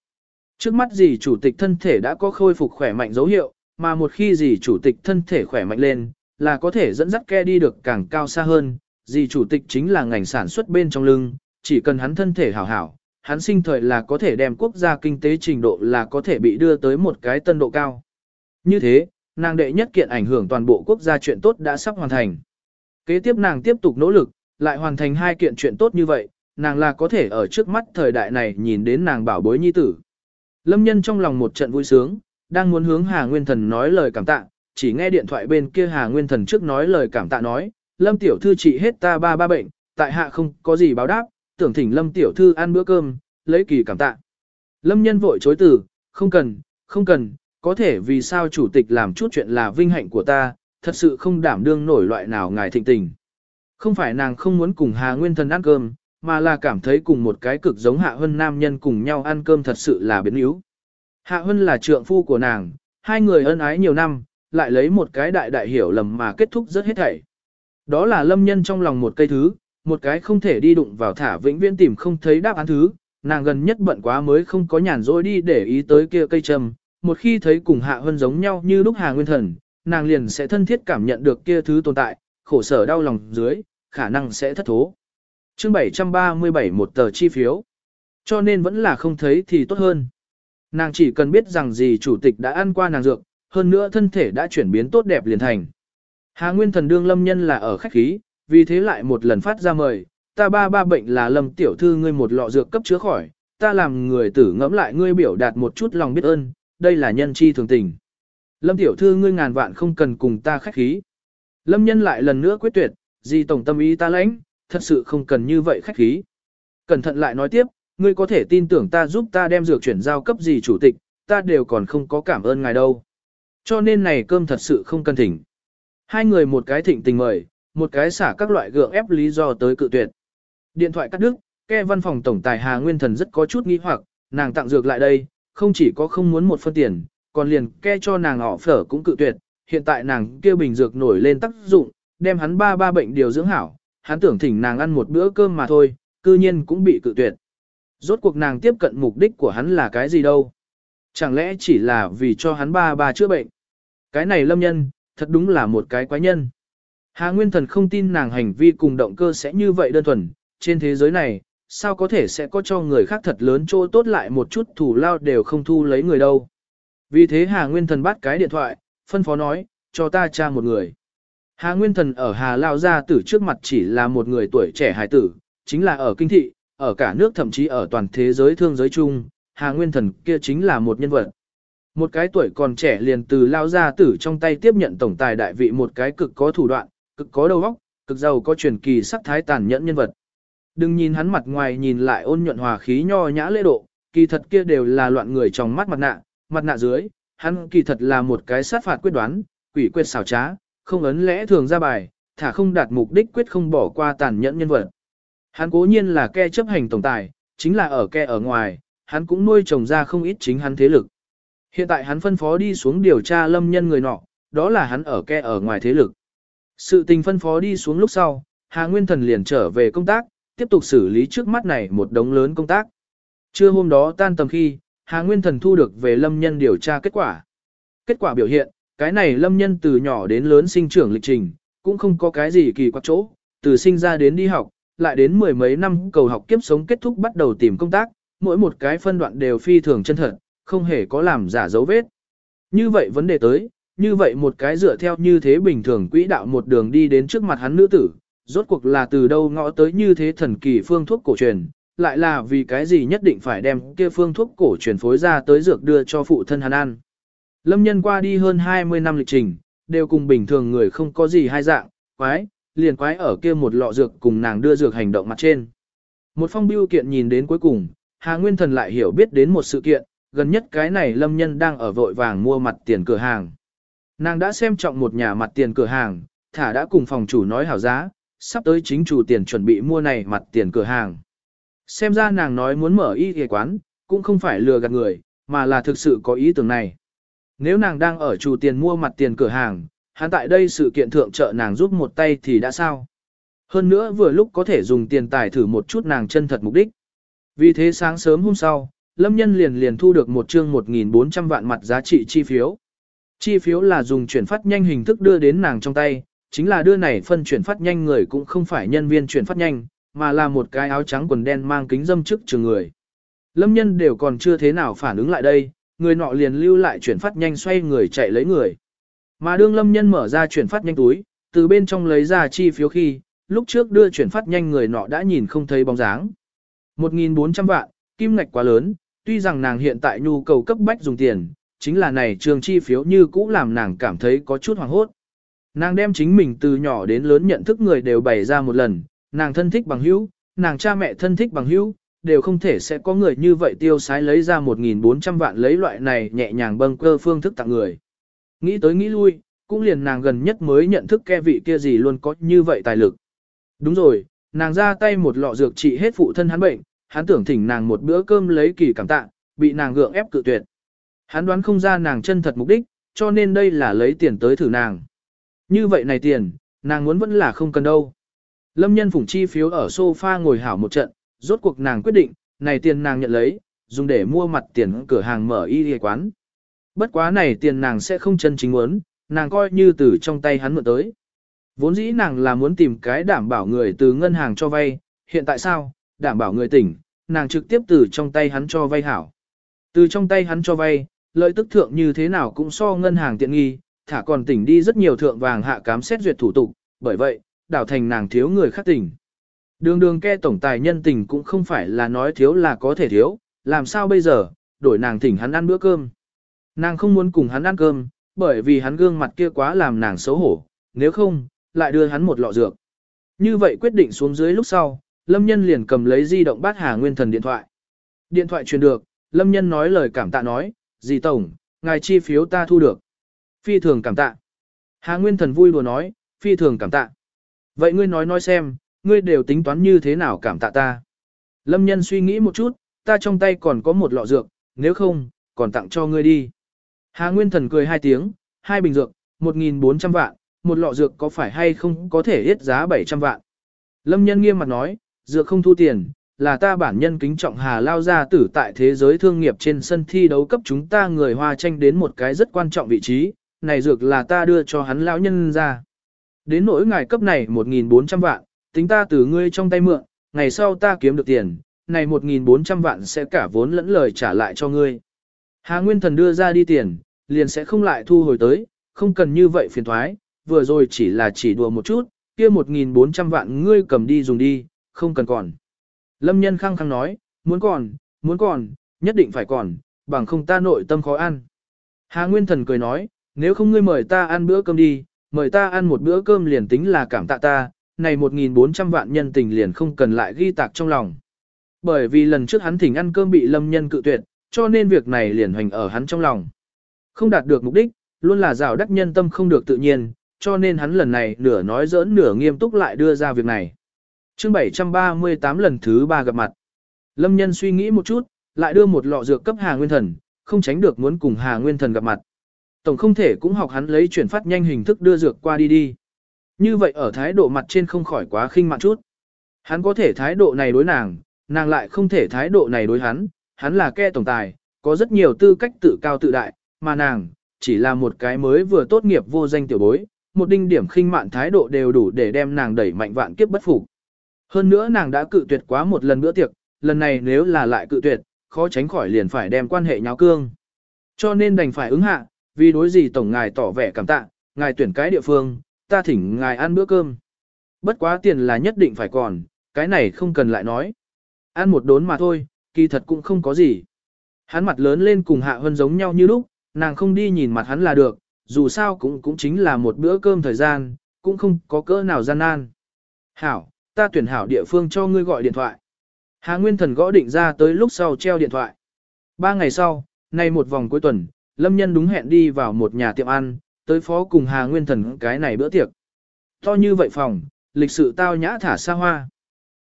Trước mắt gì chủ tịch thân thể đã có khôi phục khỏe mạnh dấu hiệu, mà một khi gì chủ tịch thân thể khỏe mạnh lên, là có thể dẫn dắt ke đi được càng cao xa hơn, gì chủ tịch chính là ngành sản xuất bên trong lưng, chỉ cần hắn thân thể hảo hảo, hắn sinh thời là có thể đem quốc gia kinh tế trình độ là có thể bị đưa tới một cái tân độ cao. Như thế, nàng đệ nhất kiện ảnh hưởng toàn bộ quốc gia chuyện tốt đã sắp hoàn thành. Kế tiếp nàng tiếp tục nỗ lực, lại hoàn thành hai kiện chuyện tốt như vậy, nàng là có thể ở trước mắt thời đại này nhìn đến nàng bảo bối nhi tử. Lâm nhân trong lòng một trận vui sướng, đang muốn hướng Hà Nguyên Thần nói lời cảm tạ, chỉ nghe điện thoại bên kia Hà Nguyên Thần trước nói lời cảm tạ nói, Lâm tiểu thư trị hết ta ba ba bệnh, tại hạ không có gì báo đáp, tưởng thỉnh Lâm tiểu thư ăn bữa cơm, lấy kỳ cảm tạ. Lâm nhân vội chối từ, không cần, không cần, có thể vì sao chủ tịch làm chút chuyện là vinh hạnh của ta, thật sự không đảm đương nổi loại nào ngài thịnh tình. Không phải nàng không muốn cùng Hà Nguyên Thần ăn cơm, mà là cảm thấy cùng một cái cực giống Hạ Hân nam nhân cùng nhau ăn cơm thật sự là biến yếu. Hạ Hân là trượng phu của nàng, hai người ân ái nhiều năm, lại lấy một cái đại đại hiểu lầm mà kết thúc rất hết thảy. Đó là lâm nhân trong lòng một cây thứ, một cái không thể đi đụng vào thả vĩnh viễn tìm không thấy đáp án thứ, nàng gần nhất bận quá mới không có nhàn rỗi đi để ý tới kia cây trầm, một khi thấy cùng Hạ Hân giống nhau như lúc Hà Nguyên Thần, nàng liền sẽ thân thiết cảm nhận được kia thứ tồn tại, khổ sở đau lòng dưới, khả năng sẽ thất thố. Chương 737 một tờ chi phiếu. Cho nên vẫn là không thấy thì tốt hơn. Nàng chỉ cần biết rằng gì chủ tịch đã ăn qua nàng dược, hơn nữa thân thể đã chuyển biến tốt đẹp liền thành. Hà Nguyên Thần đương lâm nhân là ở khách khí, vì thế lại một lần phát ra mời, ta ba ba bệnh là lâm tiểu thư ngươi một lọ dược cấp chữa khỏi, ta làm người tử ngẫm lại ngươi biểu đạt một chút lòng biết ơn, đây là nhân chi thường tình. Lâm tiểu thư ngươi ngàn vạn không cần cùng ta khách khí. Lâm nhân lại lần nữa quyết tuyệt, gì tổng tâm ý ta lãnh, thật sự không cần như vậy khách khí. Cẩn thận lại nói tiếp, ngươi có thể tin tưởng ta giúp ta đem dược chuyển giao cấp gì chủ tịch, ta đều còn không có cảm ơn ngài đâu. Cho nên này cơm thật sự không cần thỉnh. Hai người một cái thịnh tình mời, một cái xả các loại gượng ép lý do tới cự tuyệt. Điện thoại cắt đứt, ke văn phòng tổng tài Hà Nguyên Thần rất có chút nghi hoặc, nàng tặng dược lại đây, không chỉ có không muốn một phân tiền, còn liền ke cho nàng họ phở cũng cự tuyệt, hiện tại nàng kia bình dược nổi lên tác dụng, đem hắn ba ba bệnh điều dưỡng hảo, hắn tưởng thỉnh nàng ăn một bữa cơm mà thôi, cư nhiên cũng bị cự tuyệt. Rốt cuộc nàng tiếp cận mục đích của hắn là cái gì đâu? Chẳng lẽ chỉ là vì cho hắn ba ba chữa bệnh? Cái này lâm nhân, thật đúng là một cái quái nhân. Hà Nguyên Thần không tin nàng hành vi cùng động cơ sẽ như vậy đơn thuần, trên thế giới này, sao có thể sẽ có cho người khác thật lớn chỗ tốt lại một chút thủ lao đều không thu lấy người đâu. Vì thế Hà Nguyên Thần bắt cái điện thoại, phân phó nói, cho ta tra một người. Hà Nguyên Thần ở Hà Lao Gia tử trước mặt chỉ là một người tuổi trẻ hài tử, chính là ở kinh thị, ở cả nước thậm chí ở toàn thế giới thương giới chung, Hà Nguyên Thần kia chính là một nhân vật. Một cái tuổi còn trẻ liền từ Lao Gia tử trong tay tiếp nhận tổng tài đại vị một cái cực có thủ đoạn, cực có đầu óc, cực giàu có truyền kỳ sắc thái tàn nhẫn nhân vật. Đừng nhìn hắn mặt ngoài nhìn lại ôn nhuận hòa khí nho nhã lễ độ, kỳ thật kia đều là loạn người trong mắt mặt nạ, mặt nạ dưới, hắn kỳ thật là một cái sát phạt quyết đoán, quỷ quyết xảo trá, không ấn lẽ thường ra bài, thả không đạt mục đích quyết không bỏ qua tàn nhẫn nhân vật. Hắn cố nhiên là ke chấp hành tổng tài, chính là ở ke ở ngoài, hắn cũng nuôi trồng ra không ít chính hắn thế lực. Hiện tại hắn phân phó đi xuống điều tra lâm nhân người nọ, đó là hắn ở ke ở ngoài thế lực. Sự tình phân phó đi xuống lúc sau, Hà Nguyên Thần liền trở về công tác, tiếp tục xử lý trước mắt này một đống lớn công tác. Trưa hôm đó tan tầm khi, Hà Nguyên Thần thu được về lâm nhân điều tra kết quả. Kết quả biểu hiện, cái này lâm nhân từ nhỏ đến lớn sinh trưởng lịch trình, cũng không có cái gì kỳ quặc chỗ, từ sinh ra đến đi học, lại đến mười mấy năm cầu học kiếp sống kết thúc bắt đầu tìm công tác, mỗi một cái phân đoạn đều phi thường chân thật, không hề có làm giả dấu vết. Như vậy vấn đề tới, như vậy một cái dựa theo như thế bình thường quỹ đạo một đường đi đến trước mặt hắn nữ tử, rốt cuộc là từ đâu ngõ tới như thế thần kỳ phương thuốc cổ truyền, lại là vì cái gì nhất định phải đem kia phương thuốc cổ truyền phối ra tới dược đưa cho phụ thân hắn ăn. Lâm nhân qua đi hơn 20 năm lịch trình, đều cùng bình thường người không có gì hai dạng, quái, liền quái ở kia một lọ dược cùng nàng đưa dược hành động mặt trên. Một phong biêu kiện nhìn đến cuối cùng, Hà Nguyên Thần lại hiểu biết đến một sự kiện, gần nhất cái này Lâm Nhân đang ở vội vàng mua mặt tiền cửa hàng. Nàng đã xem trọng một nhà mặt tiền cửa hàng, thả đã cùng phòng chủ nói hảo giá, sắp tới chính chủ tiền chuẩn bị mua này mặt tiền cửa hàng. Xem ra nàng nói muốn mở y y quán, cũng không phải lừa gạt người, mà là thực sự có ý tưởng này. Nếu nàng đang ở chủ tiền mua mặt tiền cửa hàng, hắn tại đây sự kiện thượng trợ nàng giúp một tay thì đã sao. Hơn nữa vừa lúc có thể dùng tiền tài thử một chút nàng chân thật mục đích. Vì thế sáng sớm hôm sau, Lâm Nhân liền liền thu được một chương 1.400 vạn mặt giá trị chi phiếu. Chi phiếu là dùng chuyển phát nhanh hình thức đưa đến nàng trong tay, chính là đưa này phân chuyển phát nhanh người cũng không phải nhân viên chuyển phát nhanh, mà là một cái áo trắng quần đen mang kính dâm trước trường người. Lâm nhân đều còn chưa thế nào phản ứng lại đây, người nọ liền lưu lại chuyển phát nhanh xoay người chạy lấy người. Mà đương lâm nhân mở ra chuyển phát nhanh túi, từ bên trong lấy ra chi phiếu khi, lúc trước đưa chuyển phát nhanh người nọ đã nhìn không thấy bóng dáng. 1.400 vạn, kim ngạch quá lớn, tuy rằng nàng hiện tại nhu cầu cấp bách dùng tiền, chính là này trường chi phiếu như cũ làm nàng cảm thấy có chút hoàng hốt. Nàng đem chính mình từ nhỏ đến lớn nhận thức người đều bày ra một lần, nàng thân thích bằng hữu, nàng cha mẹ thân thích bằng hữu, đều không thể sẽ có người như vậy tiêu sái lấy ra 1.400 vạn lấy loại này nhẹ nhàng bâng cơ phương thức tặng người. Nghĩ tới nghĩ lui, cũng liền nàng gần nhất mới nhận thức ke vị kia gì luôn có như vậy tài lực. Đúng rồi, nàng ra tay một lọ dược trị hết phụ thân hắn bệnh, hắn tưởng thỉnh nàng một bữa cơm lấy kỳ cảm tạ, bị nàng gượng ép cự tuyệt. Hắn đoán không ra nàng chân thật mục đích, cho nên đây là lấy tiền tới thử nàng. Như vậy này tiền, nàng muốn vẫn là không cần đâu. Lâm nhân phủng chi phiếu ở sofa ngồi hảo một trận, rốt cuộc nàng quyết định, này tiền nàng nhận lấy, dùng để mua mặt tiền cửa hàng mở y y quán. Bất quá này tiền nàng sẽ không chân chính muốn, nàng coi như từ trong tay hắn mượn tới. Vốn dĩ nàng là muốn tìm cái đảm bảo người từ ngân hàng cho vay, hiện tại sao, đảm bảo người tỉnh, nàng trực tiếp từ trong tay hắn cho vay hảo. Từ trong tay hắn cho vay, lợi tức thượng như thế nào cũng so ngân hàng tiện nghi, thả còn tỉnh đi rất nhiều thượng vàng hạ cám xét duyệt thủ tục, bởi vậy, đảo thành nàng thiếu người khác tỉnh. Đường đường ke tổng tài nhân tình cũng không phải là nói thiếu là có thể thiếu, làm sao bây giờ, đổi nàng thỉnh hắn ăn bữa cơm. Nàng không muốn cùng hắn ăn cơm, bởi vì hắn gương mặt kia quá làm nàng xấu hổ, nếu không, lại đưa hắn một lọ dược. Như vậy quyết định xuống dưới lúc sau, Lâm Nhân liền cầm lấy di động bát Hà Nguyên Thần điện thoại. Điện thoại truyền được, Lâm Nhân nói lời cảm tạ nói, dì Tổng, ngài chi phiếu ta thu được. Phi thường cảm tạ. Hà Nguyên Thần vui đùa nói, phi thường cảm tạ. Vậy ngươi nói nói xem, ngươi đều tính toán như thế nào cảm tạ ta. Lâm Nhân suy nghĩ một chút, ta trong tay còn có một lọ dược, nếu không, còn tặng cho ngươi đi. Hà Nguyên Thần cười hai tiếng, hai bình dược, 1.400 vạn, một lọ dược có phải hay không có thể hết giá 700 vạn. Lâm Nhân nghiêm mặt nói, dược không thu tiền, là ta bản nhân kính trọng Hà Lao gia tử tại thế giới thương nghiệp trên sân thi đấu cấp chúng ta người Hoa tranh đến một cái rất quan trọng vị trí, này dược là ta đưa cho hắn lão nhân ra. Đến nỗi ngài cấp này 1.400 vạn, tính ta từ ngươi trong tay mượn, ngày sau ta kiếm được tiền, này 1.400 vạn sẽ cả vốn lẫn lời trả lại cho ngươi. Hà Nguyên Thần đưa ra đi tiền, liền sẽ không lại thu hồi tới, không cần như vậy phiền thoái, vừa rồi chỉ là chỉ đùa một chút, kia 1.400 vạn ngươi cầm đi dùng đi, không cần còn. Lâm nhân khăng khăng nói, muốn còn, muốn còn, nhất định phải còn, bằng không ta nội tâm khó ăn. Hà Nguyên Thần cười nói, nếu không ngươi mời ta ăn bữa cơm đi, mời ta ăn một bữa cơm liền tính là cảm tạ ta, này 1.400 vạn nhân tình liền không cần lại ghi tạc trong lòng. Bởi vì lần trước hắn thỉnh ăn cơm bị lâm nhân cự tuyệt, cho nên việc này liền hoành ở hắn trong lòng. Không đạt được mục đích, luôn là rào đắc nhân tâm không được tự nhiên, cho nên hắn lần này nửa nói giỡn nửa nghiêm túc lại đưa ra việc này. chương 738 lần thứ ba gặp mặt. Lâm nhân suy nghĩ một chút, lại đưa một lọ dược cấp Hà Nguyên Thần, không tránh được muốn cùng Hà Nguyên Thần gặp mặt. Tổng không thể cũng học hắn lấy chuyển phát nhanh hình thức đưa dược qua đi đi. Như vậy ở thái độ mặt trên không khỏi quá khinh mạn chút. Hắn có thể thái độ này đối nàng, nàng lại không thể thái độ này đối hắn, hắn là ke tổng tài, có rất nhiều tư cách tự cao tự đại, mà nàng, chỉ là một cái mới vừa tốt nghiệp vô danh tiểu bối, một đinh điểm khinh mạn thái độ đều đủ để đem nàng đẩy mạnh vạn kiếp bất phục. Hơn nữa nàng đã cự tuyệt quá một lần bữa tiệc, lần này nếu là lại cự tuyệt, khó tránh khỏi liền phải đem quan hệ nháo cương. Cho nên đành phải ứng hạ, vì đối gì tổng ngài tỏ vẻ cảm tạ, ngài tuyển cái địa phương, ta thỉnh ngài ăn bữa cơm. Bất quá tiền là nhất định phải còn, cái này không cần lại nói. Ăn một đốn mà thôi, kỳ thật cũng không có gì. Hắn mặt lớn lên cùng hạ hơn giống nhau như lúc, nàng không đi nhìn mặt hắn là được, dù sao cũng cũng chính là một bữa cơm thời gian, cũng không có cỡ nào gian nan. Hảo, ta tuyển hảo địa phương cho ngươi gọi điện thoại. Hà Nguyên Thần gõ định ra tới lúc sau treo điện thoại. Ba ngày sau, nay một vòng cuối tuần, Lâm Nhân đúng hẹn đi vào một nhà tiệm ăn, tới phó cùng Hà Nguyên Thần cái này bữa tiệc. To như vậy phòng, lịch sự tao nhã thả xa hoa.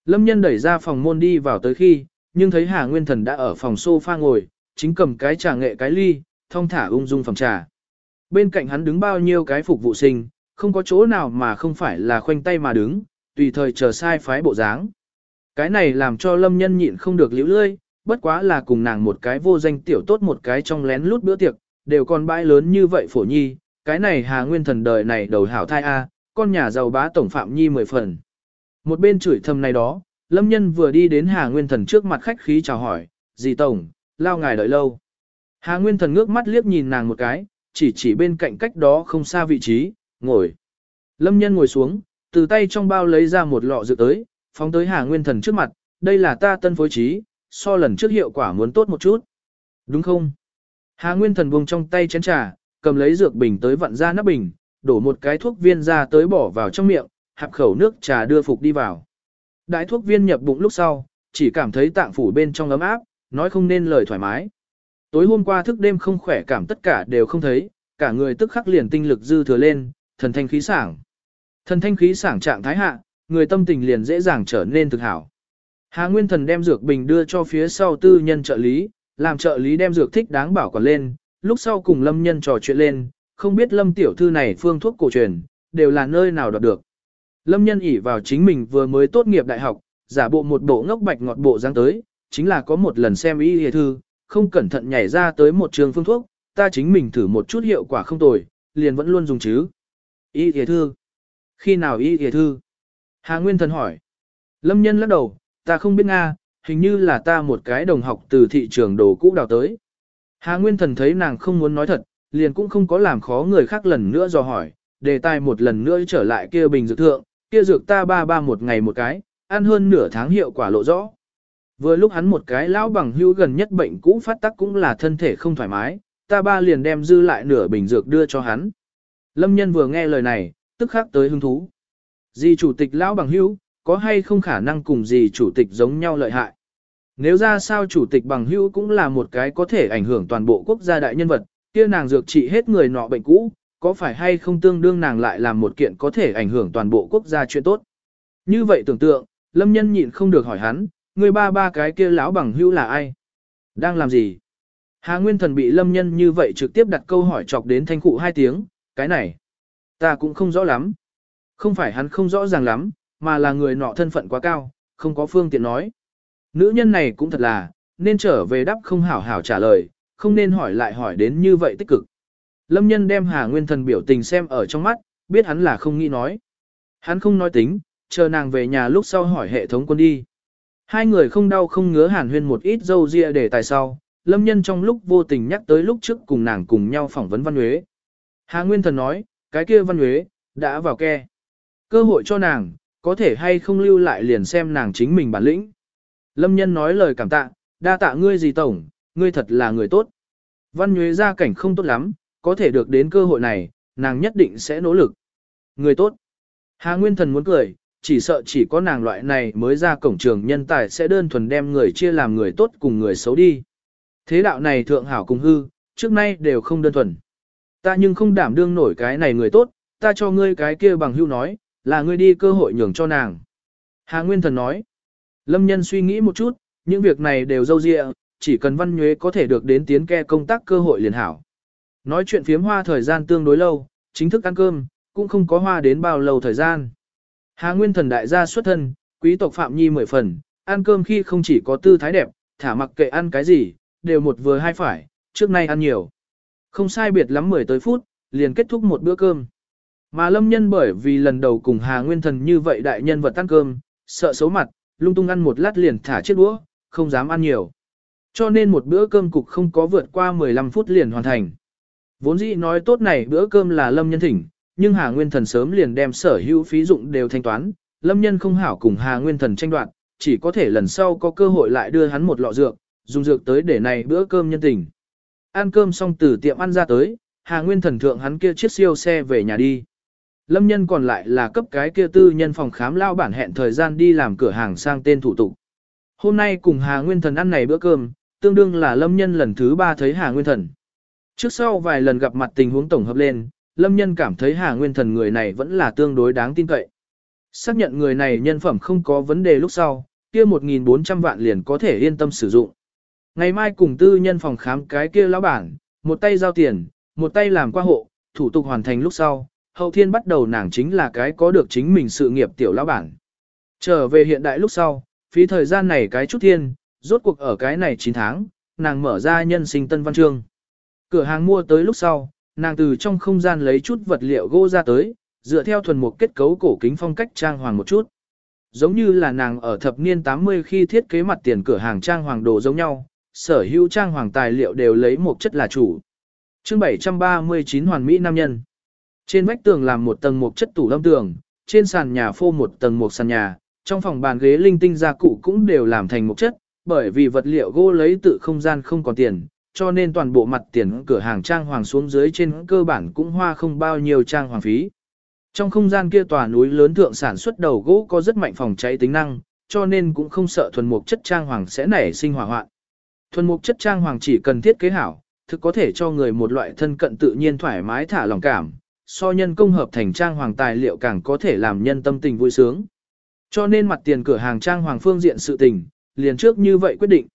Lâm Nhân đẩy ra phòng môn đi vào tới khi, nhưng thấy Hà Nguyên Thần đã ở phòng sofa ngồi, chính cầm cái trà nghệ cái ly, thong thả ung dung phòng trà. Bên cạnh hắn đứng bao nhiêu cái phục vụ sinh, không có chỗ nào mà không phải là khoanh tay mà đứng, tùy thời chờ sai phái bộ dáng. Cái này làm cho lâm nhân nhịn không được liễu lơi, bất quá là cùng nàng một cái vô danh tiểu tốt một cái trong lén lút bữa tiệc, đều còn bãi lớn như vậy phổ nhi, cái này Hà Nguyên Thần đời này đầu hảo thai A, con nhà giàu bá tổng phạm nhi mười phần. Một bên chửi thầm này đó, Lâm Nhân vừa đi đến Hà Nguyên Thần trước mặt khách khí chào hỏi, dì tổng, lao ngài đợi lâu. Hà Nguyên Thần ngước mắt liếc nhìn nàng một cái, chỉ chỉ bên cạnh cách đó không xa vị trí, ngồi. Lâm Nhân ngồi xuống, từ tay trong bao lấy ra một lọ rượu tới, phóng tới Hà Nguyên Thần trước mặt, đây là ta tân phối trí, so lần trước hiệu quả muốn tốt một chút. Đúng không? Hà Nguyên Thần buông trong tay chén trà, cầm lấy dược bình tới vặn ra nắp bình, đổ một cái thuốc viên ra tới bỏ vào trong miệng, hạp khẩu nước trà đưa phục đi vào. Đại thuốc viên nhập bụng lúc sau, chỉ cảm thấy tạng phủ bên trong ấm áp, nói không nên lời thoải mái. Tối hôm qua thức đêm không khỏe cảm tất cả đều không thấy, cả người tức khắc liền tinh lực dư thừa lên, thần thanh khí sảng. Thần thanh khí sảng trạng thái hạ, người tâm tình liền dễ dàng trở nên thực hảo. Hà Nguyên Thần đem dược bình đưa cho phía sau tư nhân trợ lý, làm trợ lý đem dược thích đáng bảo quản lên, lúc sau cùng Lâm Nhân trò chuyện lên, không biết Lâm tiểu thư này phương thuốc cổ truyền, đều là nơi nào đoạt được. Lâm Nhân ỉ vào chính mình vừa mới tốt nghiệp đại học, giả bộ một bộ ngốc bạch ngọt bộ dáng tới, chính là có một lần xem y y thư, không cẩn thận nhảy ra tới một trường phương thuốc, ta chính mình thử một chút hiệu quả không tồi, liền vẫn luôn dùng chứ. Y y thư. Khi nào y y thư? Hà Nguyên Thần hỏi. Lâm Nhân lắc đầu, ta không biết Nga, hình như là ta một cái đồng học từ thị trường đồ cũ đào tới. Hà Nguyên Thần thấy nàng không muốn nói thật, liền cũng không có làm khó người khác lần nữa dò hỏi, đề tài một lần nữa trở lại kia bình dược thượng, kia dược ta ba ba một ngày một cái, ăn hơn nửa tháng hiệu quả lộ rõ. Vừa lúc hắn một cái lão bằng hữu gần nhất bệnh cũ phát tắc cũng là thân thể không thoải mái, ta ba liền đem dư lại nửa bình dược đưa cho hắn. Lâm nhân vừa nghe lời này, tức khắc tới hứng thú. Di chủ tịch lão bằng hữu, có hay không khả năng cùng gì chủ tịch giống nhau lợi hại. Nếu ra sao chủ tịch bằng hữu cũng là một cái có thể ảnh hưởng toàn bộ quốc gia đại nhân vật, kia nàng dược trị hết người nọ bệnh cũ, có phải hay không tương đương nàng lại làm một kiện có thể ảnh hưởng toàn bộ quốc gia chuyện tốt. Như vậy tưởng tượng, lâm nhân nhịn không được hỏi hắn, người ba ba cái kia lão bằng hữu là ai? Đang làm gì? Hà Nguyên Thần bị lâm nhân như vậy trực tiếp đặt câu hỏi chọc đến thanh cụ hai tiếng, cái này, ta cũng không rõ lắm. Không phải hắn không rõ ràng lắm, mà là người nọ thân phận quá cao, không có phương tiện nói. Nữ nhân này cũng thật là, nên trở về đáp không hảo hảo trả lời, không nên hỏi lại hỏi đến như vậy tích cực. Lâm nhân đem Hà Nguyên Thần biểu tình xem ở trong mắt, biết hắn là không nghĩ nói. Hắn không nói tính, chờ nàng về nhà lúc sau hỏi hệ thống quân đi. Hai người không đau không ngứa hàn huyên một ít dâu ria để tài sau, Lâm nhân trong lúc vô tình nhắc tới lúc trước cùng nàng cùng nhau phỏng vấn Văn Huế. Hà Nguyên Thần nói, cái kia Văn Huế, đã vào ke. Cơ hội cho nàng, có thể hay không lưu lại liền xem nàng chính mình bản lĩnh. Lâm nhân nói lời cảm tạ, đa tạ ngươi gì tổng, ngươi thật là người tốt. Văn Nhuế gia cảnh không tốt lắm, có thể được đến cơ hội này, nàng nhất định sẽ nỗ lực. Người tốt. Hà Nguyên Thần muốn cười, chỉ sợ chỉ có nàng loại này mới ra cổng trường nhân tài sẽ đơn thuần đem người chia làm người tốt cùng người xấu đi. Thế đạo này thượng hảo cùng hư, trước nay đều không đơn thuần. Ta nhưng không đảm đương nổi cái này người tốt, ta cho ngươi cái kia bằng hưu nói, là ngươi đi cơ hội nhường cho nàng. Hà Nguyên Thần nói, Lâm Nhân suy nghĩ một chút, những việc này đều dâu dịa, chỉ cần Văn Nhuế có thể được đến tiến ke công tác cơ hội liền hảo. Nói chuyện phiếm hoa thời gian tương đối lâu, chính thức ăn cơm, cũng không có hoa đến bao lâu thời gian. Hà Nguyên Thần đại gia xuất thân, quý tộc Phạm Nhi mười phần, ăn cơm khi không chỉ có tư thái đẹp, thả mặc kệ ăn cái gì, đều một vừa hai phải, trước nay ăn nhiều. Không sai biệt lắm mười tới phút, liền kết thúc một bữa cơm. Mà lâm nhân bởi vì lần đầu cùng Hà Nguyên Thần như vậy đại nhân vật ăn cơm, sợ xấu mặt, lung tung ăn một lát liền thả chiếc đũa, không dám ăn nhiều. Cho nên một bữa cơm cục không có vượt qua 15 phút liền hoàn thành. Vốn dĩ nói tốt này bữa cơm là lâm nhân thỉnh, nhưng Hà Nguyên Thần sớm liền đem sở hữu phí dụng đều thanh toán, lâm nhân không hảo cùng Hà Nguyên Thần tranh đoạt, chỉ có thể lần sau có cơ hội lại đưa hắn một lọ dược, dùng dược tới để này bữa cơm nhân tình. Ăn cơm xong từ tiệm ăn ra tới, Hà Nguyên Thần thượng hắn kia chiếc siêu xe về nhà đi. Lâm nhân còn lại là cấp cái kia tư nhân phòng khám lao bản hẹn thời gian đi làm cửa hàng sang tên thủ tục. Hôm nay cùng Hà Nguyên Thần ăn này bữa cơm, tương đương là Lâm nhân lần thứ ba thấy Hà Nguyên Thần. Trước sau vài lần gặp mặt tình huống tổng hợp lên, Lâm nhân cảm thấy Hà Nguyên Thần người này vẫn là tương đối đáng tin cậy. Xác nhận người này nhân phẩm không có vấn đề lúc sau, kia 1.400 vạn liền có thể yên tâm sử dụng. Ngày mai cùng tư nhân phòng khám cái kia lão bản, một tay giao tiền, một tay làm qua hộ, thủ tục hoàn thành lúc sau, hậu thiên bắt đầu nàng chính là cái có được chính mình sự nghiệp tiểu lão bản. Trở về hiện đại lúc sau, phí thời gian này cái chút thiên, rốt cuộc ở cái này 9 tháng, nàng mở ra nhân sinh tân văn chương. Cửa hàng mua tới lúc sau, nàng từ trong không gian lấy chút vật liệu gỗ ra tới, dựa theo thuần mục kết cấu cổ kính phong cách trang hoàng một chút. Giống như là nàng ở thập niên 80 khi thiết kế mặt tiền cửa hàng trang hoàng đồ giống nhau, sở hữu trang hoàng tài liệu đều lấy một chất là chủ. Chương 739 Hoàn Mỹ Nam Nhân trên vách tường làm một tầng một chất tủ lâm tường, trên sàn nhà phô một tầng một sàn nhà, trong phòng bàn ghế linh tinh gia cụ cũng đều làm thành một chất, bởi vì vật liệu gỗ lấy tự không gian không còn tiền, cho nên toàn bộ mặt tiền cửa hàng trang hoàng xuống dưới trên cơ bản cũng hoa không bao nhiêu trang hoàng phí. Trong không gian kia tòa núi lớn thượng sản xuất đầu gỗ có rất mạnh phòng cháy tính năng, cho nên cũng không sợ thuần mục chất trang hoàng sẽ nảy sinh hỏa hoạn. Thuần mục chất trang hoàng chỉ cần thiết kế hảo, thực có thể cho người một loại thân cận tự nhiên thoải mái thả lòng cảm, so nhân công hợp thành trang hoàng tài liệu càng có thể làm nhân tâm tình vui sướng. Cho nên mặt tiền cửa hàng trang hoàng phương diện sự tình, liền trước như vậy quyết định.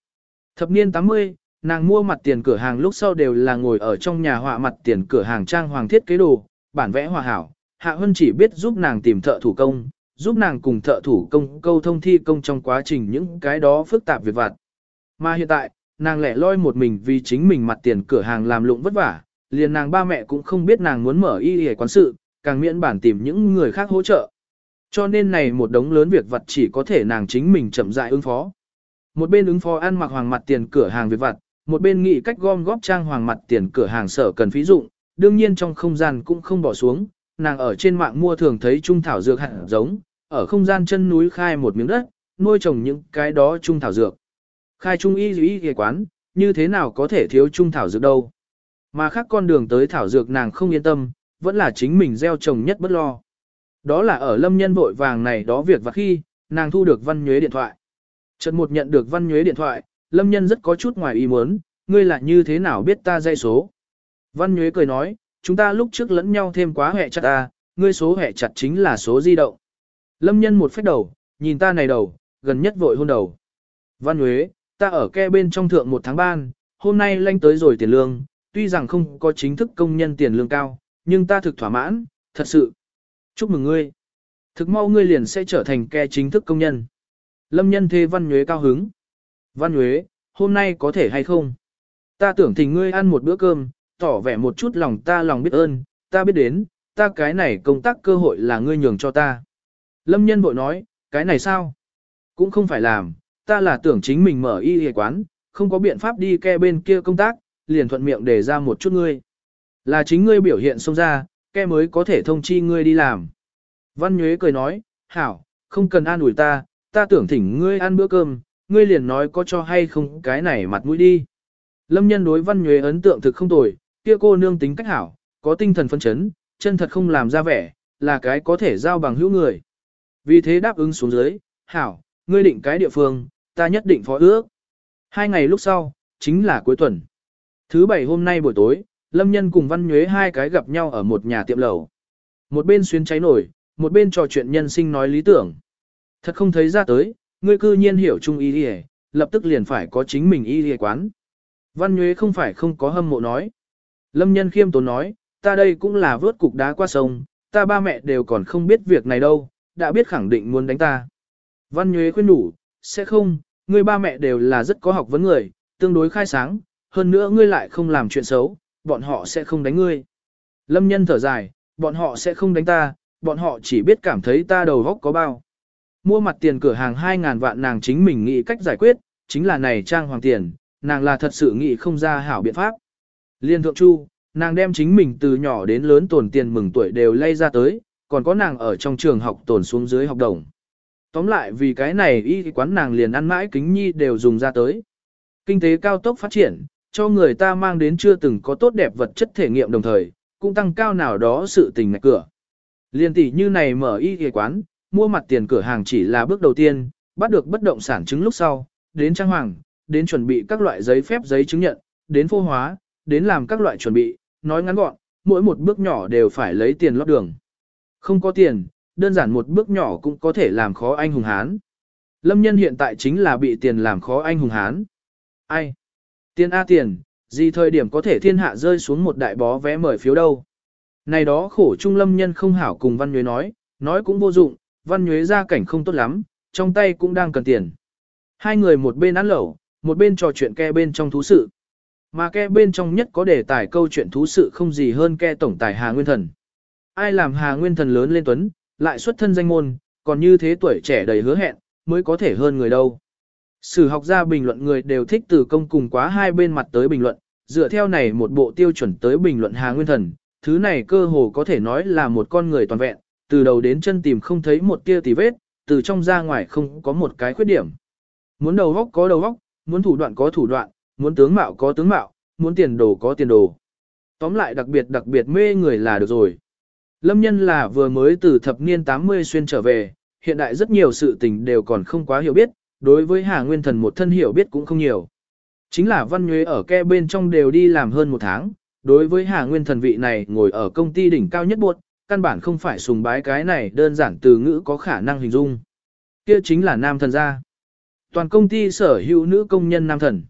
Thập niên 80, nàng mua mặt tiền cửa hàng lúc sau đều là ngồi ở trong nhà họa mặt tiền cửa hàng trang hoàng thiết kế đồ, bản vẽ hòa hảo. Hạ Hân chỉ biết giúp nàng tìm thợ thủ công, giúp nàng cùng thợ thủ công câu thông thi công trong quá trình những cái đó phức tạp việc vặt. Mà hiện tại, nàng lẻ loi một mình vì chính mình mặt tiền cửa hàng làm lụng vất vả, liền nàng ba mẹ cũng không biết nàng muốn mở y y quán sự, càng miễn bản tìm những người khác hỗ trợ. Cho nên này một đống lớn việc vặt chỉ có thể nàng chính mình chậm rãi ứng phó. Một bên ứng phó ăn mặc hoàng mặt tiền cửa hàng việc vặt, một bên nghĩ cách gom góp trang hoàng mặt tiền cửa hàng sở cần phí dụng, đương nhiên trong không gian cũng không bỏ xuống, nàng ở trên mạng mua thường thấy trung thảo dược hạt giống, ở không gian chân núi khai một miếng đất, nuôi trồng những cái đó trung thảo dược. Khai trung y y y quán, như thế nào có thể thiếu trung thảo dược đâu. Mà khác con đường tới thảo dược nàng không yên tâm, vẫn là chính mình gieo trồng nhất bất lo. Đó là ở lâm nhân vội vàng này đó việc và khi, nàng thu được văn nhuế điện thoại. Trận một nhận được văn nhuế điện thoại, lâm nhân rất có chút ngoài ý muốn, ngươi là như thế nào biết ta dây số. Văn nhuế cười nói, chúng ta lúc trước lẫn nhau thêm quá hệ chặt ta, ngươi số hệ chặt chính là số di động. Lâm nhân một phép đầu, nhìn ta này đầu, gần nhất vội hôn đầu. Văn nhuế, ta ở ke bên trong thượng một tháng ban, hôm nay lanh tới rồi tiền lương, tuy rằng không có chính thức công nhân tiền lương cao, nhưng ta thực thỏa mãn, thật sự. Chúc mừng ngươi. Thực mau ngươi liền sẽ trở thành ke chính thức công nhân. Lâm nhân thê Văn Nhuế cao hứng. Văn Nhuế, hôm nay có thể hay không? Ta tưởng thỉnh ngươi ăn một bữa cơm, tỏ vẻ một chút lòng ta lòng biết ơn, ta biết đến, ta cái này công tác cơ hội là ngươi nhường cho ta. Lâm nhân bội nói, cái này sao? Cũng không phải làm, ta là tưởng chính mình mở y y quán, không có biện pháp đi ke bên kia công tác, liền thuận miệng để ra một chút ngươi. Là chính ngươi biểu hiện xông ra, kẻ mới có thể thông chi ngươi đi làm. Văn Nhuế cười nói, hảo, không cần an ủi ta, ta tưởng thỉnh ngươi ăn bữa cơm, ngươi liền nói có cho hay không cái này mặt mũi đi. Lâm nhân đối Văn Nhuế ấn tượng thực không tồi, kia cô nương tính cách hảo, có tinh thần phân chấn, chân thật không làm ra vẻ, là cái có thể giao bằng hữu người. Vì thế đáp ứng xuống dưới, hảo, ngươi định cái địa phương, ta nhất định phó ước. Hai ngày lúc sau, chính là cuối tuần. Thứ bảy hôm nay buổi tối, Lâm Nhân cùng Văn Nhuế hai cái gặp nhau ở một nhà tiệm lẩu. Một bên xuyên cháy nổi, một bên trò chuyện nhân sinh nói lý tưởng. Thật không thấy ra tới, ngươi cư nhiên hiểu chung ý đi lập tức liền phải có chính mình y đi quán. Văn Nhuế không phải không có hâm mộ nói. Lâm Nhân khiêm tốn nói, ta đây cũng là vớt cục đá qua sông, ta ba mẹ đều còn không biết việc này đâu, đã biết khẳng định muốn đánh ta. Văn Nhuế khuyên đủ, sẽ không, ngươi ba mẹ đều là rất có học vấn người, tương đối khai sáng, hơn nữa ngươi lại không làm chuyện xấu, bọn họ sẽ không đánh ngươi. Lâm nhân thở dài, bọn họ sẽ không đánh ta, bọn họ chỉ biết cảm thấy ta đầu góc có bao. Mua mặt tiền cửa hàng 2.000 vạn nàng chính mình nghĩ cách giải quyết, chính là này trang hoàng tiền, nàng là thật sự nghĩ không ra hảo biện pháp. Liên thượng chu, nàng đem chính mình từ nhỏ đến lớn tồn tiền mừng tuổi đều lay ra tới, còn có nàng ở trong trường học tồn xuống dưới học đồng. Tóm lại vì cái này y quán nàng liền ăn mãi kính nhi đều dùng ra tới. Kinh tế cao tốc phát triển, cho người ta mang đến chưa từng có tốt đẹp vật chất thể nghiệm đồng thời, cũng tăng cao nào đó sự tình ngạch cửa. Liên tỷ như này mở y y quán, mua mặt tiền cửa hàng chỉ là bước đầu tiên, bắt được bất động sản chứng lúc sau, đến trang hoàng, đến chuẩn bị các loại giấy phép giấy chứng nhận, đến phô hóa, đến làm các loại chuẩn bị, nói ngắn gọn, mỗi một bước nhỏ đều phải lấy tiền lót đường. Không có tiền, đơn giản một bước nhỏ cũng có thể làm khó anh hùng hán. Lâm nhân hiện tại chính là bị tiền làm khó anh hùng hán. Ai? Tiền A tiền, gì thời điểm có thể thiên hạ rơi xuống một đại bó vé mời phiếu đâu. Này đó khổ trung lâm nhân không hảo cùng Văn Nhuế nói, nói cũng vô dụng, Văn Nhuế ra cảnh không tốt lắm, trong tay cũng đang cần tiền. Hai người một bên ăn lẩu, một bên trò chuyện ke bên trong thú sự. Mà ke bên trong nhất có đề tài câu chuyện thú sự không gì hơn ke tổng tài Hà Nguyên Thần. Ai làm Hà Nguyên Thần lớn lên tuấn, lại xuất thân danh môn, còn như thế tuổi trẻ đầy hứa hẹn, mới có thể hơn người đâu. Sử học gia bình luận người đều thích từ công cùng quá hai bên mặt tới bình luận, dựa theo này một bộ tiêu chuẩn tới bình luận Hà Nguyên Thần, thứ này cơ hồ có thể nói là một con người toàn vẹn, từ đầu đến chân tìm không thấy một tia tì vết, từ trong ra ngoài không có một cái khuyết điểm. Muốn đầu góc có đầu góc, muốn thủ đoạn có thủ đoạn, muốn tướng mạo có tướng mạo, muốn tiền đồ có tiền đồ. Tóm lại đặc biệt đặc biệt mê người là được rồi. Lâm nhân là vừa mới từ thập niên 80 xuyên trở về, hiện đại rất nhiều sự tình đều còn không quá hiểu biết, đối với Hà Nguyên Thần một thân hiểu biết cũng không nhiều. Chính là Văn Nhuế ở ke bên trong đều đi làm hơn một tháng, đối với Hà Nguyên Thần vị này ngồi ở công ty đỉnh cao nhất buộc, căn bản không phải sùng bái cái này đơn giản từ ngữ có khả năng hình dung. Kia chính là nam thần gia. Toàn công ty sở hữu nữ công nhân nam thần.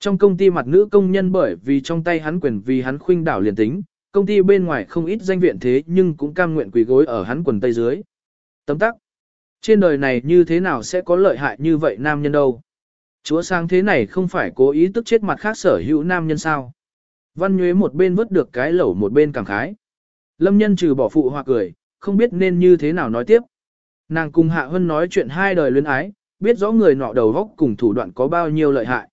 Trong công ty mặt nữ công nhân bởi vì trong tay hắn quyền vì hắn khuynh đảo liền tính, công ty bên ngoài không ít danh viện thế nhưng cũng cam nguyện quỳ gối ở hắn quần tây dưới. Tấm tắc. Trên đời này như thế nào sẽ có lợi hại như vậy nam nhân đâu? Chúa sang thế này không phải cố ý tức chết mặt khác sở hữu nam nhân sao? Văn Nhuế một bên vớt được cái lẩu một bên cảm khái. Lâm nhân trừ bỏ phụ hoa cười, không biết nên như thế nào nói tiếp. Nàng cùng Hạ Hân nói chuyện hai đời luyến ái, biết rõ người nọ đầu góc cùng thủ đoạn có bao nhiêu lợi hại.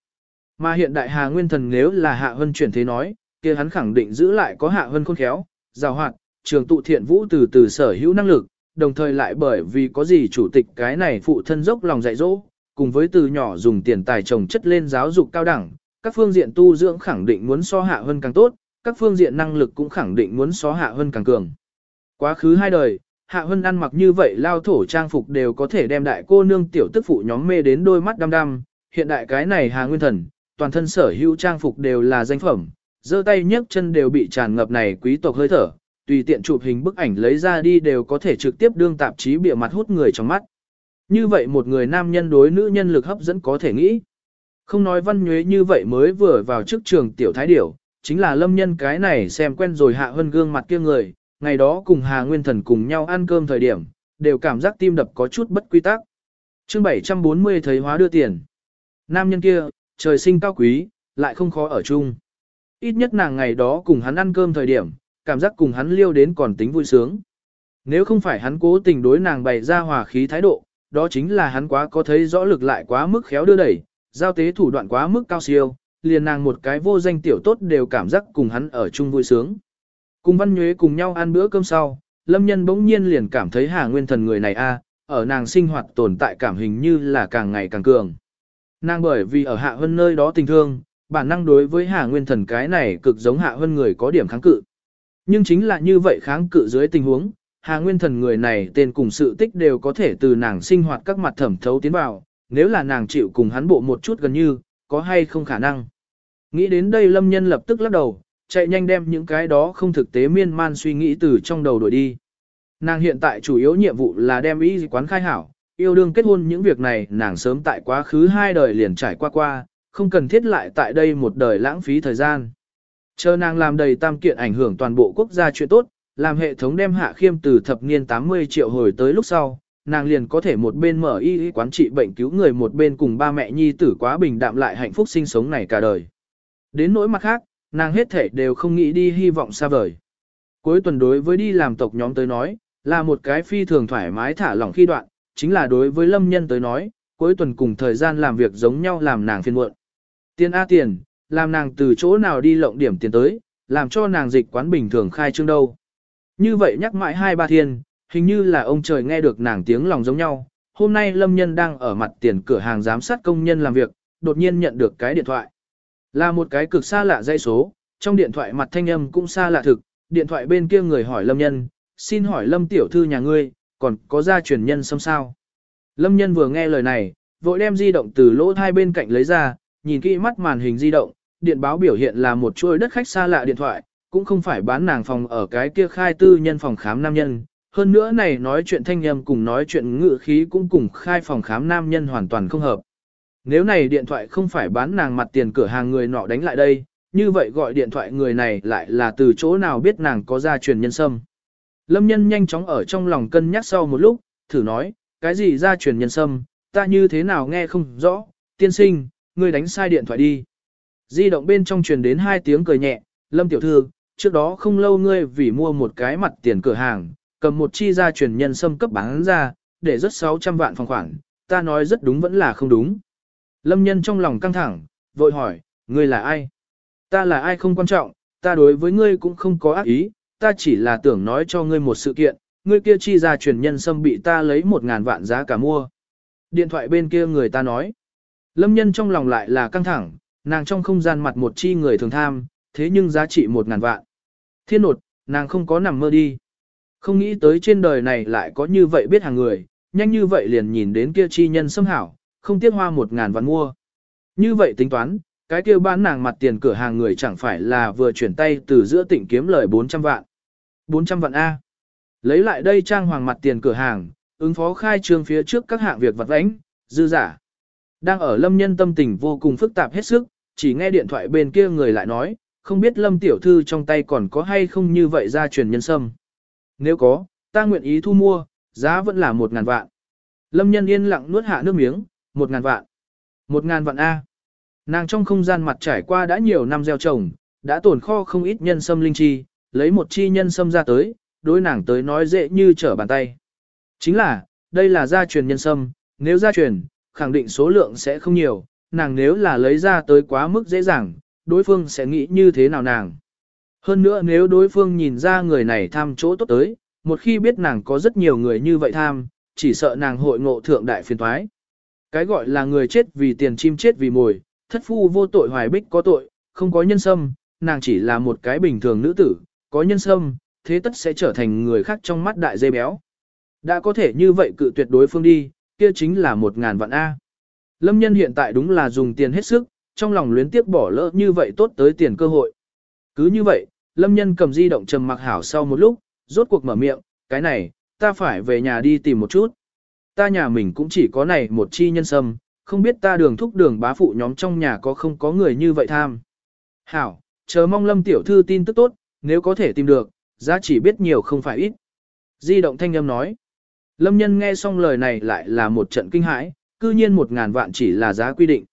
Mà hiện đại Hà Nguyên Thần nếu là Hạ Hân chuyển thế nói, kia hắn khẳng định giữ lại có Hạ Hân khôn khéo, giàu hoạt, trường tụ thiện vũ từ từ sở hữu năng lực, đồng thời lại bởi vì có gì chủ tịch cái này phụ thân dốc lòng dạy dỗ, cùng với từ nhỏ dùng tiền tài trồng chất lên giáo dục cao đẳng, các phương diện tu dưỡng khẳng định muốn so Hạ hơn càng tốt, các phương diện năng lực cũng khẳng định muốn so Hạ hơn càng cường. Quá khứ hai đời, Hạ Hân ăn mặc như vậy lao thổ trang phục đều có thể đem đại cô nương tiểu tức phụ nhóm mê đến đôi mắt đăm đăm, hiện đại cái này Hà Nguyên Thần, toàn thân sở hữu trang phục đều là danh phẩm, giơ tay nhấc chân đều bị tràn ngập này quý tộc hơi thở, tùy tiện chụp hình bức ảnh lấy ra đi đều có thể trực tiếp đương tạp chí bịa mặt hút người trong mắt. Như vậy một người nam nhân đối nữ nhân lực hấp dẫn có thể nghĩ. Không nói văn nhuế như vậy mới vừa vào trước trường tiểu thái điểu, chính là lâm nhân cái này xem quen rồi hạ hơn gương mặt kia người, ngày đó cùng Hà Nguyên Thần cùng nhau ăn cơm thời điểm, đều cảm giác tim đập có chút bất quy tắc. chương 740 thấy hóa đưa tiền. Nam nhân kia, trời sinh cao quý, lại không khó ở chung. Ít nhất nàng ngày đó cùng hắn ăn cơm thời điểm, cảm giác cùng hắn liêu đến còn tính vui sướng. Nếu không phải hắn cố tình đối nàng bày ra hòa khí thái độ, đó chính là hắn quá có thấy rõ lực lại quá mức khéo đưa đẩy, giao tế thủ đoạn quá mức cao siêu, liền nàng một cái vô danh tiểu tốt đều cảm giác cùng hắn ở chung vui sướng. Cùng Văn Nhuế cùng nhau ăn bữa cơm sau, Lâm Nhân bỗng nhiên liền cảm thấy Hà Nguyên Thần người này a, ở nàng sinh hoạt tồn tại cảm hình như là càng ngày càng cường. Nàng bởi vì ở Hạ Hơn nơi đó tình thương, bản năng đối với Hà Nguyên Thần cái này cực giống Hạ Hơn người có điểm kháng cự. Nhưng chính là như vậy kháng cự dưới tình huống, Hà Nguyên Thần người này tên cùng sự tích đều có thể từ nàng sinh hoạt các mặt thẩm thấu tiến vào, nếu là nàng chịu cùng hắn bộ một chút gần như, có hay không khả năng. Nghĩ đến đây Lâm Nhân lập tức lắc đầu, chạy nhanh đem những cái đó không thực tế miên man suy nghĩ từ trong đầu đổi đi. Nàng hiện tại chủ yếu nhiệm vụ là đem ý quán khai hảo, yêu đương kết hôn những việc này nàng sớm tại quá khứ hai đời liền trải qua qua, không cần thiết lại tại đây một đời lãng phí thời gian. Chờ nàng làm đầy tam kiện ảnh hưởng toàn bộ quốc gia chuyện tốt, làm hệ thống đem hạ khiêm từ thập niên 80 triệu hồi tới lúc sau, nàng liền có thể một bên mở y y quán trị bệnh cứu người một bên cùng ba mẹ nhi tử quá bình đạm lại hạnh phúc sinh sống này cả đời. Đến nỗi mặt khác, nàng hết thể đều không nghĩ đi hy vọng xa vời. Cuối tuần đối với đi làm tộc nhóm tới nói, là một cái phi thường thoải mái thả lỏng khi đoạn, chính là đối với lâm nhân tới nói, cuối tuần cùng thời gian làm việc giống nhau làm nàng phiền muộn. Tiền A tiền, làm nàng từ chỗ nào đi lộng điểm tiền tới, làm cho nàng dịch quán bình thường khai trương đâu. Như vậy nhắc mãi hai ba thiên, hình như là ông trời nghe được nàng tiếng lòng giống nhau. Hôm nay Lâm Nhân đang ở mặt tiền cửa hàng giám sát công nhân làm việc, đột nhiên nhận được cái điện thoại. Là một cái cực xa lạ dây số, trong điện thoại mặt thanh âm cũng xa lạ thực, điện thoại bên kia người hỏi Lâm Nhân, xin hỏi Lâm tiểu thư nhà ngươi, còn có gia truyền nhân xâm sao? Lâm Nhân vừa nghe lời này, vội đem di động từ lỗ thai bên cạnh lấy ra, nhìn kỹ mắt màn hình di động, điện báo biểu hiện là một chuỗi đất khách xa lạ điện thoại, cũng không phải bán nàng phòng ở cái kia khai tư nhân phòng khám nam nhân. Hơn nữa này nói chuyện thanh âm cùng nói chuyện ngữ khí cũng cùng khai phòng khám nam nhân hoàn toàn không hợp. Nếu này điện thoại không phải bán nàng mặt tiền cửa hàng người nọ đánh lại đây, như vậy gọi điện thoại người này lại là từ chỗ nào biết nàng có gia truyền nhân sâm. Lâm nhân nhanh chóng ở trong lòng cân nhắc sau một lúc, thử nói, cái gì gia truyền nhân sâm, ta như thế nào nghe không rõ, tiên sinh, ngươi đánh sai điện thoại đi. Di động bên trong truyền đến hai tiếng cười nhẹ, Lâm tiểu thư, trước đó không lâu ngươi vì mua một cái mặt tiền cửa hàng, cầm một chi ra truyền nhân xâm cấp bán ra, để rất 600 vạn phòng khoản, ta nói rất đúng vẫn là không đúng. Lâm nhân trong lòng căng thẳng, vội hỏi, ngươi là ai? Ta là ai không quan trọng, ta đối với ngươi cũng không có ác ý, ta chỉ là tưởng nói cho ngươi một sự kiện, ngươi kia chi ra truyền nhân xâm bị ta lấy một ngàn vạn giá cả mua. Điện thoại bên kia người ta nói. Lâm nhân trong lòng lại là căng thẳng, nàng trong không gian mặt một chi người thường tham, thế nhưng giá trị một ngàn vạn. Thiên nột, nàng không có nằm mơ đi. Không nghĩ tới trên đời này lại có như vậy biết hàng người, nhanh như vậy liền nhìn đến kia chi nhân xâm hảo, không tiếc hoa một ngàn vạn mua. Như vậy tính toán, cái kia bán nàng mặt tiền cửa hàng người chẳng phải là vừa chuyển tay từ giữa tỉnh kiếm lời 400 vạn. 400 vạn A. Lấy lại đây trang hoàng mặt tiền cửa hàng, ứng phó khai trương phía trước các hạng việc vật vãnh, dư giả. Đang ở lâm nhân tâm tình vô cùng phức tạp hết sức, chỉ nghe điện thoại bên kia người lại nói, không biết lâm tiểu thư trong tay còn có hay không như vậy ra truyền nhân sâm. Nếu có, ta nguyện ý thu mua, giá vẫn là một ngàn vạn. Lâm nhân yên lặng nuốt hạ nước miếng, một ngàn vạn. Một ngàn vạn A. Nàng trong không gian mặt trải qua đã nhiều năm gieo trồng, đã tổn kho không ít nhân sâm linh chi, lấy một chi nhân sâm ra tới, đối nàng tới nói dễ như trở bàn tay. Chính là, đây là gia truyền nhân sâm, nếu gia truyền, khẳng định số lượng sẽ không nhiều, nàng nếu là lấy ra tới quá mức dễ dàng, đối phương sẽ nghĩ như thế nào nàng. Hơn nữa nếu đối phương nhìn ra người này tham chỗ tốt tới, một khi biết nàng có rất nhiều người như vậy tham, chỉ sợ nàng hội ngộ thượng đại phiền thoái. Cái gọi là người chết vì tiền chim chết vì mồi, thất phu vô tội hoài bích có tội, không có nhân sâm, nàng chỉ là một cái bình thường nữ tử, có nhân sâm, thế tất sẽ trở thành người khác trong mắt đại dây béo. Đã có thể như vậy cự tuyệt đối phương đi, kia chính là một ngàn vạn A. Lâm nhân hiện tại đúng là dùng tiền hết sức, trong lòng luyến tiếc bỏ lỡ như vậy tốt tới tiền cơ hội. Cứ như vậy, Lâm nhân cầm di động trầm mặc hảo sau một lúc, rốt cuộc mở miệng, cái này, ta phải về nhà đi tìm một chút. Ta nhà mình cũng chỉ có này một chi nhân sâm, không biết ta đường thúc đường bá phụ nhóm trong nhà có không có người như vậy tham. Hảo, chờ mong lâm tiểu thư tin tức tốt, nếu có thể tìm được, giá chỉ biết nhiều không phải ít. Di động thanh âm nói. Lâm nhân nghe xong lời này lại là một trận kinh hãi, cư nhiên một ngàn vạn chỉ là giá quy định.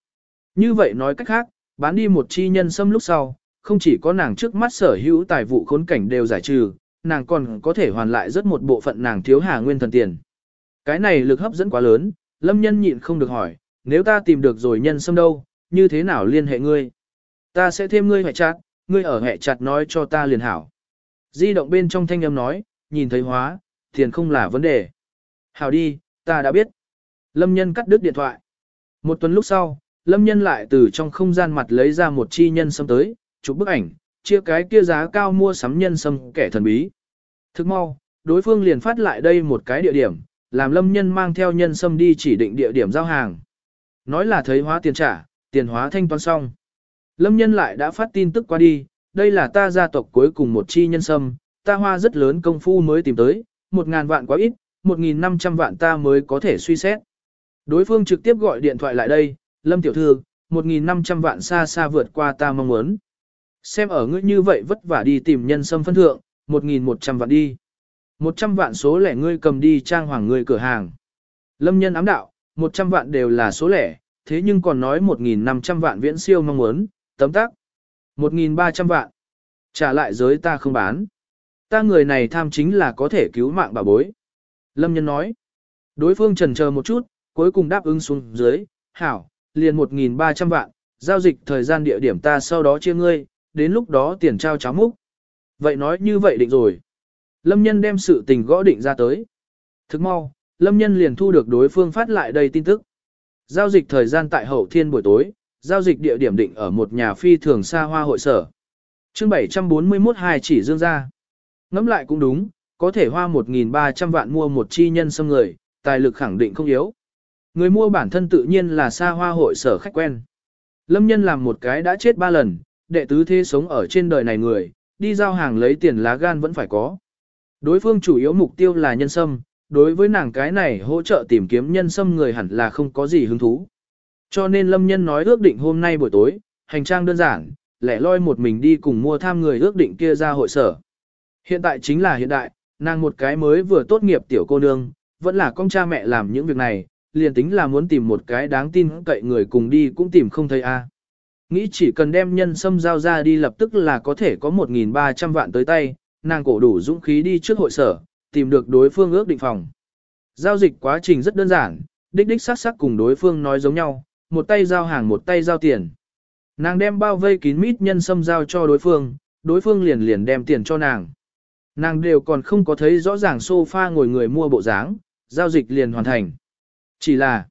Như vậy nói cách khác, bán đi một chi nhân sâm lúc sau, không chỉ có nàng trước mắt sở hữu tài vụ khốn cảnh đều giải trừ, nàng còn có thể hoàn lại rất một bộ phận nàng thiếu hà nguyên thần tiền. Cái này lực hấp dẫn quá lớn, lâm nhân nhịn không được hỏi, nếu ta tìm được rồi nhân sâm đâu, như thế nào liên hệ ngươi? Ta sẽ thêm ngươi hệ chặt, ngươi ở hệ chặt nói cho ta liền hảo. Di động bên trong thanh âm nói, nhìn thấy hóa, tiền không là vấn đề. Hảo đi, ta đã biết. Lâm nhân cắt đứt điện thoại. Một tuần lúc sau, Lâm nhân lại từ trong không gian mặt lấy ra một chi nhân sâm tới, chụp bức ảnh, chia cái kia giá cao mua sắm nhân sâm kẻ thần bí. Thức mau, đối phương liền phát lại đây một cái địa điểm, làm lâm nhân mang theo nhân sâm đi chỉ định địa điểm giao hàng. Nói là thấy hóa tiền trả, tiền hóa thanh toán xong. Lâm nhân lại đã phát tin tức qua đi, đây là ta gia tộc cuối cùng một chi nhân sâm, ta hoa rất lớn công phu mới tìm tới, một ngàn vạn quá ít, 1.500 vạn ta mới có thể suy xét. Đối phương trực tiếp gọi điện thoại lại đây, Lâm Tiểu Thư, 1.500 vạn xa xa vượt qua ta mong muốn. Xem ở ngươi như vậy vất vả đi tìm nhân sâm phân thượng, 1.100 vạn đi. 100 vạn số lẻ ngươi cầm đi trang hoàng ngươi cửa hàng. Lâm nhân ám đạo, 100 vạn đều là số lẻ, thế nhưng còn nói 1.500 vạn viễn siêu mong muốn, tấm tắc. 1.300 vạn. Trả lại giới ta không bán. Ta người này tham chính là có thể cứu mạng bà bối. Lâm nhân nói. Đối phương trần chờ một chút, cuối cùng đáp ứng xuống dưới, hảo, liền một nghìn ba trăm vạn, giao dịch thời gian địa điểm ta sau đó chia ngươi, đến lúc đó tiền trao cháo múc. Vậy nói như vậy định rồi. Lâm nhân đem sự tình gõ định ra tới. Thức mau, Lâm nhân liền thu được đối phương phát lại đây tin tức. Giao dịch thời gian tại hậu thiên buổi tối, giao dịch địa điểm định ở một nhà phi thường xa hoa hội sở. chương 741 hai chỉ dương ra. ngẫm lại cũng đúng, có thể hoa 1.300 vạn mua một chi nhân xâm người, tài lực khẳng định không yếu. Người mua bản thân tự nhiên là xa hoa hội sở khách quen. Lâm nhân làm một cái đã chết ba lần, đệ tứ thế sống ở trên đời này người, đi giao hàng lấy tiền lá gan vẫn phải có. Đối phương chủ yếu mục tiêu là nhân sâm, đối với nàng cái này hỗ trợ tìm kiếm nhân sâm người hẳn là không có gì hứng thú. Cho nên Lâm Nhân nói ước định hôm nay buổi tối, hành trang đơn giản, lẻ loi một mình đi cùng mua tham người ước định kia ra hội sở. Hiện tại chính là hiện đại, nàng một cái mới vừa tốt nghiệp tiểu cô nương, vẫn là con cha mẹ làm những việc này, liền tính là muốn tìm một cái đáng tin cậy người cùng đi cũng tìm không thấy a. Nghĩ chỉ cần đem nhân sâm giao ra đi lập tức là có thể có 1.300 vạn tới tay, nàng cổ đủ dũng khí đi trước hội sở, tìm được đối phương ước định phòng. Giao dịch quá trình rất đơn giản, đích đích sắc sắc cùng đối phương nói giống nhau, một tay giao hàng một tay giao tiền. Nàng đem bao vây kín mít nhân sâm giao cho đối phương, đối phương liền liền đem tiền cho nàng. Nàng đều còn không có thấy rõ ràng sofa ngồi người mua bộ dáng, giao dịch liền hoàn thành. Chỉ là,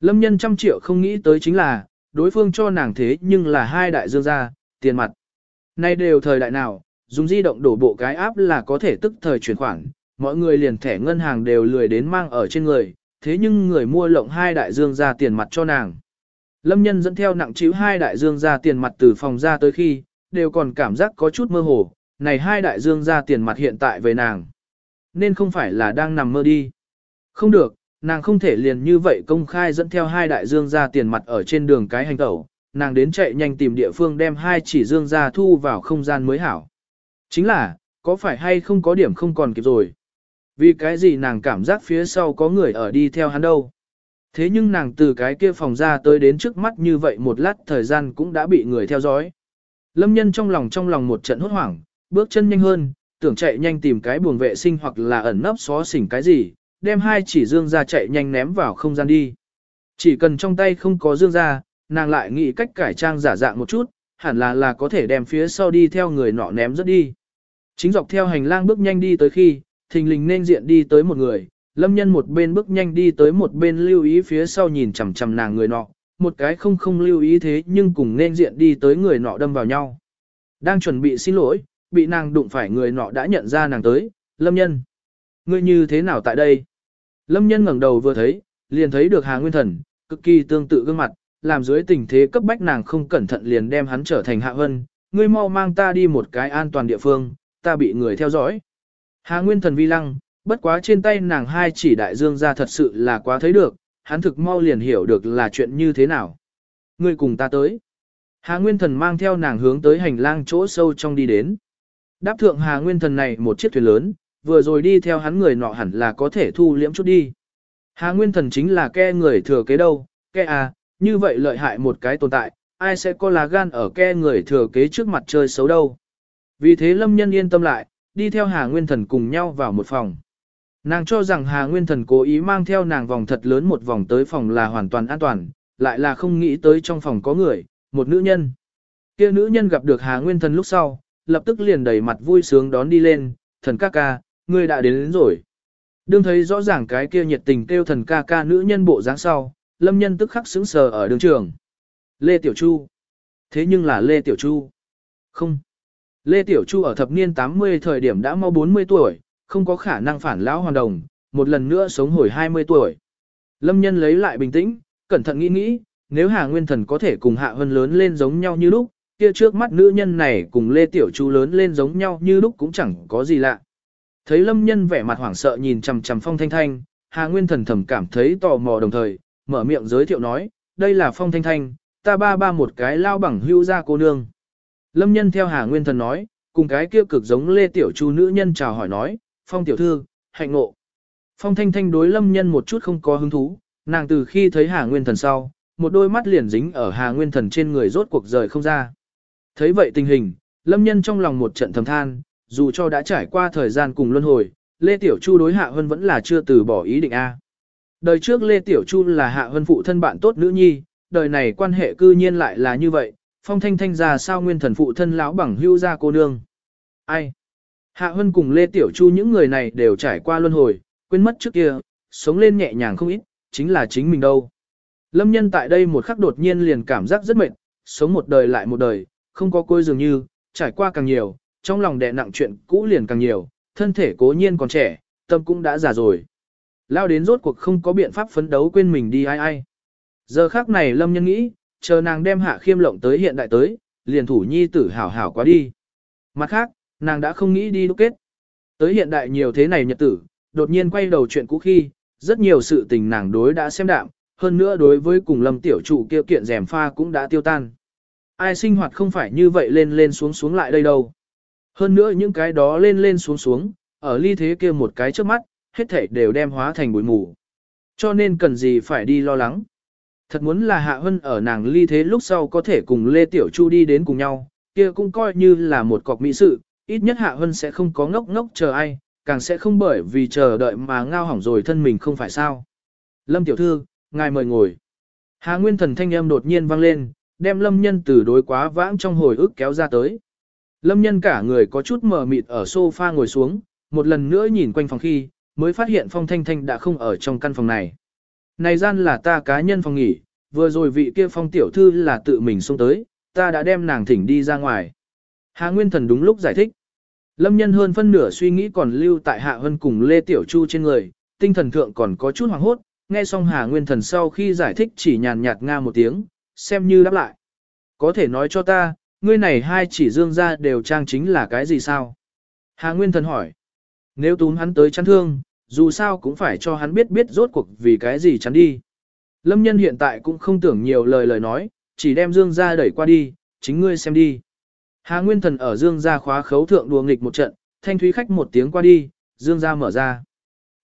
lâm nhân trăm triệu không nghĩ tới chính là, đối phương cho nàng thế nhưng là hai đại dương gia, tiền mặt. Nay đều thời đại nào, dùng di động đổ bộ cái áp là có thể tức thời chuyển khoản, mọi người liền thẻ ngân hàng đều lười đến mang ở trên người, thế nhưng người mua lộng hai đại dương ra tiền mặt cho nàng. Lâm nhân dẫn theo nặng chịu hai đại dương ra tiền mặt từ phòng ra tới khi, đều còn cảm giác có chút mơ hồ, này hai đại dương ra tiền mặt hiện tại về nàng. Nên không phải là đang nằm mơ đi. Không được, nàng không thể liền như vậy công khai dẫn theo hai đại dương ra tiền mặt ở trên đường cái hành tẩu, nàng đến chạy nhanh tìm địa phương đem hai chỉ dương ra thu vào không gian mới hảo. Chính là, có phải hay không có điểm không còn kịp rồi. Vì cái gì nàng cảm giác phía sau có người ở đi theo hắn đâu. Thế nhưng nàng từ cái kia phòng ra tới đến trước mắt như vậy một lát thời gian cũng đã bị người theo dõi. Lâm nhân trong lòng trong lòng một trận hốt hoảng, bước chân nhanh hơn, tưởng chạy nhanh tìm cái buồng vệ sinh hoặc là ẩn nấp xó xỉnh cái gì, đem hai chỉ dương ra chạy nhanh ném vào không gian đi. Chỉ cần trong tay không có dương ra, nàng lại nghĩ cách cải trang giả dạng một chút, hẳn là là có thể đem phía sau đi theo người nọ ném rất đi. Chính dọc theo hành lang bước nhanh đi tới khi, thình lình nên diện đi tới một người, lâm nhân một bên bước nhanh đi tới một bên lưu ý phía sau nhìn chằm chằm nàng người nọ, một cái không không lưu ý thế nhưng cùng nên diện đi tới người nọ đâm vào nhau. Đang chuẩn bị xin lỗi, bị nàng đụng phải người nọ đã nhận ra nàng tới, lâm nhân. Ngươi như thế nào tại đây? Lâm nhân ngẩng đầu vừa thấy, liền thấy được Hà Nguyên Thần, cực kỳ tương tự gương mặt, làm dưới tình thế cấp bách nàng không cẩn thận liền đem hắn trở thành hạ hân. Ngươi mau mang ta đi một cái an toàn địa phương, ta bị người theo dõi. Hà Nguyên Thần vi lăng, bất quá trên tay nàng hai chỉ đại dương ra thật sự là quá thấy được, hắn thực mau liền hiểu được là chuyện như thế nào. Ngươi cùng ta tới. Hà Nguyên Thần mang theo nàng hướng tới hành lang chỗ sâu trong đi đến. Đáp thượng Hà Nguyên Thần này một chiếc thuyền lớn, vừa rồi đi theo hắn người nọ hẳn là có thể thu liễm chút đi. Hà Nguyên Thần chính là ke người thừa kế đâu, ke à, như vậy lợi hại một cái tồn tại, ai sẽ có lá gan ở ke người thừa kế trước mặt chơi xấu đâu. Vì thế Lâm Nhân yên tâm lại, đi theo Hà Nguyên Thần cùng nhau vào một phòng. Nàng cho rằng Hà Nguyên Thần cố ý mang theo nàng vòng thật lớn một vòng tới phòng là hoàn toàn an toàn, lại là không nghĩ tới trong phòng có người, một nữ nhân. Kia nữ nhân gặp được Hà Nguyên Thần lúc sau, lập tức liền đầy mặt vui sướng đón đi lên, thần ca ca, ngươi đã đến, đến rồi. Đương thấy rõ ràng cái kia nhiệt tình kêu thần ca ca nữ nhân bộ dáng sau, lâm nhân tức khắc sững sờ ở đường trường. Lê Tiểu Chu. Thế nhưng là Lê Tiểu Chu. Không. Lê Tiểu Chu ở thập niên 80 thời điểm đã mau 40 tuổi, không có khả năng phản lão hoàn đồng, một lần nữa sống hồi 20 tuổi. Lâm nhân lấy lại bình tĩnh, cẩn thận nghĩ nghĩ, nếu Hà Nguyên Thần có thể cùng Hạ Hân lớn lên giống nhau như lúc, kia trước mắt nữ nhân này cùng Lê Tiểu Chu lớn lên giống nhau như lúc cũng chẳng có gì lạ. Thấy Lâm nhân vẻ mặt hoảng sợ nhìn chằm chằm Phong Thanh Thanh, Hà Nguyên Thần thầm cảm thấy tò mò đồng thời, mở miệng giới thiệu nói, đây là Phong Thanh Thanh, ta ba ba một cái lao bằng hưu ra cô nương. Lâm nhân theo Hà Nguyên Thần nói, cùng cái kia cực giống Lê Tiểu Chu nữ nhân chào hỏi nói, Phong Tiểu Thư, hạnh ngộ. Phong Thanh Thanh đối Lâm nhân một chút không có hứng thú, nàng từ khi thấy Hà Nguyên Thần sau, một đôi mắt liền dính ở Hà Nguyên Thần trên người rốt cuộc rời không ra. Thấy vậy tình hình, Lâm nhân trong lòng một trận thầm than, dù cho đã trải qua thời gian cùng luân hồi, Lê Tiểu Chu đối Hạ Hân vẫn là chưa từ bỏ ý định A. Đời trước Lê Tiểu Chu là Hạ Hân phụ thân bạn tốt nữ nhi, đời này quan hệ cư nhiên lại là như vậy, phong thanh thanh ra sao nguyên thần phụ thân lão bằng hưu ra cô nương. Ai? Hạ Hân cùng Lê Tiểu Chu những người này đều trải qua luân hồi, quên mất trước kia, sống lên nhẹ nhàng không ít, chính là chính mình đâu. Lâm nhân tại đây một khắc đột nhiên liền cảm giác rất mệt, sống một đời lại một đời, không có côi dường như, trải qua càng nhiều, trong lòng đè nặng chuyện cũ liền càng nhiều, thân thể cố nhiên còn trẻ, tâm cũng đã già rồi. Lao đến rốt cuộc không có biện pháp phấn đấu quên mình đi ai ai. Giờ khác này Lâm nhân nghĩ, chờ nàng đem hạ khiêm lộng tới hiện đại tới, liền thủ nhi tử hảo hảo quá đi. Mặt khác, nàng đã không nghĩ đi đúc kết. Tới hiện đại nhiều thế này nhật tử, đột nhiên quay đầu chuyện cũ khi, rất nhiều sự tình nàng đối đã xem đạm, hơn nữa đối với cùng lâm tiểu trụ kia kiện rèm pha cũng đã tiêu tan. Ai sinh hoạt không phải như vậy lên lên xuống xuống lại đây đâu. Hơn nữa những cái đó lên lên xuống xuống, ở ly thế kia một cái trước mắt, hết thảy đều đem hóa thành bụi mù. Cho nên cần gì phải đi lo lắng. Thật muốn là Hạ Hân ở nàng ly thế lúc sau có thể cùng Lê Tiểu Chu đi đến cùng nhau, kia cũng coi như là một cọc mỹ sự, ít nhất Hạ Hân sẽ không có ngốc ngốc chờ ai, càng sẽ không bởi vì chờ đợi mà ngao hỏng rồi thân mình không phải sao. Lâm Tiểu Thư, ngài mời ngồi. Hà Nguyên Thần thanh âm đột nhiên vang lên, đem Lâm Nhân từ đối quá vãng trong hồi ức kéo ra tới. Lâm Nhân cả người có chút mờ mịt ở sofa ngồi xuống, một lần nữa nhìn quanh phòng khi, mới phát hiện Phong Thanh Thanh đã không ở trong căn phòng này. Này gian là ta cá nhân phòng nghỉ, vừa rồi vị kia Phong Tiểu Thư là tự mình xông tới, ta đã đem nàng thỉnh đi ra ngoài. Hà Nguyên Thần đúng lúc giải thích. Lâm Nhân hơn phân nửa suy nghĩ còn lưu tại Hạ Hân cùng Lê Tiểu Chu trên người, tinh thần thượng còn có chút hoảng hốt, nghe xong Hà Nguyên Thần sau khi giải thích chỉ nhàn nhạt nga một tiếng, xem như đáp lại. Có thể nói cho ta, ngươi này hai chỉ dương ra đều trang chính là cái gì sao? Hà Nguyên Thần hỏi. Nếu túm hắn tới chắn thương, dù sao cũng phải cho hắn biết biết rốt cuộc vì cái gì chắn đi. Lâm nhân hiện tại cũng không tưởng nhiều lời lời nói, chỉ đem dương ra đẩy qua đi, chính ngươi xem đi. Hà Nguyên Thần ở dương ra khóa khấu thượng đùa nghịch một trận, thanh thúy khách một tiếng qua đi, dương ra mở ra.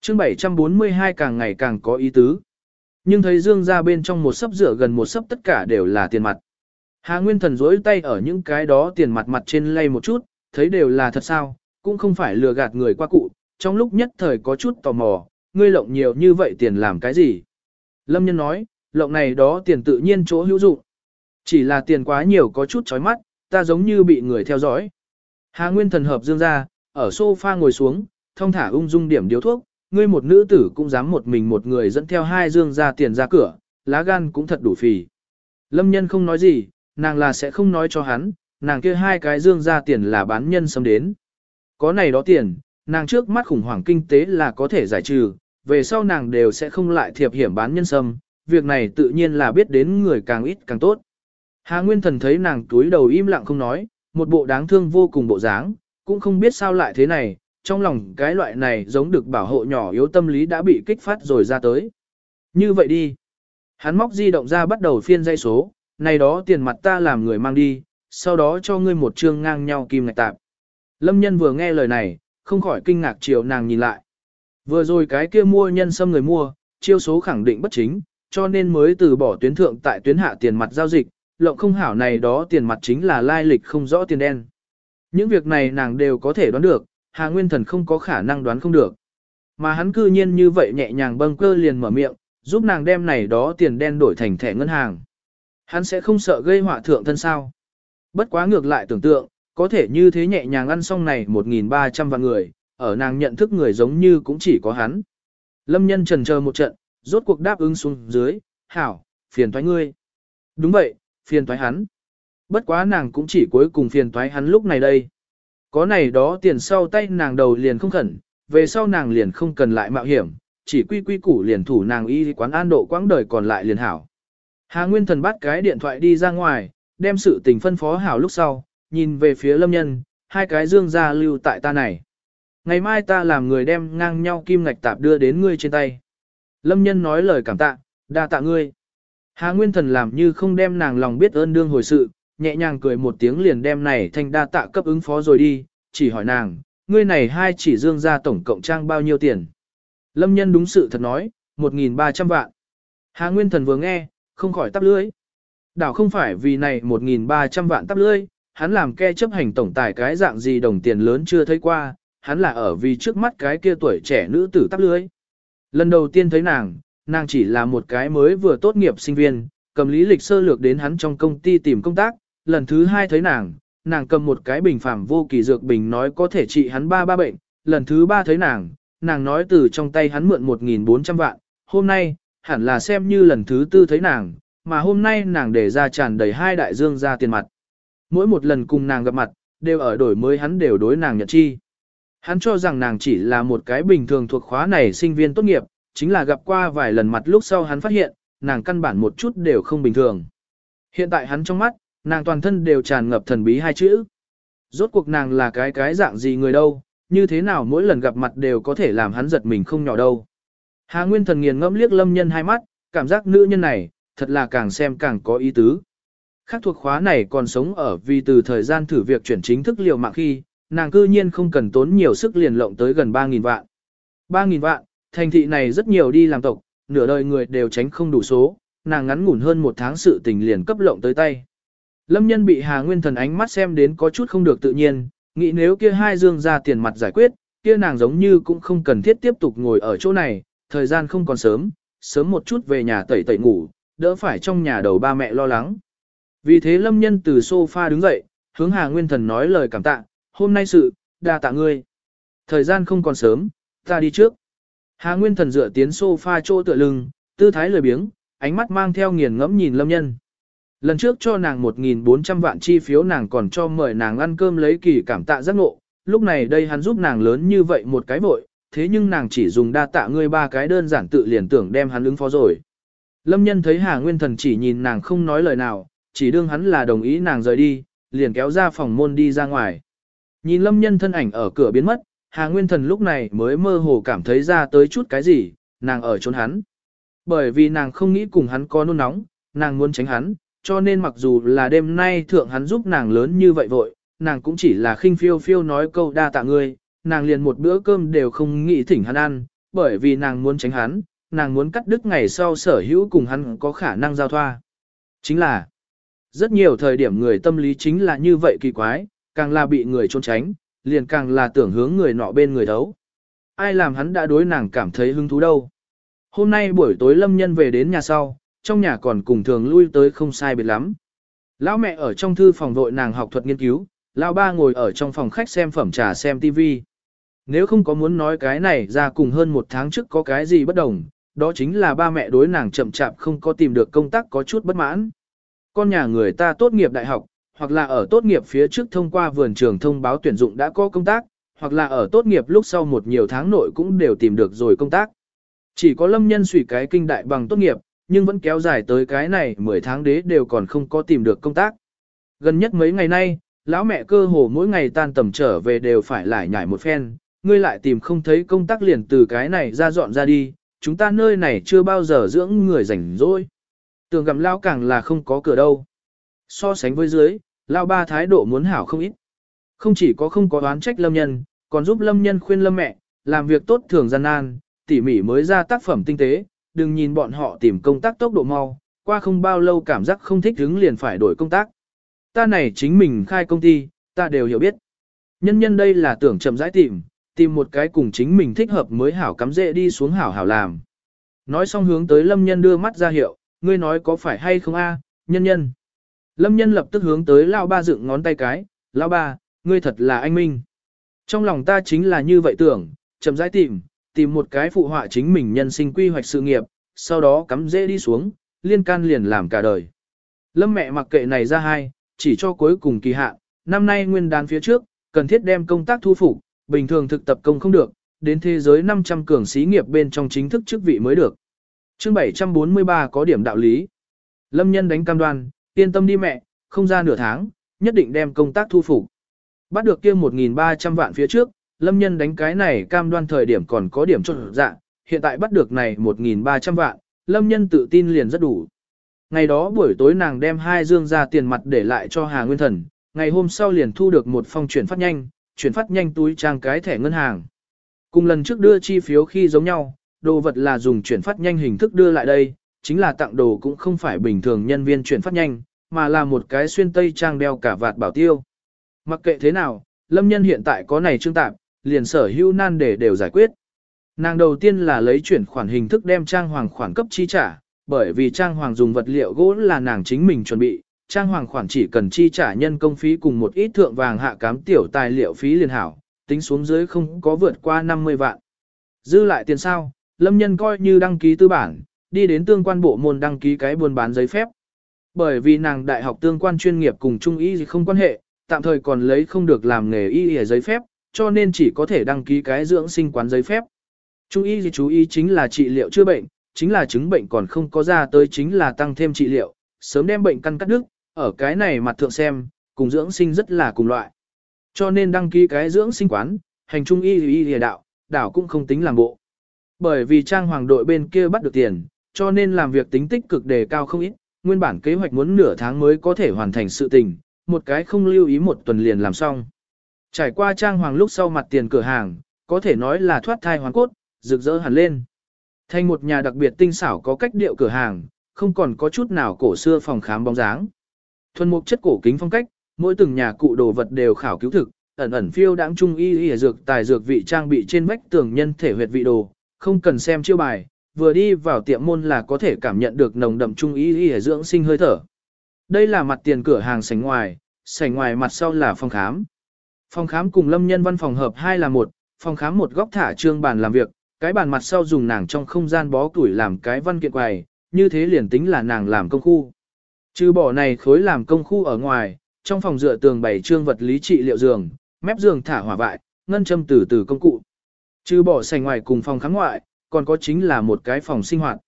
chương 742 càng ngày càng có ý tứ. Nhưng thấy dương ra bên trong một sấp rửa gần một sấp tất cả đều là tiền mặt. Hà Nguyên Thần rối tay ở những cái đó tiền mặt mặt trên lay một chút, thấy đều là thật sao, cũng không phải lừa gạt người qua cụ, trong lúc nhất thời có chút tò mò, ngươi lộng nhiều như vậy tiền làm cái gì? Lâm Nhân nói, lộng này đó tiền tự nhiên chỗ hữu dụng. Chỉ là tiền quá nhiều có chút chói mắt, ta giống như bị người theo dõi. Hà Nguyên Thần hợp dương ra, ở sofa ngồi xuống, thông thả ung dung điểm điếu thuốc, ngươi một nữ tử cũng dám một mình một người dẫn theo hai dương ra tiền ra cửa, lá gan cũng thật đủ phì. Lâm Nhân không nói gì, nàng là sẽ không nói cho hắn, nàng kia hai cái dương ra tiền là bán nhân xâm đến. Có này đó tiền, nàng trước mắt khủng hoảng kinh tế là có thể giải trừ, về sau nàng đều sẽ không lại thiệp hiểm bán nhân sâm, việc này tự nhiên là biết đến người càng ít càng tốt. Hà Nguyên Thần thấy nàng túi đầu im lặng không nói, một bộ đáng thương vô cùng bộ dáng, cũng không biết sao lại thế này, trong lòng cái loại này giống được bảo hộ nhỏ yếu tâm lý đã bị kích phát rồi ra tới. Như vậy đi. Hắn móc di động ra bắt đầu phiên dây số, này đó tiền mặt ta làm người mang đi, sau đó cho ngươi một chương ngang nhau kim ngạch tạp. Lâm nhân vừa nghe lời này, không khỏi kinh ngạc chiều nàng nhìn lại. Vừa rồi cái kia mua nhân xâm người mua, chiêu số khẳng định bất chính, cho nên mới từ bỏ tuyến thượng tại tuyến hạ tiền mặt giao dịch, lộng không hảo này đó tiền mặt chính là lai lịch không rõ tiền đen. Những việc này nàng đều có thể đoán được, Hà Nguyên Thần không có khả năng đoán không được. Mà hắn cư nhiên như vậy nhẹ nhàng bâng cơ liền mở miệng, giúp nàng đem này đó tiền đen đổi thành thẻ ngân hàng. Hắn sẽ không sợ gây họa thượng thân sao. Bất quá ngược lại tưởng tượng, có thể như thế nhẹ nhàng ăn xong này 1.300 vạn người, ở nàng nhận thức người giống như cũng chỉ có hắn. Lâm nhân trần chờ một trận, rốt cuộc đáp ứng xuống dưới, hảo, phiền thoái ngươi. Đúng vậy, phiền thoái hắn. Bất quá nàng cũng chỉ cuối cùng phiền thoái hắn lúc này đây. Có này đó tiền sau tay nàng đầu liền không khẩn, về sau nàng liền không cần lại mạo hiểm, chỉ quy quy củ liền thủ nàng y quán an độ quãng đời còn lại liền hảo. Hà Nguyên Thần bắt cái điện thoại đi ra ngoài, đem sự tình phân phó hảo lúc sau, nhìn về phía lâm nhân, hai cái dương ra lưu tại ta này. Ngày mai ta làm người đem ngang nhau kim ngạch tạp đưa đến ngươi trên tay. Lâm nhân nói lời cảm tạ, đa tạ ngươi. Hà Nguyên Thần làm như không đem nàng lòng biết ơn đương hồi sự, nhẹ nhàng cười một tiếng liền đem này thành đa tạ cấp ứng phó rồi đi, chỉ hỏi nàng, ngươi này hai chỉ dương ra tổng cộng trang bao nhiêu tiền. Lâm nhân đúng sự thật nói, 1.300 vạn. Hà Nguyên Thần vừa nghe, không khỏi tắp lưỡi Đảo không phải vì này 1.300 vạn tắp lưỡi hắn làm ke chấp hành tổng tài cái dạng gì đồng tiền lớn chưa thấy qua, hắn là ở vì trước mắt cái kia tuổi trẻ nữ tử tắp lưỡi Lần đầu tiên thấy nàng, nàng chỉ là một cái mới vừa tốt nghiệp sinh viên, cầm lý lịch sơ lược đến hắn trong công ty tìm công tác, lần thứ hai thấy nàng, nàng cầm một cái bình phàm vô kỳ dược bình nói có thể trị hắn ba ba bệnh, lần thứ ba thấy nàng, nàng nói từ trong tay hắn mượn 1.400 vạn, hôm nay, hẳn là xem như lần thứ tư thấy nàng, mà hôm nay nàng để ra tràn đầy hai đại dương ra tiền mặt. Mỗi một lần cùng nàng gặp mặt, đều ở đổi mới hắn đều đối nàng nhận chi. Hắn cho rằng nàng chỉ là một cái bình thường thuộc khóa này sinh viên tốt nghiệp, chính là gặp qua vài lần mặt lúc sau hắn phát hiện, nàng căn bản một chút đều không bình thường. Hiện tại hắn trong mắt, nàng toàn thân đều tràn ngập thần bí hai chữ. Rốt cuộc nàng là cái cái dạng gì người đâu, như thế nào mỗi lần gặp mặt đều có thể làm hắn giật mình không nhỏ đâu. Hà Nguyên Thần nghiền ngẫm liếc Lâm Nhân hai mắt, cảm giác nữ nhân này, thật là càng xem càng có ý tứ. Khác thuộc khóa này còn sống ở vì từ thời gian thử việc chuyển chính thức liều mạng khi, nàng cư nhiên không cần tốn nhiều sức liền lộng tới gần 3.000 vạn. 3.000 vạn, thành thị này rất nhiều đi làm tộc, nửa đời người đều tránh không đủ số, nàng ngắn ngủn hơn một tháng sự tình liền cấp lộng tới tay. Lâm nhân bị Hà Nguyên Thần ánh mắt xem đến có chút không được tự nhiên, nghĩ nếu kia hai dương ra tiền mặt giải quyết, kia nàng giống như cũng không cần thiết tiếp tục ngồi ở chỗ này, thời gian không còn sớm, sớm một chút về nhà tẩy tẩy ngủ, đỡ phải trong nhà đầu ba mẹ lo lắng. Vì thế Lâm nhân từ sofa đứng dậy, hướng Hà Nguyên Thần nói lời cảm tạ, hôm nay sự, đa tạ ngươi. Thời gian không còn sớm, ta đi trước. Hà Nguyên Thần dựa tiến sofa chỗ tựa lưng, tư thái lười biếng, ánh mắt mang theo nghiền ngẫm nhìn Lâm Nhân. Lần trước cho nàng 1.400 vạn chi phiếu nàng còn cho mời nàng ăn cơm lấy kỳ cảm tạ giác ngộ, lúc này đây hắn giúp nàng lớn như vậy một cái vội, thế nhưng nàng chỉ dùng đa tạ ngươi ba cái đơn giản tự liền tưởng đem hắn ứng phó rồi. Lâm nhân thấy Hà Nguyên Thần chỉ nhìn nàng không nói lời nào, chỉ đương hắn là đồng ý nàng rời đi, liền kéo ra phòng môn đi ra ngoài. Nhìn Lâm nhân thân ảnh ở cửa biến mất, Hà Nguyên Thần lúc này mới mơ hồ cảm thấy ra tới chút cái gì, nàng ở trốn hắn. Bởi vì nàng không nghĩ cùng hắn có nôn nóng, nàng muốn tránh hắn, cho nên mặc dù là đêm nay thượng hắn giúp nàng lớn như vậy vội, nàng cũng chỉ là khinh phiêu phiêu nói câu đa tạ ngươi, nàng liền một bữa cơm đều không nghĩ thỉnh hắn ăn, bởi vì nàng muốn tránh hắn, nàng muốn cắt đứt ngày sau sở hữu cùng hắn có khả năng giao thoa. Chính là, rất nhiều thời điểm người tâm lý chính là như vậy kỳ quái, càng là bị người trốn tránh, liền càng là tưởng hướng người nọ bên người đấu. Ai làm hắn đã đối nàng cảm thấy hứng thú đâu. Hôm nay buổi tối lâm nhân về đến nhà sau, trong nhà còn cùng thường lui tới không sai biệt lắm. Lão mẹ ở trong thư phòng vội nàng học thuật nghiên cứu, lão ba ngồi ở trong phòng khách xem phẩm trà xem tivi Nếu không có muốn nói cái này ra cùng hơn một tháng trước có cái gì bất đồng, đó chính là ba mẹ đối nàng chậm chạp không có tìm được công tác có chút bất mãn. Con nhà người ta tốt nghiệp đại học, hoặc là ở tốt nghiệp phía trước thông qua vườn trường thông báo tuyển dụng đã có công tác, hoặc là ở tốt nghiệp lúc sau một nhiều tháng nội cũng đều tìm được rồi công tác. Chỉ có lâm nhân suy cái kinh đại bằng tốt nghiệp, nhưng vẫn kéo dài tới cái này 10 tháng đế đều còn không có tìm được công tác. Gần nhất mấy ngày nay, lão mẹ cơ hồ mỗi ngày tan tầm trở về đều phải lại nhảy một phen, ngươi lại tìm không thấy công tác liền từ cái này ra dọn ra đi, chúng ta nơi này chưa bao giờ dưỡng người rảnh rỗi. Tường gặm lao càng là không có cửa đâu. So sánh với dưới, lao ba thái độ muốn hảo không ít. Không chỉ có không có đoán trách lâm nhân, còn giúp lâm nhân khuyên lâm mẹ, làm việc tốt thường gian nan, tỉ mỉ mới ra tác phẩm tinh tế, đừng nhìn bọn họ tìm công tác tốc độ mau, qua không bao lâu cảm giác không thích hứng liền phải đổi công tác. Ta này chính mình khai công ty, ta đều hiểu biết. Nhân nhân đây là tưởng chậm rãi tìm, tìm một cái cùng chính mình thích hợp mới hảo cắm dễ đi xuống hảo hảo làm. Nói xong hướng tới lâm nhân đưa mắt ra hiệu, ngươi nói có phải hay không a, nhân nhân. Lâm nhân lập tức hướng tới lao ba dựng ngón tay cái, lao ba, ngươi thật là anh minh. Trong lòng ta chính là như vậy tưởng, chậm rãi tìm, tìm một cái phụ họa chính mình nhân sinh quy hoạch sự nghiệp, sau đó cắm dễ đi xuống, liên can liền làm cả đời. Lâm mẹ mặc kệ này ra hai, chỉ cho cuối cùng kỳ hạn, năm nay nguyên đán phía trước, cần thiết đem công tác thu phục, bình thường thực tập công không được, đến thế giới 500 cường xí nghiệp bên trong chính thức chức vị mới được. Chương 743 có điểm đạo lý. Lâm nhân đánh cam đoan, yên tâm đi mẹ, không ra nửa tháng, nhất định đem công tác thu phục. Bắt được kia 1.300 vạn phía trước, lâm nhân đánh cái này cam đoan thời điểm còn có điểm trộn dạ, hiện tại bắt được này 1.300 vạn, lâm nhân tự tin liền rất đủ. Ngày đó buổi tối nàng đem hai dương ra tiền mặt để lại cho Hà Nguyên Thần, ngày hôm sau liền thu được một phong chuyển phát nhanh, chuyển phát nhanh túi trang cái thẻ ngân hàng. Cùng lần trước đưa chi phiếu khi giống nhau, đồ vật là dùng chuyển phát nhanh hình thức đưa lại đây, chính là tặng đồ cũng không phải bình thường nhân viên chuyển phát nhanh, mà là một cái xuyên tây trang đeo cả vạt bảo tiêu. Mặc kệ thế nào, lâm nhân hiện tại có này trương tạm, liền sở hữu nan để đều giải quyết. Nàng đầu tiên là lấy chuyển khoản hình thức đem trang hoàng khoản cấp chi trả, bởi vì trang hoàng dùng vật liệu gỗ là nàng chính mình chuẩn bị, trang hoàng khoản chỉ cần chi trả nhân công phí cùng một ít thượng vàng hạ cám tiểu tài liệu phí liền hảo, tính xuống dưới không có vượt qua 50 vạn. Dư lại tiền sao, lâm nhân coi như đăng ký tư bản, đi đến tương quan bộ môn đăng ký cái buôn bán giấy phép. Bởi vì nàng đại học tương quan chuyên nghiệp cùng trung y không quan hệ, tạm thời còn lấy không được làm nghề y y giấy phép, cho nên chỉ có thể đăng ký cái dưỡng sinh quán giấy phép. Chú ý gì chú ý chính là trị liệu chữa bệnh, chính là chứng bệnh còn không có ra tới chính là tăng thêm trị liệu, sớm đem bệnh căn cắt đứt, ở cái này mặt thượng xem, cùng dưỡng sinh rất là cùng loại. Cho nên đăng ký cái dưỡng sinh quán, hành trung y y y đạo, đảo cũng không tính làm bộ. Bởi vì trang hoàng đội bên kia bắt được tiền, cho nên làm việc tính tích cực đề cao không ít, nguyên bản kế hoạch muốn nửa tháng mới có thể hoàn thành sự tình, một cái không lưu ý một tuần liền làm xong. Trải qua trang hoàng lúc sau mặt tiền cửa hàng, có thể nói là thoát thai hoàn cốt, rực rỡ hẳn lên. Thành một nhà đặc biệt tinh xảo có cách điệu cửa hàng, không còn có chút nào cổ xưa phòng khám bóng dáng. Thuần mục chất cổ kính phong cách, mỗi từng nhà cụ đồ vật đều khảo cứu thực, ẩn ẩn phiêu đãng trung y y dược tài dược vị trang bị trên vách tường nhân thể huyệt vị đồ, không cần xem chiêu bài, vừa đi vào tiệm môn là có thể cảm nhận được nồng đậm trung y y dưỡng sinh hơi thở. Đây là mặt tiền cửa hàng sảnh ngoài, sảnh ngoài mặt sau là phòng khám. Phòng khám cùng lâm nhân văn phòng hợp hai là một, phòng khám một góc thả trương bàn làm việc, cái bàn mặt sau dùng nàng trong không gian bó củi làm cái văn kiện quầy, như thế liền tính là nàng làm công khu. Trừ bỏ này khối làm công khu ở ngoài, trong phòng dựa tường bày trương vật lý trị liệu giường, mép giường thả hỏa vại, ngân châm từ từ công cụ. Trừ bỏ sành ngoài cùng phòng khám ngoại, còn có chính là một cái phòng sinh hoạt.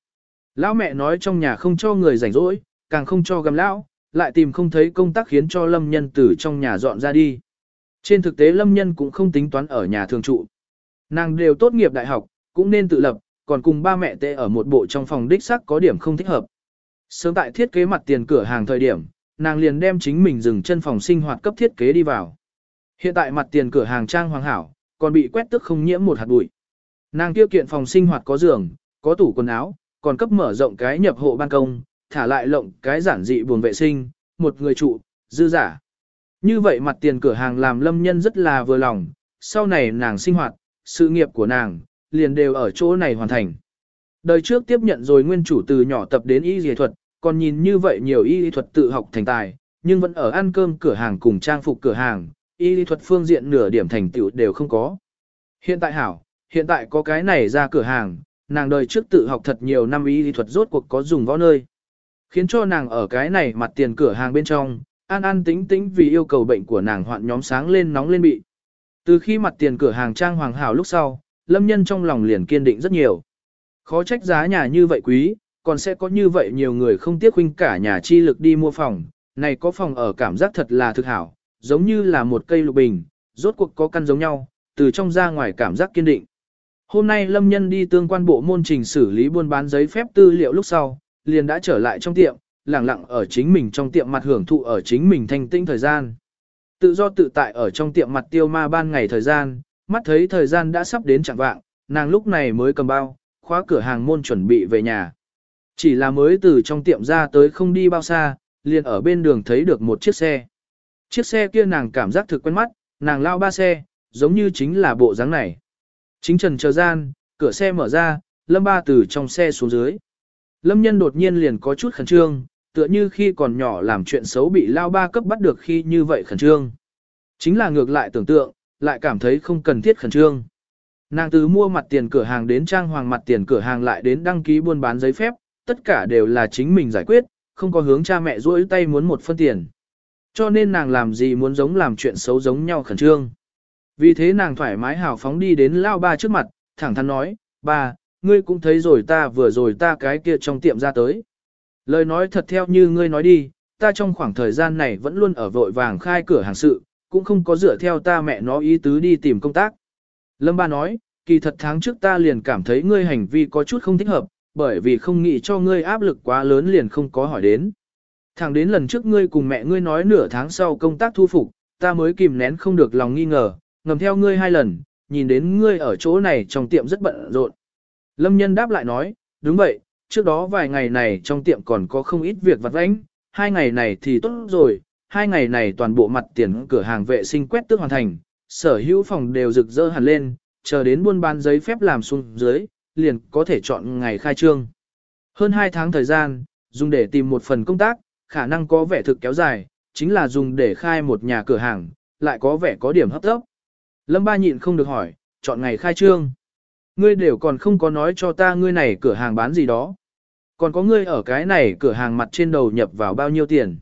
Lão mẹ nói trong nhà không cho người rảnh rỗi, càng không cho gầm lão, lại tìm không thấy công tác khiến cho lâm nhân từ trong nhà dọn ra đi. Trên thực tế lâm nhân cũng không tính toán ở nhà thường trụ. Nàng đều tốt nghiệp đại học, cũng nên tự lập, còn cùng ba mẹ tệ ở một bộ trong phòng đích sắc có điểm không thích hợp. Sớm tại thiết kế mặt tiền cửa hàng thời điểm, nàng liền đem chính mình dừng chân phòng sinh hoạt cấp thiết kế đi vào. Hiện tại mặt tiền cửa hàng trang hoàng hảo, còn bị quét tức không nhiễm một hạt bụi. Nàng tiêu kiện phòng sinh hoạt có giường, có tủ quần áo, còn cấp mở rộng cái nhập hộ ban công, thả lại lộng cái giản dị buồng vệ sinh, một người trụ, dư giả. Như vậy mặt tiền cửa hàng làm lâm nhân rất là vừa lòng, sau này nàng sinh hoạt, sự nghiệp của nàng, liền đều ở chỗ này hoàn thành. Đời trước tiếp nhận rồi nguyên chủ từ nhỏ tập đến y y thuật, còn nhìn như vậy nhiều y y thuật tự học thành tài, nhưng vẫn ở ăn cơm cửa hàng cùng trang phục cửa hàng, y y thuật phương diện nửa điểm thành tựu đều không có. Hiện tại hảo, hiện tại có cái này ra cửa hàng, nàng đời trước tự học thật nhiều năm y y thuật rốt cuộc có dùng võ nơi. Khiến cho nàng ở cái này mặt tiền cửa hàng bên trong, an an tính tính vì yêu cầu bệnh của nàng hoạn nhóm sáng lên nóng lên bị. Từ khi mặt tiền cửa hàng trang hoàng hảo lúc sau, lâm nhân trong lòng liền kiên định rất nhiều. Khó trách giá nhà như vậy quý, còn sẽ có như vậy nhiều người không tiếc huynh cả nhà chi lực đi mua phòng, này có phòng ở cảm giác thật là thực hảo, giống như là một cây lục bình, rốt cuộc có căn giống nhau, từ trong ra ngoài cảm giác kiên định. Hôm nay Lâm Nhân đi tương quan bộ môn trình xử lý buôn bán giấy phép tư liệu lúc sau, liền đã trở lại trong tiệm, lặng lặng ở chính mình trong tiệm mặt hưởng thụ ở chính mình thanh tĩnh thời gian. Tự do tự tại ở trong tiệm mặt tiêu ma ban ngày thời gian, mắt thấy thời gian đã sắp đến chẳng vạng, nàng lúc này mới cầm bao, khóa cửa hàng môn chuẩn bị về nhà. Chỉ là mới từ trong tiệm ra tới không đi bao xa, liền ở bên đường thấy được một chiếc xe. Chiếc xe kia nàng cảm giác thực quen mắt, nàng lao ba xe, giống như chính là bộ dáng này. Chính trần chờ gian, cửa xe mở ra, lâm ba từ trong xe xuống dưới. Lâm nhân đột nhiên liền có chút khẩn trương, tựa như khi còn nhỏ làm chuyện xấu bị lao ba cấp bắt được khi như vậy khẩn trương. Chính là ngược lại tưởng tượng, lại cảm thấy không cần thiết khẩn trương. Nàng từ mua mặt tiền cửa hàng đến trang hoàng mặt tiền cửa hàng lại đến đăng ký buôn bán giấy phép, tất cả đều là chính mình giải quyết, không có hướng cha mẹ rỗi tay muốn một phân tiền. Cho nên nàng làm gì muốn giống làm chuyện xấu giống nhau khẩn trương. Vì thế nàng thoải mái hào phóng đi đến lao ba trước mặt, thẳng thắn nói, ba, ngươi cũng thấy rồi ta vừa rồi ta cái kia trong tiệm ra tới. Lời nói thật theo như ngươi nói đi, ta trong khoảng thời gian này vẫn luôn ở vội vàng khai cửa hàng sự, cũng không có dựa theo ta mẹ nó ý tứ đi tìm công tác. Lâm ba nói, kỳ thật tháng trước ta liền cảm thấy ngươi hành vi có chút không thích hợp, bởi vì không nghĩ cho ngươi áp lực quá lớn liền không có hỏi đến. Thẳng đến lần trước ngươi cùng mẹ ngươi nói nửa tháng sau công tác thu phục, ta mới kìm nén không được lòng nghi ngờ, ngầm theo ngươi hai lần, nhìn đến ngươi ở chỗ này trong tiệm rất bận rộn. Lâm nhân đáp lại nói, đúng vậy, trước đó vài ngày này trong tiệm còn có không ít việc vặt vãnh, hai ngày này thì tốt rồi, hai ngày này toàn bộ mặt tiền cửa hàng vệ sinh quét tước hoàn thành, sở hữu phòng đều rực rỡ hẳn lên, chờ đến buôn bán giấy phép làm xuống dưới, liền có thể chọn ngày khai trương. Hơn 2 tháng thời gian, dùng để tìm một phần công tác, khả năng có vẻ thực kéo dài, chính là dùng để khai một nhà cửa hàng, lại có vẻ có điểm hấp tốc. Lâm Ba nhịn không được hỏi, chọn ngày khai trương. Ngươi đều còn không có nói cho ta ngươi này cửa hàng bán gì đó. Còn có ngươi ở cái này cửa hàng mặt trên đầu nhập vào bao nhiêu tiền.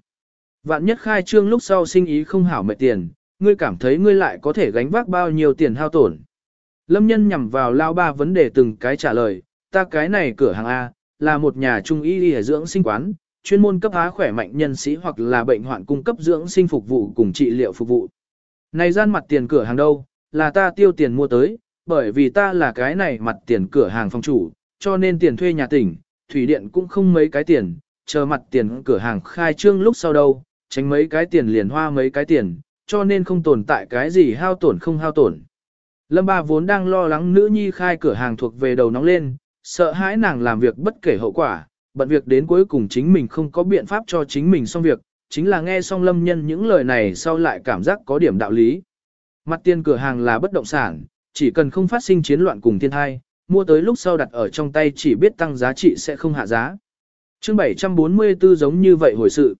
Vạn nhất khai trương lúc sau sinh ý không hảo mệt tiền, ngươi cảm thấy ngươi lại có thể gánh vác bao nhiêu tiền hao tổn. Lâm nhân nhằm vào lao ba vấn đề từng cái trả lời, ta cái này cửa hàng A, là một nhà trung y y dưỡng sinh quán, chuyên môn cấp á khỏe mạnh nhân sĩ hoặc là bệnh hoạn cung cấp dưỡng sinh phục vụ cùng trị liệu phục vụ. Này gian mặt tiền cửa hàng đâu, là ta tiêu tiền mua tới, bởi vì ta là cái này mặt tiền cửa hàng phòng chủ, cho nên tiền thuê nhà tỉnh, thủy điện cũng không mấy cái tiền, chờ mặt tiền cửa hàng khai trương lúc sau đâu, tránh mấy cái tiền liền hoa mấy cái tiền, cho nên không tồn tại cái gì hao tổn không hao tổn. Lâm Ba vốn đang lo lắng nữ nhi khai cửa hàng thuộc về đầu nóng lên, sợ hãi nàng làm việc bất kể hậu quả, bận việc đến cuối cùng chính mình không có biện pháp cho chính mình xong việc, chính là nghe xong lâm nhân những lời này sau lại cảm giác có điểm đạo lý. Mặt tiền cửa hàng là bất động sản, chỉ cần không phát sinh chiến loạn cùng thiên thai, mua tới lúc sau đặt ở trong tay chỉ biết tăng giá trị sẽ không hạ giá. chương 744 giống như vậy hồi sự.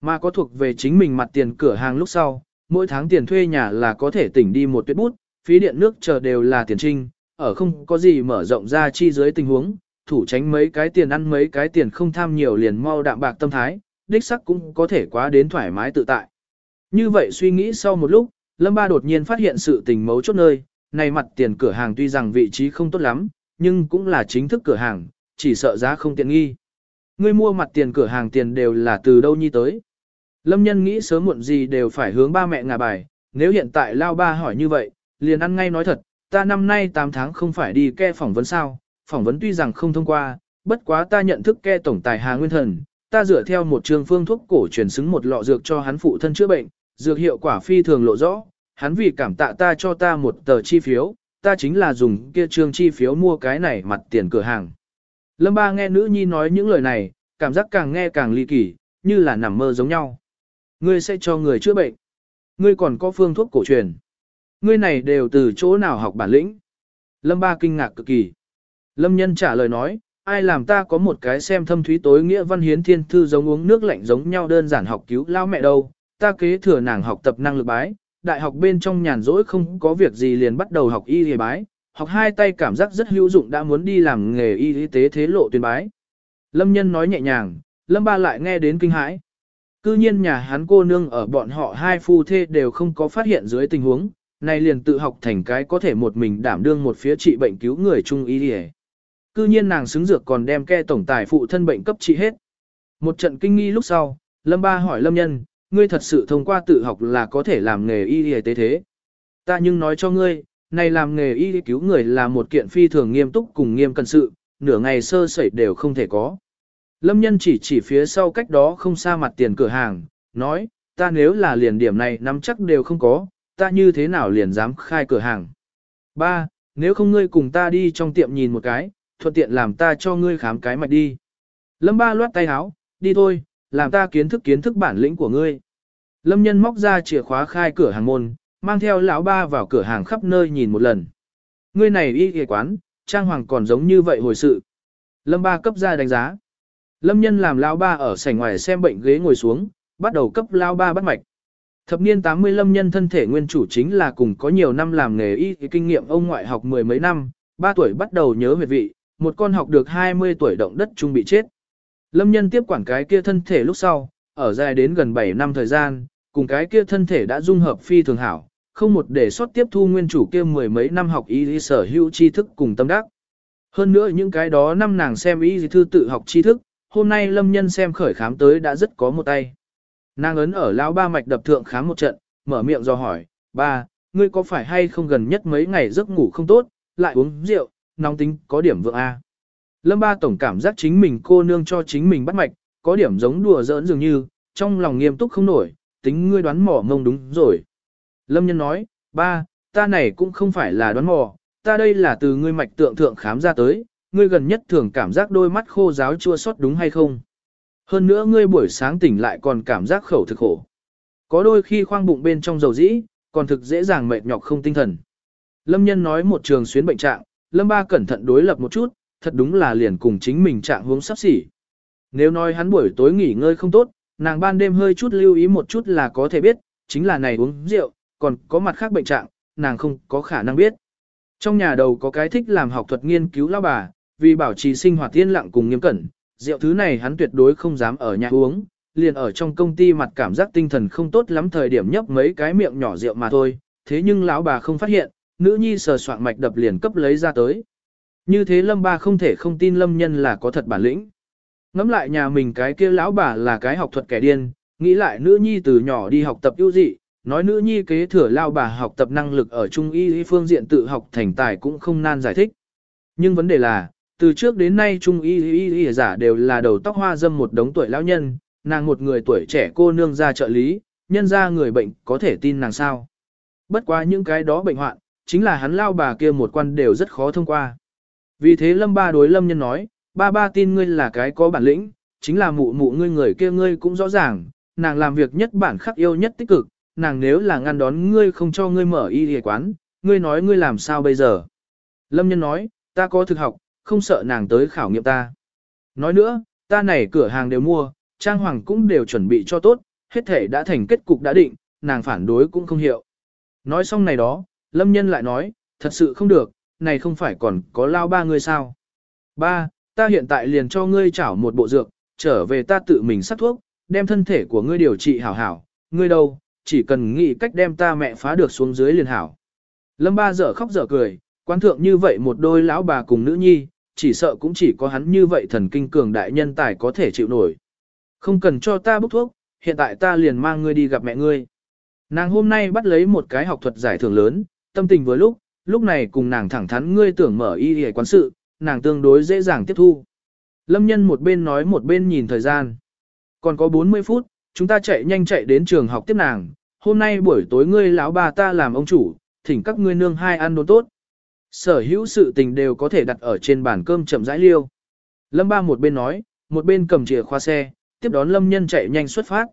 Mà có thuộc về chính mình mặt tiền cửa hàng lúc sau, mỗi tháng tiền thuê nhà là có thể tỉnh đi một tuyết bút, phí điện nước chờ đều là tiền trinh, ở không có gì mở rộng ra chi dưới tình huống, thủ tránh mấy cái tiền ăn mấy cái tiền không tham nhiều liền mau đạm bạc tâm thái, đích sắc cũng có thể quá đến thoải mái tự tại. Như vậy suy nghĩ sau một lúc, Lâm Ba đột nhiên phát hiện sự tình mấu chốt nơi, này mặt tiền cửa hàng tuy rằng vị trí không tốt lắm, nhưng cũng là chính thức cửa hàng, chỉ sợ giá không tiện nghi. Ngươi mua mặt tiền cửa hàng tiền đều là từ đâu nhi tới. Lâm nhân nghĩ sớm muộn gì đều phải hướng ba mẹ ngà bài, nếu hiện tại lao ba hỏi như vậy, liền ăn ngay nói thật, ta năm nay 8 tháng không phải đi ke phỏng vấn sao, phỏng vấn tuy rằng không thông qua, bất quá ta nhận thức ke tổng tài Hà Nguyên Thần, ta dựa theo một trường phương thuốc cổ truyền xứng một lọ dược cho hắn phụ thân chữa bệnh, dược hiệu quả phi thường lộ rõ, hắn vì cảm tạ ta cho ta một tờ chi phiếu, ta chính là dùng kia trương chi phiếu mua cái này mặt tiền cửa hàng. Lâm Ba nghe nữ nhi nói những lời này, cảm giác càng nghe càng ly kỳ, như là nằm mơ giống nhau. Ngươi sẽ cho người chữa bệnh. Ngươi còn có phương thuốc cổ truyền. Ngươi này đều từ chỗ nào học bản lĩnh. Lâm Ba kinh ngạc cực kỳ. Lâm Nhân trả lời nói, ai làm ta có một cái xem thâm thúy tối nghĩa văn hiến thiên thư giống uống nước lạnh giống nhau đơn giản học cứu lao mẹ đâu, ta kế thừa nàng học tập năng lực bái, đại học bên trong nhàn rỗi không có việc gì liền bắt đầu học y y bái, học hai tay cảm giác rất hữu dụng đã muốn đi làm nghề y tế thế lộ tuyên bái. Lâm nhân nói nhẹ nhàng, lâm ba lại nghe đến kinh hãi. Cư nhiên nhà hắn cô nương ở bọn họ hai phu thê đều không có phát hiện dưới tình huống, này liền tự học thành cái có thể một mình đảm đương một phía trị bệnh cứu người chung y đi Cư nhiên nàng xứng dược còn đem ke tổng tài phụ thân bệnh cấp trị hết. Một trận kinh nghi lúc sau, Lâm Ba hỏi Lâm Nhân, ngươi thật sự thông qua tự học là có thể làm nghề y y tế thế. Ta nhưng nói cho ngươi, này làm nghề y cứu người là một kiện phi thường nghiêm túc cùng nghiêm cần sự, nửa ngày sơ sẩy đều không thể có. Lâm nhân chỉ chỉ phía sau cách đó không xa mặt tiền cửa hàng, nói, ta nếu là liền điểm này nắm chắc đều không có, ta như thế nào liền dám khai cửa hàng. Ba, nếu không ngươi cùng ta đi trong tiệm nhìn một cái, thuận tiện làm ta cho ngươi khám cái mạch đi. Lâm ba loát tay háo, đi thôi, làm ta kiến thức kiến thức bản lĩnh của ngươi. Lâm nhân móc ra chìa khóa khai cửa hàng môn, mang theo lão ba vào cửa hàng khắp nơi nhìn một lần. Ngươi này y ghề quán, trang hoàng còn giống như vậy hồi sự. Lâm ba cấp ra đánh giá. Lâm nhân làm lão ba ở sảnh ngoài xem bệnh ghế ngồi xuống, bắt đầu cấp lão ba bắt mạch. Thập niên 80 lâm nhân thân thể nguyên chủ chính là cùng có nhiều năm làm nghề y kinh nghiệm ông ngoại học mười mấy năm, 3 tuổi bắt đầu nhớ huyệt vị, một con học được 20 tuổi động đất trung bị chết. Lâm nhân tiếp quản cái kia thân thể lúc sau, ở dài đến gần 7 năm thời gian, cùng cái kia thân thể đã dung hợp phi thường hảo, không một để sót tiếp thu nguyên chủ kia mười mấy năm học y sở hữu tri thức cùng tâm đắc. Hơn nữa những cái đó năm nàng xem y thư tự học tri thức, hôm nay lâm nhân xem khởi khám tới đã rất có một tay. Nàng ấn ở lão ba mạch đập thượng khám một trận, mở miệng do hỏi, ba, ngươi có phải hay không gần nhất mấy ngày giấc ngủ không tốt, lại uống rượu, nóng tính có điểm vượng A. Lâm ba tổng cảm giác chính mình cô nương cho chính mình bắt mạch, có điểm giống đùa giỡn dường như, trong lòng nghiêm túc không nổi, tính ngươi đoán mò mông đúng rồi. Lâm nhân nói, ba, ta này cũng không phải là đoán mò, ta đây là từ ngươi mạch tượng thượng khám ra tới, ngươi gần nhất thường cảm giác đôi mắt khô giáo chua xót đúng hay không? Hơn nữa ngươi buổi sáng tỉnh lại còn cảm giác khẩu thực khổ. Có đôi khi khoang bụng bên trong dầu dĩ, còn thực dễ dàng mệt nhọc không tinh thần. Lâm nhân nói một trường xuyến bệnh trạng, Lâm ba cẩn thận đối lập một chút, thật đúng là liền cùng chính mình trạng hướng sắp xỉ. Nếu nói hắn buổi tối nghỉ ngơi không tốt, nàng ban đêm hơi chút lưu ý một chút là có thể biết, chính là này uống rượu, còn có mặt khác bệnh trạng, nàng không có khả năng biết. Trong nhà đầu có cái thích làm học thuật nghiên cứu lao bà, vì bảo trì sinh hoạt tiên lặng cùng nghiêm cẩn, rượu thứ này hắn tuyệt đối không dám ở nhà uống, liền ở trong công ty mặt cảm giác tinh thần không tốt lắm thời điểm nhấp mấy cái miệng nhỏ rượu mà thôi, thế nhưng lão bà không phát hiện, nữ nhi sờ soạn mạch đập liền cấp lấy ra tới. Như thế lâm ba không thể không tin lâm nhân là có thật bản lĩnh. Ngắm lại nhà mình cái kia lão bà là cái học thuật kẻ điên, nghĩ lại nữ nhi từ nhỏ đi học tập ưu dị, nói nữ nhi kế thừa lao bà học tập năng lực ở trung y phương diện tự học thành tài cũng không nan giải thích. Nhưng vấn đề là, từ trước đến nay trung y y y giả đều là đầu tóc hoa dâm một đống tuổi lão nhân, nàng một người tuổi trẻ cô nương ra trợ lý, nhân ra người bệnh có thể tin nàng sao. Bất quá những cái đó bệnh hoạn, chính là hắn lao bà kia một quan đều rất khó thông qua. Vì thế lâm ba đối lâm nhân nói, ba ba tin ngươi là cái có bản lĩnh, chính là mụ mụ ngươi người kia ngươi cũng rõ ràng, nàng làm việc nhất bản khắc yêu nhất tích cực, nàng nếu là ngăn đón ngươi không cho ngươi mở y hề quán, ngươi nói ngươi làm sao bây giờ. Lâm nhân nói, ta có thực học, không sợ nàng tới khảo nghiệm ta. Nói nữa, ta này cửa hàng đều mua, trang hoàng cũng đều chuẩn bị cho tốt, hết thể đã thành kết cục đã định, nàng phản đối cũng không hiểu. Nói xong này đó, lâm nhân lại nói, thật sự không được, này không phải còn có lao ba ngươi sao. Ba, ta hiện tại liền cho ngươi chảo một bộ dược, trở về ta tự mình sắc thuốc, đem thân thể của ngươi điều trị hảo hảo, ngươi đâu, chỉ cần nghĩ cách đem ta mẹ phá được xuống dưới liền hảo. Lâm ba dở khóc dở cười, quan thượng như vậy một đôi lão bà cùng nữ nhi, chỉ sợ cũng chỉ có hắn như vậy thần kinh cường đại nhân tài có thể chịu nổi. Không cần cho ta bốc thuốc, hiện tại ta liền mang ngươi đi gặp mẹ ngươi. Nàng hôm nay bắt lấy một cái học thuật giải thưởng lớn, tâm tình vừa lúc, lúc này cùng nàng thẳng thắn ngươi tưởng mở y y quán sự, nàng tương đối dễ dàng tiếp thu. Lâm nhân một bên nói một bên nhìn thời gian. Còn có 40 phút, chúng ta chạy nhanh chạy đến trường học tiếp nàng. Hôm nay buổi tối ngươi lão bà ta làm ông chủ, thỉnh các ngươi nương hai ăn đồ tốt. Sở hữu sự tình đều có thể đặt ở trên bàn cơm chậm rãi liêu. Lâm ba một bên nói, một bên cầm chìa khóa xe, tiếp đón Lâm nhân chạy nhanh xuất phát.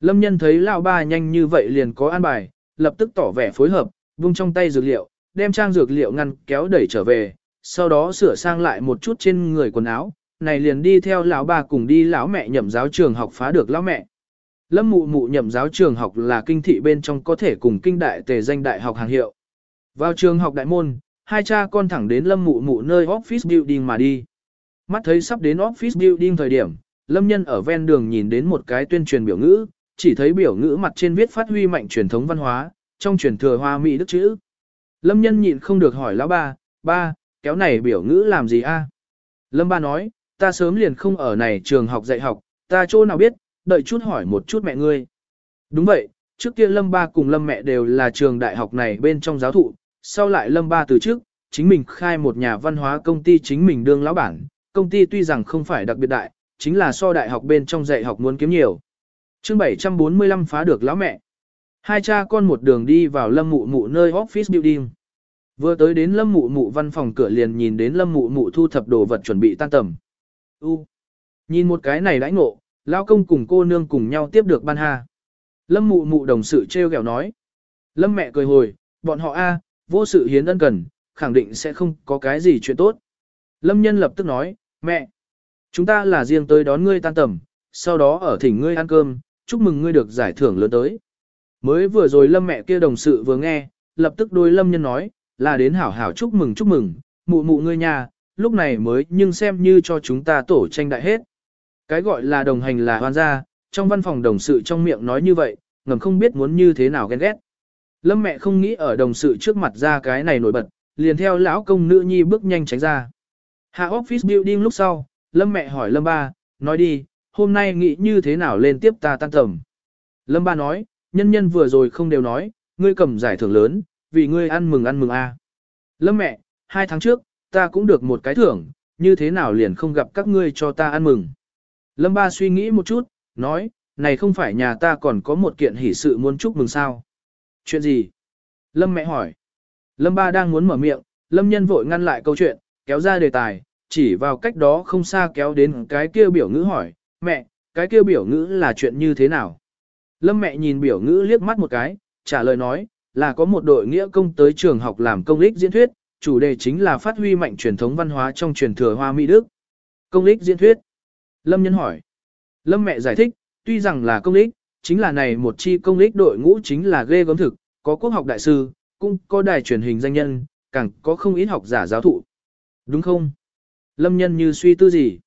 Lâm nhân thấy lão ba nhanh như vậy liền có an bài, lập tức tỏ vẻ phối hợp, vung trong tay dược liệu, đem trang dược liệu ngăn kéo đẩy trở về, sau đó sửa sang lại một chút trên người quần áo, này liền đi theo lão ba cùng đi lão mẹ nhậm giáo trường học phá được lão mẹ. Lâm mụ mụ nhậm giáo trường học là kinh thị bên trong có thể cùng kinh đại tề danh đại học hàng hiệu. Vào trường học đại môn, hai cha con thẳng đến lâm mụ mụ nơi office building mà đi. Mắt thấy sắp đến office building thời điểm, lâm nhân ở ven đường nhìn đến một cái tuyên truyền biểu ngữ, chỉ thấy biểu ngữ mặt trên viết phát huy mạnh truyền thống văn hóa, trong truyền thừa hoa mỹ đức chữ. Lâm nhân nhịn không được hỏi lão ba, ba, kéo này biểu ngữ làm gì a? Lâm ba nói, ta sớm liền không ở này trường học dạy học, ta chỗ nào biết, đợi chút hỏi một chút mẹ ngươi. Đúng vậy, trước kia Lâm ba cùng Lâm mẹ đều là trường đại học này bên trong giáo thụ, sau lại Lâm ba từ trước, chính mình khai một nhà văn hóa công ty chính mình đương lão bản, công ty tuy rằng không phải đặc biệt đại, chính là so đại học bên trong dạy học muốn kiếm nhiều. chương 745 phá được lão mẹ. Hai cha con một đường đi vào Lâm mụ mụ nơi office building. Vừa tới đến Lâm mụ mụ văn phòng cửa liền nhìn đến Lâm mụ mụ thu thập đồ vật chuẩn bị tan tầm. U. Nhìn một cái này đãi ngộ, lao công cùng cô nương cùng nhau tiếp được ban ha. Lâm mụ mụ đồng sự treo gẹo nói. Lâm mẹ cười hồi, bọn họ a, vô sự hiến ân cần, khẳng định sẽ không có cái gì chuyện tốt. Lâm nhân lập tức nói, mẹ, chúng ta là riêng tới đón ngươi tan tầm, sau đó ở thỉnh ngươi ăn cơm, chúc mừng ngươi được giải thưởng lớn tới. Mới vừa rồi lâm mẹ kia đồng sự vừa nghe, lập tức đôi lâm nhân nói, là đến hảo hảo chúc mừng chúc mừng, mụ mụ ngươi nhà, lúc này mới nhưng xem như cho chúng ta tổ tranh đại hết. Cái gọi là đồng hành là hoan gia, trong văn phòng đồng sự trong miệng nói như vậy, ngầm không biết muốn như thế nào ghen ghét. Lâm mẹ không nghĩ ở đồng sự trước mặt ra cái này nổi bật, liền theo lão công nữ nhi bước nhanh tránh ra. Hạ office building lúc sau, Lâm mẹ hỏi Lâm ba, nói đi, hôm nay nghĩ như thế nào lên tiếp ta tan tầm. Lâm ba nói, nhân nhân vừa rồi không đều nói, ngươi cầm giải thưởng lớn, vì ngươi ăn mừng ăn mừng a. Lâm mẹ, hai tháng trước, ta cũng được một cái thưởng, như thế nào liền không gặp các ngươi cho ta ăn mừng. Lâm ba suy nghĩ một chút, nói, này không phải nhà ta còn có một kiện hỷ sự muốn chúc mừng sao. Chuyện gì? Lâm mẹ hỏi. Lâm ba đang muốn mở miệng, Lâm nhân vội ngăn lại câu chuyện, kéo ra đề tài, chỉ vào cách đó không xa kéo đến cái kia biểu ngữ hỏi, mẹ, cái kia biểu ngữ là chuyện như thế nào? Lâm mẹ nhìn biểu ngữ liếc mắt một cái, trả lời nói, là có một đội nghĩa công tới trường học làm công lích diễn thuyết, chủ đề chính là phát huy mạnh truyền thống văn hóa trong truyền thừa Hoa Mỹ Đức. Công lích diễn thuyết. Lâm Nhân hỏi. Lâm mẹ giải thích, tuy rằng là công lích, chính là này một chi công lích đội ngũ chính là ghê gớm thực, có quốc học đại sư, cũng có đài truyền hình danh nhân, càng có không ít học giả giáo thụ. Đúng không? Lâm Nhân như suy tư gì?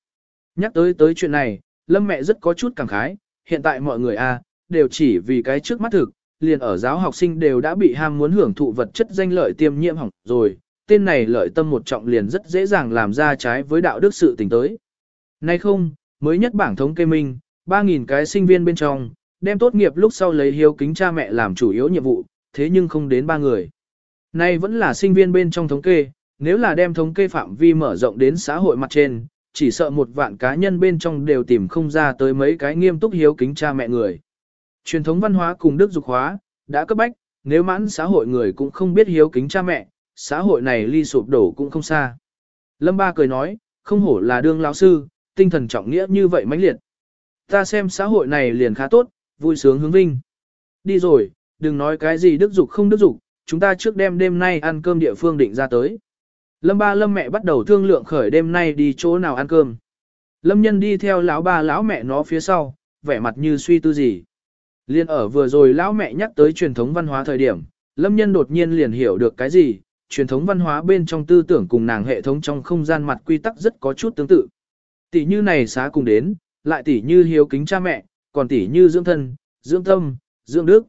Nhắc tới tới chuyện này, Lâm mẹ rất có chút cảm khái, hiện tại mọi người a đều chỉ vì cái trước mắt thực, liền ở giáo học sinh đều đã bị ham muốn hưởng thụ vật chất danh lợi tiêm nhiễm hỏng rồi, tên này lợi tâm một trọng liền rất dễ dàng làm ra trái với đạo đức sự tình tới. Nay không, mới nhất bảng thống kê minh, 3.000 cái sinh viên bên trong, đem tốt nghiệp lúc sau lấy hiếu kính cha mẹ làm chủ yếu nhiệm vụ, thế nhưng không đến ba người. Nay vẫn là sinh viên bên trong thống kê, nếu là đem thống kê phạm vi mở rộng đến xã hội mặt trên, chỉ sợ một vạn cá nhân bên trong đều tìm không ra tới mấy cái nghiêm túc hiếu kính cha mẹ người. Truyền thống văn hóa cùng đức dục hóa, đã cấp bách, nếu mãn xã hội người cũng không biết hiếu kính cha mẹ, xã hội này ly sụp đổ cũng không xa. Lâm Ba cười nói, không hổ là đương lão sư, tinh thần trọng nghĩa như vậy mãnh liệt. Ta xem xã hội này liền khá tốt, vui sướng hướng vinh. Đi rồi, đừng nói cái gì đức dục không đức dục, chúng ta trước đêm đêm nay ăn cơm địa phương định ra tới. Lâm ba lâm mẹ bắt đầu thương lượng khởi đêm nay đi chỗ nào ăn cơm. Lâm nhân đi theo lão ba lão mẹ nó phía sau, vẻ mặt như suy tư gì. Liên ở vừa rồi lão mẹ nhắc tới truyền thống văn hóa thời điểm, lâm nhân đột nhiên liền hiểu được cái gì, truyền thống văn hóa bên trong tư tưởng cùng nàng hệ thống trong không gian mặt quy tắc rất có chút tương tự. Tỷ như này xá cùng đến, lại tỷ như hiếu kính cha mẹ, còn tỷ như dưỡng thân, dưỡng tâm, dưỡng đức.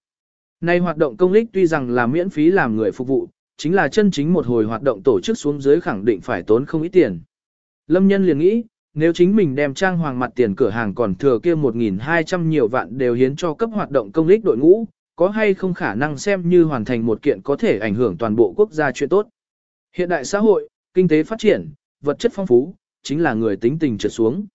Này hoạt động công lích tuy rằng là miễn phí làm người phục vụ, chính là chân chính một hồi hoạt động tổ chức xuống dưới khẳng định phải tốn không ít tiền. Lâm nhân liền nghĩ, nếu chính mình đem trang hoàng mặt tiền cửa hàng còn thừa kia 1.200 nhiều vạn đều hiến cho cấp hoạt động công lích đội ngũ, có hay không khả năng xem như hoàn thành một kiện có thể ảnh hưởng toàn bộ quốc gia chuyện tốt. Hiện đại xã hội, kinh tế phát triển, vật chất phong phú, chính là người tính tình trượt xuống.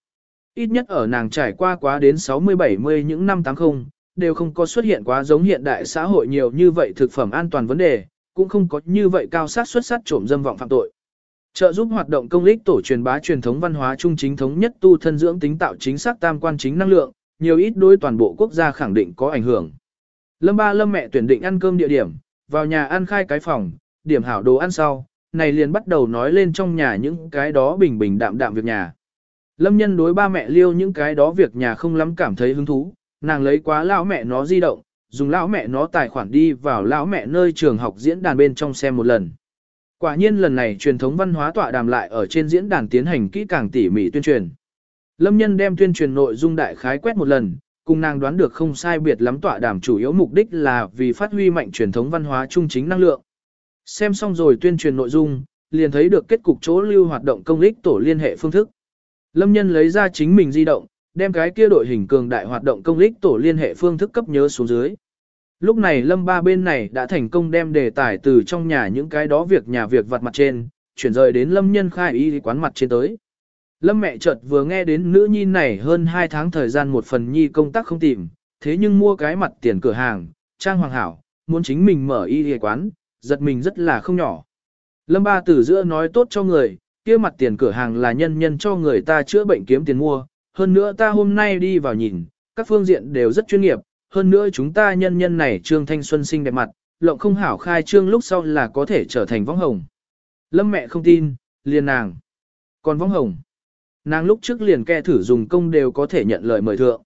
Ít nhất ở nàng trải qua quá đến 60-70 những năm 80, đều không có xuất hiện quá giống hiện đại xã hội nhiều như vậy thực phẩm an toàn vấn đề, cũng không có như vậy cao sát xuất sát trộm dâm vọng phạm tội. Trợ giúp hoạt động công lích tổ truyền bá truyền thống văn hóa trung chính thống nhất tu thân dưỡng tính tạo chính xác tam quan chính năng lượng, nhiều ít đối toàn bộ quốc gia khẳng định có ảnh hưởng. Lâm ba lâm mẹ tuyển định ăn cơm địa điểm, vào nhà ăn khai cái phòng, điểm hảo đồ ăn sau, này liền bắt đầu nói lên trong nhà những cái đó bình bình đạm đạm việc nhà. Lâm nhân đối ba mẹ liêu những cái đó việc nhà không lắm cảm thấy hứng thú, nàng lấy quá lão mẹ nó di động, dùng lão mẹ nó tài khoản đi vào lão mẹ nơi trường học diễn đàn bên trong xem một lần. Quả nhiên lần này truyền thống văn hóa tọa đàm lại ở trên diễn đàn tiến hành kỹ càng tỉ mỉ tuyên truyền. Lâm nhân đem tuyên truyền nội dung đại khái quét một lần, cùng nàng đoán được không sai biệt lắm tọa đàm chủ yếu mục đích là vì phát huy mạnh truyền thống văn hóa trung chính năng lượng. Xem xong rồi tuyên truyền nội dung, liền thấy được kết cục chỗ lưu hoạt động công lích tổ liên hệ phương thức. Lâm nhân lấy ra chính mình di động, đem cái kia đội hình cường đại hoạt động công lích tổ liên hệ phương thức cấp nhớ xuống dưới. Lúc này Lâm ba bên này đã thành công đem đề tài từ trong nhà những cái đó việc nhà việc vặt mặt trên, chuyển rời đến Lâm nhân khai y quán mặt trên tới. Lâm mẹ chợt vừa nghe đến nữ nhi này hơn 2 tháng thời gian một phần nhi công tác không tìm, thế nhưng mua cái mặt tiền cửa hàng, trang hoàng hảo, muốn chính mình mở y y quán, giật mình rất là không nhỏ. Lâm ba từ giữa nói tốt cho người, kia mặt tiền cửa hàng là nhân nhân cho người ta chữa bệnh kiếm tiền mua, hơn nữa ta hôm nay đi vào nhìn, các phương diện đều rất chuyên nghiệp, hơn nữa chúng ta nhân nhân này trương thanh xuân sinh đẹp mặt, lộng không hảo khai trương lúc sau là có thể trở thành võng hồng. Lâm mẹ không tin, liền nàng. Còn võng hồng, nàng lúc trước liền ke thử dùng công đều có thể nhận lời mời thượng.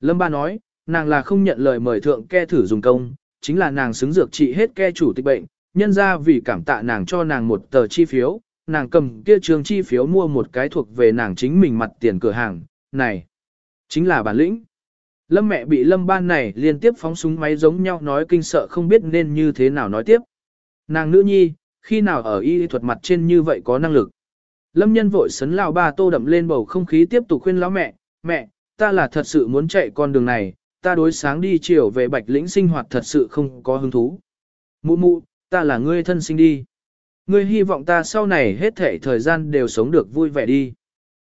Lâm ba nói, nàng là không nhận lời mời thượng ke thử dùng công, chính là nàng xứng dược trị hết ke chủ tịch bệnh, nhân ra vì cảm tạ nàng cho nàng một tờ chi phiếu, nàng cầm kia trường chi phiếu mua một cái thuộc về nàng chính mình mặt tiền cửa hàng, này, chính là bản lĩnh. Lâm mẹ bị lâm ban này liên tiếp phóng súng máy giống nhau nói kinh sợ không biết nên như thế nào nói tiếp. Nàng nữ nhi, khi nào ở y thuật mặt trên như vậy có năng lực. Lâm nhân vội sấn lão ba tô đậm lên bầu không khí tiếp tục khuyên lão mẹ, mẹ, ta là thật sự muốn chạy con đường này, ta đối sáng đi chiều về bạch lĩnh sinh hoạt thật sự không có hứng thú. Mụ mụ, ta là ngươi thân sinh đi. Ngươi hy vọng ta sau này hết thể thời gian đều sống được vui vẻ đi.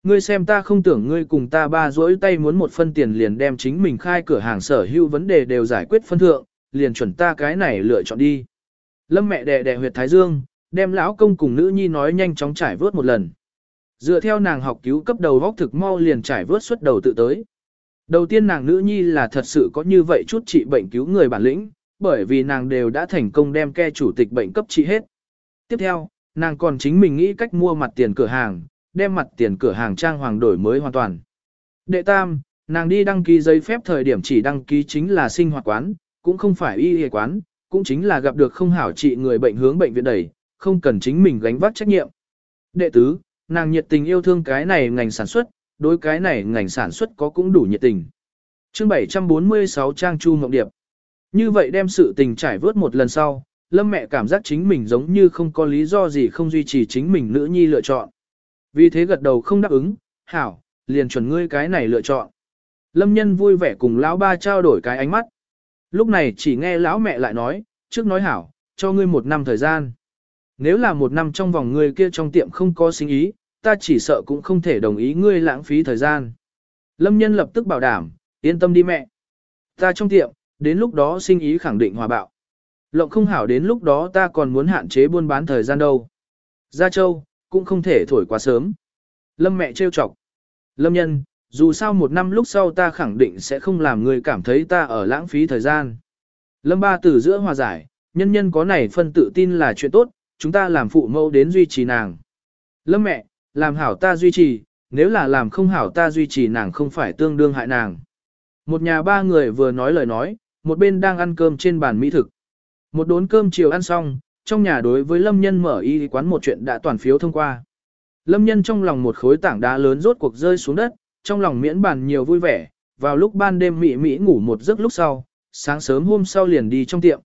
Ngươi xem ta không tưởng ngươi cùng ta ba rỗi tay muốn một phân tiền liền đem chính mình khai cửa hàng sở hữu vấn đề đều giải quyết phân thượng, liền chuẩn ta cái này lựa chọn đi. Lâm mẹ đẻ đẻ huyệt thái dương, đem lão công cùng nữ nhi nói nhanh chóng trải vớt một lần. Dựa theo nàng học cứu cấp đầu góc thực mau liền trải vớt xuất đầu tự tới. Đầu tiên nàng nữ nhi là thật sự có như vậy chút trị bệnh cứu người bản lĩnh, bởi vì nàng đều đã thành công đem ke chủ tịch bệnh cấp trị hết. Tiếp theo, nàng còn chính mình nghĩ cách mua mặt tiền cửa hàng, đem mặt tiền cửa hàng trang hoàng đổi mới hoàn toàn. Đệ tam, nàng đi đăng ký giấy phép thời điểm chỉ đăng ký chính là sinh hoạt quán, cũng không phải y y quán, cũng chính là gặp được không hảo trị người bệnh hướng bệnh viện đẩy, không cần chính mình gánh vác trách nhiệm. Đệ tứ, nàng nhiệt tình yêu thương cái này ngành sản xuất, đối cái này ngành sản xuất có cũng đủ nhiệt tình. Chương 746 Trang Chu Ngọc Điệp Như vậy đem sự tình trải vớt một lần sau, Lâm mẹ cảm giác chính mình giống như không có lý do gì không duy trì chính mình nữ nhi lựa chọn. Vì thế gật đầu không đáp ứng, hảo, liền chuẩn ngươi cái này lựa chọn. Lâm nhân vui vẻ cùng lão ba trao đổi cái ánh mắt. Lúc này chỉ nghe lão mẹ lại nói, trước nói hảo, cho ngươi một năm thời gian. Nếu là một năm trong vòng ngươi kia trong tiệm không có sinh ý, ta chỉ sợ cũng không thể đồng ý ngươi lãng phí thời gian. Lâm nhân lập tức bảo đảm, yên tâm đi mẹ. Ta trong tiệm, đến lúc đó sinh ý khẳng định hòa bạo. Lộng không hảo đến lúc đó ta còn muốn hạn chế buôn bán thời gian đâu. Gia Châu, cũng không thể thổi quá sớm. Lâm mẹ trêu chọc. Lâm nhân, dù sao một năm lúc sau ta khẳng định sẽ không làm người cảm thấy ta ở lãng phí thời gian. Lâm ba từ giữa hòa giải, nhân nhân có này phân tự tin là chuyện tốt, chúng ta làm phụ mẫu đến duy trì nàng. Lâm mẹ, làm hảo ta duy trì, nếu là làm không hảo ta duy trì nàng không phải tương đương hại nàng. Một nhà ba người vừa nói lời nói, một bên đang ăn cơm trên bàn mỹ thực. Một đốn cơm chiều ăn xong, trong nhà đối với Lâm Nhân mở y quán một chuyện đã toàn phiếu thông qua. Lâm Nhân trong lòng một khối tảng đá lớn rốt cuộc rơi xuống đất, trong lòng miễn bàn nhiều vui vẻ, vào lúc ban đêm mị mị ngủ một giấc lúc sau, sáng sớm hôm sau liền đi trong tiệm.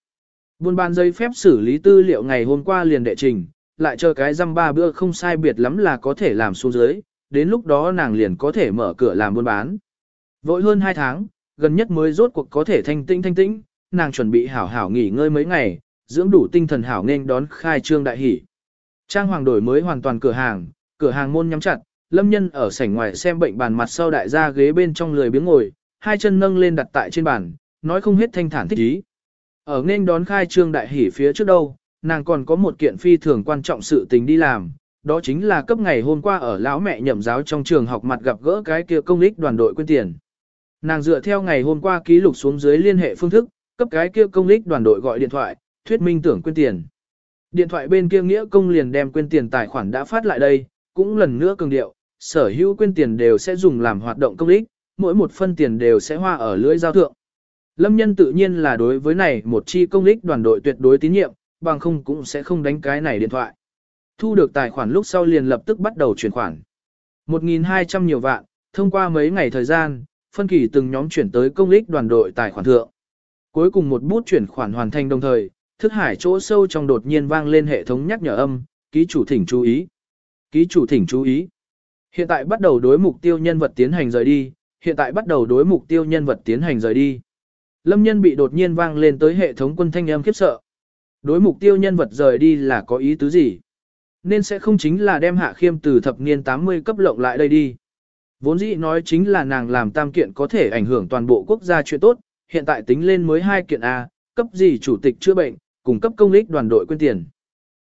Buôn bán giấy phép xử lý tư liệu ngày hôm qua liền đệ trình, lại chờ cái răm ba bữa không sai biệt lắm là có thể làm xuống dưới, đến lúc đó nàng liền có thể mở cửa làm buôn bán. Vội hơn 2 tháng, gần nhất mới rốt cuộc có thể thanh tĩnh thanh tĩnh, nàng chuẩn bị hảo hảo nghỉ ngơi mấy ngày, dưỡng đủ tinh thần hảo nên đón khai trương đại hỷ. Trang hoàng đổi mới hoàn toàn cửa hàng, cửa hàng môn nhắm chặt, lâm nhân ở sảnh ngoài xem bệnh bàn mặt sau đại gia ghế bên trong lười biếng ngồi, hai chân nâng lên đặt tại trên bàn, nói không hết thanh thản thích ý. Ở nên đón khai trương đại hỷ phía trước đâu, nàng còn có một kiện phi thường quan trọng sự tình đi làm, đó chính là cấp ngày hôm qua ở lão mẹ nhậm giáo trong trường học mặt gặp gỡ cái kia công lích đoàn đội quyên tiền. Nàng dựa theo ngày hôm qua ký lục xuống dưới liên hệ phương thức, cấp cái kia công lích đoàn đội gọi điện thoại, thuyết minh tưởng quên tiền. Điện thoại bên kia nghĩa công liền đem quên tiền tài khoản đã phát lại đây, cũng lần nữa cường điệu, sở hữu quên tiền đều sẽ dùng làm hoạt động công ích, mỗi một phân tiền đều sẽ hoa ở lưỡi giao thượng. Lâm nhân tự nhiên là đối với này một chi công ích đoàn đội tuyệt đối tín nhiệm, bằng không cũng sẽ không đánh cái này điện thoại. Thu được tài khoản lúc sau liền lập tức bắt đầu chuyển khoản. 1.200 nhiều vạn, thông qua mấy ngày thời gian, phân kỳ từng nhóm chuyển tới công ích đoàn đội tài khoản thượng. Cuối cùng một bút chuyển khoản hoàn thành đồng thời, thức hải chỗ sâu trong đột nhiên vang lên hệ thống nhắc nhở âm, ký chủ thỉnh chú ý. Ký chủ thỉnh chú ý. Hiện tại bắt đầu đối mục tiêu nhân vật tiến hành rời đi, hiện tại bắt đầu đối mục tiêu nhân vật tiến hành rời đi. Lâm nhân bị đột nhiên vang lên tới hệ thống quân thanh âm khiếp sợ. Đối mục tiêu nhân vật rời đi là có ý tứ gì? Nên sẽ không chính là đem hạ khiêm từ thập niên 80 cấp lộng lại đây đi. Vốn dĩ nói chính là nàng làm tam kiện có thể ảnh hưởng toàn bộ quốc gia chuyện tốt, hiện tại tính lên mới hai kiện A, cấp gì chủ tịch chữa bệnh, cung cấp công lích đoàn đội quyên tiền.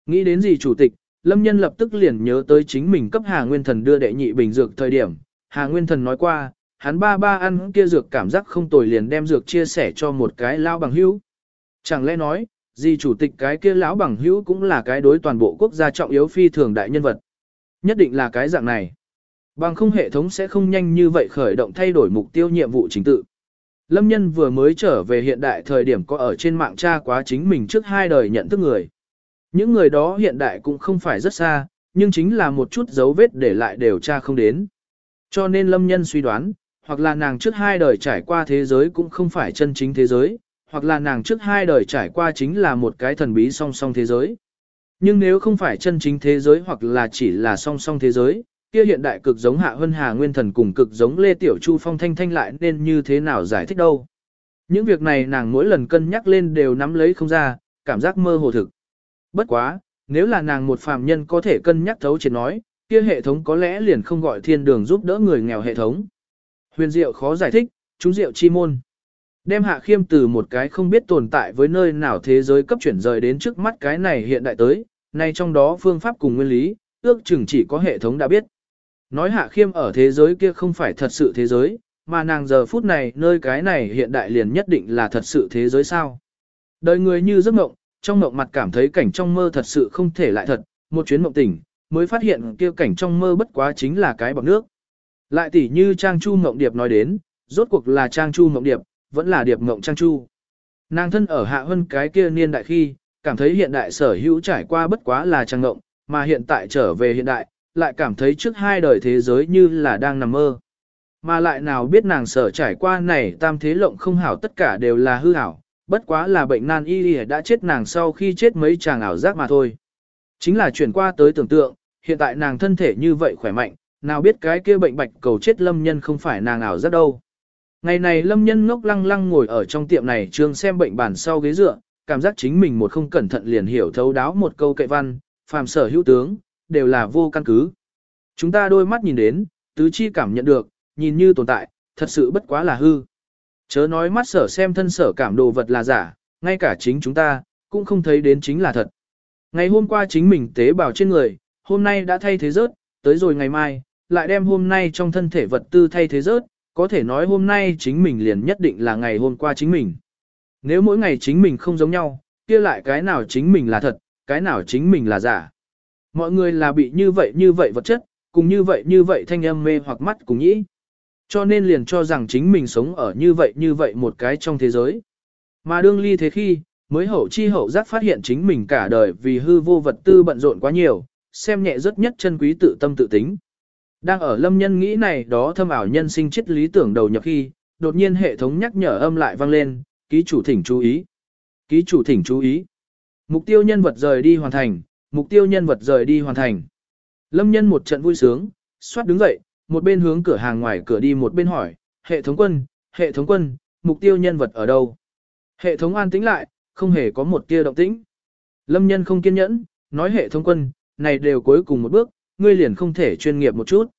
Nghĩ đến gì chủ tịch, Lâm Nhân lập tức liền nhớ tới chính mình cấp Hà Nguyên Thần đưa đệ nhị bình dược thời điểm. Hà Nguyên Thần nói qua, hắn ba ba ăn kia dược cảm giác không tồi liền đem dược chia sẻ cho một cái lao bằng hữu. Chẳng lẽ nói, gì chủ tịch cái kia lão bằng hữu cũng là cái đối toàn bộ quốc gia trọng yếu phi thường đại nhân vật. Nhất định là cái dạng này. Bằng không hệ thống sẽ không nhanh như vậy khởi động thay đổi mục tiêu nhiệm vụ chính tự. Lâm nhân vừa mới trở về hiện đại thời điểm có ở trên mạng tra quá chính mình trước hai đời nhận thức người. Những người đó hiện đại cũng không phải rất xa, nhưng chính là một chút dấu vết để lại đều tra không đến. Cho nên lâm nhân suy đoán, hoặc là nàng trước hai đời trải qua thế giới cũng không phải chân chính thế giới, hoặc là nàng trước hai đời trải qua chính là một cái thần bí song song thế giới. Nhưng nếu không phải chân chính thế giới hoặc là chỉ là song song thế giới, kia hiện đại cực giống Hạ Hân Hà Nguyên Thần cùng cực giống Lê Tiểu Chu Phong Thanh Thanh lại nên như thế nào giải thích đâu. Những việc này nàng mỗi lần cân nhắc lên đều nắm lấy không ra, cảm giác mơ hồ thực. Bất quá, nếu là nàng một phàm nhân có thể cân nhắc thấu triệt nói, kia hệ thống có lẽ liền không gọi thiên đường giúp đỡ người nghèo hệ thống. Huyền diệu khó giải thích, chúng diệu chi môn. Đem hạ khiêm từ một cái không biết tồn tại với nơi nào thế giới cấp chuyển rời đến trước mắt cái này hiện đại tới, nay trong đó phương pháp cùng nguyên lý, ước chừng chỉ có hệ thống đã biết. Nói hạ khiêm ở thế giới kia không phải thật sự thế giới, mà nàng giờ phút này nơi cái này hiện đại liền nhất định là thật sự thế giới sao. Đời người như giấc mộng, trong mộng mặt cảm thấy cảnh trong mơ thật sự không thể lại thật, một chuyến mộng tỉnh, mới phát hiện kia cảnh trong mơ bất quá chính là cái bọc nước. Lại tỉ như Trang Chu Mộng Điệp nói đến, rốt cuộc là Trang Chu Mộng Điệp, vẫn là Điệp Mộng Trang Chu. Nàng thân ở hạ hơn cái kia niên đại khi, cảm thấy hiện đại sở hữu trải qua bất quá là Trang Mộng, mà hiện tại trở về hiện đại, lại cảm thấy trước hai đời thế giới như là đang nằm mơ. Mà lại nào biết nàng sở trải qua này tam thế lộng không hảo tất cả đều là hư hảo, bất quá là bệnh nan y đã chết nàng sau khi chết mấy chàng ảo giác mà thôi. Chính là chuyển qua tới tưởng tượng, hiện tại nàng thân thể như vậy khỏe mạnh, nào biết cái kia bệnh bạch cầu chết lâm nhân không phải nàng ảo giác đâu. Ngày này lâm nhân ngốc lăng lăng ngồi ở trong tiệm này trường xem bệnh bản sau ghế dựa, cảm giác chính mình một không cẩn thận liền hiểu thấu đáo một câu kệ văn, phàm sở hữu tướng, đều là vô căn cứ. Chúng ta đôi mắt nhìn đến, tứ chi cảm nhận được, nhìn như tồn tại, thật sự bất quá là hư. Chớ nói mắt sở xem thân sở cảm đồ vật là giả, ngay cả chính chúng ta, cũng không thấy đến chính là thật. Ngày hôm qua chính mình tế bào trên người, hôm nay đã thay thế rớt, tới rồi ngày mai, lại đem hôm nay trong thân thể vật tư thay thế rớt, có thể nói hôm nay chính mình liền nhất định là ngày hôm qua chính mình. Nếu mỗi ngày chính mình không giống nhau, kia lại cái nào chính mình là thật, cái nào chính mình là giả. Mọi người là bị như vậy như vậy vật chất, cùng như vậy như vậy thanh âm mê hoặc mắt cùng nhĩ. Cho nên liền cho rằng chính mình sống ở như vậy như vậy một cái trong thế giới. Mà đương ly thế khi, mới hậu chi hậu giác phát hiện chính mình cả đời vì hư vô vật tư bận rộn quá nhiều, xem nhẹ rất nhất chân quý tự tâm tự tính. Đang ở lâm nhân nghĩ này đó thâm ảo nhân sinh triết lý tưởng đầu nhập khi, đột nhiên hệ thống nhắc nhở âm lại vang lên, ký chủ thỉnh chú ý. Ký chủ thỉnh chú ý. Mục tiêu nhân vật rời đi hoàn thành, mục tiêu nhân vật rời đi hoàn thành. Lâm nhân một trận vui sướng, xoát đứng dậy, một bên hướng cửa hàng ngoài cửa đi một bên hỏi, hệ thống quân, hệ thống quân, mục tiêu nhân vật ở đâu? Hệ thống an tĩnh lại, không hề có một tia động tĩnh. Lâm nhân không kiên nhẫn, nói hệ thống quân, này đều cuối cùng một bước, ngươi liền không thể chuyên nghiệp một chút.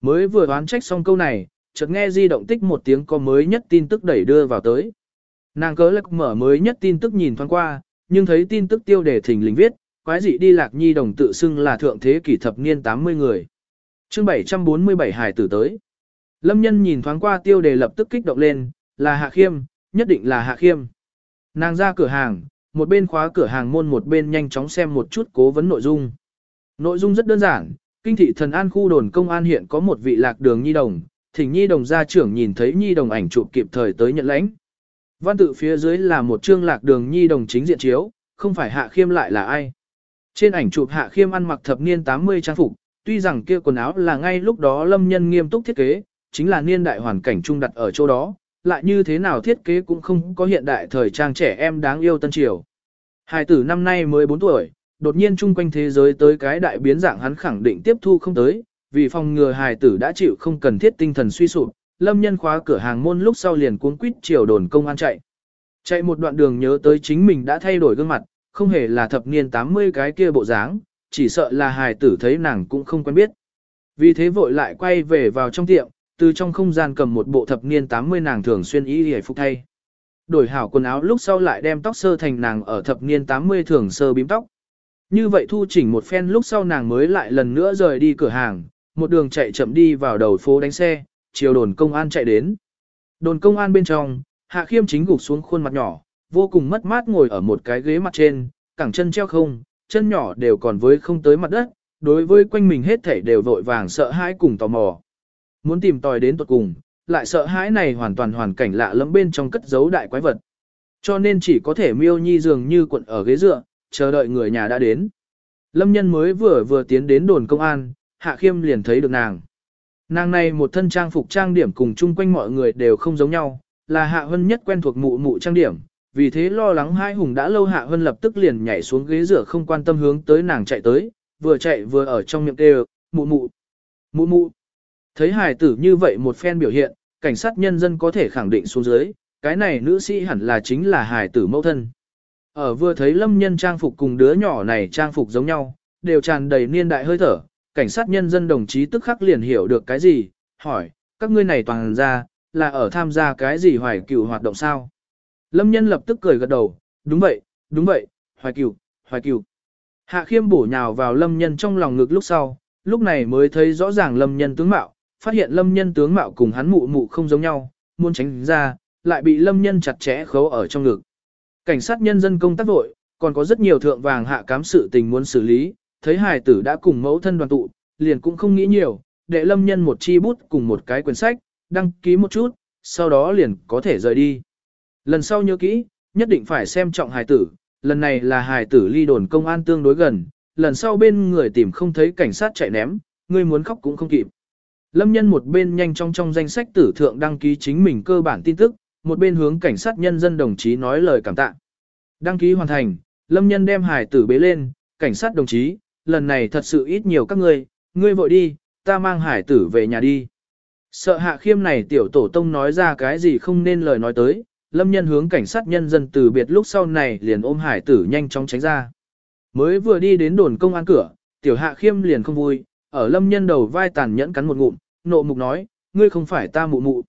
Mới vừa đoán trách xong câu này, chợt nghe di động tích một tiếng có mới nhất tin tức đẩy đưa vào tới. Nàng cớ lắc mở mới nhất tin tức nhìn thoáng qua, nhưng thấy tin tức tiêu đề thỉnh lình viết, quái dị đi lạc nhi đồng tự xưng là thượng thế kỷ thập niên 80 người. chương 747 hải tử tới. Lâm nhân nhìn thoáng qua tiêu đề lập tức kích động lên, là hạ khiêm, nhất định là hạ khiêm. Nàng ra cửa hàng, một bên khóa cửa hàng môn một bên nhanh chóng xem một chút cố vấn nội dung. Nội dung rất đơn giản, kinh thị thần an khu đồn công an hiện có một vị lạc đường nhi đồng, thỉnh nhi đồng gia trưởng nhìn thấy nhi đồng ảnh chụp kịp thời tới nhận lãnh. Văn tự phía dưới là một chương lạc đường nhi đồng chính diện chiếu, không phải hạ khiêm lại là ai. Trên ảnh chụp hạ khiêm ăn mặc thập niên 80 trang phục, tuy rằng kia quần áo là ngay lúc đó lâm nhân nghiêm túc thiết kế, chính là niên đại hoàn cảnh trung đặt ở chỗ đó, lại như thế nào thiết kế cũng không có hiện đại thời trang trẻ em đáng yêu tân triều. Hai tử năm nay mới 4 tuổi, đột nhiên chung quanh thế giới tới cái đại biến dạng hắn khẳng định tiếp thu không tới, vì phòng ngừa hài tử đã chịu không cần thiết tinh thần suy sụp, lâm nhân khóa cửa hàng môn lúc sau liền cuống quýt chiều đồn công an chạy. Chạy một đoạn đường nhớ tới chính mình đã thay đổi gương mặt, không hề là thập niên 80 cái kia bộ dáng, chỉ sợ là hài tử thấy nàng cũng không quen biết. Vì thế vội lại quay về vào trong tiệm, từ trong không gian cầm một bộ thập niên 80 nàng thường xuyên y hề phục thay. Đổi hảo quần áo lúc sau lại đem tóc sơ thành nàng ở thập niên 80 thường sơ bím tóc. Như vậy thu chỉnh một phen lúc sau nàng mới lại lần nữa rời đi cửa hàng, một đường chạy chậm đi vào đầu phố đánh xe, chiều đồn công an chạy đến. Đồn công an bên trong, Hạ Khiêm chính gục xuống khuôn mặt nhỏ, vô cùng mất mát ngồi ở một cái ghế mặt trên, cẳng chân treo không, chân nhỏ đều còn với không tới mặt đất, đối với quanh mình hết thảy đều vội vàng sợ hãi cùng tò mò. Muốn tìm tòi đến tuật cùng, lại sợ hãi này hoàn toàn hoàn cảnh lạ lẫm bên trong cất giấu đại quái vật. Cho nên chỉ có thể miêu nhi dường như cuộn ở ghế dựa, chờ đợi người nhà đã đến. Lâm nhân mới vừa vừa tiến đến đồn công an, Hạ Khiêm liền thấy được nàng. Nàng này một thân trang phục trang điểm cùng chung quanh mọi người đều không giống nhau, là Hạ Hân nhất quen thuộc mụ mụ trang điểm, vì thế lo lắng hai hùng đã lâu Hạ Hân lập tức liền nhảy xuống ghế rửa không quan tâm hướng tới nàng chạy tới, vừa chạy vừa ở trong miệng kêu, mụ mụ, mụ mụ. Thấy hài tử như vậy một phen biểu hiện, cảnh sát nhân dân có thể khẳng định xuống dưới, cái này nữ sĩ hẳn là chính là hài tử mẫu thân. Ở vừa thấy lâm nhân trang phục cùng đứa nhỏ này trang phục giống nhau, đều tràn đầy niên đại hơi thở, cảnh sát nhân dân đồng chí tức khắc liền hiểu được cái gì, hỏi, các ngươi này toàn ra, là ở tham gia cái gì hoài cựu hoạt động sao? Lâm nhân lập tức cười gật đầu, đúng vậy, đúng vậy, hoài cửu, hoài cửu. Hạ khiêm bổ nhào vào lâm nhân trong lòng ngực lúc sau, lúc này mới thấy rõ ràng lâm nhân tướng mạo, phát hiện lâm nhân tướng mạo cùng hắn mụ mụ không giống nhau, muốn tránh ra, lại bị lâm nhân chặt chẽ khấu ở trong ngực. Cảnh sát nhân dân công tác vội, còn có rất nhiều thượng vàng hạ cám sự tình muốn xử lý, thấy hài tử đã cùng mẫu thân đoàn tụ, liền cũng không nghĩ nhiều, để lâm nhân một chi bút cùng một cái quyển sách, đăng ký một chút, sau đó liền có thể rời đi. Lần sau nhớ kỹ, nhất định phải xem trọng hài tử, lần này là hài tử ly đồn công an tương đối gần, lần sau bên người tìm không thấy cảnh sát chạy ném, người muốn khóc cũng không kịp. Lâm nhân một bên nhanh trong trong danh sách tử thượng đăng ký chính mình cơ bản tin tức, một bên hướng cảnh sát nhân dân đồng chí nói lời cảm tạ. Đăng ký hoàn thành, Lâm nhân đem hải tử bế lên, cảnh sát đồng chí, lần này thật sự ít nhiều các ngươi, ngươi vội đi, ta mang hải tử về nhà đi. Sợ hạ khiêm này tiểu tổ tông nói ra cái gì không nên lời nói tới, lâm nhân hướng cảnh sát nhân dân từ biệt lúc sau này liền ôm hải tử nhanh chóng tránh ra. Mới vừa đi đến đồn công an cửa, tiểu hạ khiêm liền không vui, ở lâm nhân đầu vai tàn nhẫn cắn một ngụm, nộ mục nói, ngươi không phải ta mụ mụ.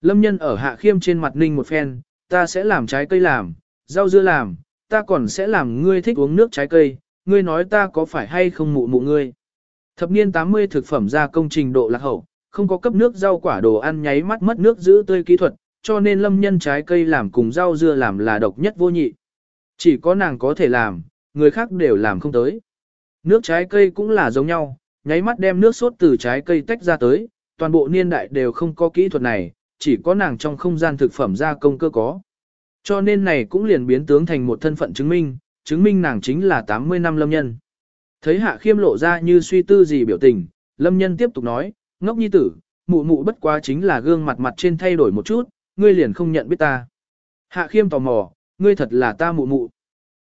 Lâm nhân ở hạ khiêm trên mặt ninh một phen, ta sẽ làm trái cây làm, rau dưa làm, ta còn sẽ làm ngươi thích uống nước trái cây, ngươi nói ta có phải hay không mụ mụ ngươi. Thập niên 80 thực phẩm ra công trình độ lạc hậu, không có cấp nước rau quả đồ ăn nháy mắt mất nước giữ tươi kỹ thuật, cho nên lâm nhân trái cây làm cùng rau dưa làm là độc nhất vô nhị. Chỉ có nàng có thể làm, người khác đều làm không tới. Nước trái cây cũng là giống nhau, nháy mắt đem nước sốt từ trái cây tách ra tới, toàn bộ niên đại đều không có kỹ thuật này, chỉ có nàng trong không gian thực phẩm gia công cơ có. Cho nên này cũng liền biến tướng thành một thân phận chứng minh, chứng minh nàng chính là 80 năm lâm nhân. Thấy hạ khiêm lộ ra như suy tư gì biểu tình, lâm nhân tiếp tục nói, ngốc nhi tử, mụ mụ bất quá chính là gương mặt mặt trên thay đổi một chút, ngươi liền không nhận biết ta. Hạ khiêm tò mò, ngươi thật là ta mụ mụ.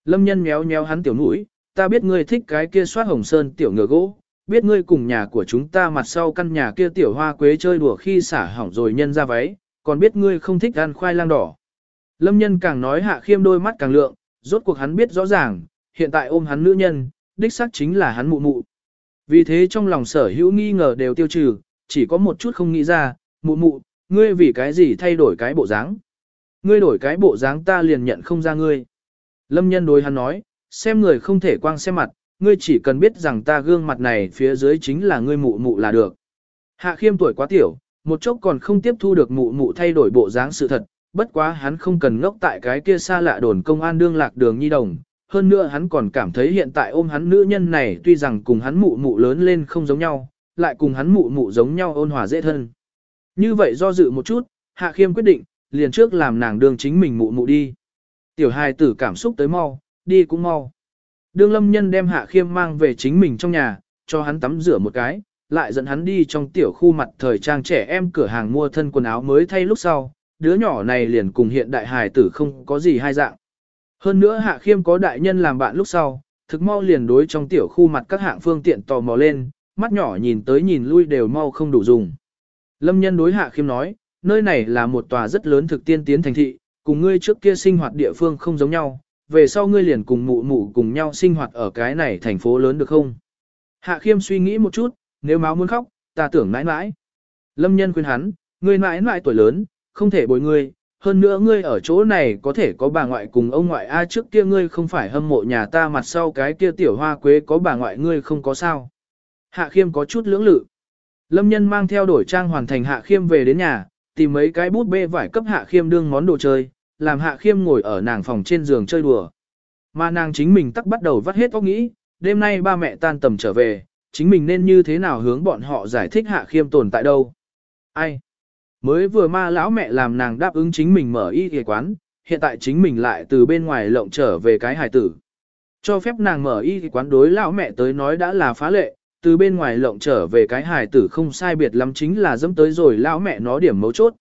Lâm nhân méo méo hắn tiểu mũi, ta biết ngươi thích cái kia soát hồng sơn tiểu ngựa gỗ, biết ngươi cùng nhà của chúng ta mặt sau căn nhà kia tiểu hoa quế chơi đùa khi xả hỏng rồi nhân ra váy, còn biết ngươi không thích ăn khoai lang đỏ. Lâm nhân càng nói hạ khiêm đôi mắt càng lượng, rốt cuộc hắn biết rõ ràng, hiện tại ôm hắn nữ nhân, đích xác chính là hắn mụ mụ. Vì thế trong lòng sở hữu nghi ngờ đều tiêu trừ, chỉ có một chút không nghĩ ra, mụ mụ, ngươi vì cái gì thay đổi cái bộ dáng? Ngươi đổi cái bộ dáng ta liền nhận không ra ngươi. Lâm nhân đối hắn nói, xem người không thể quang xem mặt, ngươi chỉ cần biết rằng ta gương mặt này phía dưới chính là ngươi mụ mụ là được. Hạ khiêm tuổi quá tiểu, một chốc còn không tiếp thu được mụ mụ thay đổi bộ dáng sự thật, bất quá hắn không cần ngốc tại cái kia xa lạ đồn công an đương lạc đường nhi đồng. Hơn nữa hắn còn cảm thấy hiện tại ôm hắn nữ nhân này tuy rằng cùng hắn mụ mụ lớn lên không giống nhau, lại cùng hắn mụ mụ giống nhau ôn hòa dễ thân. Như vậy do dự một chút, Hạ Khiêm quyết định, liền trước làm nàng đường chính mình mụ mụ đi. Tiểu hài tử cảm xúc tới mau, đi cũng mau. Đương lâm nhân đem Hạ Khiêm mang về chính mình trong nhà, cho hắn tắm rửa một cái, lại dẫn hắn đi trong tiểu khu mặt thời trang trẻ em cửa hàng mua thân quần áo mới thay lúc sau, đứa nhỏ này liền cùng hiện đại hài tử không có gì hai dạng. Hơn nữa Hạ Khiêm có đại nhân làm bạn lúc sau, thực mau liền đối trong tiểu khu mặt các hạng phương tiện tò mò lên, mắt nhỏ nhìn tới nhìn lui đều mau không đủ dùng. Lâm nhân đối Hạ Khiêm nói, nơi này là một tòa rất lớn thực tiên tiến thành thị, cùng ngươi trước kia sinh hoạt địa phương không giống nhau, về sau ngươi liền cùng mụ mụ cùng nhau sinh hoạt ở cái này thành phố lớn được không? Hạ Khiêm suy nghĩ một chút, nếu máu muốn khóc, ta tưởng mãi mãi. Lâm nhân khuyên hắn, ngươi mãi mãi tuổi lớn, không thể bồi ngươi, hơn nữa ngươi ở chỗ này có thể có bà ngoại cùng ông ngoại A trước kia ngươi không phải hâm mộ nhà ta mặt sau cái kia tiểu hoa quế có bà ngoại ngươi không có sao. Hạ Khiêm có chút lưỡng lự. Lâm nhân mang theo đổi trang hoàn thành Hạ Khiêm về đến nhà, tìm mấy cái bút bê vải cấp Hạ Khiêm đương món đồ chơi, làm Hạ Khiêm ngồi ở nàng phòng trên giường chơi đùa. Mà nàng chính mình tắc bắt đầu vắt hết óc nghĩ, đêm nay ba mẹ tan tầm trở về, chính mình nên như thế nào hướng bọn họ giải thích Hạ Khiêm tồn tại đâu. Ai? Mới vừa ma lão mẹ làm nàng đáp ứng chính mình mở y y quán, hiện tại chính mình lại từ bên ngoài lộng trở về cái hài tử. Cho phép nàng mở y y quán đối lão mẹ tới nói đã là phá lệ, từ bên ngoài lộng trở về cái hài tử không sai biệt lắm chính là dẫm tới rồi lão mẹ nó điểm mấu chốt.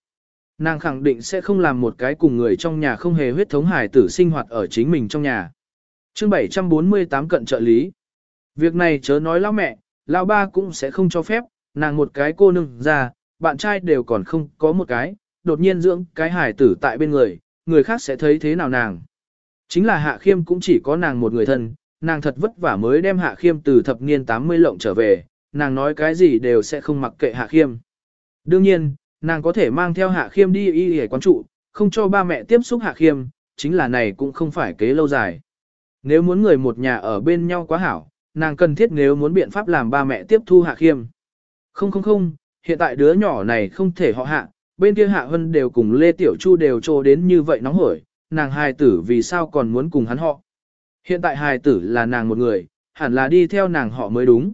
Nàng khẳng định sẽ không làm một cái cùng người trong nhà không hề huyết thống hài tử sinh hoạt ở chính mình trong nhà. chương 748 cận trợ lý. Việc này chớ nói lão mẹ, lão ba cũng sẽ không cho phép, nàng một cái cô nương ra, bạn trai đều còn không có một cái, đột nhiên dưỡng cái hài tử tại bên người, người khác sẽ thấy thế nào nàng. Chính là Hạ Khiêm cũng chỉ có nàng một người thân, nàng thật vất vả mới đem Hạ Khiêm từ thập niên 80 lộng trở về, nàng nói cái gì đều sẽ không mặc kệ Hạ Khiêm. Đương nhiên, nàng có thể mang theo Hạ Khiêm đi y y quán trụ, không cho ba mẹ tiếp xúc Hạ Khiêm, chính là này cũng không phải kế lâu dài. Nếu muốn người một nhà ở bên nhau quá hảo, nàng cần thiết nếu muốn biện pháp làm ba mẹ tiếp thu Hạ Khiêm. Không không không, hiện tại đứa nhỏ này không thể họ hạ, bên kia Hạ Hân đều cùng Lê Tiểu Chu đều trô đến như vậy nóng hổi, nàng hài tử vì sao còn muốn cùng hắn họ. Hiện tại hài tử là nàng một người, hẳn là đi theo nàng họ mới đúng.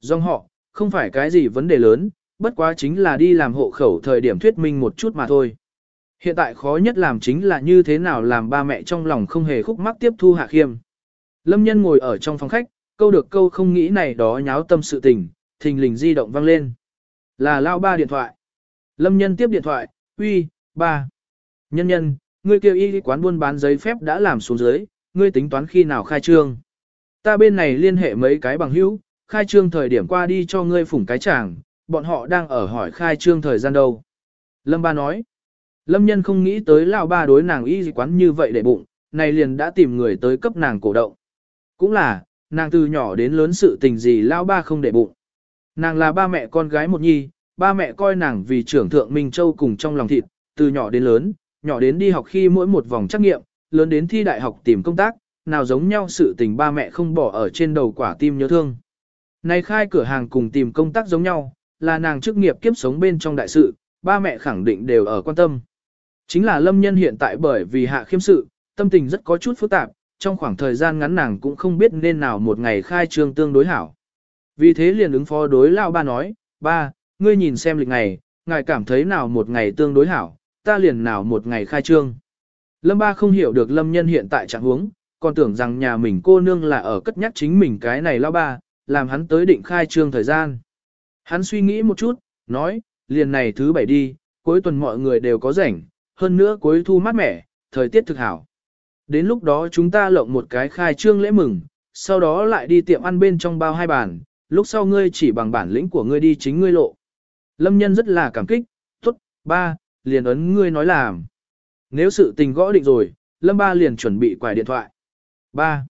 Dòng họ, không phải cái gì vấn đề lớn, bất quá chính là đi làm hộ khẩu thời điểm thuyết minh một chút mà thôi. Hiện tại khó nhất làm chính là như thế nào làm ba mẹ trong lòng không hề khúc mắc tiếp thu hạ khiêm. Lâm nhân ngồi ở trong phòng khách, câu được câu không nghĩ này đó nháo tâm sự tình, thình lình di động vang lên. Là lao ba điện thoại. Lâm nhân tiếp điện thoại, uy, ba. Nhân nhân, ngươi kêu y quán buôn bán giấy phép đã làm xuống dưới, ngươi tính toán khi nào khai trương. Ta bên này liên hệ mấy cái bằng hữu, khai trương thời điểm qua đi cho ngươi phủng cái chàng, bọn họ đang ở hỏi khai trương thời gian đâu. Lâm ba nói, Lâm nhân không nghĩ tới lao ba đối nàng y quán như vậy để bụng, này liền đã tìm người tới cấp nàng cổ động. Cũng là, nàng từ nhỏ đến lớn sự tình gì lao ba không để bụng. Nàng là ba mẹ con gái một nhi, ba mẹ coi nàng vì trưởng thượng Minh Châu cùng trong lòng thịt, từ nhỏ đến lớn, nhỏ đến đi học khi mỗi một vòng trắc nghiệm, lớn đến thi đại học tìm công tác, nào giống nhau sự tình ba mẹ không bỏ ở trên đầu quả tim nhớ thương. Này khai cửa hàng cùng tìm công tác giống nhau, là nàng chức nghiệp kiếp sống bên trong đại sự, ba mẹ khẳng định đều ở quan tâm. Chính là lâm nhân hiện tại bởi vì hạ khiêm sự, tâm tình rất có chút phức tạp, trong khoảng thời gian ngắn nàng cũng không biết nên nào một ngày khai trương tương đối hảo. Vì thế liền ứng phó đối lao ba nói, ba, ngươi nhìn xem lịch ngày, ngài cảm thấy nào một ngày tương đối hảo, ta liền nào một ngày khai trương. Lâm ba không hiểu được lâm nhân hiện tại trạng huống, còn tưởng rằng nhà mình cô nương là ở cất nhắc chính mình cái này lao ba, làm hắn tới định khai trương thời gian. Hắn suy nghĩ một chút, nói, liền này thứ bảy đi, cuối tuần mọi người đều có rảnh, hơn nữa cuối thu mát mẻ, thời tiết thực hảo. Đến lúc đó chúng ta lộng một cái khai trương lễ mừng, sau đó lại đi tiệm ăn bên trong bao hai bàn, lúc sau ngươi chỉ bằng bản lĩnh của ngươi đi chính ngươi lộ. Lâm nhân rất là cảm kích, tốt, ba, liền ấn ngươi nói làm. Nếu sự tình gõ định rồi, Lâm ba liền chuẩn bị quải điện thoại. Ba.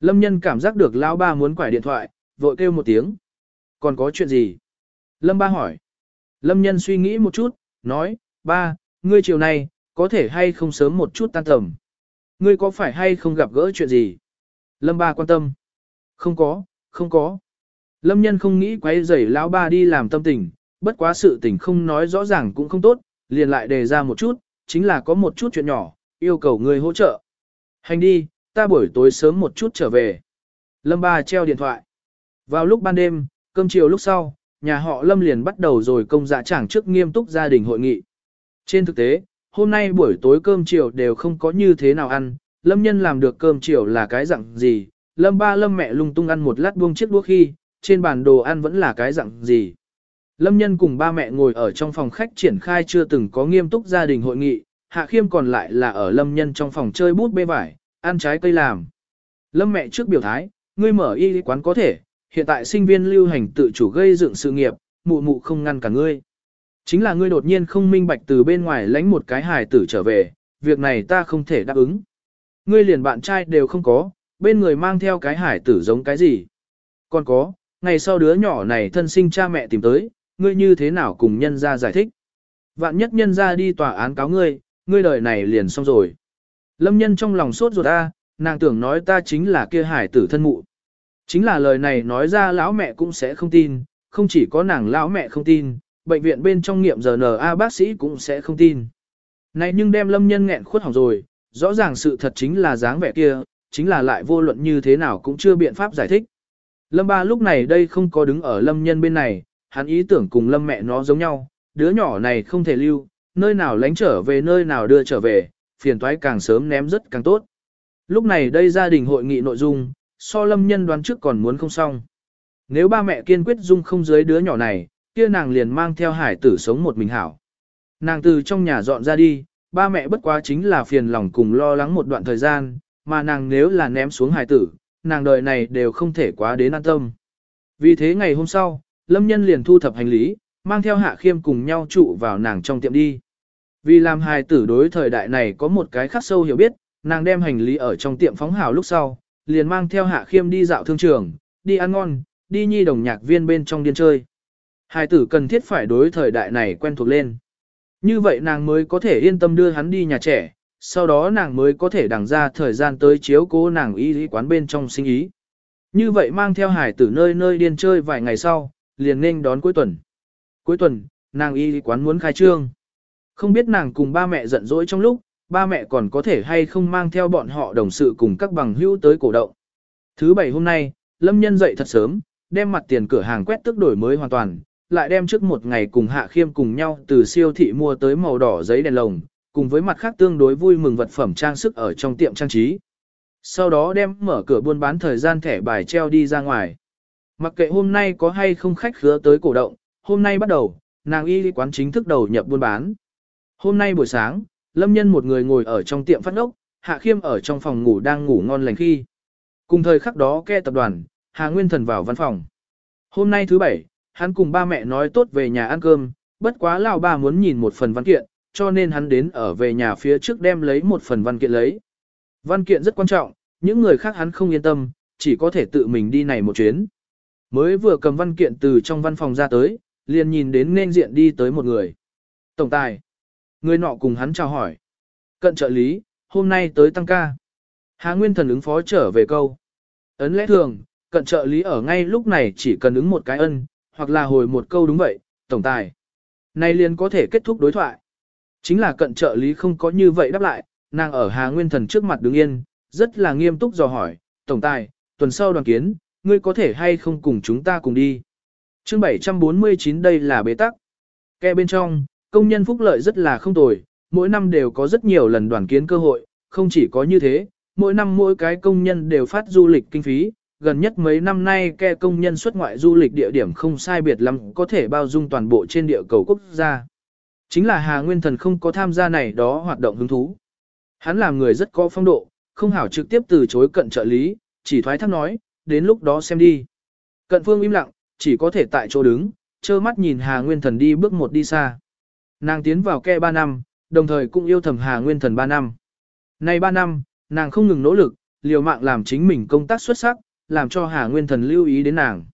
Lâm nhân cảm giác được lão ba muốn quải điện thoại, vội kêu một tiếng. Còn có chuyện gì? Lâm ba hỏi. Lâm nhân suy nghĩ một chút, nói, ba, ngươi chiều nay, có thể hay không sớm một chút tan tầm. Ngươi có phải hay không gặp gỡ chuyện gì? Lâm ba quan tâm. Không có, không có. Lâm nhân không nghĩ quay rầy lão ba đi làm tâm tình, bất quá sự tình không nói rõ ràng cũng không tốt, liền lại đề ra một chút, chính là có một chút chuyện nhỏ, yêu cầu người hỗ trợ. Hành đi, ta buổi tối sớm một chút trở về. Lâm ba treo điện thoại. Vào lúc ban đêm, cơm chiều lúc sau, nhà họ Lâm liền bắt đầu rồi công dạ chẳng trước nghiêm túc gia đình hội nghị. Trên thực tế, hôm nay buổi tối cơm chiều đều không có như thế nào ăn, Lâm nhân làm được cơm chiều là cái dạng gì, Lâm ba Lâm mẹ lung tung ăn một lát buông chiếc đũa khi, trên bàn đồ ăn vẫn là cái dạng gì. Lâm nhân cùng ba mẹ ngồi ở trong phòng khách triển khai chưa từng có nghiêm túc gia đình hội nghị, Hạ Khiêm còn lại là ở Lâm nhân trong phòng chơi bút bê vải, ăn trái cây làm. Lâm mẹ trước biểu thái, ngươi mở y quán có thể, hiện tại sinh viên lưu hành tự chủ gây dựng sự nghiệp, mụ mụ không ngăn cả ngươi. Chính là ngươi đột nhiên không minh bạch từ bên ngoài lánh một cái hài tử trở về, việc này ta không thể đáp ứng. Ngươi liền bạn trai đều không có, bên người mang theo cái hải tử giống cái gì. Còn có, ngày sau đứa nhỏ này thân sinh cha mẹ tìm tới, ngươi như thế nào cùng nhân ra giải thích. Vạn nhất nhân ra đi tòa án cáo ngươi, ngươi đời này liền xong rồi. Lâm nhân trong lòng sốt ruột ta, nàng tưởng nói ta chính là kia hải tử thân mụ. Chính là lời này nói ra lão mẹ cũng sẽ không tin, không chỉ có nàng lão mẹ không tin, bệnh viện bên trong nghiệm RNA bác sĩ cũng sẽ không tin. Này nhưng đem lâm nhân nghẹn khuất hỏng rồi, rõ ràng sự thật chính là dáng vẻ kia, chính là lại vô luận như thế nào cũng chưa biện pháp giải thích. Lâm ba lúc này đây không có đứng ở lâm nhân bên này, hắn ý tưởng cùng lâm mẹ nó giống nhau, đứa nhỏ này không thể lưu, nơi nào lánh trở về nơi nào đưa trở về, phiền toái càng sớm ném rất càng tốt. Lúc này đây gia đình hội nghị nội dung, so lâm nhân đoán trước còn muốn không xong. Nếu ba mẹ kiên quyết dung không dưới đứa nhỏ này, kia nàng liền mang theo hải tử sống một mình hảo. Nàng từ trong nhà dọn ra đi, ba mẹ bất quá chính là phiền lòng cùng lo lắng một đoạn thời gian, mà nàng nếu là ném xuống hải tử, nàng đời này đều không thể quá đến an tâm. Vì thế ngày hôm sau, Lâm Nhân liền thu thập hành lý, mang theo Hạ Khiêm cùng nhau trụ vào nàng trong tiệm đi. Vì làm hài tử đối thời đại này có một cái khắc sâu hiểu biết, nàng đem hành lý ở trong tiệm phóng hào lúc sau, liền mang theo Hạ Khiêm đi dạo thương trường, đi ăn ngon, đi nhi đồng nhạc viên bên trong điên chơi. Hài tử cần thiết phải đối thời đại này quen thuộc lên. Như vậy nàng mới có thể yên tâm đưa hắn đi nhà trẻ, sau đó nàng mới có thể đằng ra thời gian tới chiếu cố nàng y lý quán bên trong sinh ý. Như vậy mang theo hải tử nơi nơi điên chơi vài ngày sau, liền nên đón cuối tuần. Cuối tuần, nàng y quán muốn khai trương. Không biết nàng cùng ba mẹ giận dỗi trong lúc, ba mẹ còn có thể hay không mang theo bọn họ đồng sự cùng các bằng hữu tới cổ động. Thứ bảy hôm nay, Lâm Nhân dậy thật sớm, đem mặt tiền cửa hàng quét tức đổi mới hoàn toàn, lại đem trước một ngày cùng Hạ Khiêm cùng nhau từ siêu thị mua tới màu đỏ giấy đèn lồng, cùng với mặt khác tương đối vui mừng vật phẩm trang sức ở trong tiệm trang trí. Sau đó đem mở cửa buôn bán thời gian thẻ bài treo đi ra ngoài. Mặc kệ hôm nay có hay không khách khứa tới cổ động, hôm nay bắt đầu, nàng y quán chính thức đầu nhập buôn bán. Hôm nay buổi sáng, Lâm Nhân một người ngồi ở trong tiệm phát ốc, Hạ Khiêm ở trong phòng ngủ đang ngủ ngon lành khi. Cùng thời khắc đó ke tập đoàn, Hà Nguyên Thần vào văn phòng. Hôm nay thứ bảy, hắn cùng ba mẹ nói tốt về nhà ăn cơm, bất quá lão ba muốn nhìn một phần văn kiện, cho nên hắn đến ở về nhà phía trước đem lấy một phần văn kiện lấy. Văn kiện rất quan trọng, những người khác hắn không yên tâm, chỉ có thể tự mình đi này một chuyến. Mới vừa cầm văn kiện từ trong văn phòng ra tới, liền nhìn đến nên diện đi tới một người. Tổng tài. Người nọ cùng hắn chào hỏi. Cận trợ lý, hôm nay tới tăng ca. Hà Nguyên thần ứng phó trở về câu. Ấn lẽ thường, cận trợ lý ở ngay lúc này chỉ cần ứng một cái ân, hoặc là hồi một câu đúng vậy, tổng tài. Này liền có thể kết thúc đối thoại. Chính là cận trợ lý không có như vậy đáp lại, nàng ở Hà Nguyên Thần trước mặt đứng yên, rất là nghiêm túc dò hỏi, tổng tài, tuần sau đoàn kiến, ngươi có thể hay không cùng chúng ta cùng đi. chương 749 đây là bế tắc. Kẻ bên trong, công nhân phúc lợi rất là không tồi, mỗi năm đều có rất nhiều lần đoàn kiến cơ hội, không chỉ có như thế, mỗi năm mỗi cái công nhân đều phát du lịch kinh phí, gần nhất mấy năm nay kẻ công nhân xuất ngoại du lịch địa điểm không sai biệt lắm có thể bao dung toàn bộ trên địa cầu quốc gia. Chính là Hà Nguyên Thần không có tham gia này đó hoạt động hứng thú. Hắn làm người rất có phong độ, không hảo trực tiếp từ chối cận trợ lý, chỉ thoái thác nói, đến lúc đó xem đi. Cận phương im lặng, chỉ có thể tại chỗ đứng, trơ mắt nhìn Hà Nguyên Thần đi bước một đi xa. Nàng tiến vào ke 3 năm, đồng thời cũng yêu thầm Hà Nguyên Thần 3 năm. Nay 3 năm, nàng không ngừng nỗ lực, liều mạng làm chính mình công tác xuất sắc, làm cho Hà Nguyên Thần lưu ý đến nàng.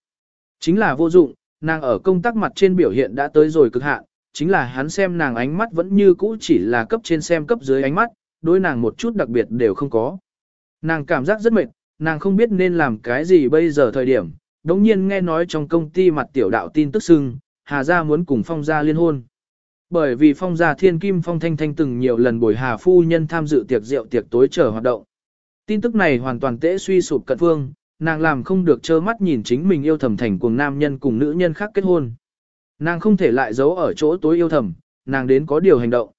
Chính là vô dụng, nàng ở công tác mặt trên biểu hiện đã tới rồi cực hạn, chính là hắn xem nàng ánh mắt vẫn như cũ chỉ là cấp trên xem cấp dưới ánh mắt, đối nàng một chút đặc biệt đều không có. Nàng cảm giác rất mệt, nàng không biết nên làm cái gì bây giờ thời điểm, đống nhiên nghe nói trong công ty mặt tiểu đạo tin tức sưng Hà Gia muốn cùng Phong Gia liên hôn. Bởi vì Phong Gia Thiên Kim Phong Thanh Thanh từng nhiều lần bồi Hà Phu Nhân tham dự tiệc rượu tiệc tối chờ hoạt động. Tin tức này hoàn toàn tễ suy sụp cận phương, nàng làm không được trơ mắt nhìn chính mình yêu thầm thành cùng nam nhân cùng nữ nhân khác kết hôn. Nàng không thể lại giấu ở chỗ tối yêu thầm, nàng đến có điều hành động.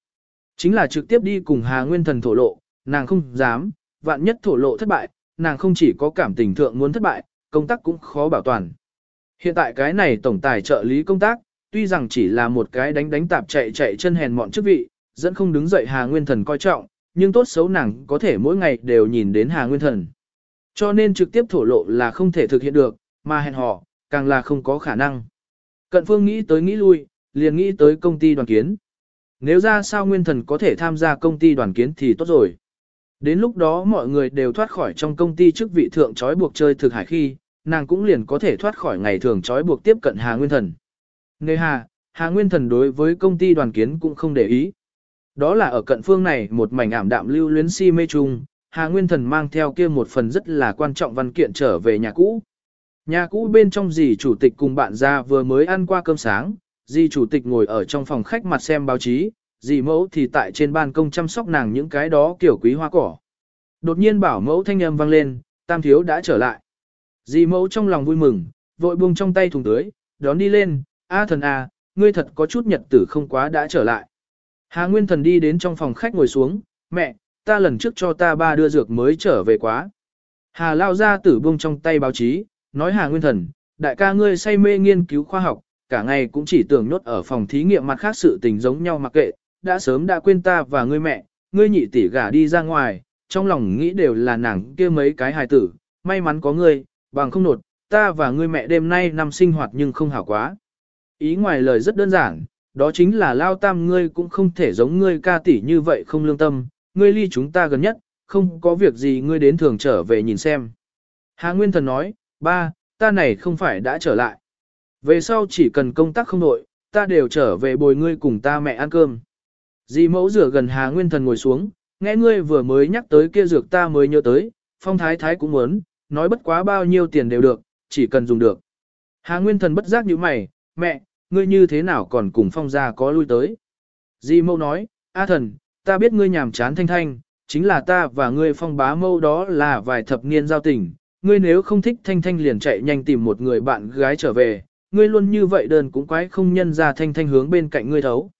Chính là trực tiếp đi cùng Hà Nguyên Thần thổ lộ, nàng không dám, vạn nhất thổ lộ thất bại, nàng không chỉ có cảm tình thượng muốn thất bại, công tác cũng khó bảo toàn. Hiện tại cái này tổng tài trợ lý công tác, tuy rằng chỉ là một cái đánh đánh tạp chạy chạy chân hèn mọn chức vị, dẫn không đứng dậy Hà Nguyên Thần coi trọng, nhưng tốt xấu nàng có thể mỗi ngày đều nhìn đến Hà Nguyên Thần. Cho nên trực tiếp thổ lộ là không thể thực hiện được, mà hẹn hò, càng là không có khả năng. Cận phương nghĩ tới nghĩ lui, liền nghĩ tới công ty đoàn kiến. Nếu ra sao nguyên thần có thể tham gia công ty đoàn kiến thì tốt rồi. Đến lúc đó mọi người đều thoát khỏi trong công ty chức vị thượng trói buộc chơi thực hải khi, nàng cũng liền có thể thoát khỏi ngày thường trói buộc tiếp cận Hà Nguyên Thần. Nghe Hà, Hà Nguyên Thần đối với công ty đoàn kiến cũng không để ý. Đó là ở cận phương này một mảnh ảm đạm lưu luyến si mê chung, Hà Nguyên Thần mang theo kia một phần rất là quan trọng văn kiện trở về nhà cũ. Nhà cũ bên trong dì chủ tịch cùng bạn ra vừa mới ăn qua cơm sáng, dì chủ tịch ngồi ở trong phòng khách mặt xem báo chí, dì mẫu thì tại trên ban công chăm sóc nàng những cái đó kiểu quý hoa cỏ. Đột nhiên bảo mẫu thanh âm vang lên, tam thiếu đã trở lại. Dì mẫu trong lòng vui mừng, vội buông trong tay thùng tưới, đón đi lên, a thần a, ngươi thật có chút nhật tử không quá đã trở lại. Hà Nguyên Thần đi đến trong phòng khách ngồi xuống, mẹ, ta lần trước cho ta ba đưa dược mới trở về quá. Hà lao ra tử buông trong tay báo chí, nói Hà Nguyên Thần, đại ca ngươi say mê nghiên cứu khoa học, cả ngày cũng chỉ tưởng nhốt ở phòng thí nghiệm mặt khác sự tình giống nhau mặc kệ, đã sớm đã quên ta và ngươi mẹ, ngươi nhị tỷ gả đi ra ngoài, trong lòng nghĩ đều là nàng kia mấy cái hài tử, may mắn có ngươi, bằng không nột, ta và ngươi mẹ đêm nay năm sinh hoạt nhưng không hảo quá. Ý ngoài lời rất đơn giản, đó chính là lao tam ngươi cũng không thể giống ngươi ca tỷ như vậy không lương tâm, ngươi ly chúng ta gần nhất, không có việc gì ngươi đến thường trở về nhìn xem. Hà Nguyên Thần nói, ba, ta này không phải đã trở lại. Về sau chỉ cần công tác không nội, ta đều trở về bồi ngươi cùng ta mẹ ăn cơm. Dì mẫu rửa gần Hà Nguyên Thần ngồi xuống, nghe ngươi vừa mới nhắc tới kia dược ta mới nhớ tới, phong thái thái cũng muốn, nói bất quá bao nhiêu tiền đều được, chỉ cần dùng được. Hà Nguyên Thần bất giác như mày, mẹ, ngươi như thế nào còn cùng phong gia có lui tới. Dì mẫu nói, A thần, ta biết ngươi nhàm chán thanh thanh, chính là ta và ngươi phong bá mâu đó là vài thập niên giao tình, ngươi nếu không thích thanh thanh liền chạy nhanh tìm một người bạn gái trở về, ngươi luôn như vậy đơn cũng quái không nhân ra thanh thanh hướng bên cạnh ngươi thấu.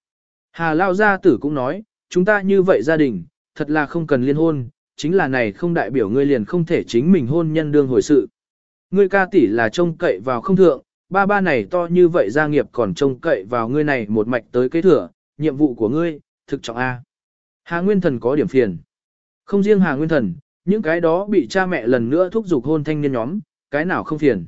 Hà Lao Gia Tử cũng nói, chúng ta như vậy gia đình, thật là không cần liên hôn, chính là này không đại biểu ngươi liền không thể chính mình hôn nhân đương hồi sự. Ngươi ca tỷ là trông cậy vào không thượng, ba ba này to như vậy gia nghiệp còn trông cậy vào ngươi này một mạch tới kế thừa, nhiệm vụ của ngươi, thực trọng A. Hà Nguyên Thần có điểm phiền. Không riêng Hà Nguyên Thần, những cái đó bị cha mẹ lần nữa thúc giục hôn thanh niên nhóm, cái nào không phiền.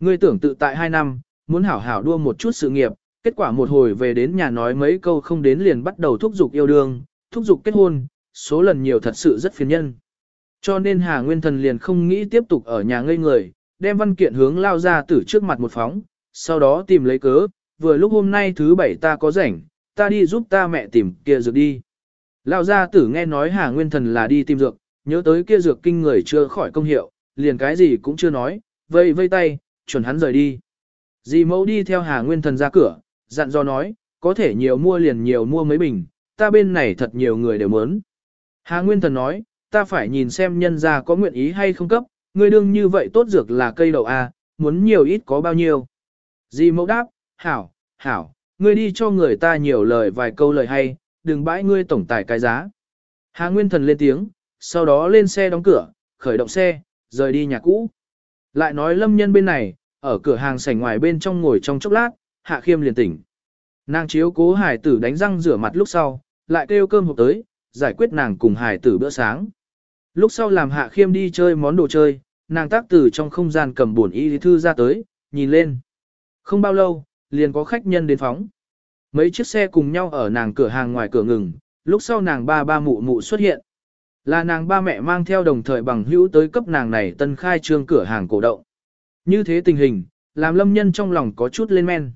Ngươi tưởng tự tại hai năm, muốn hảo hảo đua một chút sự nghiệp, kết quả một hồi về đến nhà nói mấy câu không đến liền bắt đầu thúc giục yêu đương, thúc giục kết hôn, số lần nhiều thật sự rất phiền nhân. Cho nên Hà Nguyên Thần liền không nghĩ tiếp tục ở nhà ngây người, đem văn kiện hướng lao ra từ trước mặt một phóng, sau đó tìm lấy cớ, vừa lúc hôm nay thứ bảy ta có rảnh, ta đi giúp ta mẹ tìm kia dược đi. Lao gia tử nghe nói Hà Nguyên Thần là đi tìm dược, nhớ tới kia dược kinh người chưa khỏi công hiệu, liền cái gì cũng chưa nói, vây vây tay, chuẩn hắn rời đi. Dì mẫu đi theo Hà Nguyên Thần ra cửa, dặn dò nói, có thể nhiều mua liền nhiều mua mấy bình, ta bên này thật nhiều người đều muốn. Hà Nguyên Thần nói, ta phải nhìn xem nhân gia có nguyện ý hay không cấp, ngươi đương như vậy tốt dược là cây đậu A, muốn nhiều ít có bao nhiêu. Di mẫu đáp, hảo, hảo, ngươi đi cho người ta nhiều lời vài câu lời hay, đừng bãi ngươi tổng tài cái giá. Hà Nguyên Thần lên tiếng, sau đó lên xe đóng cửa, khởi động xe, rời đi nhà cũ. Lại nói lâm nhân bên này, ở cửa hàng sảnh ngoài bên trong ngồi trong chốc lát, Hạ Khiêm liền tỉnh. Nàng chiếu cố hải tử đánh răng rửa mặt lúc sau, lại kêu cơm hộp tới, giải quyết nàng cùng hải tử bữa sáng. Lúc sau làm Hạ Khiêm đi chơi món đồ chơi, nàng tác từ trong không gian cầm buồn y thư ra tới, nhìn lên. Không bao lâu, liền có khách nhân đến phóng. Mấy chiếc xe cùng nhau ở nàng cửa hàng ngoài cửa ngừng, lúc sau nàng ba ba mụ mụ xuất hiện. Là nàng ba mẹ mang theo đồng thời bằng hữu tới cấp nàng này tân khai trương cửa hàng cổ động. Như thế tình hình, làm lâm nhân trong lòng có chút lên men.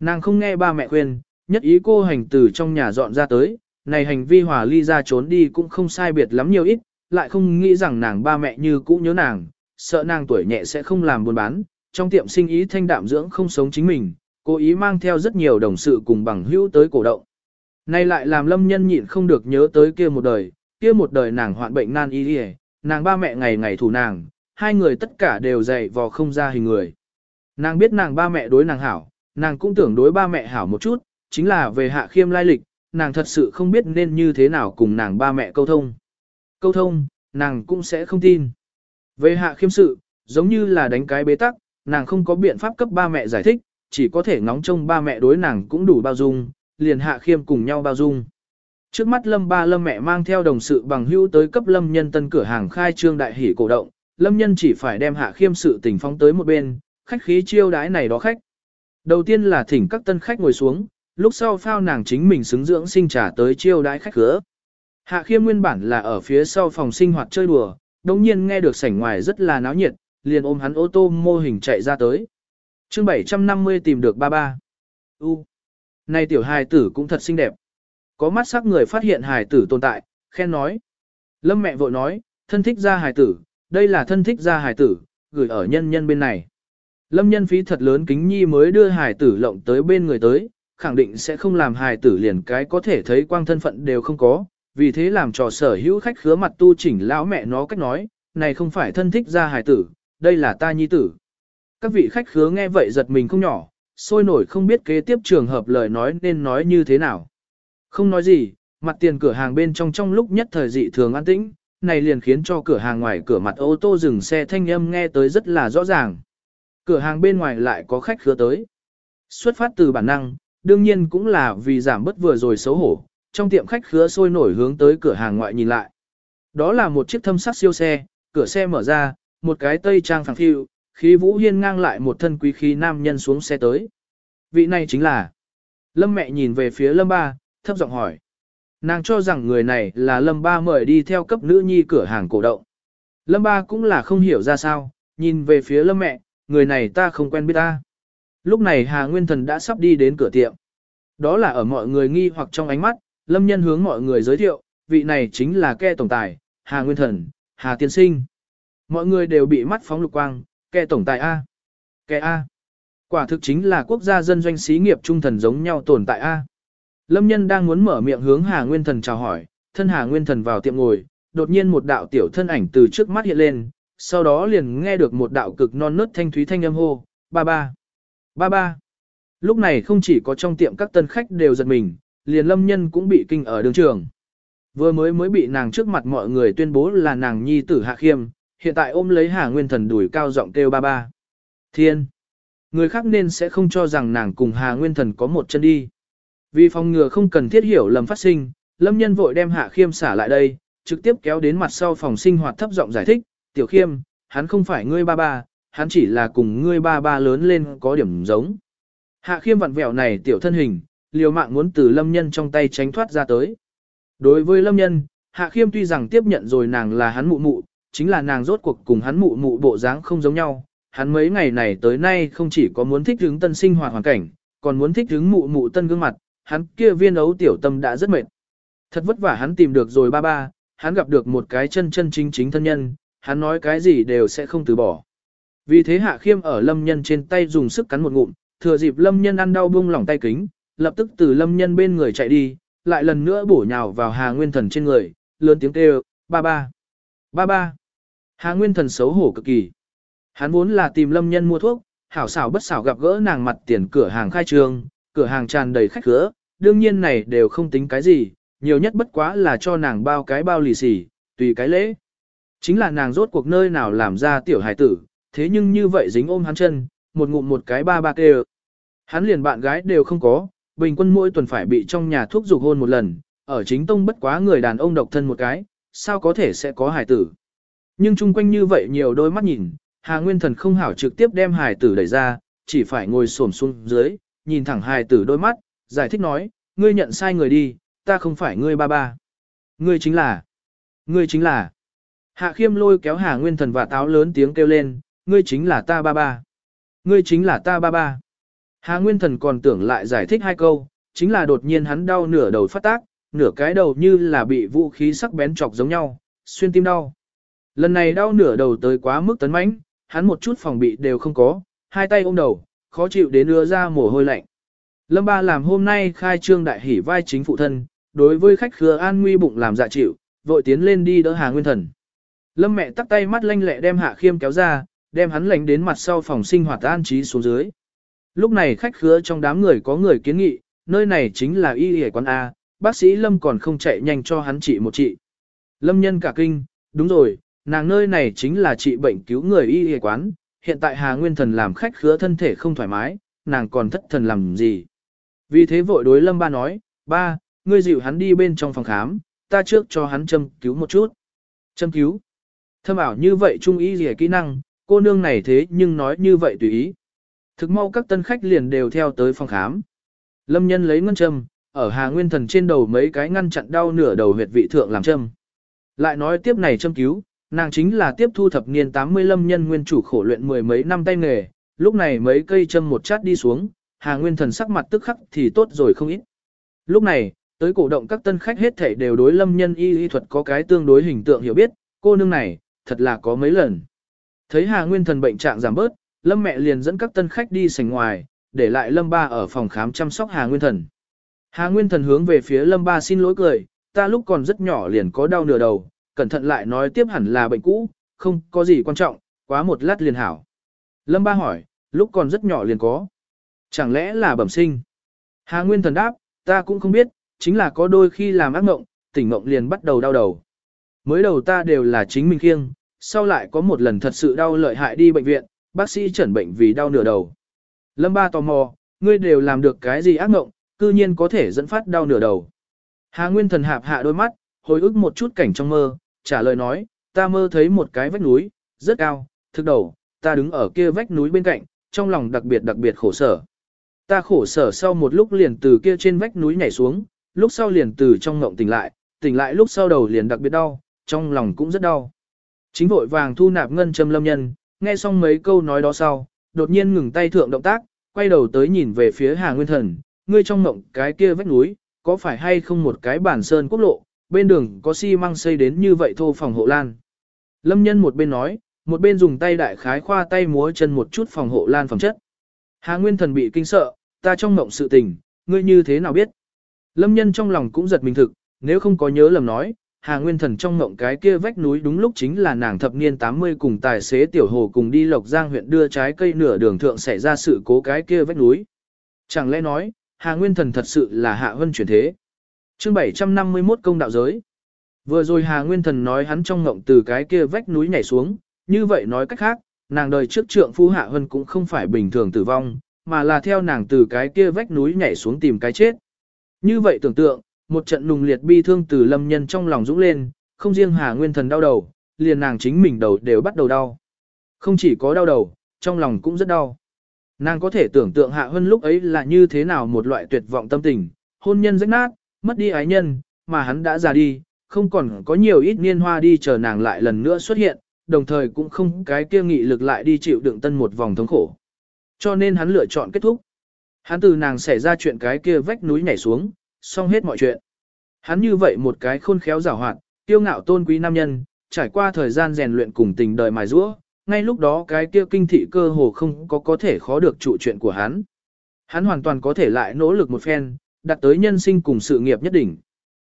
Nàng không nghe ba mẹ khuyên, nhất ý cô hành từ trong nhà dọn ra tới, này hành vi hòa ly ra trốn đi cũng không sai biệt lắm nhiều ít, lại không nghĩ rằng nàng ba mẹ như cũ nhớ nàng, sợ nàng tuổi nhẹ sẽ không làm buôn bán, trong tiệm sinh ý thanh đạm dưỡng không sống chính mình, cố ý mang theo rất nhiều đồng sự cùng bằng hữu tới cổ động. Này lại làm lâm nhân nhịn không được nhớ tới kia một đời, kia một đời nàng hoạn bệnh nan y đi nàng ba mẹ ngày ngày thủ nàng, hai người tất cả đều dày vò không ra hình người. Nàng biết nàng ba mẹ đối nàng hảo, nàng cũng tưởng đối ba mẹ hảo một chút, chính là về hạ khiêm lai lịch, nàng thật sự không biết nên như thế nào cùng nàng ba mẹ câu thông. Câu thông, nàng cũng sẽ không tin. Về hạ khiêm sự, giống như là đánh cái bế tắc, nàng không có biện pháp cấp ba mẹ giải thích, chỉ có thể ngóng trông ba mẹ đối nàng cũng đủ bao dung, liền hạ khiêm cùng nhau bao dung. Trước mắt lâm ba lâm mẹ mang theo đồng sự bằng hữu tới cấp lâm nhân tân cửa hàng khai trương đại hỷ cổ động, lâm nhân chỉ phải đem hạ khiêm sự tình phóng tới một bên, khách khí chiêu đái này đó khách. Đầu tiên là thỉnh các tân khách ngồi xuống, lúc sau phao nàng chính mình xứng dưỡng sinh trả tới chiêu đái khách khứa. Hạ khiêm nguyên bản là ở phía sau phòng sinh hoạt chơi đùa, đồng nhiên nghe được sảnh ngoài rất là náo nhiệt, liền ôm hắn ô tô mô hình chạy ra tới. chương 750 tìm được ba ba. U. Này tiểu hài tử cũng thật xinh đẹp. Có mắt sắc người phát hiện hài tử tồn tại, khen nói. Lâm mẹ vội nói, thân thích ra hài tử, đây là thân thích ra hài tử, gửi ở nhân nhân bên này. Lâm nhân phí thật lớn kính nhi mới đưa hài tử lộng tới bên người tới, khẳng định sẽ không làm hài tử liền cái có thể thấy quang thân phận đều không có, vì thế làm trò sở hữu khách khứa mặt tu chỉnh lão mẹ nó cách nói, này không phải thân thích ra hài tử, đây là ta nhi tử. Các vị khách khứa nghe vậy giật mình không nhỏ, sôi nổi không biết kế tiếp trường hợp lời nói nên nói như thế nào. Không nói gì, mặt tiền cửa hàng bên trong trong lúc nhất thời dị thường an tĩnh, này liền khiến cho cửa hàng ngoài cửa mặt ô tô dừng xe thanh âm nghe tới rất là rõ ràng. Cửa hàng bên ngoài lại có khách khứa tới. Xuất phát từ bản năng, đương nhiên cũng là vì giảm bớt vừa rồi xấu hổ, trong tiệm khách khứa sôi nổi hướng tới cửa hàng ngoại nhìn lại. Đó là một chiếc thâm sắc siêu xe, cửa xe mở ra, một cái tây trang phẳng phiu, khí vũ hiên ngang lại một thân quý khí nam nhân xuống xe tới. Vị này chính là Lâm mẹ nhìn về phía Lâm ba, thấp giọng hỏi. Nàng cho rằng người này là Lâm ba mời đi theo cấp nữ nhi cửa hàng cổ động. Lâm ba cũng là không hiểu ra sao, nhìn về phía Lâm mẹ, người này ta không quen biết ta. Lúc này Hà Nguyên Thần đã sắp đi đến cửa tiệm. Đó là ở mọi người nghi hoặc trong ánh mắt, Lâm Nhân hướng mọi người giới thiệu, vị này chính là ke tổng tài, Hà Nguyên Thần, Hà Tiên Sinh. Mọi người đều bị mắt phóng lục quang, ke tổng tài A. Ke A. Quả thực chính là quốc gia dân doanh xí nghiệp trung thần giống nhau tồn tại A. Lâm Nhân đang muốn mở miệng hướng Hà Nguyên Thần chào hỏi, thân Hà Nguyên Thần vào tiệm ngồi, đột nhiên một đạo tiểu thân ảnh từ trước mắt hiện lên, sau đó liền nghe được một đạo cực non nớt thanh thúy thanh âm hô, ba ba, ba ba. Lúc này không chỉ có trong tiệm các tân khách đều giật mình, liền lâm nhân cũng bị kinh ở đường trường. Vừa mới mới bị nàng trước mặt mọi người tuyên bố là nàng nhi tử hạ khiêm, hiện tại ôm lấy Hà Nguyên Thần đuổi cao giọng kêu ba ba. Thiên! Người khác nên sẽ không cho rằng nàng cùng Hà Nguyên Thần có một chân đi. Vì phòng ngừa không cần thiết hiểu lầm phát sinh, lâm nhân vội đem hạ khiêm xả lại đây, trực tiếp kéo đến mặt sau phòng sinh hoạt thấp giọng giải thích, tiểu khiêm, hắn không phải ngươi ba ba, hắn chỉ là cùng ngươi ba ba lớn lên có điểm giống. Hạ khiêm vặn vẹo này tiểu thân hình, liều mạng muốn từ lâm nhân trong tay tránh thoát ra tới. Đối với lâm nhân, hạ khiêm tuy rằng tiếp nhận rồi nàng là hắn mụ mụ, chính là nàng rốt cuộc cùng hắn mụ mụ bộ dáng không giống nhau. Hắn mấy ngày này tới nay không chỉ có muốn thích hứng tân sinh hoạt hoàn cảnh, còn muốn thích hứng mụ mụ tân gương mặt, hắn kia viên ấu tiểu tâm đã rất mệt. Thật vất vả hắn tìm được rồi ba ba, hắn gặp được một cái chân chân chính chính thân nhân, hắn nói cái gì đều sẽ không từ bỏ. Vì thế Hạ Khiêm ở Lâm Nhân trên tay dùng sức cắn một ngụm, thừa dịp Lâm Nhân ăn đau buông lỏng tay kính, lập tức từ Lâm Nhân bên người chạy đi, lại lần nữa bổ nhào vào Hà Nguyên Thần trên người, lớn tiếng kêu, ba ba, ba ba. Hà Nguyên Thần xấu hổ cực kỳ. Hắn vốn là tìm Lâm Nhân mua thuốc, hảo xảo bất xảo gặp gỡ nàng mặt tiền cửa hàng khai trương, cửa hàng tràn đầy khách khứa, đương nhiên này đều không tính cái gì, nhiều nhất bất quá là cho nàng bao cái bao lì xì, tùy cái lễ. Chính là nàng rốt cuộc nơi nào làm ra tiểu hài tử, thế nhưng như vậy dính ôm hắn chân, một ngụm một cái ba ba kê Hắn liền bạn gái đều không có, bình quân mỗi tuần phải bị trong nhà thuốc dục hôn một lần, ở chính tông bất quá người đàn ông độc thân một cái, sao có thể sẽ có hài tử. Nhưng chung quanh như vậy nhiều đôi mắt nhìn, Hà Nguyên Thần không hảo trực tiếp đem hài tử đẩy ra, chỉ phải ngồi xổm xuống dưới, nhìn thẳng hài tử đôi mắt, giải thích nói, ngươi nhận sai người đi, ta không phải ngươi ba ba. Ngươi chính là, ngươi chính là. Hạ khiêm lôi kéo Hà Nguyên Thần và táo lớn tiếng kêu lên, ngươi chính là ta ba ba. Ngươi chính là ta ba ba. Hà Nguyên Thần còn tưởng lại giải thích hai câu, chính là đột nhiên hắn đau nửa đầu phát tác, nửa cái đầu như là bị vũ khí sắc bén chọc giống nhau, xuyên tim đau. Lần này đau nửa đầu tới quá mức tấn mãnh, hắn một chút phòng bị đều không có, hai tay ôm đầu, khó chịu đến đưa ra mồ hôi lạnh. Lâm Ba làm hôm nay khai trương đại hỉ vai chính phụ thân, đối với khách khứa an nguy bụng làm dạ chịu, vội tiến lên đi đỡ Hà Nguyên Thần. Lâm mẹ tắt tay mắt lanh lẹ đem Hạ Khiêm kéo ra, đem hắn lệnh đến mặt sau phòng sinh hoạt an trí xuống dưới. Lúc này khách khứa trong đám người có người kiến nghị, nơi này chính là y y quán A, bác sĩ Lâm còn không chạy nhanh cho hắn trị một trị. Lâm nhân cả kinh, đúng rồi, nàng nơi này chính là trị bệnh cứu người y y quán, hiện tại Hà Nguyên Thần làm khách khứa thân thể không thoải mái, nàng còn thất thần làm gì. Vì thế vội đối Lâm ba nói, ba, ngươi dịu hắn đi bên trong phòng khám, ta trước cho hắn châm cứu một chút. Châm cứu. Thâm ảo như vậy trung ý gì kỹ năng, cô nương này thế nhưng nói như vậy tùy ý. Thực mau các tân khách liền đều theo tới phòng khám. Lâm nhân lấy ngân châm, ở Hà Nguyên Thần trên đầu mấy cái ngăn chặn đau nửa đầu huyệt vị thượng làm châm. Lại nói tiếp này châm cứu, nàng chính là tiếp thu thập niên 80 lâm nhân nguyên chủ khổ luyện mười mấy năm tay nghề, lúc này mấy cây châm một chát đi xuống, Hà Nguyên Thần sắc mặt tức khắc thì tốt rồi không ít. Lúc này, tới cổ động các tân khách hết thảy đều đối lâm nhân y y thuật có cái tương đối hình tượng hiểu biết, cô nương này, thật là có mấy lần. Thấy Hà Nguyên Thần bệnh trạng giảm bớt, lâm mẹ liền dẫn các tân khách đi sảnh ngoài, để lại lâm ba ở phòng khám chăm sóc Hà Nguyên Thần. Hà Nguyên Thần hướng về phía lâm ba xin lỗi cười, ta lúc còn rất nhỏ liền có đau nửa đầu, cẩn thận lại nói tiếp hẳn là bệnh cũ, không có gì quan trọng, quá một lát liền hảo. Lâm ba hỏi, lúc còn rất nhỏ liền có. Chẳng lẽ là bẩm sinh? Hà Nguyên Thần đáp, ta cũng không biết, chính là có đôi khi làm ác mộng, tỉnh mộng liền bắt đầu đau đầu. Mới đầu ta đều là chính mình khiêng, sau lại có một lần thật sự đau lợi hại đi bệnh viện, bác sĩ chẩn bệnh vì đau nửa đầu. Lâm ba tò mò, ngươi đều làm được cái gì ác mộng, cư nhiên có thể dẫn phát đau nửa đầu. Hà Nguyên Thần hạp hạ đôi mắt, hồi ức một chút cảnh trong mơ, trả lời nói, ta mơ thấy một cái vách núi, rất cao, thực đầu, ta đứng ở kia vách núi bên cạnh, trong lòng đặc biệt đặc biệt khổ sở. Ta khổ sở sau một lúc liền từ kia trên vách núi nhảy xuống, lúc sau liền từ trong ngộng tỉnh lại, tỉnh lại lúc sau đầu liền đặc biệt đau, trong lòng cũng rất đau. Chính vội vàng thu nạp ngân châm lâm nhân, nghe xong mấy câu nói đó sau, đột nhiên ngừng tay thượng động tác, quay đầu tới nhìn về phía Hà Nguyên Thần, ngươi trong mộng cái kia vách núi, có phải hay không một cái bản sơn quốc lộ, bên đường có xi măng xây đến như vậy thô phòng hộ lan. Lâm nhân một bên nói, một bên dùng tay đại khái khoa tay múa chân một chút phòng hộ lan phẩm chất. Hà Nguyên Thần bị kinh sợ, ta trong mộng sự tình, ngươi như thế nào biết? Lâm nhân trong lòng cũng giật mình thực, nếu không có nhớ lầm nói, Hà Nguyên Thần trong mộng cái kia vách núi đúng lúc chính là nàng thập niên 80 cùng tài xế tiểu hồ cùng đi Lộc Giang huyện đưa trái cây nửa đường thượng xảy ra sự cố cái kia vách núi. Chẳng lẽ nói, Hà Nguyên Thần thật sự là hạ vân chuyển thế. chương 751 công đạo giới. Vừa rồi Hà Nguyên Thần nói hắn trong mộng từ cái kia vách núi nhảy xuống, như vậy nói cách khác, nàng đời trước trượng phu Hạ Hân cũng không phải bình thường tử vong, mà là theo nàng từ cái kia vách núi nhảy xuống tìm cái chết. Như vậy tưởng tượng, một trận nùng liệt bi thương từ lâm nhân trong lòng dũng lên, không riêng Hà Nguyên Thần đau đầu, liền nàng chính mình đầu đều bắt đầu đau. Không chỉ có đau đầu, trong lòng cũng rất đau. Nàng có thể tưởng tượng Hạ Hân lúc ấy là như thế nào một loại tuyệt vọng tâm tình, hôn nhân rách nát, mất đi ái nhân, mà hắn đã già đi, không còn có nhiều ít niên hoa đi chờ nàng lại lần nữa xuất hiện, đồng thời cũng không cái kia nghị lực lại đi chịu đựng tân một vòng thống khổ. Cho nên hắn lựa chọn kết thúc. Hắn từ nàng xảy ra chuyện cái kia vách núi nhảy xuống, xong hết mọi chuyện. Hắn như vậy một cái khôn khéo giảo hoạt, tiêu ngạo tôn quý nam nhân, trải qua thời gian rèn luyện cùng tình đời mài rũa, ngay lúc đó cái kia kinh thị cơ hồ không có có thể khó được trụ chuyện của hắn. Hắn hoàn toàn có thể lại nỗ lực một phen, đặt tới nhân sinh cùng sự nghiệp nhất định.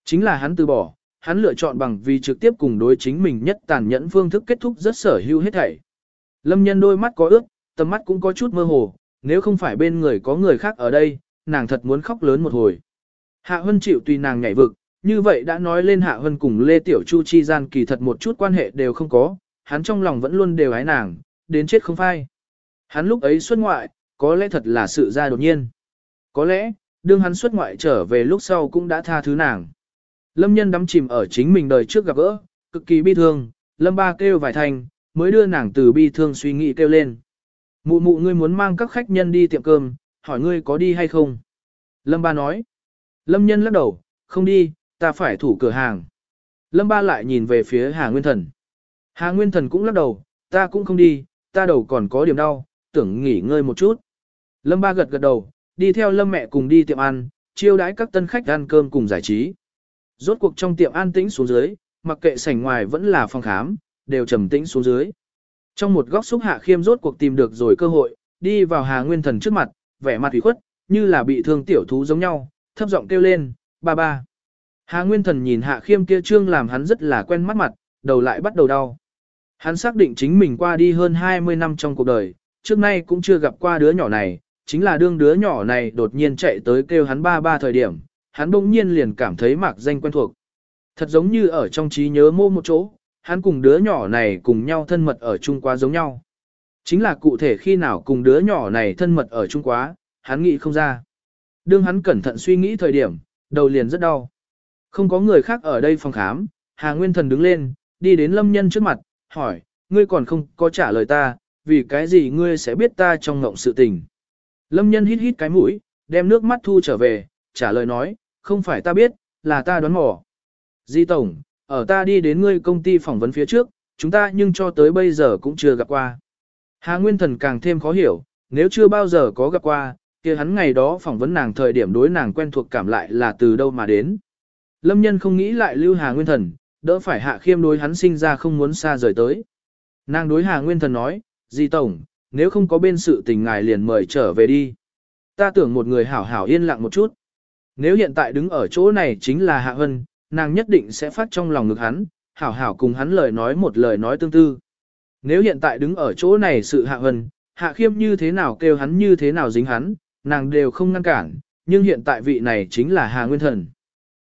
Chính là hắn từ bỏ, hắn lựa chọn bằng vì trực tiếp cùng đối chính mình nhất tàn nhẫn phương thức kết thúc rất sở hữu hết thảy. Lâm nhân đôi mắt có ướt, tầm mắt cũng có chút mơ hồ, nếu không phải bên người có người khác ở đây, nàng thật muốn khóc lớn một hồi. Hạ Hân chịu tùy nàng nhảy vực, như vậy đã nói lên Hạ Hân cùng Lê Tiểu Chu chi gian kỳ thật một chút quan hệ đều không có, hắn trong lòng vẫn luôn đều ái nàng, đến chết không phai. Hắn lúc ấy xuất ngoại, có lẽ thật là sự ra đột nhiên. Có lẽ, đương hắn xuất ngoại trở về lúc sau cũng đã tha thứ nàng. Lâm nhân đắm chìm ở chính mình đời trước gặp gỡ, cực kỳ bi thương, Lâm ba kêu vài thành, mới đưa nàng từ bi thương suy nghĩ kêu lên. Mụ mụ ngươi muốn mang các khách nhân đi tiệm cơm, hỏi ngươi có đi hay không? Lâm ba nói. Lâm nhân lắc đầu, không đi, ta phải thủ cửa hàng. Lâm ba lại nhìn về phía Hà Nguyên Thần. Hà Nguyên Thần cũng lắc đầu, ta cũng không đi, ta đầu còn có điểm đau, tưởng nghỉ ngơi một chút. Lâm ba gật gật đầu, đi theo Lâm mẹ cùng đi tiệm ăn, chiêu đãi các tân khách ăn cơm cùng giải trí. Rốt cuộc trong tiệm an tĩnh xuống dưới, mặc kệ sảnh ngoài vẫn là phòng khám, đều trầm tĩnh xuống dưới. Trong một góc xúc hạ khiêm rốt cuộc tìm được rồi cơ hội, đi vào Hà Nguyên Thần trước mặt, vẻ mặt ủy khuất, như là bị thương tiểu thú giống nhau, thấp giọng kêu lên, ba ba. Hà Nguyên Thần nhìn Hạ Khiêm kia trương làm hắn rất là quen mắt mặt, đầu lại bắt đầu đau. Hắn xác định chính mình qua đi hơn 20 năm trong cuộc đời, trước nay cũng chưa gặp qua đứa nhỏ này, chính là đương đứa nhỏ này đột nhiên chạy tới kêu hắn ba ba thời điểm, hắn bỗng nhiên liền cảm thấy mạc danh quen thuộc. Thật giống như ở trong trí nhớ mô một chỗ, hắn cùng đứa nhỏ này cùng nhau thân mật ở chung quá giống nhau. Chính là cụ thể khi nào cùng đứa nhỏ này thân mật ở chung quá, hắn nghĩ không ra. Đương hắn cẩn thận suy nghĩ thời điểm, đầu liền rất đau. Không có người khác ở đây phòng khám, Hà Nguyên Thần đứng lên, đi đến lâm nhân trước mặt, hỏi, ngươi còn không có trả lời ta, vì cái gì ngươi sẽ biết ta trong ngộng sự tình. Lâm nhân hít hít cái mũi, đem nước mắt thu trở về, trả lời nói, không phải ta biết, là ta đoán mò. Di Tổng, ở ta đi đến ngươi công ty phỏng vấn phía trước, chúng ta nhưng cho tới bây giờ cũng chưa gặp qua. Hà Nguyên Thần càng thêm khó hiểu, nếu chưa bao giờ có gặp qua, kia hắn ngày đó phỏng vấn nàng thời điểm đối nàng quen thuộc cảm lại là từ đâu mà đến. Lâm nhân không nghĩ lại lưu Hà Nguyên Thần, đỡ phải hạ khiêm đối hắn sinh ra không muốn xa rời tới. Nàng đối Hà Nguyên Thần nói, Di Tổng, nếu không có bên sự tình ngài liền mời trở về đi. Ta tưởng một người hảo hảo yên lặng một chút. Nếu hiện tại đứng ở chỗ này chính là Hạ Hân, nàng nhất định sẽ phát trong lòng ngực hắn, hảo hảo cùng hắn lời nói một lời nói tương tư. Nếu hiện tại đứng ở chỗ này sự Hạ Hân, Hạ Khiêm như thế nào kêu hắn như thế nào dính hắn, nàng đều không ngăn cản, nhưng hiện tại vị này chính là Hà Nguyên Thần.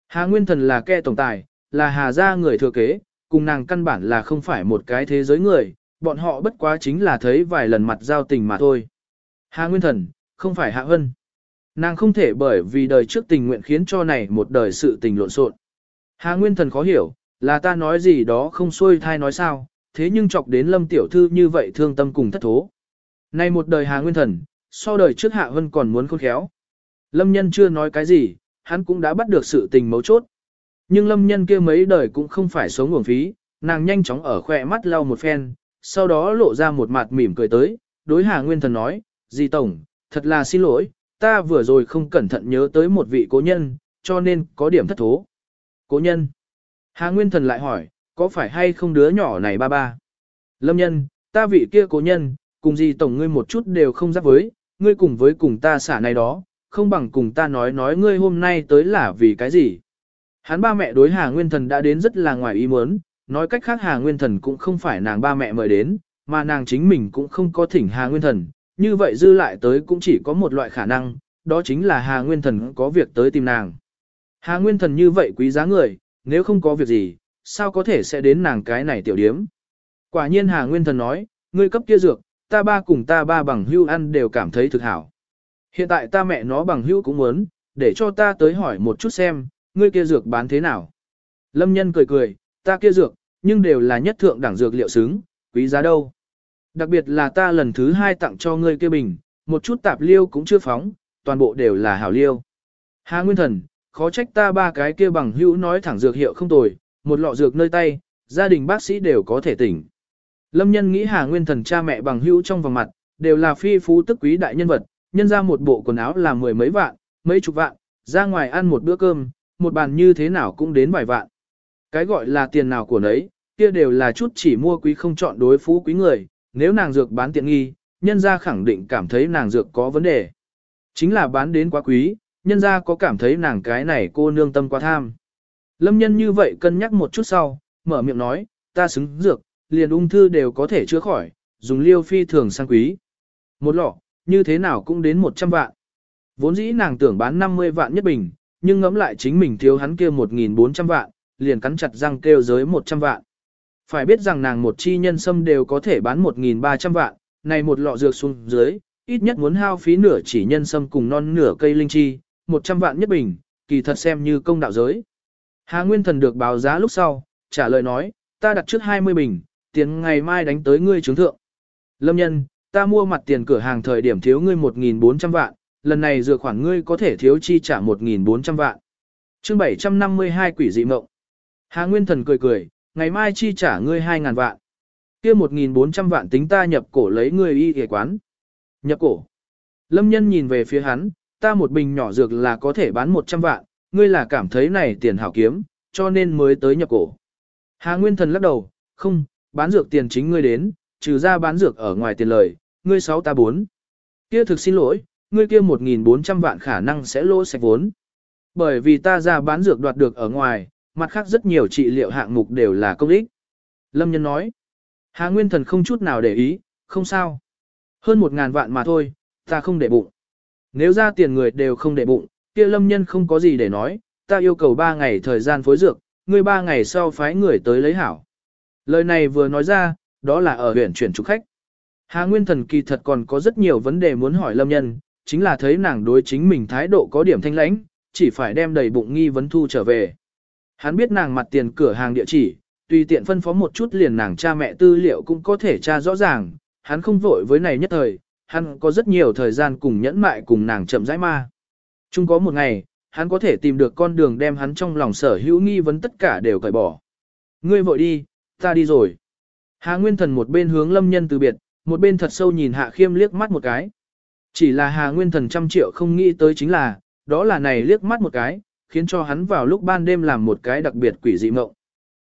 Hà Nguyên Thần là kẻ tổng tài, là Hà gia người thừa kế, cùng nàng căn bản là không phải một cái thế giới người, bọn họ bất quá chính là thấy vài lần mặt giao tình mà thôi. Hà Nguyên Thần, không phải Hạ Hân. Nàng không thể bởi vì đời trước tình nguyện khiến cho này một đời sự tình lộn xộn. Hà Nguyên Thần khó hiểu, là ta nói gì đó không xuôi thai nói sao, thế nhưng chọc đến Lâm Tiểu Thư như vậy thương tâm cùng thất thố. Này một đời Hà Nguyên Thần, so đời trước Hạ Hân còn muốn khôn khéo. Lâm Nhân chưa nói cái gì, hắn cũng đã bắt được sự tình mấu chốt. Nhưng Lâm Nhân kia mấy đời cũng không phải sống uổng phí, nàng nhanh chóng ở khoe mắt lau một phen, sau đó lộ ra một mặt mỉm cười tới, đối Hà Nguyên Thần nói, Di Tổng, thật là xin lỗi, ta vừa rồi không cẩn thận nhớ tới một vị cố nhân, cho nên có điểm thất thố. Cố nhân. Hà Nguyên Thần lại hỏi, có phải hay không đứa nhỏ này ba ba? Lâm nhân, ta vị kia cố nhân, cùng di tổng ngươi một chút đều không giáp với, ngươi cùng với cùng ta xả này đó, không bằng cùng ta nói nói ngươi hôm nay tới là vì cái gì. Hắn ba mẹ đối Hà Nguyên Thần đã đến rất là ngoài ý muốn, nói cách khác Hà Nguyên Thần cũng không phải nàng ba mẹ mời đến, mà nàng chính mình cũng không có thỉnh Hà Nguyên Thần, như vậy dư lại tới cũng chỉ có một loại khả năng, đó chính là Hà Nguyên Thần có việc tới tìm nàng. Hà Nguyên Thần như vậy quý giá người, nếu không có việc gì, sao có thể sẽ đến nàng cái này tiểu điếm. Quả nhiên Hà Nguyên Thần nói, ngươi cấp kia dược, ta ba cùng ta ba bằng hưu ăn đều cảm thấy thực hảo. Hiện tại ta mẹ nó bằng hưu cũng muốn, để cho ta tới hỏi một chút xem, ngươi kia dược bán thế nào. Lâm nhân cười cười, ta kia dược, nhưng đều là nhất thượng đẳng dược liệu xứng, quý giá đâu. Đặc biệt là ta lần thứ hai tặng cho ngươi kia bình, một chút tạp liêu cũng chưa phóng, toàn bộ đều là hảo liêu. Hà Nguyên Thần, khó trách ta ba cái kia bằng hữu nói thẳng dược hiệu không tồi, một lọ dược nơi tay, gia đình bác sĩ đều có thể tỉnh. Lâm nhân nghĩ Hà Nguyên Thần cha mẹ bằng hữu trong vòng mặt, đều là phi phú tức quý đại nhân vật, nhân ra một bộ quần áo là mười mấy vạn, mấy chục vạn, ra ngoài ăn một bữa cơm, một bàn như thế nào cũng đến vài vạn. Cái gọi là tiền nào của nấy, kia đều là chút chỉ mua quý không chọn đối phú quý người, nếu nàng dược bán tiện nghi, nhân gia khẳng định cảm thấy nàng dược có vấn đề. Chính là bán đến quá quý, nhân gia có cảm thấy nàng cái này cô nương tâm quá tham. Lâm nhân như vậy cân nhắc một chút sau, mở miệng nói, ta xứng dược, liền ung thư đều có thể chữa khỏi, dùng liêu phi thường sang quý. Một lọ, như thế nào cũng đến 100 vạn. Vốn dĩ nàng tưởng bán 50 vạn nhất bình, nhưng ngẫm lại chính mình thiếu hắn kia 1.400 vạn, liền cắn chặt răng kêu giới 100 vạn. Phải biết rằng nàng một chi nhân sâm đều có thể bán 1.300 vạn, này một lọ dược xuống dưới, ít nhất muốn hao phí nửa chỉ nhân sâm cùng non nửa cây linh chi, 100 vạn nhất bình, kỳ thật xem như công đạo giới. Hà Nguyên Thần được báo giá lúc sau, trả lời nói, ta đặt trước 20 bình, tiền ngày mai đánh tới ngươi chứng thượng. Lâm nhân, ta mua mặt tiền cửa hàng thời điểm thiếu ngươi 1.400 vạn, lần này dựa khoản ngươi có thể thiếu chi trả 1.400 vạn. chương 752 quỷ dị mộng. Hà Nguyên Thần cười cười, ngày mai chi trả ngươi 2.000 vạn. kia 1.400 vạn tính ta nhập cổ lấy ngươi y ghề quán. Nhập cổ. Lâm nhân nhìn về phía hắn, ta một bình nhỏ dược là có thể bán 100 vạn, ngươi là cảm thấy này tiền hảo kiếm, cho nên mới tới nhập cổ. Hà Nguyên Thần lắc đầu, không, bán dược tiền chính ngươi đến, trừ ra bán dược ở ngoài tiền lời, ngươi sáu ta bốn. Kia thực xin lỗi, ngươi kia 1.400 vạn khả năng sẽ lỗ sạch vốn. Bởi vì ta ra bán dược đoạt được ở ngoài, mặt khác rất nhiều trị liệu hạng mục đều là công ích. Lâm Nhân nói, Hà Nguyên Thần không chút nào để ý, không sao. Hơn 1.000 vạn mà thôi, ta không để bụng. Nếu ra tiền người đều không để bụng, kia Lâm Nhân không có gì để nói, ta yêu cầu 3 ngày thời gian phối dược, ngươi 3 ngày sau phái người tới lấy hảo. Lời này vừa nói ra, đó là ở huyện chuyển trục khách. Hà Nguyên Thần kỳ thật còn có rất nhiều vấn đề muốn hỏi Lâm Nhân, chính là thấy nàng đối chính mình thái độ có điểm thanh lãnh, chỉ phải đem đầy bụng nghi vấn thu trở về. Hắn biết nàng mặt tiền cửa hàng địa chỉ, tùy tiện phân phó một chút liền nàng cha mẹ tư liệu cũng có thể tra rõ ràng, hắn không vội với này nhất thời, hắn có rất nhiều thời gian cùng nhẫn mại cùng nàng chậm rãi ma. Chung có một ngày, hắn có thể tìm được con đường đem hắn trong lòng sở hữu nghi vấn tất cả đều cởi bỏ. Ngươi vội đi, ta đi rồi. Hà Nguyên Thần một bên hướng lâm nhân từ biệt, một bên thật sâu nhìn Hạ Khiêm liếc mắt một cái. Chỉ là Hà Nguyên Thần trăm triệu không nghĩ tới chính là, đó là này liếc mắt một cái, khiến cho hắn vào lúc ban đêm làm một cái đặc biệt quỷ dị mộng.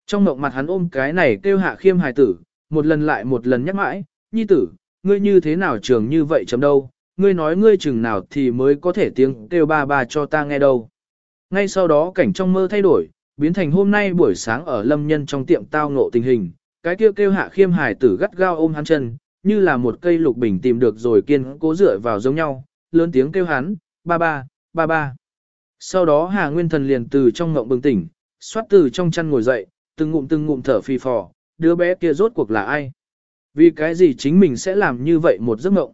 Trong mộng mặt hắn ôm cái này kêu Hạ Khiêm hài tử, một lần lại một lần nhắc mãi, nhi tử, ngươi như thế nào trường như vậy chấm đâu, ngươi nói ngươi chừng nào thì mới có thể tiếng kêu ba ba cho ta nghe đâu. Ngay sau đó cảnh trong mơ thay đổi, biến thành hôm nay buổi sáng ở lâm nhân trong tiệm tao ngộ tình hình, cái kêu kêu hạ khiêm hài tử gắt gao ôm hắn chân, như là một cây lục bình tìm được rồi kiên cố dựa vào giống nhau, lớn tiếng kêu hắn, ba ba, ba ba. Sau đó Hà Nguyên Thần liền từ trong ngộng bừng tỉnh, xoát từ trong chăn ngồi dậy, từng ngụm từng ngụm thở phì phò, đứa bé kia rốt cuộc là ai? Vì cái gì chính mình sẽ làm như vậy một giấc ngộng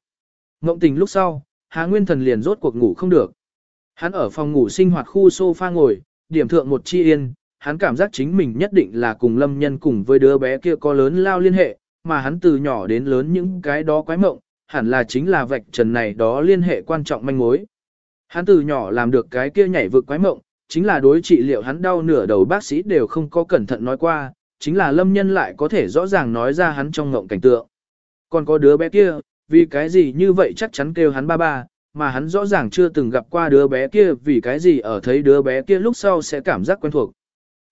Ngộng tỉnh lúc sau, Hà Nguyên Thần liền rốt cuộc ngủ không được. Hắn ở phòng ngủ sinh hoạt khu sofa ngồi, điểm thượng một chi yên, hắn cảm giác chính mình nhất định là cùng lâm nhân cùng với đứa bé kia có lớn lao liên hệ, mà hắn từ nhỏ đến lớn những cái đó quái mộng, hẳn là chính là vạch trần này đó liên hệ quan trọng manh mối. Hắn từ nhỏ làm được cái kia nhảy vực quái mộng, chính là đối trị liệu hắn đau nửa đầu bác sĩ đều không có cẩn thận nói qua, chính là lâm nhân lại có thể rõ ràng nói ra hắn trong ngộng cảnh tượng. Còn có đứa bé kia, vì cái gì như vậy chắc chắn kêu hắn ba ba, mà hắn rõ ràng chưa từng gặp qua đứa bé kia vì cái gì ở thấy đứa bé kia lúc sau sẽ cảm giác quen thuộc.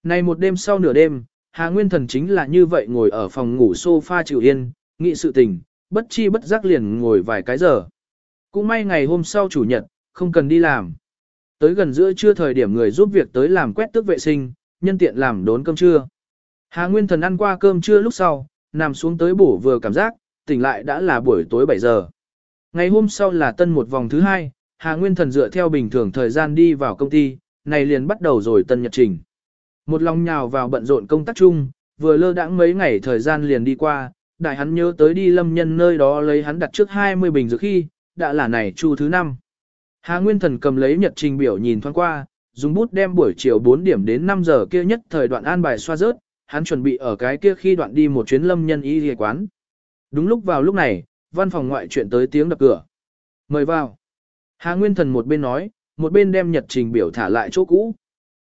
Này một đêm sau nửa đêm, Hà Nguyên Thần chính là như vậy ngồi ở phòng ngủ sofa chịu yên, nghị sự tình, bất chi bất giác liền ngồi vài cái giờ. Cũng may ngày hôm sau chủ nhật, không cần đi làm. Tới gần giữa trưa thời điểm người giúp việc tới làm quét tước vệ sinh, nhân tiện làm đốn cơm trưa. Hà Nguyên Thần ăn qua cơm trưa lúc sau, nằm xuống tới bổ vừa cảm giác, tỉnh lại đã là buổi tối 7 giờ. Ngày hôm sau là tân một vòng thứ hai, Hà Nguyên Thần dựa theo bình thường thời gian đi vào công ty, này liền bắt đầu rồi tân nhật trình. Một lòng nhào vào bận rộn công tác chung, vừa lơ đãng mấy ngày thời gian liền đi qua, đại hắn nhớ tới đi lâm nhân nơi đó lấy hắn đặt trước 20 bình dược khi, đã là này chu thứ năm. Hà Nguyên Thần cầm lấy nhật trình biểu nhìn thoáng qua, dùng bút đem buổi chiều 4 điểm đến 5 giờ kia nhất thời đoạn an bài xoa rớt, hắn chuẩn bị ở cái kia khi đoạn đi một chuyến lâm nhân y y quán. Đúng lúc vào lúc này, văn phòng ngoại chuyện tới tiếng đập cửa. Mời vào. Hà Nguyên Thần một bên nói, một bên đem nhật trình biểu thả lại chỗ cũ.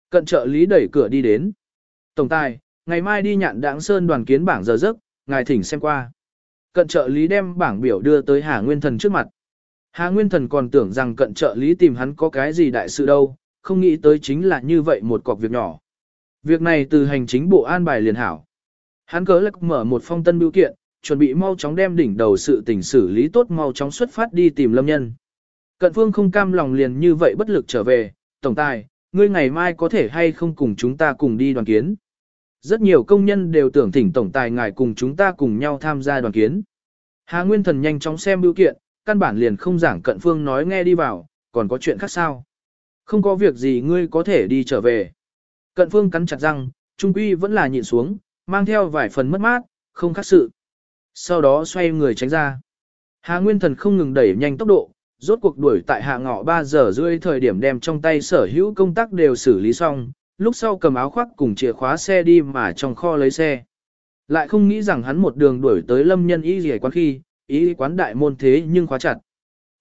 Cận trợ lý đẩy cửa đi đến. Tổng tài, ngày mai đi nhạn đảng sơn đoàn kiến bảng giờ giấc, ngài thỉnh xem qua. Cận trợ lý đem bảng biểu đưa tới Hà Nguyên Thần trước mặt. Hà Nguyên Thần còn tưởng rằng cận trợ lý tìm hắn có cái gì đại sự đâu, không nghĩ tới chính là như vậy một cọc việc nhỏ. Việc này từ hành chính bộ an bài liền hảo. Hắn cớ lắc mở một phong tân biểu kiện, chuẩn bị mau chóng đem đỉnh đầu sự tình xử lý tốt mau chóng xuất phát đi tìm lâm nhân. Cận phương không cam lòng liền như vậy bất lực trở về, tổng tài, ngươi ngày mai có thể hay không cùng chúng ta cùng đi đoàn kiến. Rất nhiều công nhân đều tưởng thỉnh tổng tài ngài cùng chúng ta cùng nhau tham gia đoàn kiến. Hà Nguyên Thần nhanh chóng xem biểu kiện, căn bản liền không giảng cận phương nói nghe đi vào, còn có chuyện khác sao. Không có việc gì ngươi có thể đi trở về. Cận phương cắn chặt răng, trung quy vẫn là nhịn xuống, mang theo vài phần mất mát, không khác sự. Sau đó xoay người tránh ra. Hà Nguyên Thần không ngừng đẩy nhanh tốc độ, rốt cuộc đuổi tại hạ ngọ 3 giờ rưỡi thời điểm đem trong tay sở hữu công tác đều xử lý xong, lúc sau cầm áo khoác cùng chìa khóa xe đi mà trong kho lấy xe. Lại không nghĩ rằng hắn một đường đuổi tới lâm nhân y rỉa quán khi, ý quán đại môn thế nhưng khóa chặt.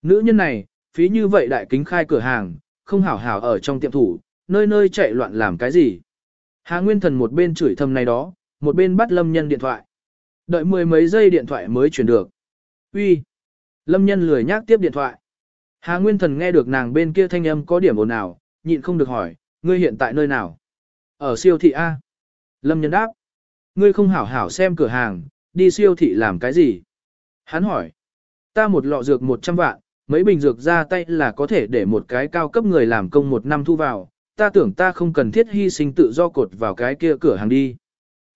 Nữ nhân này, phí như vậy đại kính khai cửa hàng, không hảo hảo ở trong tiệm thủ, nơi nơi chạy loạn làm cái gì. Hà Nguyên Thần một bên chửi thầm này đó, một bên bắt lâm nhân điện thoại. Đợi mười mấy giây điện thoại mới chuyển được. Uy, Lâm nhân lười nhác tiếp điện thoại. Hà Nguyên Thần nghe được nàng bên kia thanh âm có điểm ồn ào, nhịn không được hỏi, ngươi hiện tại nơi nào? Ở siêu thị A. Lâm nhân đáp. Ngươi không hảo hảo xem cửa hàng, đi siêu thị làm cái gì? Hắn hỏi. Ta một lọ dược 100 vạn, mấy bình dược ra tay là có thể để một cái cao cấp người làm công một năm thu vào, ta tưởng ta không cần thiết hy sinh tự do cột vào cái kia cửa hàng đi.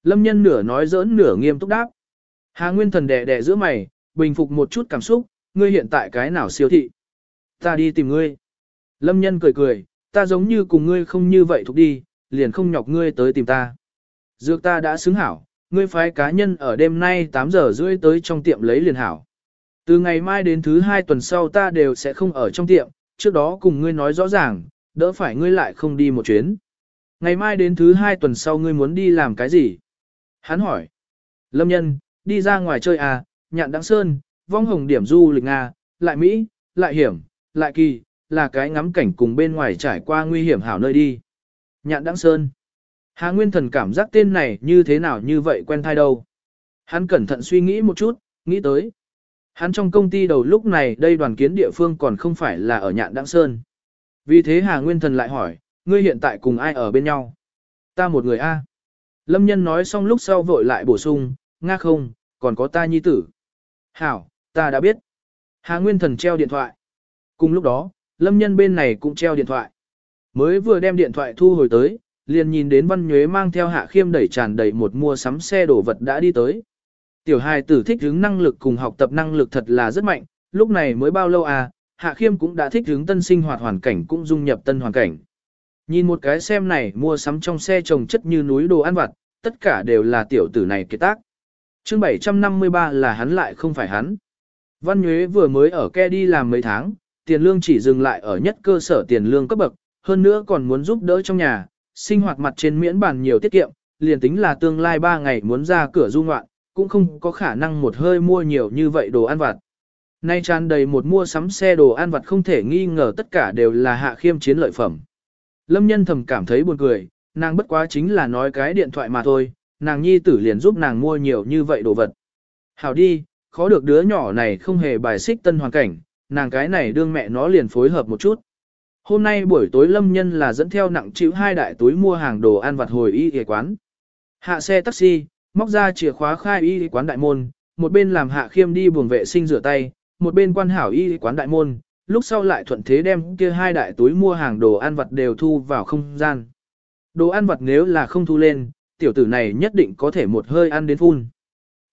Lâm nhân nửa nói giỡn nửa nghiêm túc đáp. Hà Nguyên Thần đè đè giữa mày, bình phục một chút cảm xúc, ngươi hiện tại cái nào siêu thị? Ta đi tìm ngươi. Lâm nhân cười cười, ta giống như cùng ngươi không như vậy thuộc đi, liền không nhọc ngươi tới tìm ta. Dược ta đã xứng hảo, ngươi phái cá nhân ở đêm nay 8 giờ rưỡi tới trong tiệm lấy liền hảo. Từ ngày mai đến thứ hai tuần sau ta đều sẽ không ở trong tiệm, trước đó cùng ngươi nói rõ ràng, đỡ phải ngươi lại không đi một chuyến. Ngày mai đến thứ hai tuần sau ngươi muốn đi làm cái gì? Hắn hỏi. Lâm nhân, đi ra ngoài chơi à, nhạn đăng sơn, vong hồng điểm du lịch Nga, lại Mỹ, lại hiểm, lại kỳ, là cái ngắm cảnh cùng bên ngoài trải qua nguy hiểm hảo nơi đi. Nhạn đăng sơn. Hà Nguyên Thần cảm giác tên này như thế nào như vậy quen thai đâu. Hắn cẩn thận suy nghĩ một chút, nghĩ tới. Hắn trong công ty đầu lúc này đây đoàn kiến địa phương còn không phải là ở nhạn đăng sơn. Vì thế Hà Nguyên Thần lại hỏi, ngươi hiện tại cùng ai ở bên nhau? Ta một người A. Lâm nhân nói xong lúc sau vội lại bổ sung, nga không, còn có ta nhi tử. Hảo, ta đã biết. Hà Nguyên Thần treo điện thoại. Cùng lúc đó, Lâm nhân bên này cũng treo điện thoại. Mới vừa đem điện thoại thu hồi tới, liền nhìn đến Văn Nhuế mang theo Hạ Khiêm đẩy tràn đầy một mua sắm xe đổ vật đã đi tới. Tiểu hài tử thích hướng năng lực cùng học tập năng lực thật là rất mạnh, lúc này mới bao lâu à, Hạ Khiêm cũng đã thích hướng tân sinh hoạt hoàn cảnh cũng dung nhập tân hoàn cảnh. Nhìn một cái xem này mua sắm trong xe trồng chất như núi đồ ăn vặt, tất cả đều là tiểu tử này kế tác chương 753 là hắn lại không phải hắn. Văn Nhuế vừa mới ở ke đi làm mấy tháng, tiền lương chỉ dừng lại ở nhất cơ sở tiền lương cấp bậc, hơn nữa còn muốn giúp đỡ trong nhà, sinh hoạt mặt trên miễn bàn nhiều tiết kiệm, liền tính là tương lai 3 ngày muốn ra cửa du ngoạn, cũng không có khả năng một hơi mua nhiều như vậy đồ ăn vặt. Nay tràn đầy một mua sắm xe đồ ăn vặt không thể nghi ngờ tất cả đều là hạ khiêm chiến lợi phẩm. Lâm nhân thầm cảm thấy buồn cười, nàng bất quá chính là nói cái điện thoại mà thôi, nàng nhi tử liền giúp nàng mua nhiều như vậy đồ vật. Hảo đi, khó được đứa nhỏ này không hề bài xích tân hoàn cảnh, nàng cái này đương mẹ nó liền phối hợp một chút. Hôm nay buổi tối lâm nhân là dẫn theo nặng chịu hai đại túi mua hàng đồ ăn vặt hồi y y quán. Hạ xe taxi, móc ra chìa khóa khai y y quán đại môn, một bên làm hạ khiêm đi buồng vệ sinh rửa tay, một bên quan hảo y y quán đại môn, lúc sau lại thuận thế đem kia hai đại túi mua hàng đồ ăn vặt đều thu vào không gian. Đồ ăn vặt nếu là không thu lên, tiểu tử này nhất định có thể một hơi ăn đến phun.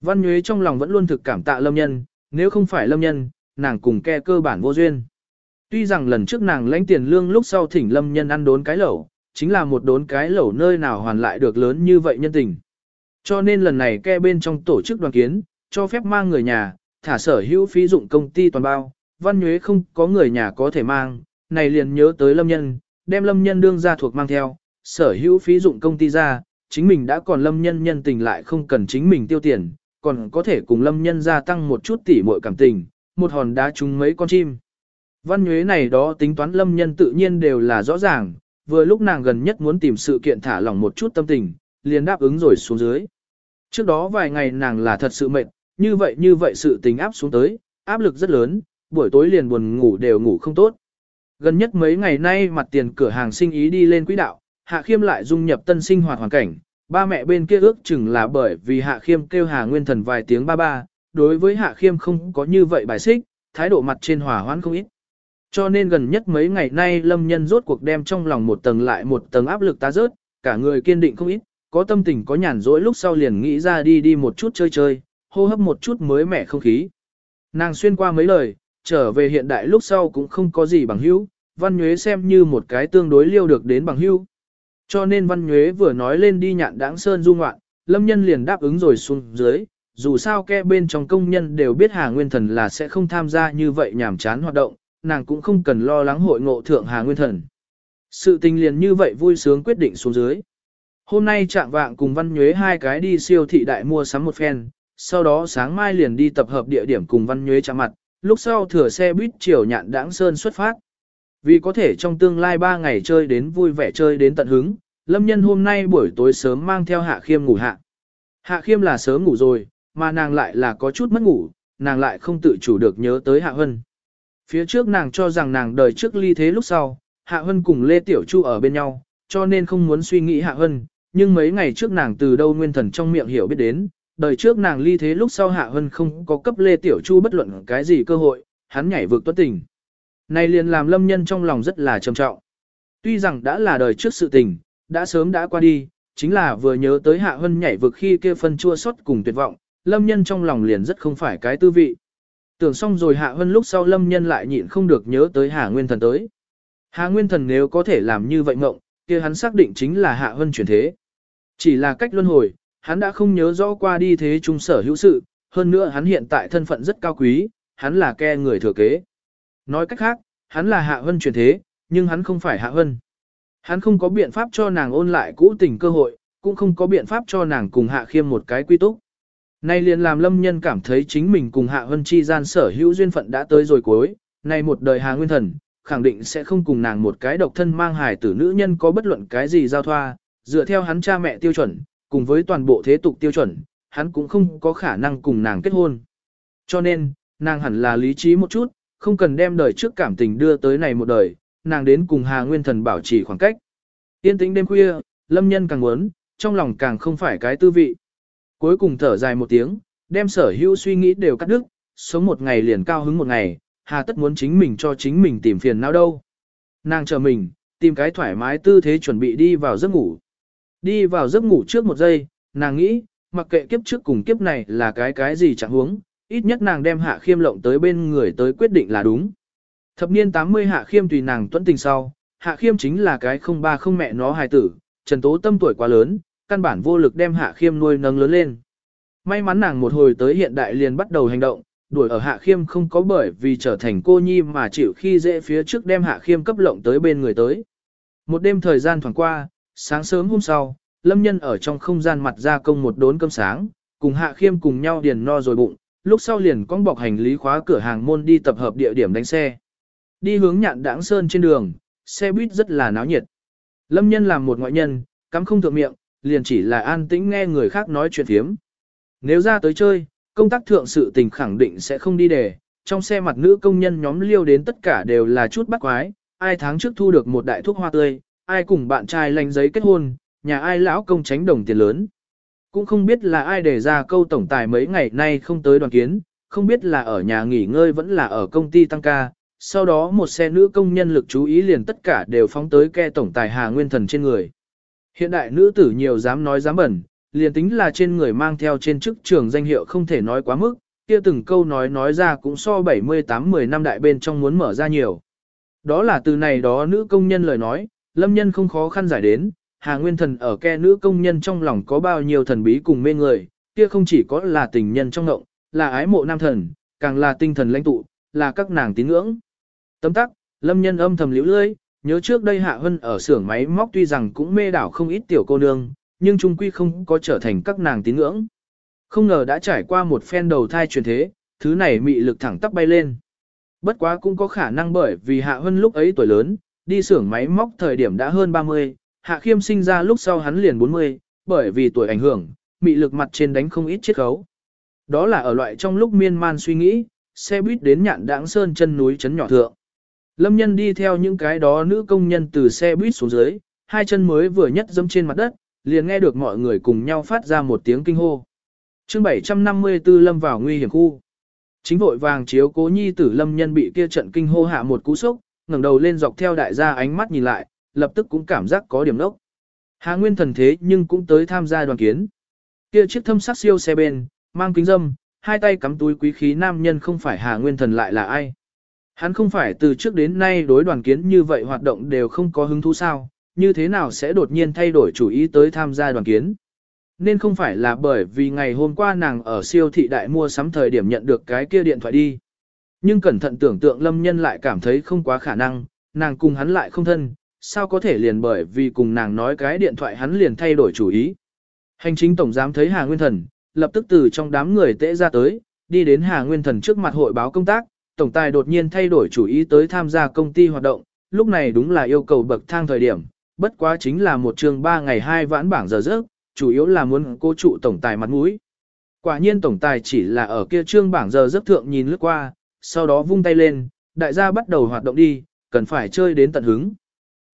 Văn Nhuế trong lòng vẫn luôn thực cảm tạ lâm nhân, nếu không phải lâm nhân, nàng cùng ke cơ bản vô duyên. Tuy rằng lần trước nàng lãnh tiền lương lúc sau thỉnh lâm nhân ăn đốn cái lẩu, chính là một đốn cái lẩu nơi nào hoàn lại được lớn như vậy nhân tình. Cho nên lần này ke bên trong tổ chức đoàn kiến, cho phép mang người nhà, thả sở hữu phí dụng công ty toàn bao, văn nhuế không có người nhà có thể mang, này liền nhớ tới lâm nhân, đem lâm nhân đương ra thuộc mang theo, sở hữu phí dụng công ty ra, chính mình đã còn lâm nhân nhân tình lại không cần chính mình tiêu tiền, còn có thể cùng lâm nhân gia tăng một chút tỉ muội cảm tình, một hòn đá trúng mấy con chim. Văn nhuế này đó tính toán lâm nhân tự nhiên đều là rõ ràng, vừa lúc nàng gần nhất muốn tìm sự kiện thả lỏng một chút tâm tình, liền đáp ứng rồi xuống dưới. Trước đó vài ngày nàng là thật sự mệt, như vậy như vậy sự tình áp xuống tới, áp lực rất lớn, buổi tối liền buồn ngủ đều ngủ không tốt. Gần nhất mấy ngày nay mặt tiền cửa hàng sinh ý đi lên quỹ đạo, Hạ Khiêm lại dung nhập tân sinh hoạt hoàn cảnh, ba mẹ bên kia ước chừng là bởi vì Hạ Khiêm kêu Hà Nguyên Thần vài tiếng ba ba, đối với Hạ Khiêm không có như vậy bài xích, thái độ mặt trên hòa hoãn không ít. Cho nên gần nhất mấy ngày nay Lâm Nhân rốt cuộc đem trong lòng một tầng lại một tầng áp lực ta rớt, cả người kiên định không ít, có tâm tình có nhàn rỗi lúc sau liền nghĩ ra đi đi một chút chơi chơi, hô hấp một chút mới mẻ không khí. Nàng xuyên qua mấy lời, trở về hiện đại lúc sau cũng không có gì bằng hữu, Văn Nhuế xem như một cái tương đối liêu được đến bằng hữu. Cho nên Văn Nhuế vừa nói lên đi nhạn đáng sơn du ngoạn, Lâm Nhân liền đáp ứng rồi xuống dưới, dù sao ke bên trong công nhân đều biết Hà Nguyên Thần là sẽ không tham gia như vậy nhảm chán hoạt động, nàng cũng không cần lo lắng hội ngộ thượng Hà Nguyên Thần. Sự tình liền như vậy vui sướng quyết định xuống dưới. Hôm nay trạng vạng cùng Văn Nhuế hai cái đi siêu thị đại mua sắm một phen, sau đó sáng mai liền đi tập hợp địa điểm cùng Văn Nhuế chạm mặt, lúc sau thừa xe buýt chiều nhạn đãng sơn xuất phát. Vì có thể trong tương lai 3 ngày chơi đến vui vẻ chơi đến tận hứng, Lâm Nhân hôm nay buổi tối sớm mang theo Hạ Khiêm ngủ hạ. Hạ Khiêm là sớm ngủ rồi, mà nàng lại là có chút mất ngủ, nàng lại không tự chủ được nhớ tới Hạ Hân. Phía trước nàng cho rằng nàng đời trước ly thế lúc sau, Hạ Hân cùng Lê Tiểu Chu ở bên nhau, cho nên không muốn suy nghĩ Hạ Hân, nhưng mấy ngày trước nàng từ đâu nguyên thần trong miệng hiểu biết đến, đời trước nàng ly thế lúc sau Hạ Hân không có cấp Lê Tiểu Chu bất luận cái gì cơ hội, hắn nhảy vượt tuất tình. Này liền làm lâm nhân trong lòng rất là trầm trọng. Tuy rằng đã là đời trước sự tình, đã sớm đã qua đi, chính là vừa nhớ tới Hạ Hân nhảy vực khi kia phân chua xót cùng tuyệt vọng, lâm nhân trong lòng liền rất không phải cái tư vị. Tưởng xong rồi Hạ Hân lúc sau lâm nhân lại nhịn không được nhớ tới Hà Nguyên Thần tới. Hà Nguyên Thần nếu có thể làm như vậy mộng, kia hắn xác định chính là Hạ Hân chuyển thế. Chỉ là cách luân hồi, hắn đã không nhớ rõ qua đi thế trung sở hữu sự, hơn nữa hắn hiện tại thân phận rất cao quý, hắn là ke người thừa kế. Nói cách khác, hắn là Hạ Hân chuyển thế, nhưng hắn không phải Hạ Hân. Hắn không có biện pháp cho nàng ôn lại cũ tình cơ hội, cũng không có biện pháp cho nàng cùng Hạ Khiêm một cái quy túc. Nay liền làm lâm nhân cảm thấy chính mình cùng Hạ Hân chi gian sở hữu duyên phận đã tới rồi cuối, nay một đời Hà Nguyên Thần, khẳng định sẽ không cùng nàng một cái độc thân mang hài tử nữ nhân có bất luận cái gì giao thoa, dựa theo hắn cha mẹ tiêu chuẩn, cùng với toàn bộ thế tục tiêu chuẩn, hắn cũng không có khả năng cùng nàng kết hôn. Cho nên, nàng hẳn là lý trí một chút, không cần đem đời trước cảm tình đưa tới này một đời, nàng đến cùng Hà Nguyên Thần bảo trì khoảng cách. Yên tĩnh đêm khuya, lâm nhân càng muốn, trong lòng càng không phải cái tư vị. Cuối cùng thở dài một tiếng, đem sở hữu suy nghĩ đều cắt đứt, sống một ngày liền cao hứng một ngày, hà tất muốn chính mình cho chính mình tìm phiền não đâu. Nàng chờ mình, tìm cái thoải mái tư thế chuẩn bị đi vào giấc ngủ. Đi vào giấc ngủ trước một giây, nàng nghĩ, mặc kệ kiếp trước cùng kiếp này là cái cái gì chẳng huống, ít nhất nàng đem hạ khiêm lộng tới bên người tới quyết định là đúng. Thập niên 80 hạ khiêm tùy nàng tuẫn tình sau, hạ khiêm chính là cái không ba không mẹ nó hài tử, trần tố tâm tuổi quá lớn, căn bản vô lực đem hạ khiêm nuôi nâng lớn lên. May mắn nàng một hồi tới hiện đại liền bắt đầu hành động, đuổi ở hạ khiêm không có bởi vì trở thành cô nhi mà chịu khi dễ phía trước đem hạ khiêm cấp lộng tới bên người tới. Một đêm thời gian thoảng qua, sáng sớm hôm sau, lâm nhân ở trong không gian mặt ra công một đốn cơm sáng, cùng hạ khiêm cùng nhau điền no rồi bụng, lúc sau liền cong bọc hành lý khóa cửa hàng môn đi tập hợp địa điểm đánh xe. Đi hướng nhạn đãng sơn trên đường, xe buýt rất là náo nhiệt. Lâm nhân làm một ngoại nhân, cắm không thượng miệng, liền chỉ là an tĩnh nghe người khác nói chuyện thiếm. Nếu ra tới chơi, công tác thượng sự tình khẳng định sẽ không đi đề, trong xe mặt nữ công nhân nhóm liêu đến tất cả đều là chút bắt quái, ai tháng trước thu được một đại thuốc hoa tươi, ai cùng bạn trai lành giấy kết hôn, nhà ai lão công tránh đồng tiền lớn. Cũng không biết là ai đề ra câu tổng tài mấy ngày nay không tới đoàn kiến, không biết là ở nhà nghỉ ngơi vẫn là ở công ty tăng ca. Sau đó một xe nữ công nhân lực chú ý liền tất cả đều phóng tới ke tổng tài Hà Nguyên Thần trên người. Hiện đại nữ tử nhiều dám nói dám bẩn, liền tính là trên người mang theo trên chức trường danh hiệu không thể nói quá mức, kia từng câu nói nói ra cũng so 78-10 năm đại bên trong muốn mở ra nhiều. Đó là từ này đó nữ công nhân lời nói, lâm nhân không khó khăn giải đến, Hà Nguyên Thần ở ke nữ công nhân trong lòng có bao nhiêu thần bí cùng mê người, kia không chỉ có là tình nhân trong ngộng, là ái mộ nam thần, càng là tinh thần lãnh tụ, là các nàng tín ngưỡng. Tấm tắc, lâm nhân âm thầm liễu lưỡi, nhớ trước đây Hạ Hân ở xưởng máy móc tuy rằng cũng mê đảo không ít tiểu cô nương, nhưng trung quy không có trở thành các nàng tín ngưỡng. Không ngờ đã trải qua một phen đầu thai truyền thế, thứ này mị lực thẳng tắp bay lên. Bất quá cũng có khả năng bởi vì Hạ Hân lúc ấy tuổi lớn, đi xưởng máy móc thời điểm đã hơn 30, Hạ Khiêm sinh ra lúc sau hắn liền 40, bởi vì tuổi ảnh hưởng, mị lực mặt trên đánh không ít chiết khấu. Đó là ở loại trong lúc miên man suy nghĩ, xe buýt đến nhạn đãng sơn chân núi chấn nhỏ thượng. Lâm nhân đi theo những cái đó nữ công nhân từ xe buýt xuống dưới, hai chân mới vừa nhất dẫm trên mặt đất, liền nghe được mọi người cùng nhau phát ra một tiếng kinh hô. chương 754 lâm vào nguy hiểm khu. Chính vội vàng chiếu cố nhi tử lâm nhân bị kia trận kinh hô hạ một cú sốc, ngẩng đầu lên dọc theo đại gia ánh mắt nhìn lại, lập tức cũng cảm giác có điểm nốc. Hà Nguyên thần thế nhưng cũng tới tham gia đoàn kiến. Kia chiếc thâm sắc siêu xe bên, mang kính dâm, hai tay cắm túi quý khí nam nhân không phải Hà Nguyên thần lại là ai. Hắn không phải từ trước đến nay đối đoàn kiến như vậy hoạt động đều không có hứng thú sao, như thế nào sẽ đột nhiên thay đổi chủ ý tới tham gia đoàn kiến. Nên không phải là bởi vì ngày hôm qua nàng ở siêu thị đại mua sắm thời điểm nhận được cái kia điện thoại đi. Nhưng cẩn thận tưởng tượng lâm nhân lại cảm thấy không quá khả năng, nàng cùng hắn lại không thân, sao có thể liền bởi vì cùng nàng nói cái điện thoại hắn liền thay đổi chủ ý. Hành chính tổng giám thấy Hà Nguyên Thần, lập tức từ trong đám người tễ ra tới, đi đến Hà Nguyên Thần trước mặt hội báo công tác, tổng tài đột nhiên thay đổi chủ ý tới tham gia công ty hoạt động, lúc này đúng là yêu cầu bậc thang thời điểm, bất quá chính là một trường 3 ngày 2 vãn bảng giờ giấc, chủ yếu là muốn cố trụ tổng tài mặt mũi. Quả nhiên tổng tài chỉ là ở kia trương bảng giờ giấc thượng nhìn lướt qua, sau đó vung tay lên, đại gia bắt đầu hoạt động đi, cần phải chơi đến tận hứng.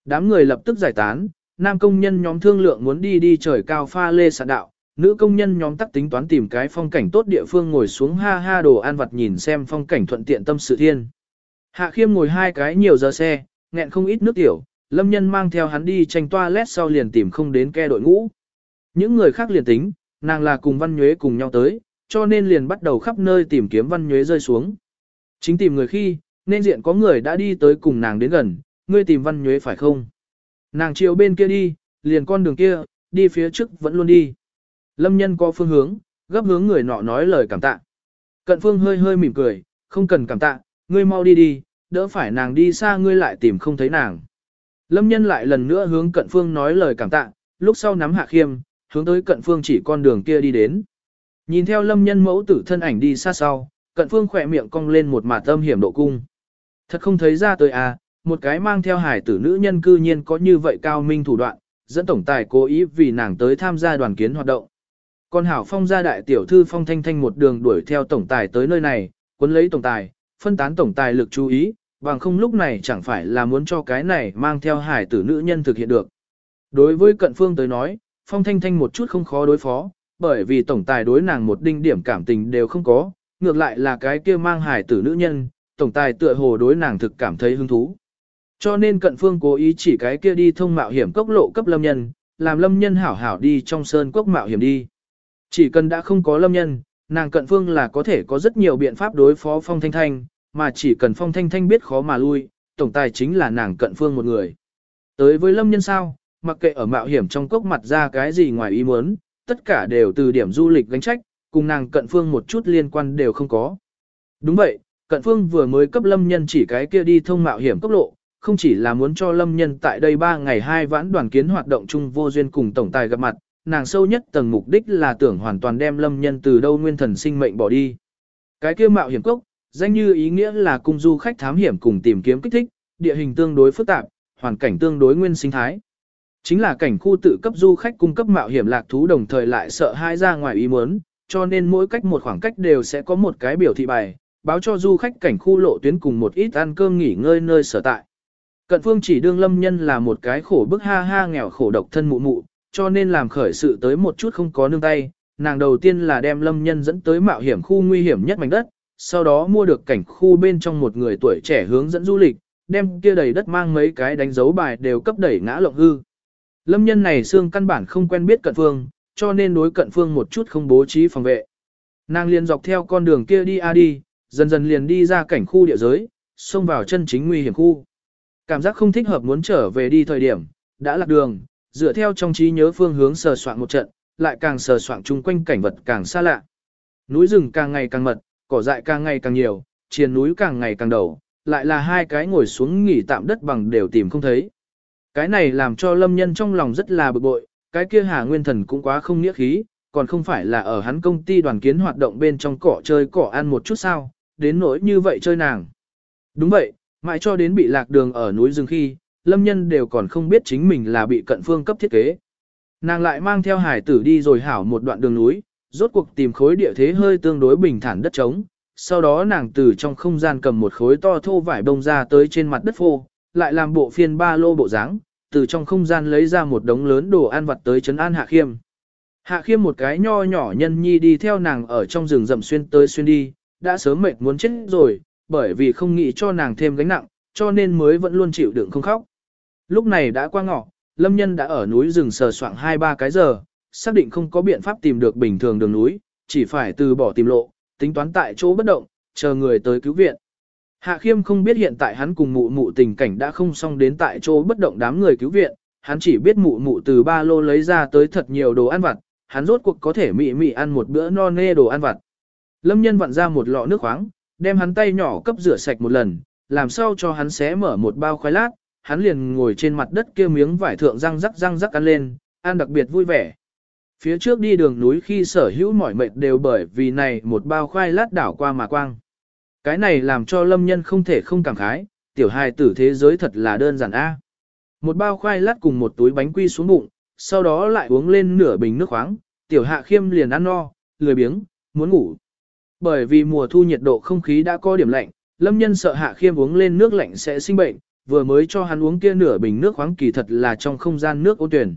Đám người lập tức giải tán, nam công nhân nhóm thương lượng muốn đi đi trời cao pha lê sạn đạo, nữ công nhân nhóm tắc tính toán tìm cái phong cảnh tốt địa phương ngồi xuống ha ha đồ ăn vặt nhìn xem phong cảnh thuận tiện tâm sự thiên. Hạ khiêm ngồi hai cái nhiều giờ xe, nghẹn không ít nước tiểu, lâm nhân mang theo hắn đi tranh toilet sau liền tìm không đến ke đội ngũ. Những người khác liền tính, nàng là cùng văn nhuế cùng nhau tới, cho nên liền bắt đầu khắp nơi tìm kiếm văn nhuế rơi xuống. Chính tìm người khi, nên diện có người đã đi tới cùng nàng đến gần, ngươi tìm văn nhuế phải không? Nàng chiều bên kia đi, liền con đường kia, đi phía trước vẫn luôn đi. Lâm nhân có phương hướng, gấp hướng người nọ nói lời cảm tạ. Cận phương hơi hơi mỉm cười, không cần cảm tạ, ngươi mau đi đi, đỡ phải nàng đi xa ngươi lại tìm không thấy nàng. Lâm nhân lại lần nữa hướng cận phương nói lời cảm tạ, lúc sau nắm hạ khiêm, hướng tới cận phương chỉ con đường kia đi đến. Nhìn theo lâm nhân mẫu tử thân ảnh đi xa sau, cận phương khỏe miệng cong lên một mả tâm hiểm độ cung. Thật không thấy ra tới à, một cái mang theo hải tử nữ nhân cư nhiên có như vậy cao minh thủ đoạn, dẫn tổng tài cố ý vì nàng tới tham gia đoàn kiến hoạt động. Còn hảo phong gia đại tiểu thư phong thanh thanh một đường đuổi theo tổng tài tới nơi này, cuốn lấy tổng tài, phân tán tổng tài lực chú ý, bằng không lúc này chẳng phải là muốn cho cái này mang theo hải tử nữ nhân thực hiện được. Đối với cận phương tới nói, phong thanh thanh một chút không khó đối phó, bởi vì tổng tài đối nàng một đinh điểm cảm tình đều không có, ngược lại là cái kia mang hải tử nữ nhân, tổng tài tựa hồ đối nàng thực cảm thấy hứng thú. Cho nên cận phương cố ý chỉ cái kia đi thông mạo hiểm cốc lộ cấp lâm nhân, làm lâm nhân hảo hảo đi trong sơn cốc mạo hiểm đi. Chỉ cần đã không có lâm nhân, nàng cận phương là có thể có rất nhiều biện pháp đối phó phong thanh thanh, mà chỉ cần phong thanh thanh biết khó mà lui, tổng tài chính là nàng cận phương một người. Tới với lâm nhân sao, mặc kệ ở mạo hiểm trong cốc mặt ra cái gì ngoài ý muốn, tất cả đều từ điểm du lịch gánh trách, cùng nàng cận phương một chút liên quan đều không có. Đúng vậy, cận phương vừa mới cấp lâm nhân chỉ cái kia đi thông mạo hiểm cốc lộ, không chỉ là muốn cho lâm nhân tại đây 3 ngày hai vãn đoàn kiến hoạt động chung vô duyên cùng tổng tài gặp mặt, nàng sâu nhất tầng mục đích là tưởng hoàn toàn đem lâm nhân từ đâu nguyên thần sinh mệnh bỏ đi. Cái kia mạo hiểm cốc, danh như ý nghĩa là cung du khách thám hiểm cùng tìm kiếm kích thích, địa hình tương đối phức tạp, hoàn cảnh tương đối nguyên sinh thái. Chính là cảnh khu tự cấp du khách cung cấp mạo hiểm lạc thú đồng thời lại sợ hai ra ngoài ý muốn, cho nên mỗi cách một khoảng cách đều sẽ có một cái biểu thị bài, báo cho du khách cảnh khu lộ tuyến cùng một ít ăn cơm nghỉ ngơi nơi sở tại. Cận phương chỉ đương lâm nhân là một cái khổ bức ha ha nghèo khổ độc thân mụ mụ, cho nên làm khởi sự tới một chút không có nương tay, nàng đầu tiên là đem lâm nhân dẫn tới mạo hiểm khu nguy hiểm nhất mảnh đất, sau đó mua được cảnh khu bên trong một người tuổi trẻ hướng dẫn du lịch, đem kia đầy đất mang mấy cái đánh dấu bài đều cấp đẩy ngã lộng hư. Lâm nhân này xương căn bản không quen biết cận phương, cho nên đối cận phương một chút không bố trí phòng vệ. Nàng liền dọc theo con đường kia đi a đi, dần dần liền đi ra cảnh khu địa giới, xông vào chân chính nguy hiểm khu. Cảm giác không thích hợp muốn trở về đi thời điểm, đã lạc đường, dựa theo trong trí nhớ phương hướng sờ soạn một trận, lại càng sờ soạn chung quanh cảnh vật càng xa lạ. Núi rừng càng ngày càng mật, cỏ dại càng ngày càng nhiều, triền núi càng ngày càng đầu, lại là hai cái ngồi xuống nghỉ tạm đất bằng đều tìm không thấy. Cái này làm cho lâm nhân trong lòng rất là bực bội, cái kia hà nguyên thần cũng quá không nghĩa khí, còn không phải là ở hắn công ty đoàn kiến hoạt động bên trong cỏ chơi cỏ ăn một chút sao, đến nỗi như vậy chơi nàng. Đúng vậy, mãi cho đến bị lạc đường ở núi rừng khi, lâm nhân đều còn không biết chính mình là bị cận phương cấp thiết kế. Nàng lại mang theo hải tử đi rồi hảo một đoạn đường núi, rốt cuộc tìm khối địa thế hơi tương đối bình thản đất trống. Sau đó nàng từ trong không gian cầm một khối to thô vải bông ra tới trên mặt đất phô, lại làm bộ phiên ba lô bộ dáng, từ trong không gian lấy ra một đống lớn đồ ăn vặt tới trấn an Hạ Khiêm. Hạ Khiêm một cái nho nhỏ nhân nhi đi theo nàng ở trong rừng rậm xuyên tới xuyên đi, đã sớm mệt muốn chết rồi, bởi vì không nghĩ cho nàng thêm gánh nặng, cho nên mới vẫn luôn chịu đựng không khóc. Lúc này đã qua ngọ, Lâm Nhân đã ở núi rừng sờ soạng 2-3 cái giờ, xác định không có biện pháp tìm được bình thường đường núi, chỉ phải từ bỏ tìm lộ, tính toán tại chỗ bất động, chờ người tới cứu viện. Hạ Khiêm không biết hiện tại hắn cùng mụ mụ tình cảnh đã không xong đến tại chỗ bất động đám người cứu viện, hắn chỉ biết mụ mụ từ ba lô lấy ra tới thật nhiều đồ ăn vặt, hắn rốt cuộc có thể mị mị ăn một bữa no nê đồ ăn vặt. Lâm nhân vặn ra một lọ nước khoáng, đem hắn tay nhỏ cấp rửa sạch một lần, làm sao cho hắn xé mở một bao khoai lát, hắn liền ngồi trên mặt đất kia miếng vải thượng răng rắc răng rắc ăn lên, ăn đặc biệt vui vẻ. Phía trước đi đường núi khi sở hữu mỏi mệt đều bởi vì này một bao khoai lát đảo qua mà quang. Cái này làm cho lâm nhân không thể không cảm khái, tiểu hài tử thế giới thật là đơn giản a. Một bao khoai lát cùng một túi bánh quy xuống bụng, sau đó lại uống lên nửa bình nước khoáng, tiểu hạ khiêm liền ăn no, lười biếng, muốn ngủ. Bởi vì mùa thu nhiệt độ không khí đã có điểm lạnh, lâm nhân sợ hạ khiêm uống lên nước lạnh sẽ sinh bệnh, vừa mới cho hắn uống kia nửa bình nước khoáng kỳ thật là trong không gian nước ôn tuyển.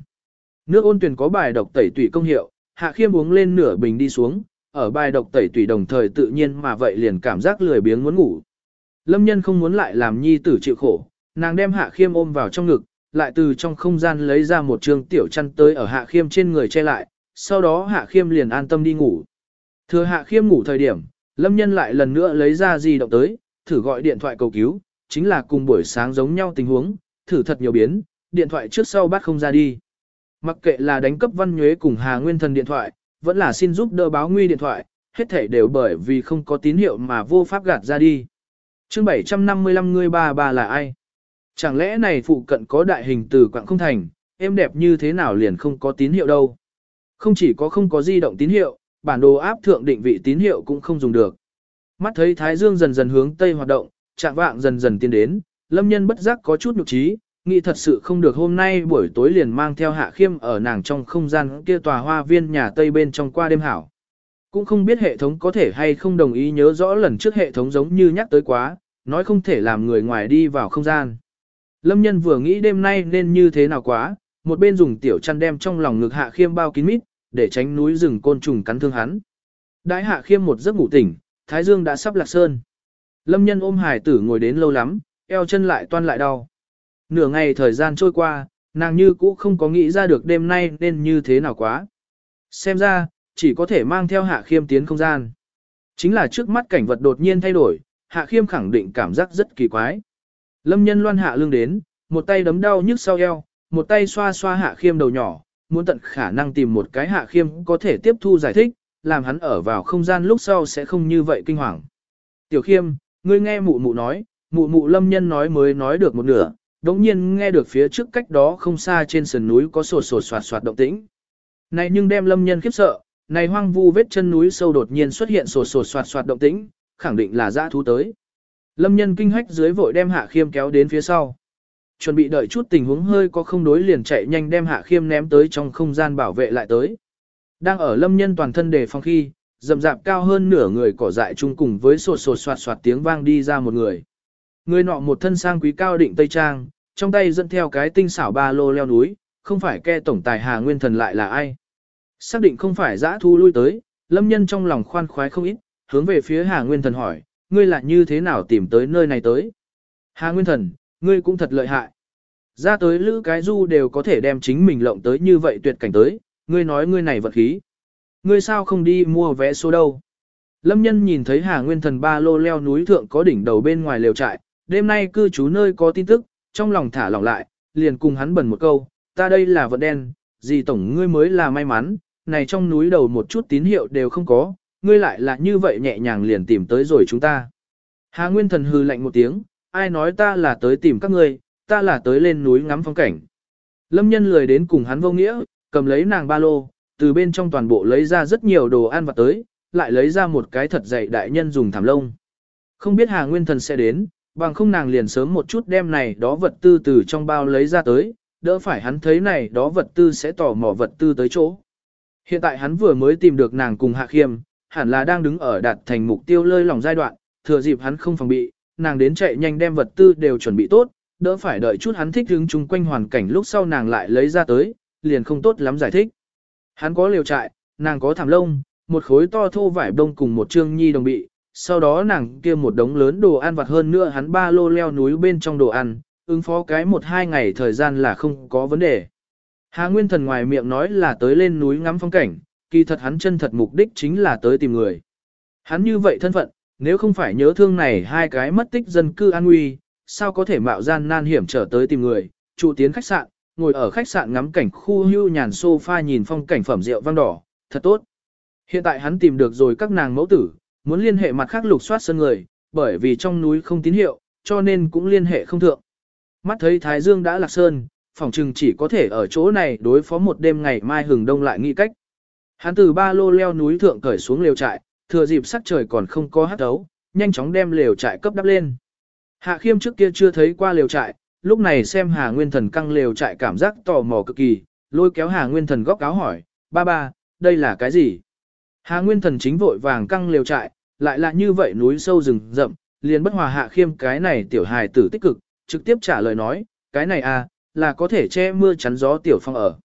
Nước ôn tuyển có bài độc tẩy tủy công hiệu, hạ khiêm uống lên nửa bình đi xuống, ở bài độc tẩy tủy đồng thời tự nhiên mà vậy liền cảm giác lười biếng muốn ngủ. Lâm nhân không muốn lại làm nhi tử chịu khổ, nàng đem hạ khiêm ôm vào trong ngực, lại từ trong không gian lấy ra một trường tiểu chăn tới ở hạ khiêm trên người che lại, sau đó hạ khiêm liền an tâm đi ngủ. Thừa hạ khiêm ngủ thời điểm, lâm nhân lại lần nữa lấy ra di động tới, thử gọi điện thoại cầu cứu, chính là cùng buổi sáng giống nhau tình huống, thử thật nhiều biến, điện thoại trước sau bắt không ra đi. Mặc kệ là đánh cấp văn nhuế cùng Hà Nguyên Thần điện thoại, vẫn là xin giúp đỡ báo nguy điện thoại, hết thảy đều bởi vì không có tín hiệu mà vô pháp gạt ra đi. chương 755 người ba bà là ai? Chẳng lẽ này phụ cận có đại hình từ quảng không thành, em đẹp như thế nào liền không có tín hiệu đâu? Không chỉ có không có di động tín hiệu, bản đồ áp thượng định vị tín hiệu cũng không dùng được. Mắt thấy Thái Dương dần dần hướng Tây hoạt động, trạng vạng dần dần tiến đến, lâm nhân bất giác có chút nhục trí, nghĩ thật sự không được hôm nay buổi tối liền mang theo hạ khiêm ở nàng trong không gian kia tòa hoa viên nhà Tây bên trong qua đêm hảo. Cũng không biết hệ thống có thể hay không đồng ý nhớ rõ lần trước hệ thống giống như nhắc tới quá, nói không thể làm người ngoài đi vào không gian. Lâm nhân vừa nghĩ đêm nay nên như thế nào quá, một bên dùng tiểu chăn đem trong lòng ngực hạ khiêm bao kín mít, để tránh núi rừng côn trùng cắn thương hắn. Đãi hạ khiêm một giấc ngủ tỉnh, Thái Dương đã sắp lạc sơn. Lâm nhân ôm hải tử ngồi đến lâu lắm, eo chân lại toan lại đau. Nửa ngày thời gian trôi qua, nàng như cũ không có nghĩ ra được đêm nay nên như thế nào quá. Xem ra, chỉ có thể mang theo hạ khiêm tiến không gian. Chính là trước mắt cảnh vật đột nhiên thay đổi, hạ khiêm khẳng định cảm giác rất kỳ quái. Lâm nhân loan hạ lưng đến, một tay đấm đau nhức sau eo, một tay xoa xoa hạ khiêm đầu nhỏ, muốn tận khả năng tìm một cái hạ khiêm có thể tiếp thu giải thích, làm hắn ở vào không gian lúc sau sẽ không như vậy kinh hoàng. Tiểu khiêm, ngươi nghe mụ mụ nói, mụ mụ lâm nhân nói mới nói được một nửa, đống nhiên nghe được phía trước cách đó không xa trên sườn núi có sột sột soạt soạt động tĩnh. Này nhưng đem lâm nhân khiếp sợ, này hoang vu vết chân núi sâu đột nhiên xuất hiện sột sột soạt soạt động tĩnh, khẳng định là dã thú tới. Lâm nhân kinh hách dưới vội đem hạ khiêm kéo đến phía sau. Chuẩn bị đợi chút tình huống hơi có không đối liền chạy nhanh đem hạ khiêm ném tới trong không gian bảo vệ lại tới. Đang ở lâm nhân toàn thân đề phòng khi, dầm dạp cao hơn nửa người cỏ dại chung cùng với sột sột soạt soạt tiếng vang đi ra một người. Người nọ một thân sang quý cao định tây trang, trong tay dẫn theo cái tinh xảo ba lô leo núi, không phải ke tổng tài Hà Nguyên Thần lại là ai. Xác định không phải giã thu lui tới, lâm nhân trong lòng khoan khoái không ít, hướng về phía Hà Nguyên Thần hỏi, ngươi là như thế nào tìm tới nơi này tới? Hà Nguyên Thần, ngươi cũng thật lợi hại. Ra tới lữ cái du đều có thể đem chính mình lộng tới như vậy tuyệt cảnh tới, ngươi nói ngươi này vật khí. Ngươi sao không đi mua vé số đâu? Lâm nhân nhìn thấy Hà Nguyên Thần ba lô leo núi thượng có đỉnh đầu bên ngoài lều trại, đêm nay cư trú nơi có tin tức, trong lòng thả lỏng lại, liền cùng hắn bẩn một câu, ta đây là vận đen, gì tổng ngươi mới là may mắn, này trong núi đầu một chút tín hiệu đều không có, ngươi lại là như vậy nhẹ nhàng liền tìm tới rồi chúng ta. Hà Nguyên Thần hư lạnh một tiếng, ai nói ta là tới tìm các ngươi, ta là tới lên núi ngắm phong cảnh. Lâm nhân lười đến cùng hắn vô nghĩa, cầm lấy nàng ba lô, từ bên trong toàn bộ lấy ra rất nhiều đồ ăn vặt tới, lại lấy ra một cái thật dày đại nhân dùng thảm lông. Không biết Hà Nguyên Thần sẽ đến, bằng không nàng liền sớm một chút đem này đó vật tư từ trong bao lấy ra tới, đỡ phải hắn thấy này đó vật tư sẽ tỏ mò vật tư tới chỗ. Hiện tại hắn vừa mới tìm được nàng cùng Hạ Khiêm, hẳn là đang đứng ở đạt thành mục tiêu lơi lỏng giai đoạn, thừa dịp hắn không phòng bị, nàng đến chạy nhanh đem vật tư đều chuẩn bị tốt, đỡ phải đợi chút hắn thích hứng chung quanh hoàn cảnh lúc sau nàng lại lấy ra tới, liền không tốt lắm giải thích. Hắn có liều trại, nàng có thảm lông, một khối to thô vải đông cùng một trương nhi đồng bị, sau đó nàng kia một đống lớn đồ ăn vặt hơn nữa hắn ba lô leo núi bên trong đồ ăn, ứng phó cái một hai ngày thời gian là không có vấn đề. Hà Nguyên Thần ngoài miệng nói là tới lên núi ngắm phong cảnh, kỳ thật hắn chân thật mục đích chính là tới tìm người. Hắn như vậy thân phận, nếu không phải nhớ thương này hai cái mất tích dân cư an nguy, sao có thể mạo gian nan hiểm trở tới tìm người, trụ tiến khách sạn, ngồi ở khách sạn ngắm cảnh khu hưu nhàn sofa nhìn phong cảnh phẩm rượu vang đỏ, thật tốt. Hiện tại hắn tìm được rồi các nàng mẫu tử, muốn liên hệ mặt khác lục soát sân người, bởi vì trong núi không tín hiệu, cho nên cũng liên hệ không thượng. Mắt thấy Thái Dương đã lạc sơn, phòng trừng chỉ có thể ở chỗ này đối phó một đêm ngày mai hừng đông lại nghĩ cách. Hắn từ ba lô leo núi thượng cởi xuống lều trại, thừa dịp sắc trời còn không có hát đấu, nhanh chóng đem lều trại cấp đắp lên. Hạ khiêm trước kia chưa thấy qua lều trại, lúc này xem Hà Nguyên Thần căng lều trại cảm giác tò mò cực kỳ, lôi kéo Hà Nguyên Thần góc áo hỏi, ba ba, đây là cái gì? Hà Nguyên Thần chính vội vàng căng lều trại, lại là như vậy núi sâu rừng rậm, liền bất hòa Hạ khiêm cái này tiểu hài tử tích cực, trực tiếp trả lời nói, cái này à, là có thể che mưa chắn gió tiểu phong ở.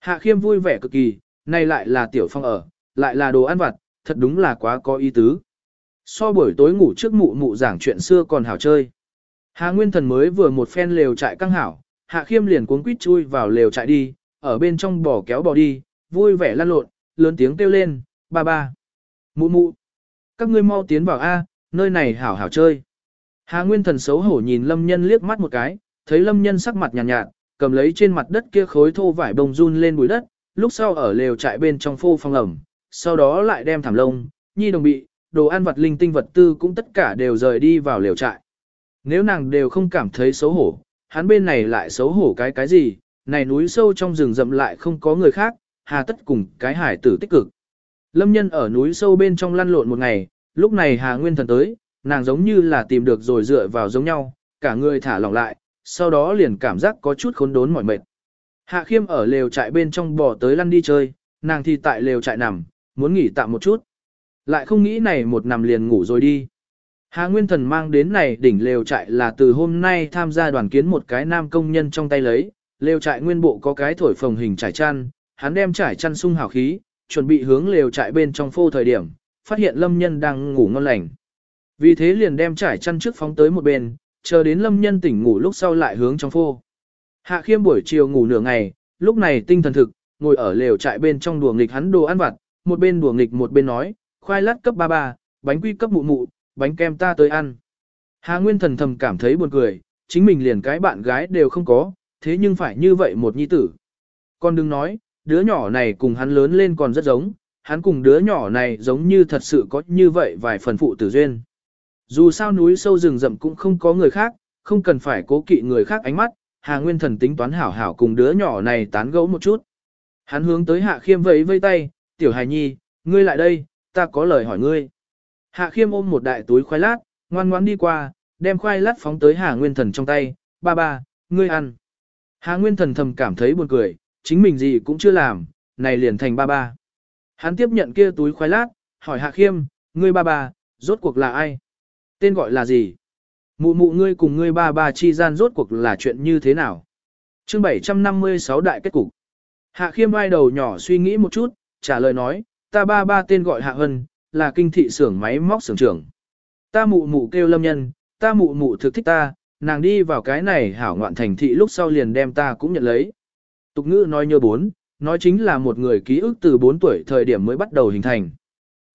Hạ khiêm vui vẻ cực kỳ, này lại là tiểu phong ở, lại là đồ ăn vặt, thật đúng là quá có ý tứ. So buổi tối ngủ trước mụ mụ giảng chuyện xưa còn hảo chơi. Hà Nguyên Thần mới vừa một phen lều trại căng hảo, Hạ Khiêm liền cuốn quýt chui vào lều trại đi, ở bên trong bò kéo bò đi, vui vẻ lăn lộn, lớn tiếng kêu lên, ba ba. Mụ mụ. Các ngươi mau tiến vào A, nơi này hảo hảo chơi. Hà Nguyên Thần xấu hổ nhìn Lâm Nhân liếc mắt một cái, thấy Lâm Nhân sắc mặt nhàn nhạt, nhạt, cầm lấy trên mặt đất kia khối thô vải bông run lên bụi đất, lúc sau ở lều trại bên trong phô phong ẩm, sau đó lại đem thảm lông, nhi đồng bị, đồ ăn vật linh tinh vật tư cũng tất cả đều rời đi vào lều trại. Nếu nàng đều không cảm thấy xấu hổ, hắn bên này lại xấu hổ cái cái gì, này núi sâu trong rừng rậm lại không có người khác, hà tất cùng cái hải tử tích cực. Lâm nhân ở núi sâu bên trong lăn lộn một ngày, lúc này hà nguyên thần tới, nàng giống như là tìm được rồi dựa vào giống nhau, cả người thả lỏng lại, sau đó liền cảm giác có chút khốn đốn mỏi mệt. Hạ khiêm ở lều trại bên trong bò tới lăn đi chơi, nàng thì tại lều trại nằm, muốn nghỉ tạm một chút. Lại không nghĩ này một nằm liền ngủ rồi đi. Hà Nguyên Thần mang đến này đỉnh lều trại là từ hôm nay tham gia đoàn kiến một cái nam công nhân trong tay lấy, lều trại nguyên bộ có cái thổi phồng hình trải chăn, hắn đem trải chăn sung hào khí, chuẩn bị hướng lều trại bên trong phô thời điểm, phát hiện lâm nhân đang ngủ ngon lành. Vì thế liền đem trải chăn trước phóng tới một bên, chờ đến lâm nhân tỉnh ngủ lúc sau lại hướng trong phô. Hạ khiêm buổi chiều ngủ nửa ngày, lúc này tinh thần thực, ngồi ở lều trại bên trong đùa nghịch hắn đồ ăn vặt, một bên đùa nghịch một bên nói, khoai lát cấp ba ba, bánh quy cấp mụ mụ, bánh kem ta tới ăn. Hà Nguyên thần thầm cảm thấy buồn cười, chính mình liền cái bạn gái đều không có, thế nhưng phải như vậy một nhi tử. Con đừng nói, đứa nhỏ này cùng hắn lớn lên còn rất giống, hắn cùng đứa nhỏ này giống như thật sự có như vậy vài phần phụ tử duyên. Dù sao núi sâu rừng rậm cũng không có người khác, không cần phải cố kỵ người khác ánh mắt, Hà Nguyên Thần tính toán hảo hảo cùng đứa nhỏ này tán gẫu một chút. Hắn hướng tới Hạ Khiêm vẫy vây tay, tiểu hài nhi, ngươi lại đây, ta có lời hỏi ngươi. Hạ Khiêm ôm một đại túi khoai lát, ngoan ngoãn đi qua, đem khoai lát phóng tới Hà Nguyên Thần trong tay, ba ba, ngươi ăn. Hà Nguyên Thần thầm cảm thấy buồn cười, chính mình gì cũng chưa làm, này liền thành ba ba. Hắn tiếp nhận kia túi khoai lát, hỏi Hạ Khiêm, ngươi ba ba, rốt cuộc là ai? Tên gọi là gì? Mụ mụ ngươi cùng ngươi ba ba chi gian rốt cuộc là chuyện như thế nào? chương 756 đại kết cục. Hạ khiêm vai đầu nhỏ suy nghĩ một chút, trả lời nói, ta ba ba tên gọi Hạ Hân, là kinh thị xưởng máy móc xưởng trưởng. Ta mụ mụ kêu lâm nhân, ta mụ mụ thực thích ta, nàng đi vào cái này hảo ngoạn thành thị lúc sau liền đem ta cũng nhận lấy. Tục ngữ nói như bốn, nói chính là một người ký ức từ 4 tuổi thời điểm mới bắt đầu hình thành.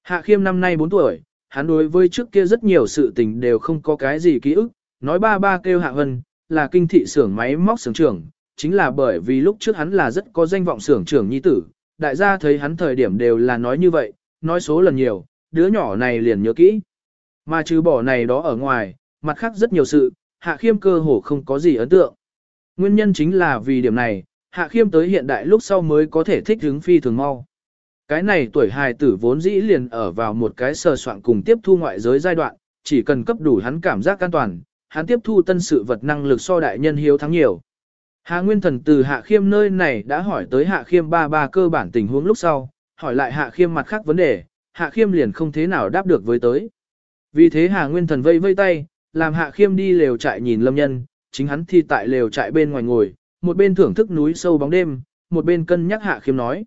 Hạ khiêm năm nay 4 tuổi, hắn đối với trước kia rất nhiều sự tình đều không có cái gì ký ức, nói ba ba kêu Hạ Hân, là kinh thị xưởng máy móc xưởng trưởng, chính là bởi vì lúc trước hắn là rất có danh vọng xưởng trưởng nhi tử, đại gia thấy hắn thời điểm đều là nói như vậy, nói số lần nhiều, đứa nhỏ này liền nhớ kỹ. Mà trừ bỏ này đó ở ngoài, mặt khác rất nhiều sự, Hạ Khiêm cơ hồ không có gì ấn tượng. Nguyên nhân chính là vì điểm này, Hạ Khiêm tới hiện đại lúc sau mới có thể thích hứng phi thường mau. Cái này tuổi hài tử vốn dĩ liền ở vào một cái sờ soạn cùng tiếp thu ngoại giới giai đoạn, chỉ cần cấp đủ hắn cảm giác an toàn, hắn tiếp thu tân sự vật năng lực so đại nhân hiếu thắng nhiều. Hà Nguyên Thần từ Hạ Khiêm nơi này đã hỏi tới Hạ Khiêm ba ba cơ bản tình huống lúc sau, hỏi lại Hạ Khiêm mặt khác vấn đề, Hạ Khiêm liền không thế nào đáp được với tới. Vì thế Hà Nguyên Thần vây vây tay, làm Hạ Khiêm đi lều trại nhìn Lâm Nhân, chính hắn thì tại lều trại bên ngoài ngồi, một bên thưởng thức núi sâu bóng đêm, một bên cân nhắc hạ khiêm nói.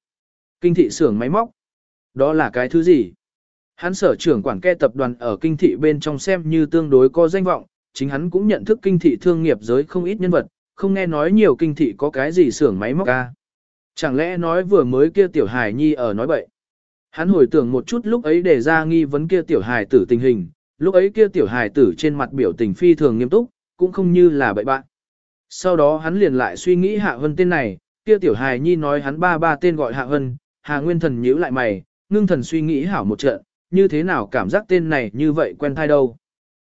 Kinh thị xưởng máy móc. Đó là cái thứ gì? Hắn sở trưởng quản kê tập đoàn ở kinh thị bên trong xem như tương đối có danh vọng, chính hắn cũng nhận thức kinh thị thương nghiệp giới không ít nhân vật, không nghe nói nhiều kinh thị có cái gì xưởng máy móc ca. Chẳng lẽ nói vừa mới kia tiểu hài nhi ở nói bậy. Hắn hồi tưởng một chút lúc ấy để ra nghi vấn kia tiểu hài tử tình hình, lúc ấy kia tiểu hài tử trên mặt biểu tình phi thường nghiêm túc, cũng không như là bậy bạn. Sau đó hắn liền lại suy nghĩ Hạ Hân tên này, kia tiểu hài nhi nói hắn ba ba tên gọi Hạ Hân, Hà Nguyên Thần nhíu lại mày, ngưng thần suy nghĩ hảo một trận, như thế nào cảm giác tên này như vậy quen thai đâu.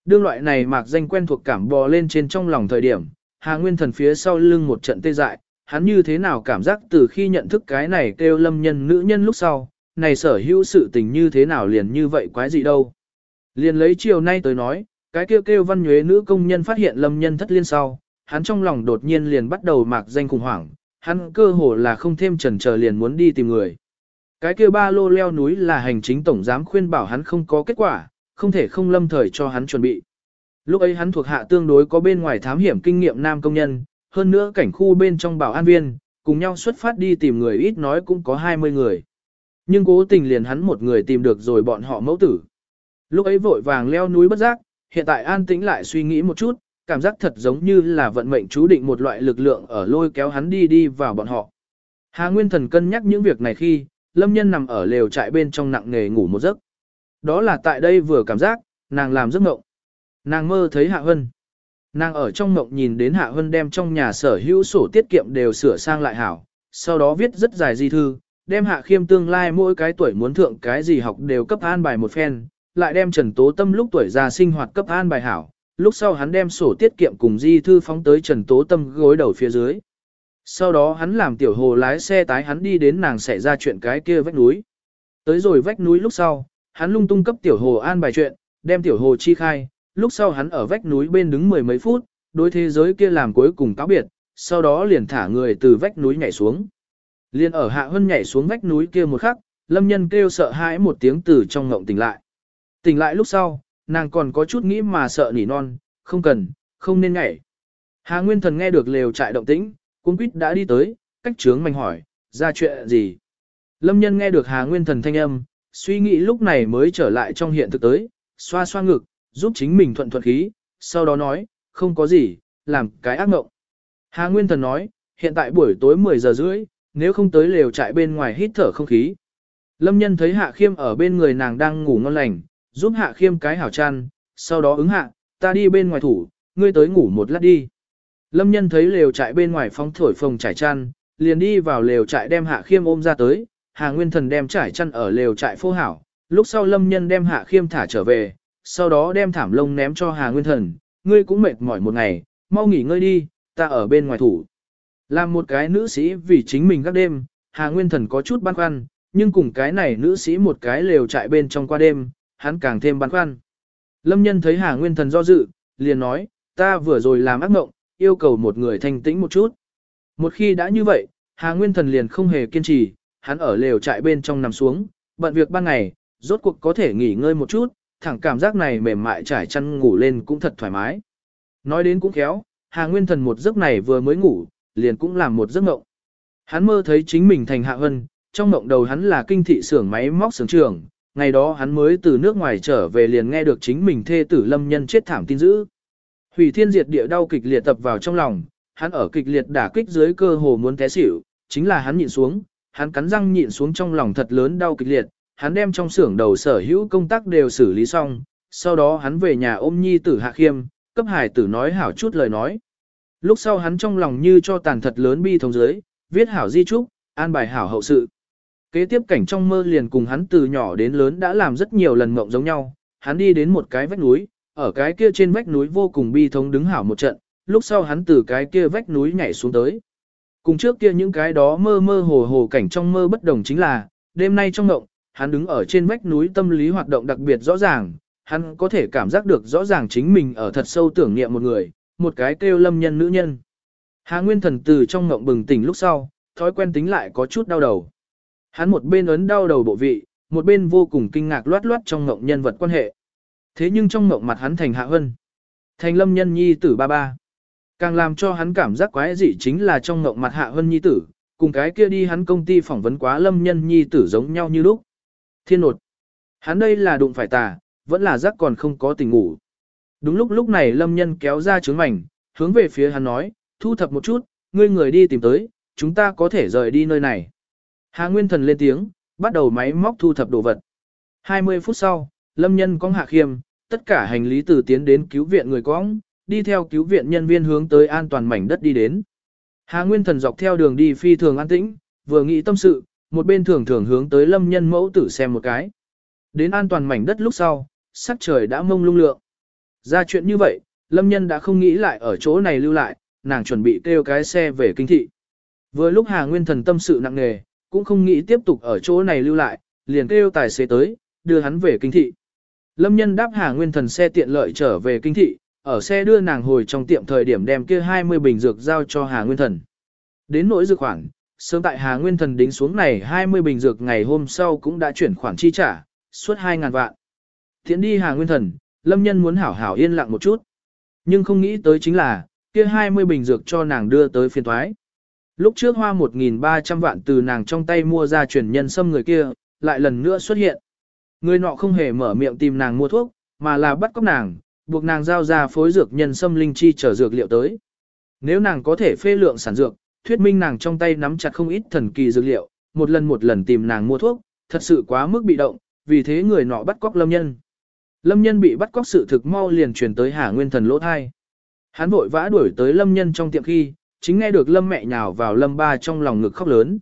Đương loại này mạc danh quen thuộc cảm bò lên trên trong lòng thời điểm, Hà Nguyên Thần phía sau lưng một trận tê dại, hắn như thế nào cảm giác từ khi nhận thức cái này kêu lâm nhân nữ nhân lúc sau, này sở hữu sự tình như thế nào liền như vậy quái gì đâu. Liền lấy chiều nay tới nói, cái kêu kêu văn nhuế nữ công nhân phát hiện lâm nhân thất liên sau, hắn trong lòng đột nhiên liền bắt đầu mạc danh khủng hoảng, hắn cơ hồ là không thêm trần chờ liền muốn đi tìm người. Cái kia ba lô leo núi là hành chính tổng giám khuyên bảo hắn không có kết quả, không thể không lâm thời cho hắn chuẩn bị. Lúc ấy hắn thuộc hạ tương đối có bên ngoài thám hiểm kinh nghiệm nam công nhân, hơn nữa cảnh khu bên trong bảo an viên, cùng nhau xuất phát đi tìm người ít nói cũng có 20 người. Nhưng cố tình liền hắn một người tìm được rồi bọn họ mẫu tử. Lúc ấy vội vàng leo núi bất giác, hiện tại an tĩnh lại suy nghĩ một chút, cảm giác thật giống như là vận mệnh chú định một loại lực lượng ở lôi kéo hắn đi đi vào bọn họ. Hà Nguyên Thần cân nhắc những việc này khi, Lâm Nhân nằm ở lều trại bên trong nặng nghề ngủ một giấc. Đó là tại đây vừa cảm giác, nàng làm giấc mộng. Nàng mơ thấy Hạ Hân. Nàng ở trong mộng nhìn đến Hạ Hân đem trong nhà sở hữu sổ tiết kiệm đều sửa sang lại hảo, sau đó viết rất dài di thư, đem Hạ Khiêm tương lai mỗi cái tuổi muốn thượng cái gì học đều cấp an bài một phen, lại đem Trần Tố Tâm lúc tuổi già sinh hoạt cấp an bài hảo, lúc sau hắn đem sổ tiết kiệm cùng di thư phóng tới Trần Tố Tâm gối đầu phía dưới. Sau đó hắn làm tiểu hồ lái xe tái hắn đi đến nàng xảy ra chuyện cái kia vách núi. Tới rồi vách núi lúc sau, hắn lung tung cấp tiểu hồ an bài chuyện, đem tiểu hồ chi khai, lúc sau hắn ở vách núi bên đứng mười mấy phút, đối thế giới kia làm cuối cùng cáo biệt, sau đó liền thả người từ vách núi nhảy xuống. Liền ở hạ hân nhảy xuống vách núi kia một khắc, lâm nhân kêu sợ hãi một tiếng từ trong ngộng tỉnh lại. Tỉnh lại lúc sau, nàng còn có chút nghĩ mà sợ nỉ non, không cần, không nên nhảy. Hà Nguyên Thần nghe được lều trại động tĩnh, cung quýt đã đi tới, cách trướng mạnh hỏi, ra chuyện gì? Lâm nhân nghe được Hà Nguyên Thần thanh âm, suy nghĩ lúc này mới trở lại trong hiện thực tới, xoa xoa ngực, giúp chính mình thuận thuận khí, sau đó nói, không có gì, làm cái ác mộng. Hà Nguyên Thần nói, hiện tại buổi tối 10 giờ rưỡi, nếu không tới lều trại bên ngoài hít thở không khí. Lâm nhân thấy Hạ Khiêm ở bên người nàng đang ngủ ngon lành, giúp Hạ Khiêm cái hảo chăn, sau đó ứng hạ, ta đi bên ngoài thủ, ngươi tới ngủ một lát đi. Lâm nhân thấy lều trại bên ngoài phóng thổi phồng trải chăn, liền đi vào lều trại đem Hạ Khiêm ôm ra tới, Hà Nguyên Thần đem trải chăn ở lều trại phô hảo, lúc sau Lâm nhân đem Hạ Khiêm thả trở về, sau đó đem thảm lông ném cho Hà Nguyên Thần, ngươi cũng mệt mỏi một ngày, mau nghỉ ngơi đi, ta ở bên ngoài thủ. Làm một cái nữ sĩ vì chính mình các đêm, Hà Nguyên Thần có chút băn khoăn, nhưng cùng cái này nữ sĩ một cái lều trại bên trong qua đêm, hắn càng thêm băn khoăn. Lâm nhân thấy Hà Nguyên Thần do dự, liền nói, ta vừa rồi làm ác mộng, yêu cầu một người thanh tĩnh một chút. Một khi đã như vậy, Hà Nguyên Thần liền không hề kiên trì, hắn ở lều trại bên trong nằm xuống, bận việc ban ngày, rốt cuộc có thể nghỉ ngơi một chút, thẳng cảm giác này mềm mại trải chăn ngủ lên cũng thật thoải mái. Nói đến cũng khéo, Hà Nguyên Thần một giấc này vừa mới ngủ, liền cũng làm một giấc mộng. Hắn mơ thấy chính mình thành Hạ Hân, trong mộng đầu hắn là kinh thị xưởng máy móc xưởng trưởng, ngày đó hắn mới từ nước ngoài trở về liền nghe được chính mình thê tử lâm nhân chết thảm tin dữ. Hủy thiên diệt địa đau kịch liệt tập vào trong lòng, hắn ở kịch liệt đả kích dưới cơ hồ muốn té xỉu, chính là hắn nhịn xuống, hắn cắn răng nhịn xuống trong lòng thật lớn đau kịch liệt, hắn đem trong xưởng đầu sở hữu công tác đều xử lý xong, sau đó hắn về nhà ôm nhi tử hạ khiêm, cấp hải tử nói hảo chút lời nói. Lúc sau hắn trong lòng như cho tàn thật lớn bi thống dưới, viết hảo di trúc, an bài hảo hậu sự. Kế tiếp cảnh trong mơ liền cùng hắn từ nhỏ đến lớn đã làm rất nhiều lần mộng giống nhau, hắn đi đến một cái vách núi, ở cái kia trên vách núi vô cùng bi thống đứng hảo một trận, lúc sau hắn từ cái kia vách núi nhảy xuống tới. Cùng trước kia những cái đó mơ mơ hồ hồ cảnh trong mơ bất đồng chính là, đêm nay trong mộng, hắn đứng ở trên vách núi tâm lý hoạt động đặc biệt rõ ràng, hắn có thể cảm giác được rõ ràng chính mình ở thật sâu tưởng niệm một người, một cái kêu lâm nhân nữ nhân. Hà Nguyên Thần từ trong ngộng bừng tỉnh lúc sau, thói quen tính lại có chút đau đầu. Hắn một bên ấn đau đầu bộ vị, một bên vô cùng kinh ngạc loát loát trong ngộng nhân vật quan hệ. Thế nhưng trong ngộng mặt hắn thành Hạ Hân, thành lâm nhân nhi tử ba ba. Càng làm cho hắn cảm giác quái dị chính là trong ngộng mặt hạ hân nhi tử, cùng cái kia đi hắn công ty phỏng vấn quá lâm nhân nhi tử giống nhau như lúc. Thiên nột. Hắn đây là đụng phải tà, vẫn là giác còn không có tình ngủ. Đúng lúc lúc này lâm nhân kéo ra trướng mảnh, hướng về phía hắn nói, thu thập một chút, ngươi người đi tìm tới, chúng ta có thể rời đi nơi này. Hà Nguyên Thần lên tiếng, bắt đầu máy móc thu thập đồ vật. 20 phút sau, lâm nhân cong hạ khiêm, tất cả hành lý từ tiến đến cứu viện người cong, đi theo cứu viện nhân viên hướng tới an toàn mảnh đất đi đến. Hà Nguyên Thần dọc theo đường đi phi thường an tĩnh, vừa nghĩ tâm sự, một bên thường thường hướng tới lâm nhân mẫu tử xem một cái. Đến an toàn mảnh đất lúc sau, sắc trời đã mông lung lượng. Ra chuyện như vậy, lâm nhân đã không nghĩ lại ở chỗ này lưu lại, nàng chuẩn bị kêu cái xe về kinh thị. Vừa lúc Hà Nguyên Thần tâm sự nặng nề, cũng không nghĩ tiếp tục ở chỗ này lưu lại, liền kêu tài xế tới, đưa hắn về kinh thị. Lâm nhân đáp Hà Nguyên Thần xe tiện lợi trở về kinh thị, ở xe đưa nàng hồi trong tiệm thời điểm đem kia 20 bình dược giao cho Hà Nguyên Thần. Đến nỗi dược khoản, sớm tại Hà Nguyên Thần đính xuống này 20 bình dược ngày hôm sau cũng đã chuyển khoản chi trả, suốt 2.000 vạn. Thiện đi Hà Nguyên Thần, Lâm Nhân muốn hảo hảo yên lặng một chút. Nhưng không nghĩ tới chính là, kia 20 bình dược cho nàng đưa tới phiên thoái. Lúc trước hoa 1.300 vạn từ nàng trong tay mua ra chuyển nhân xâm người kia, lại lần nữa xuất hiện. Người nọ không hề mở miệng tìm nàng mua thuốc, mà là bắt cóc nàng, buộc nàng giao ra phối dược nhân xâm linh chi trở dược liệu tới. Nếu nàng có thể phê lượng sản dược, thuyết minh nàng trong tay nắm chặt không ít thần kỳ dược liệu, một lần một lần tìm nàng mua thuốc, thật sự quá mức bị động, vì thế người nọ bắt cóc lâm nhân. Lâm nhân bị bắt cóc sự thực mau liền truyền tới Hà Nguyên Thần lỗ thai. Hắn vội vã đuổi tới lâm nhân trong tiệm khi, chính nghe được lâm mẹ nhào vào lâm ba trong lòng ngực khóc lớn.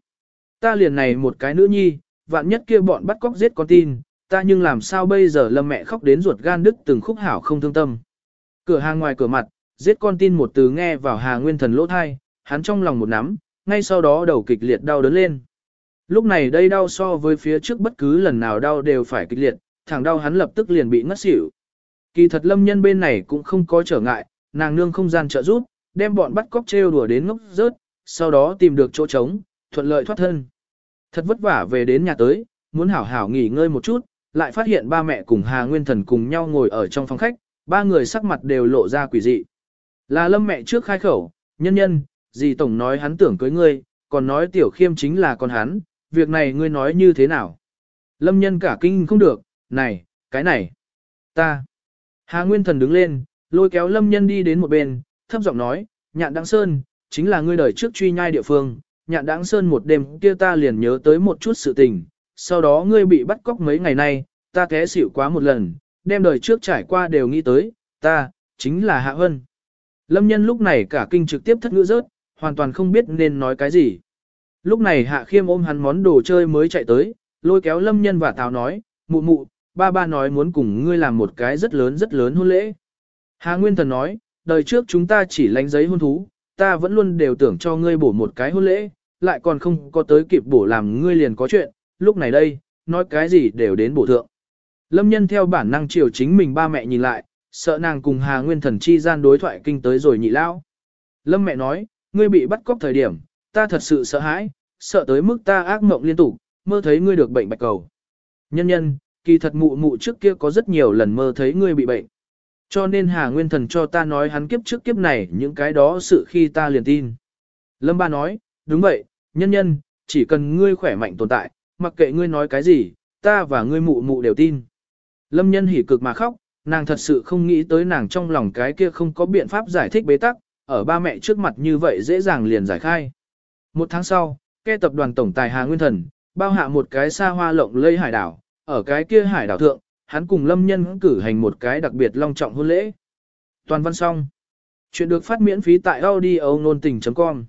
Ta liền này một cái nữ nhi, vạn nhất kia bọn bắt cóc giết con tin, ta nhưng làm sao bây giờ lâm mẹ khóc đến ruột gan đứt từng khúc hảo không thương tâm. Cửa hàng ngoài cửa mặt, giết con tin một từ nghe vào Hà Nguyên Thần lỗ thai, hắn trong lòng một nắm, ngay sau đó đầu kịch liệt đau đớn lên. Lúc này đây đau so với phía trước bất cứ lần nào đau đều phải kịch liệt, thẳng đau hắn lập tức liền bị ngất xỉu. Kỳ thật lâm nhân bên này cũng không có trở ngại, nàng nương không gian trợ giúp, đem bọn bắt cóc trêu đùa đến ngốc rớt, sau đó tìm được chỗ trống, thuận lợi thoát thân. Thật vất vả về đến nhà tới, muốn hảo hảo nghỉ ngơi một chút, lại phát hiện ba mẹ cùng Hà Nguyên Thần cùng nhau ngồi ở trong phòng khách, ba người sắc mặt đều lộ ra quỷ dị. Là lâm mẹ trước khai khẩu, nhân nhân, dì tổng nói hắn tưởng cưới ngươi, còn nói tiểu khiêm chính là con hắn, việc này ngươi nói như thế nào? Lâm nhân cả kinh không được, này, cái này, ta. Hà Nguyên Thần đứng lên, lôi kéo lâm nhân đi đến một bên, thấp giọng nói, nhạn đáng sơn, chính là ngươi đời trước truy nhai địa phương, nhạn đáng sơn một đêm kia ta liền nhớ tới một chút sự tình, sau đó ngươi bị bắt cóc mấy ngày nay, ta té xỉu quá một lần, đem đời trước trải qua đều nghĩ tới, ta, chính là Hạ Hân. Lâm nhân lúc này cả kinh trực tiếp thất ngữ rớt, hoàn toàn không biết nên nói cái gì. Lúc này Hạ Khiêm ôm hắn món đồ chơi mới chạy tới, lôi kéo Lâm nhân và Tào nói, mụ mụ, ba ba nói muốn cùng ngươi làm một cái rất lớn rất lớn hôn lễ. Hà Nguyên Thần nói, đời trước chúng ta chỉ lánh giấy hôn thú, ta vẫn luôn đều tưởng cho ngươi bổ một cái hôn lễ, lại còn không có tới kịp bổ làm ngươi liền có chuyện, lúc này đây, nói cái gì đều đến bổ thượng. Lâm nhân theo bản năng chiều chính mình ba mẹ nhìn lại, sợ nàng cùng Hà Nguyên Thần chi gian đối thoại kinh tới rồi nhị lao. Lâm mẹ nói, ngươi bị bắt cóc thời điểm, ta thật sự sợ hãi, sợ tới mức ta ác mộng liên tục, mơ thấy ngươi được bệnh bạch cầu. Nhân nhân, kỳ thật mụ mụ trước kia có rất nhiều lần mơ thấy ngươi bị bệnh. Cho nên Hà Nguyên Thần cho ta nói hắn kiếp trước kiếp này những cái đó sự khi ta liền tin. Lâm ba nói, đúng vậy, nhân nhân, chỉ cần ngươi khỏe mạnh tồn tại, mặc kệ ngươi nói cái gì, ta và ngươi mụ mụ đều tin. Lâm nhân hỉ cực mà khóc, nàng thật sự không nghĩ tới nàng trong lòng cái kia không có biện pháp giải thích bế tắc, ở ba mẹ trước mặt như vậy dễ dàng liền giải khai. Một tháng sau, ke tập đoàn tổng tài Hà Nguyên Thần, bao hạ một cái xa hoa lộng lây hải đảo, ở cái kia hải đảo thượng, hắn cùng lâm nhân cử hành một cái đặc biệt long trọng hôn lễ. Toàn văn xong. Chuyện được phát miễn phí tại audio nôn tình.com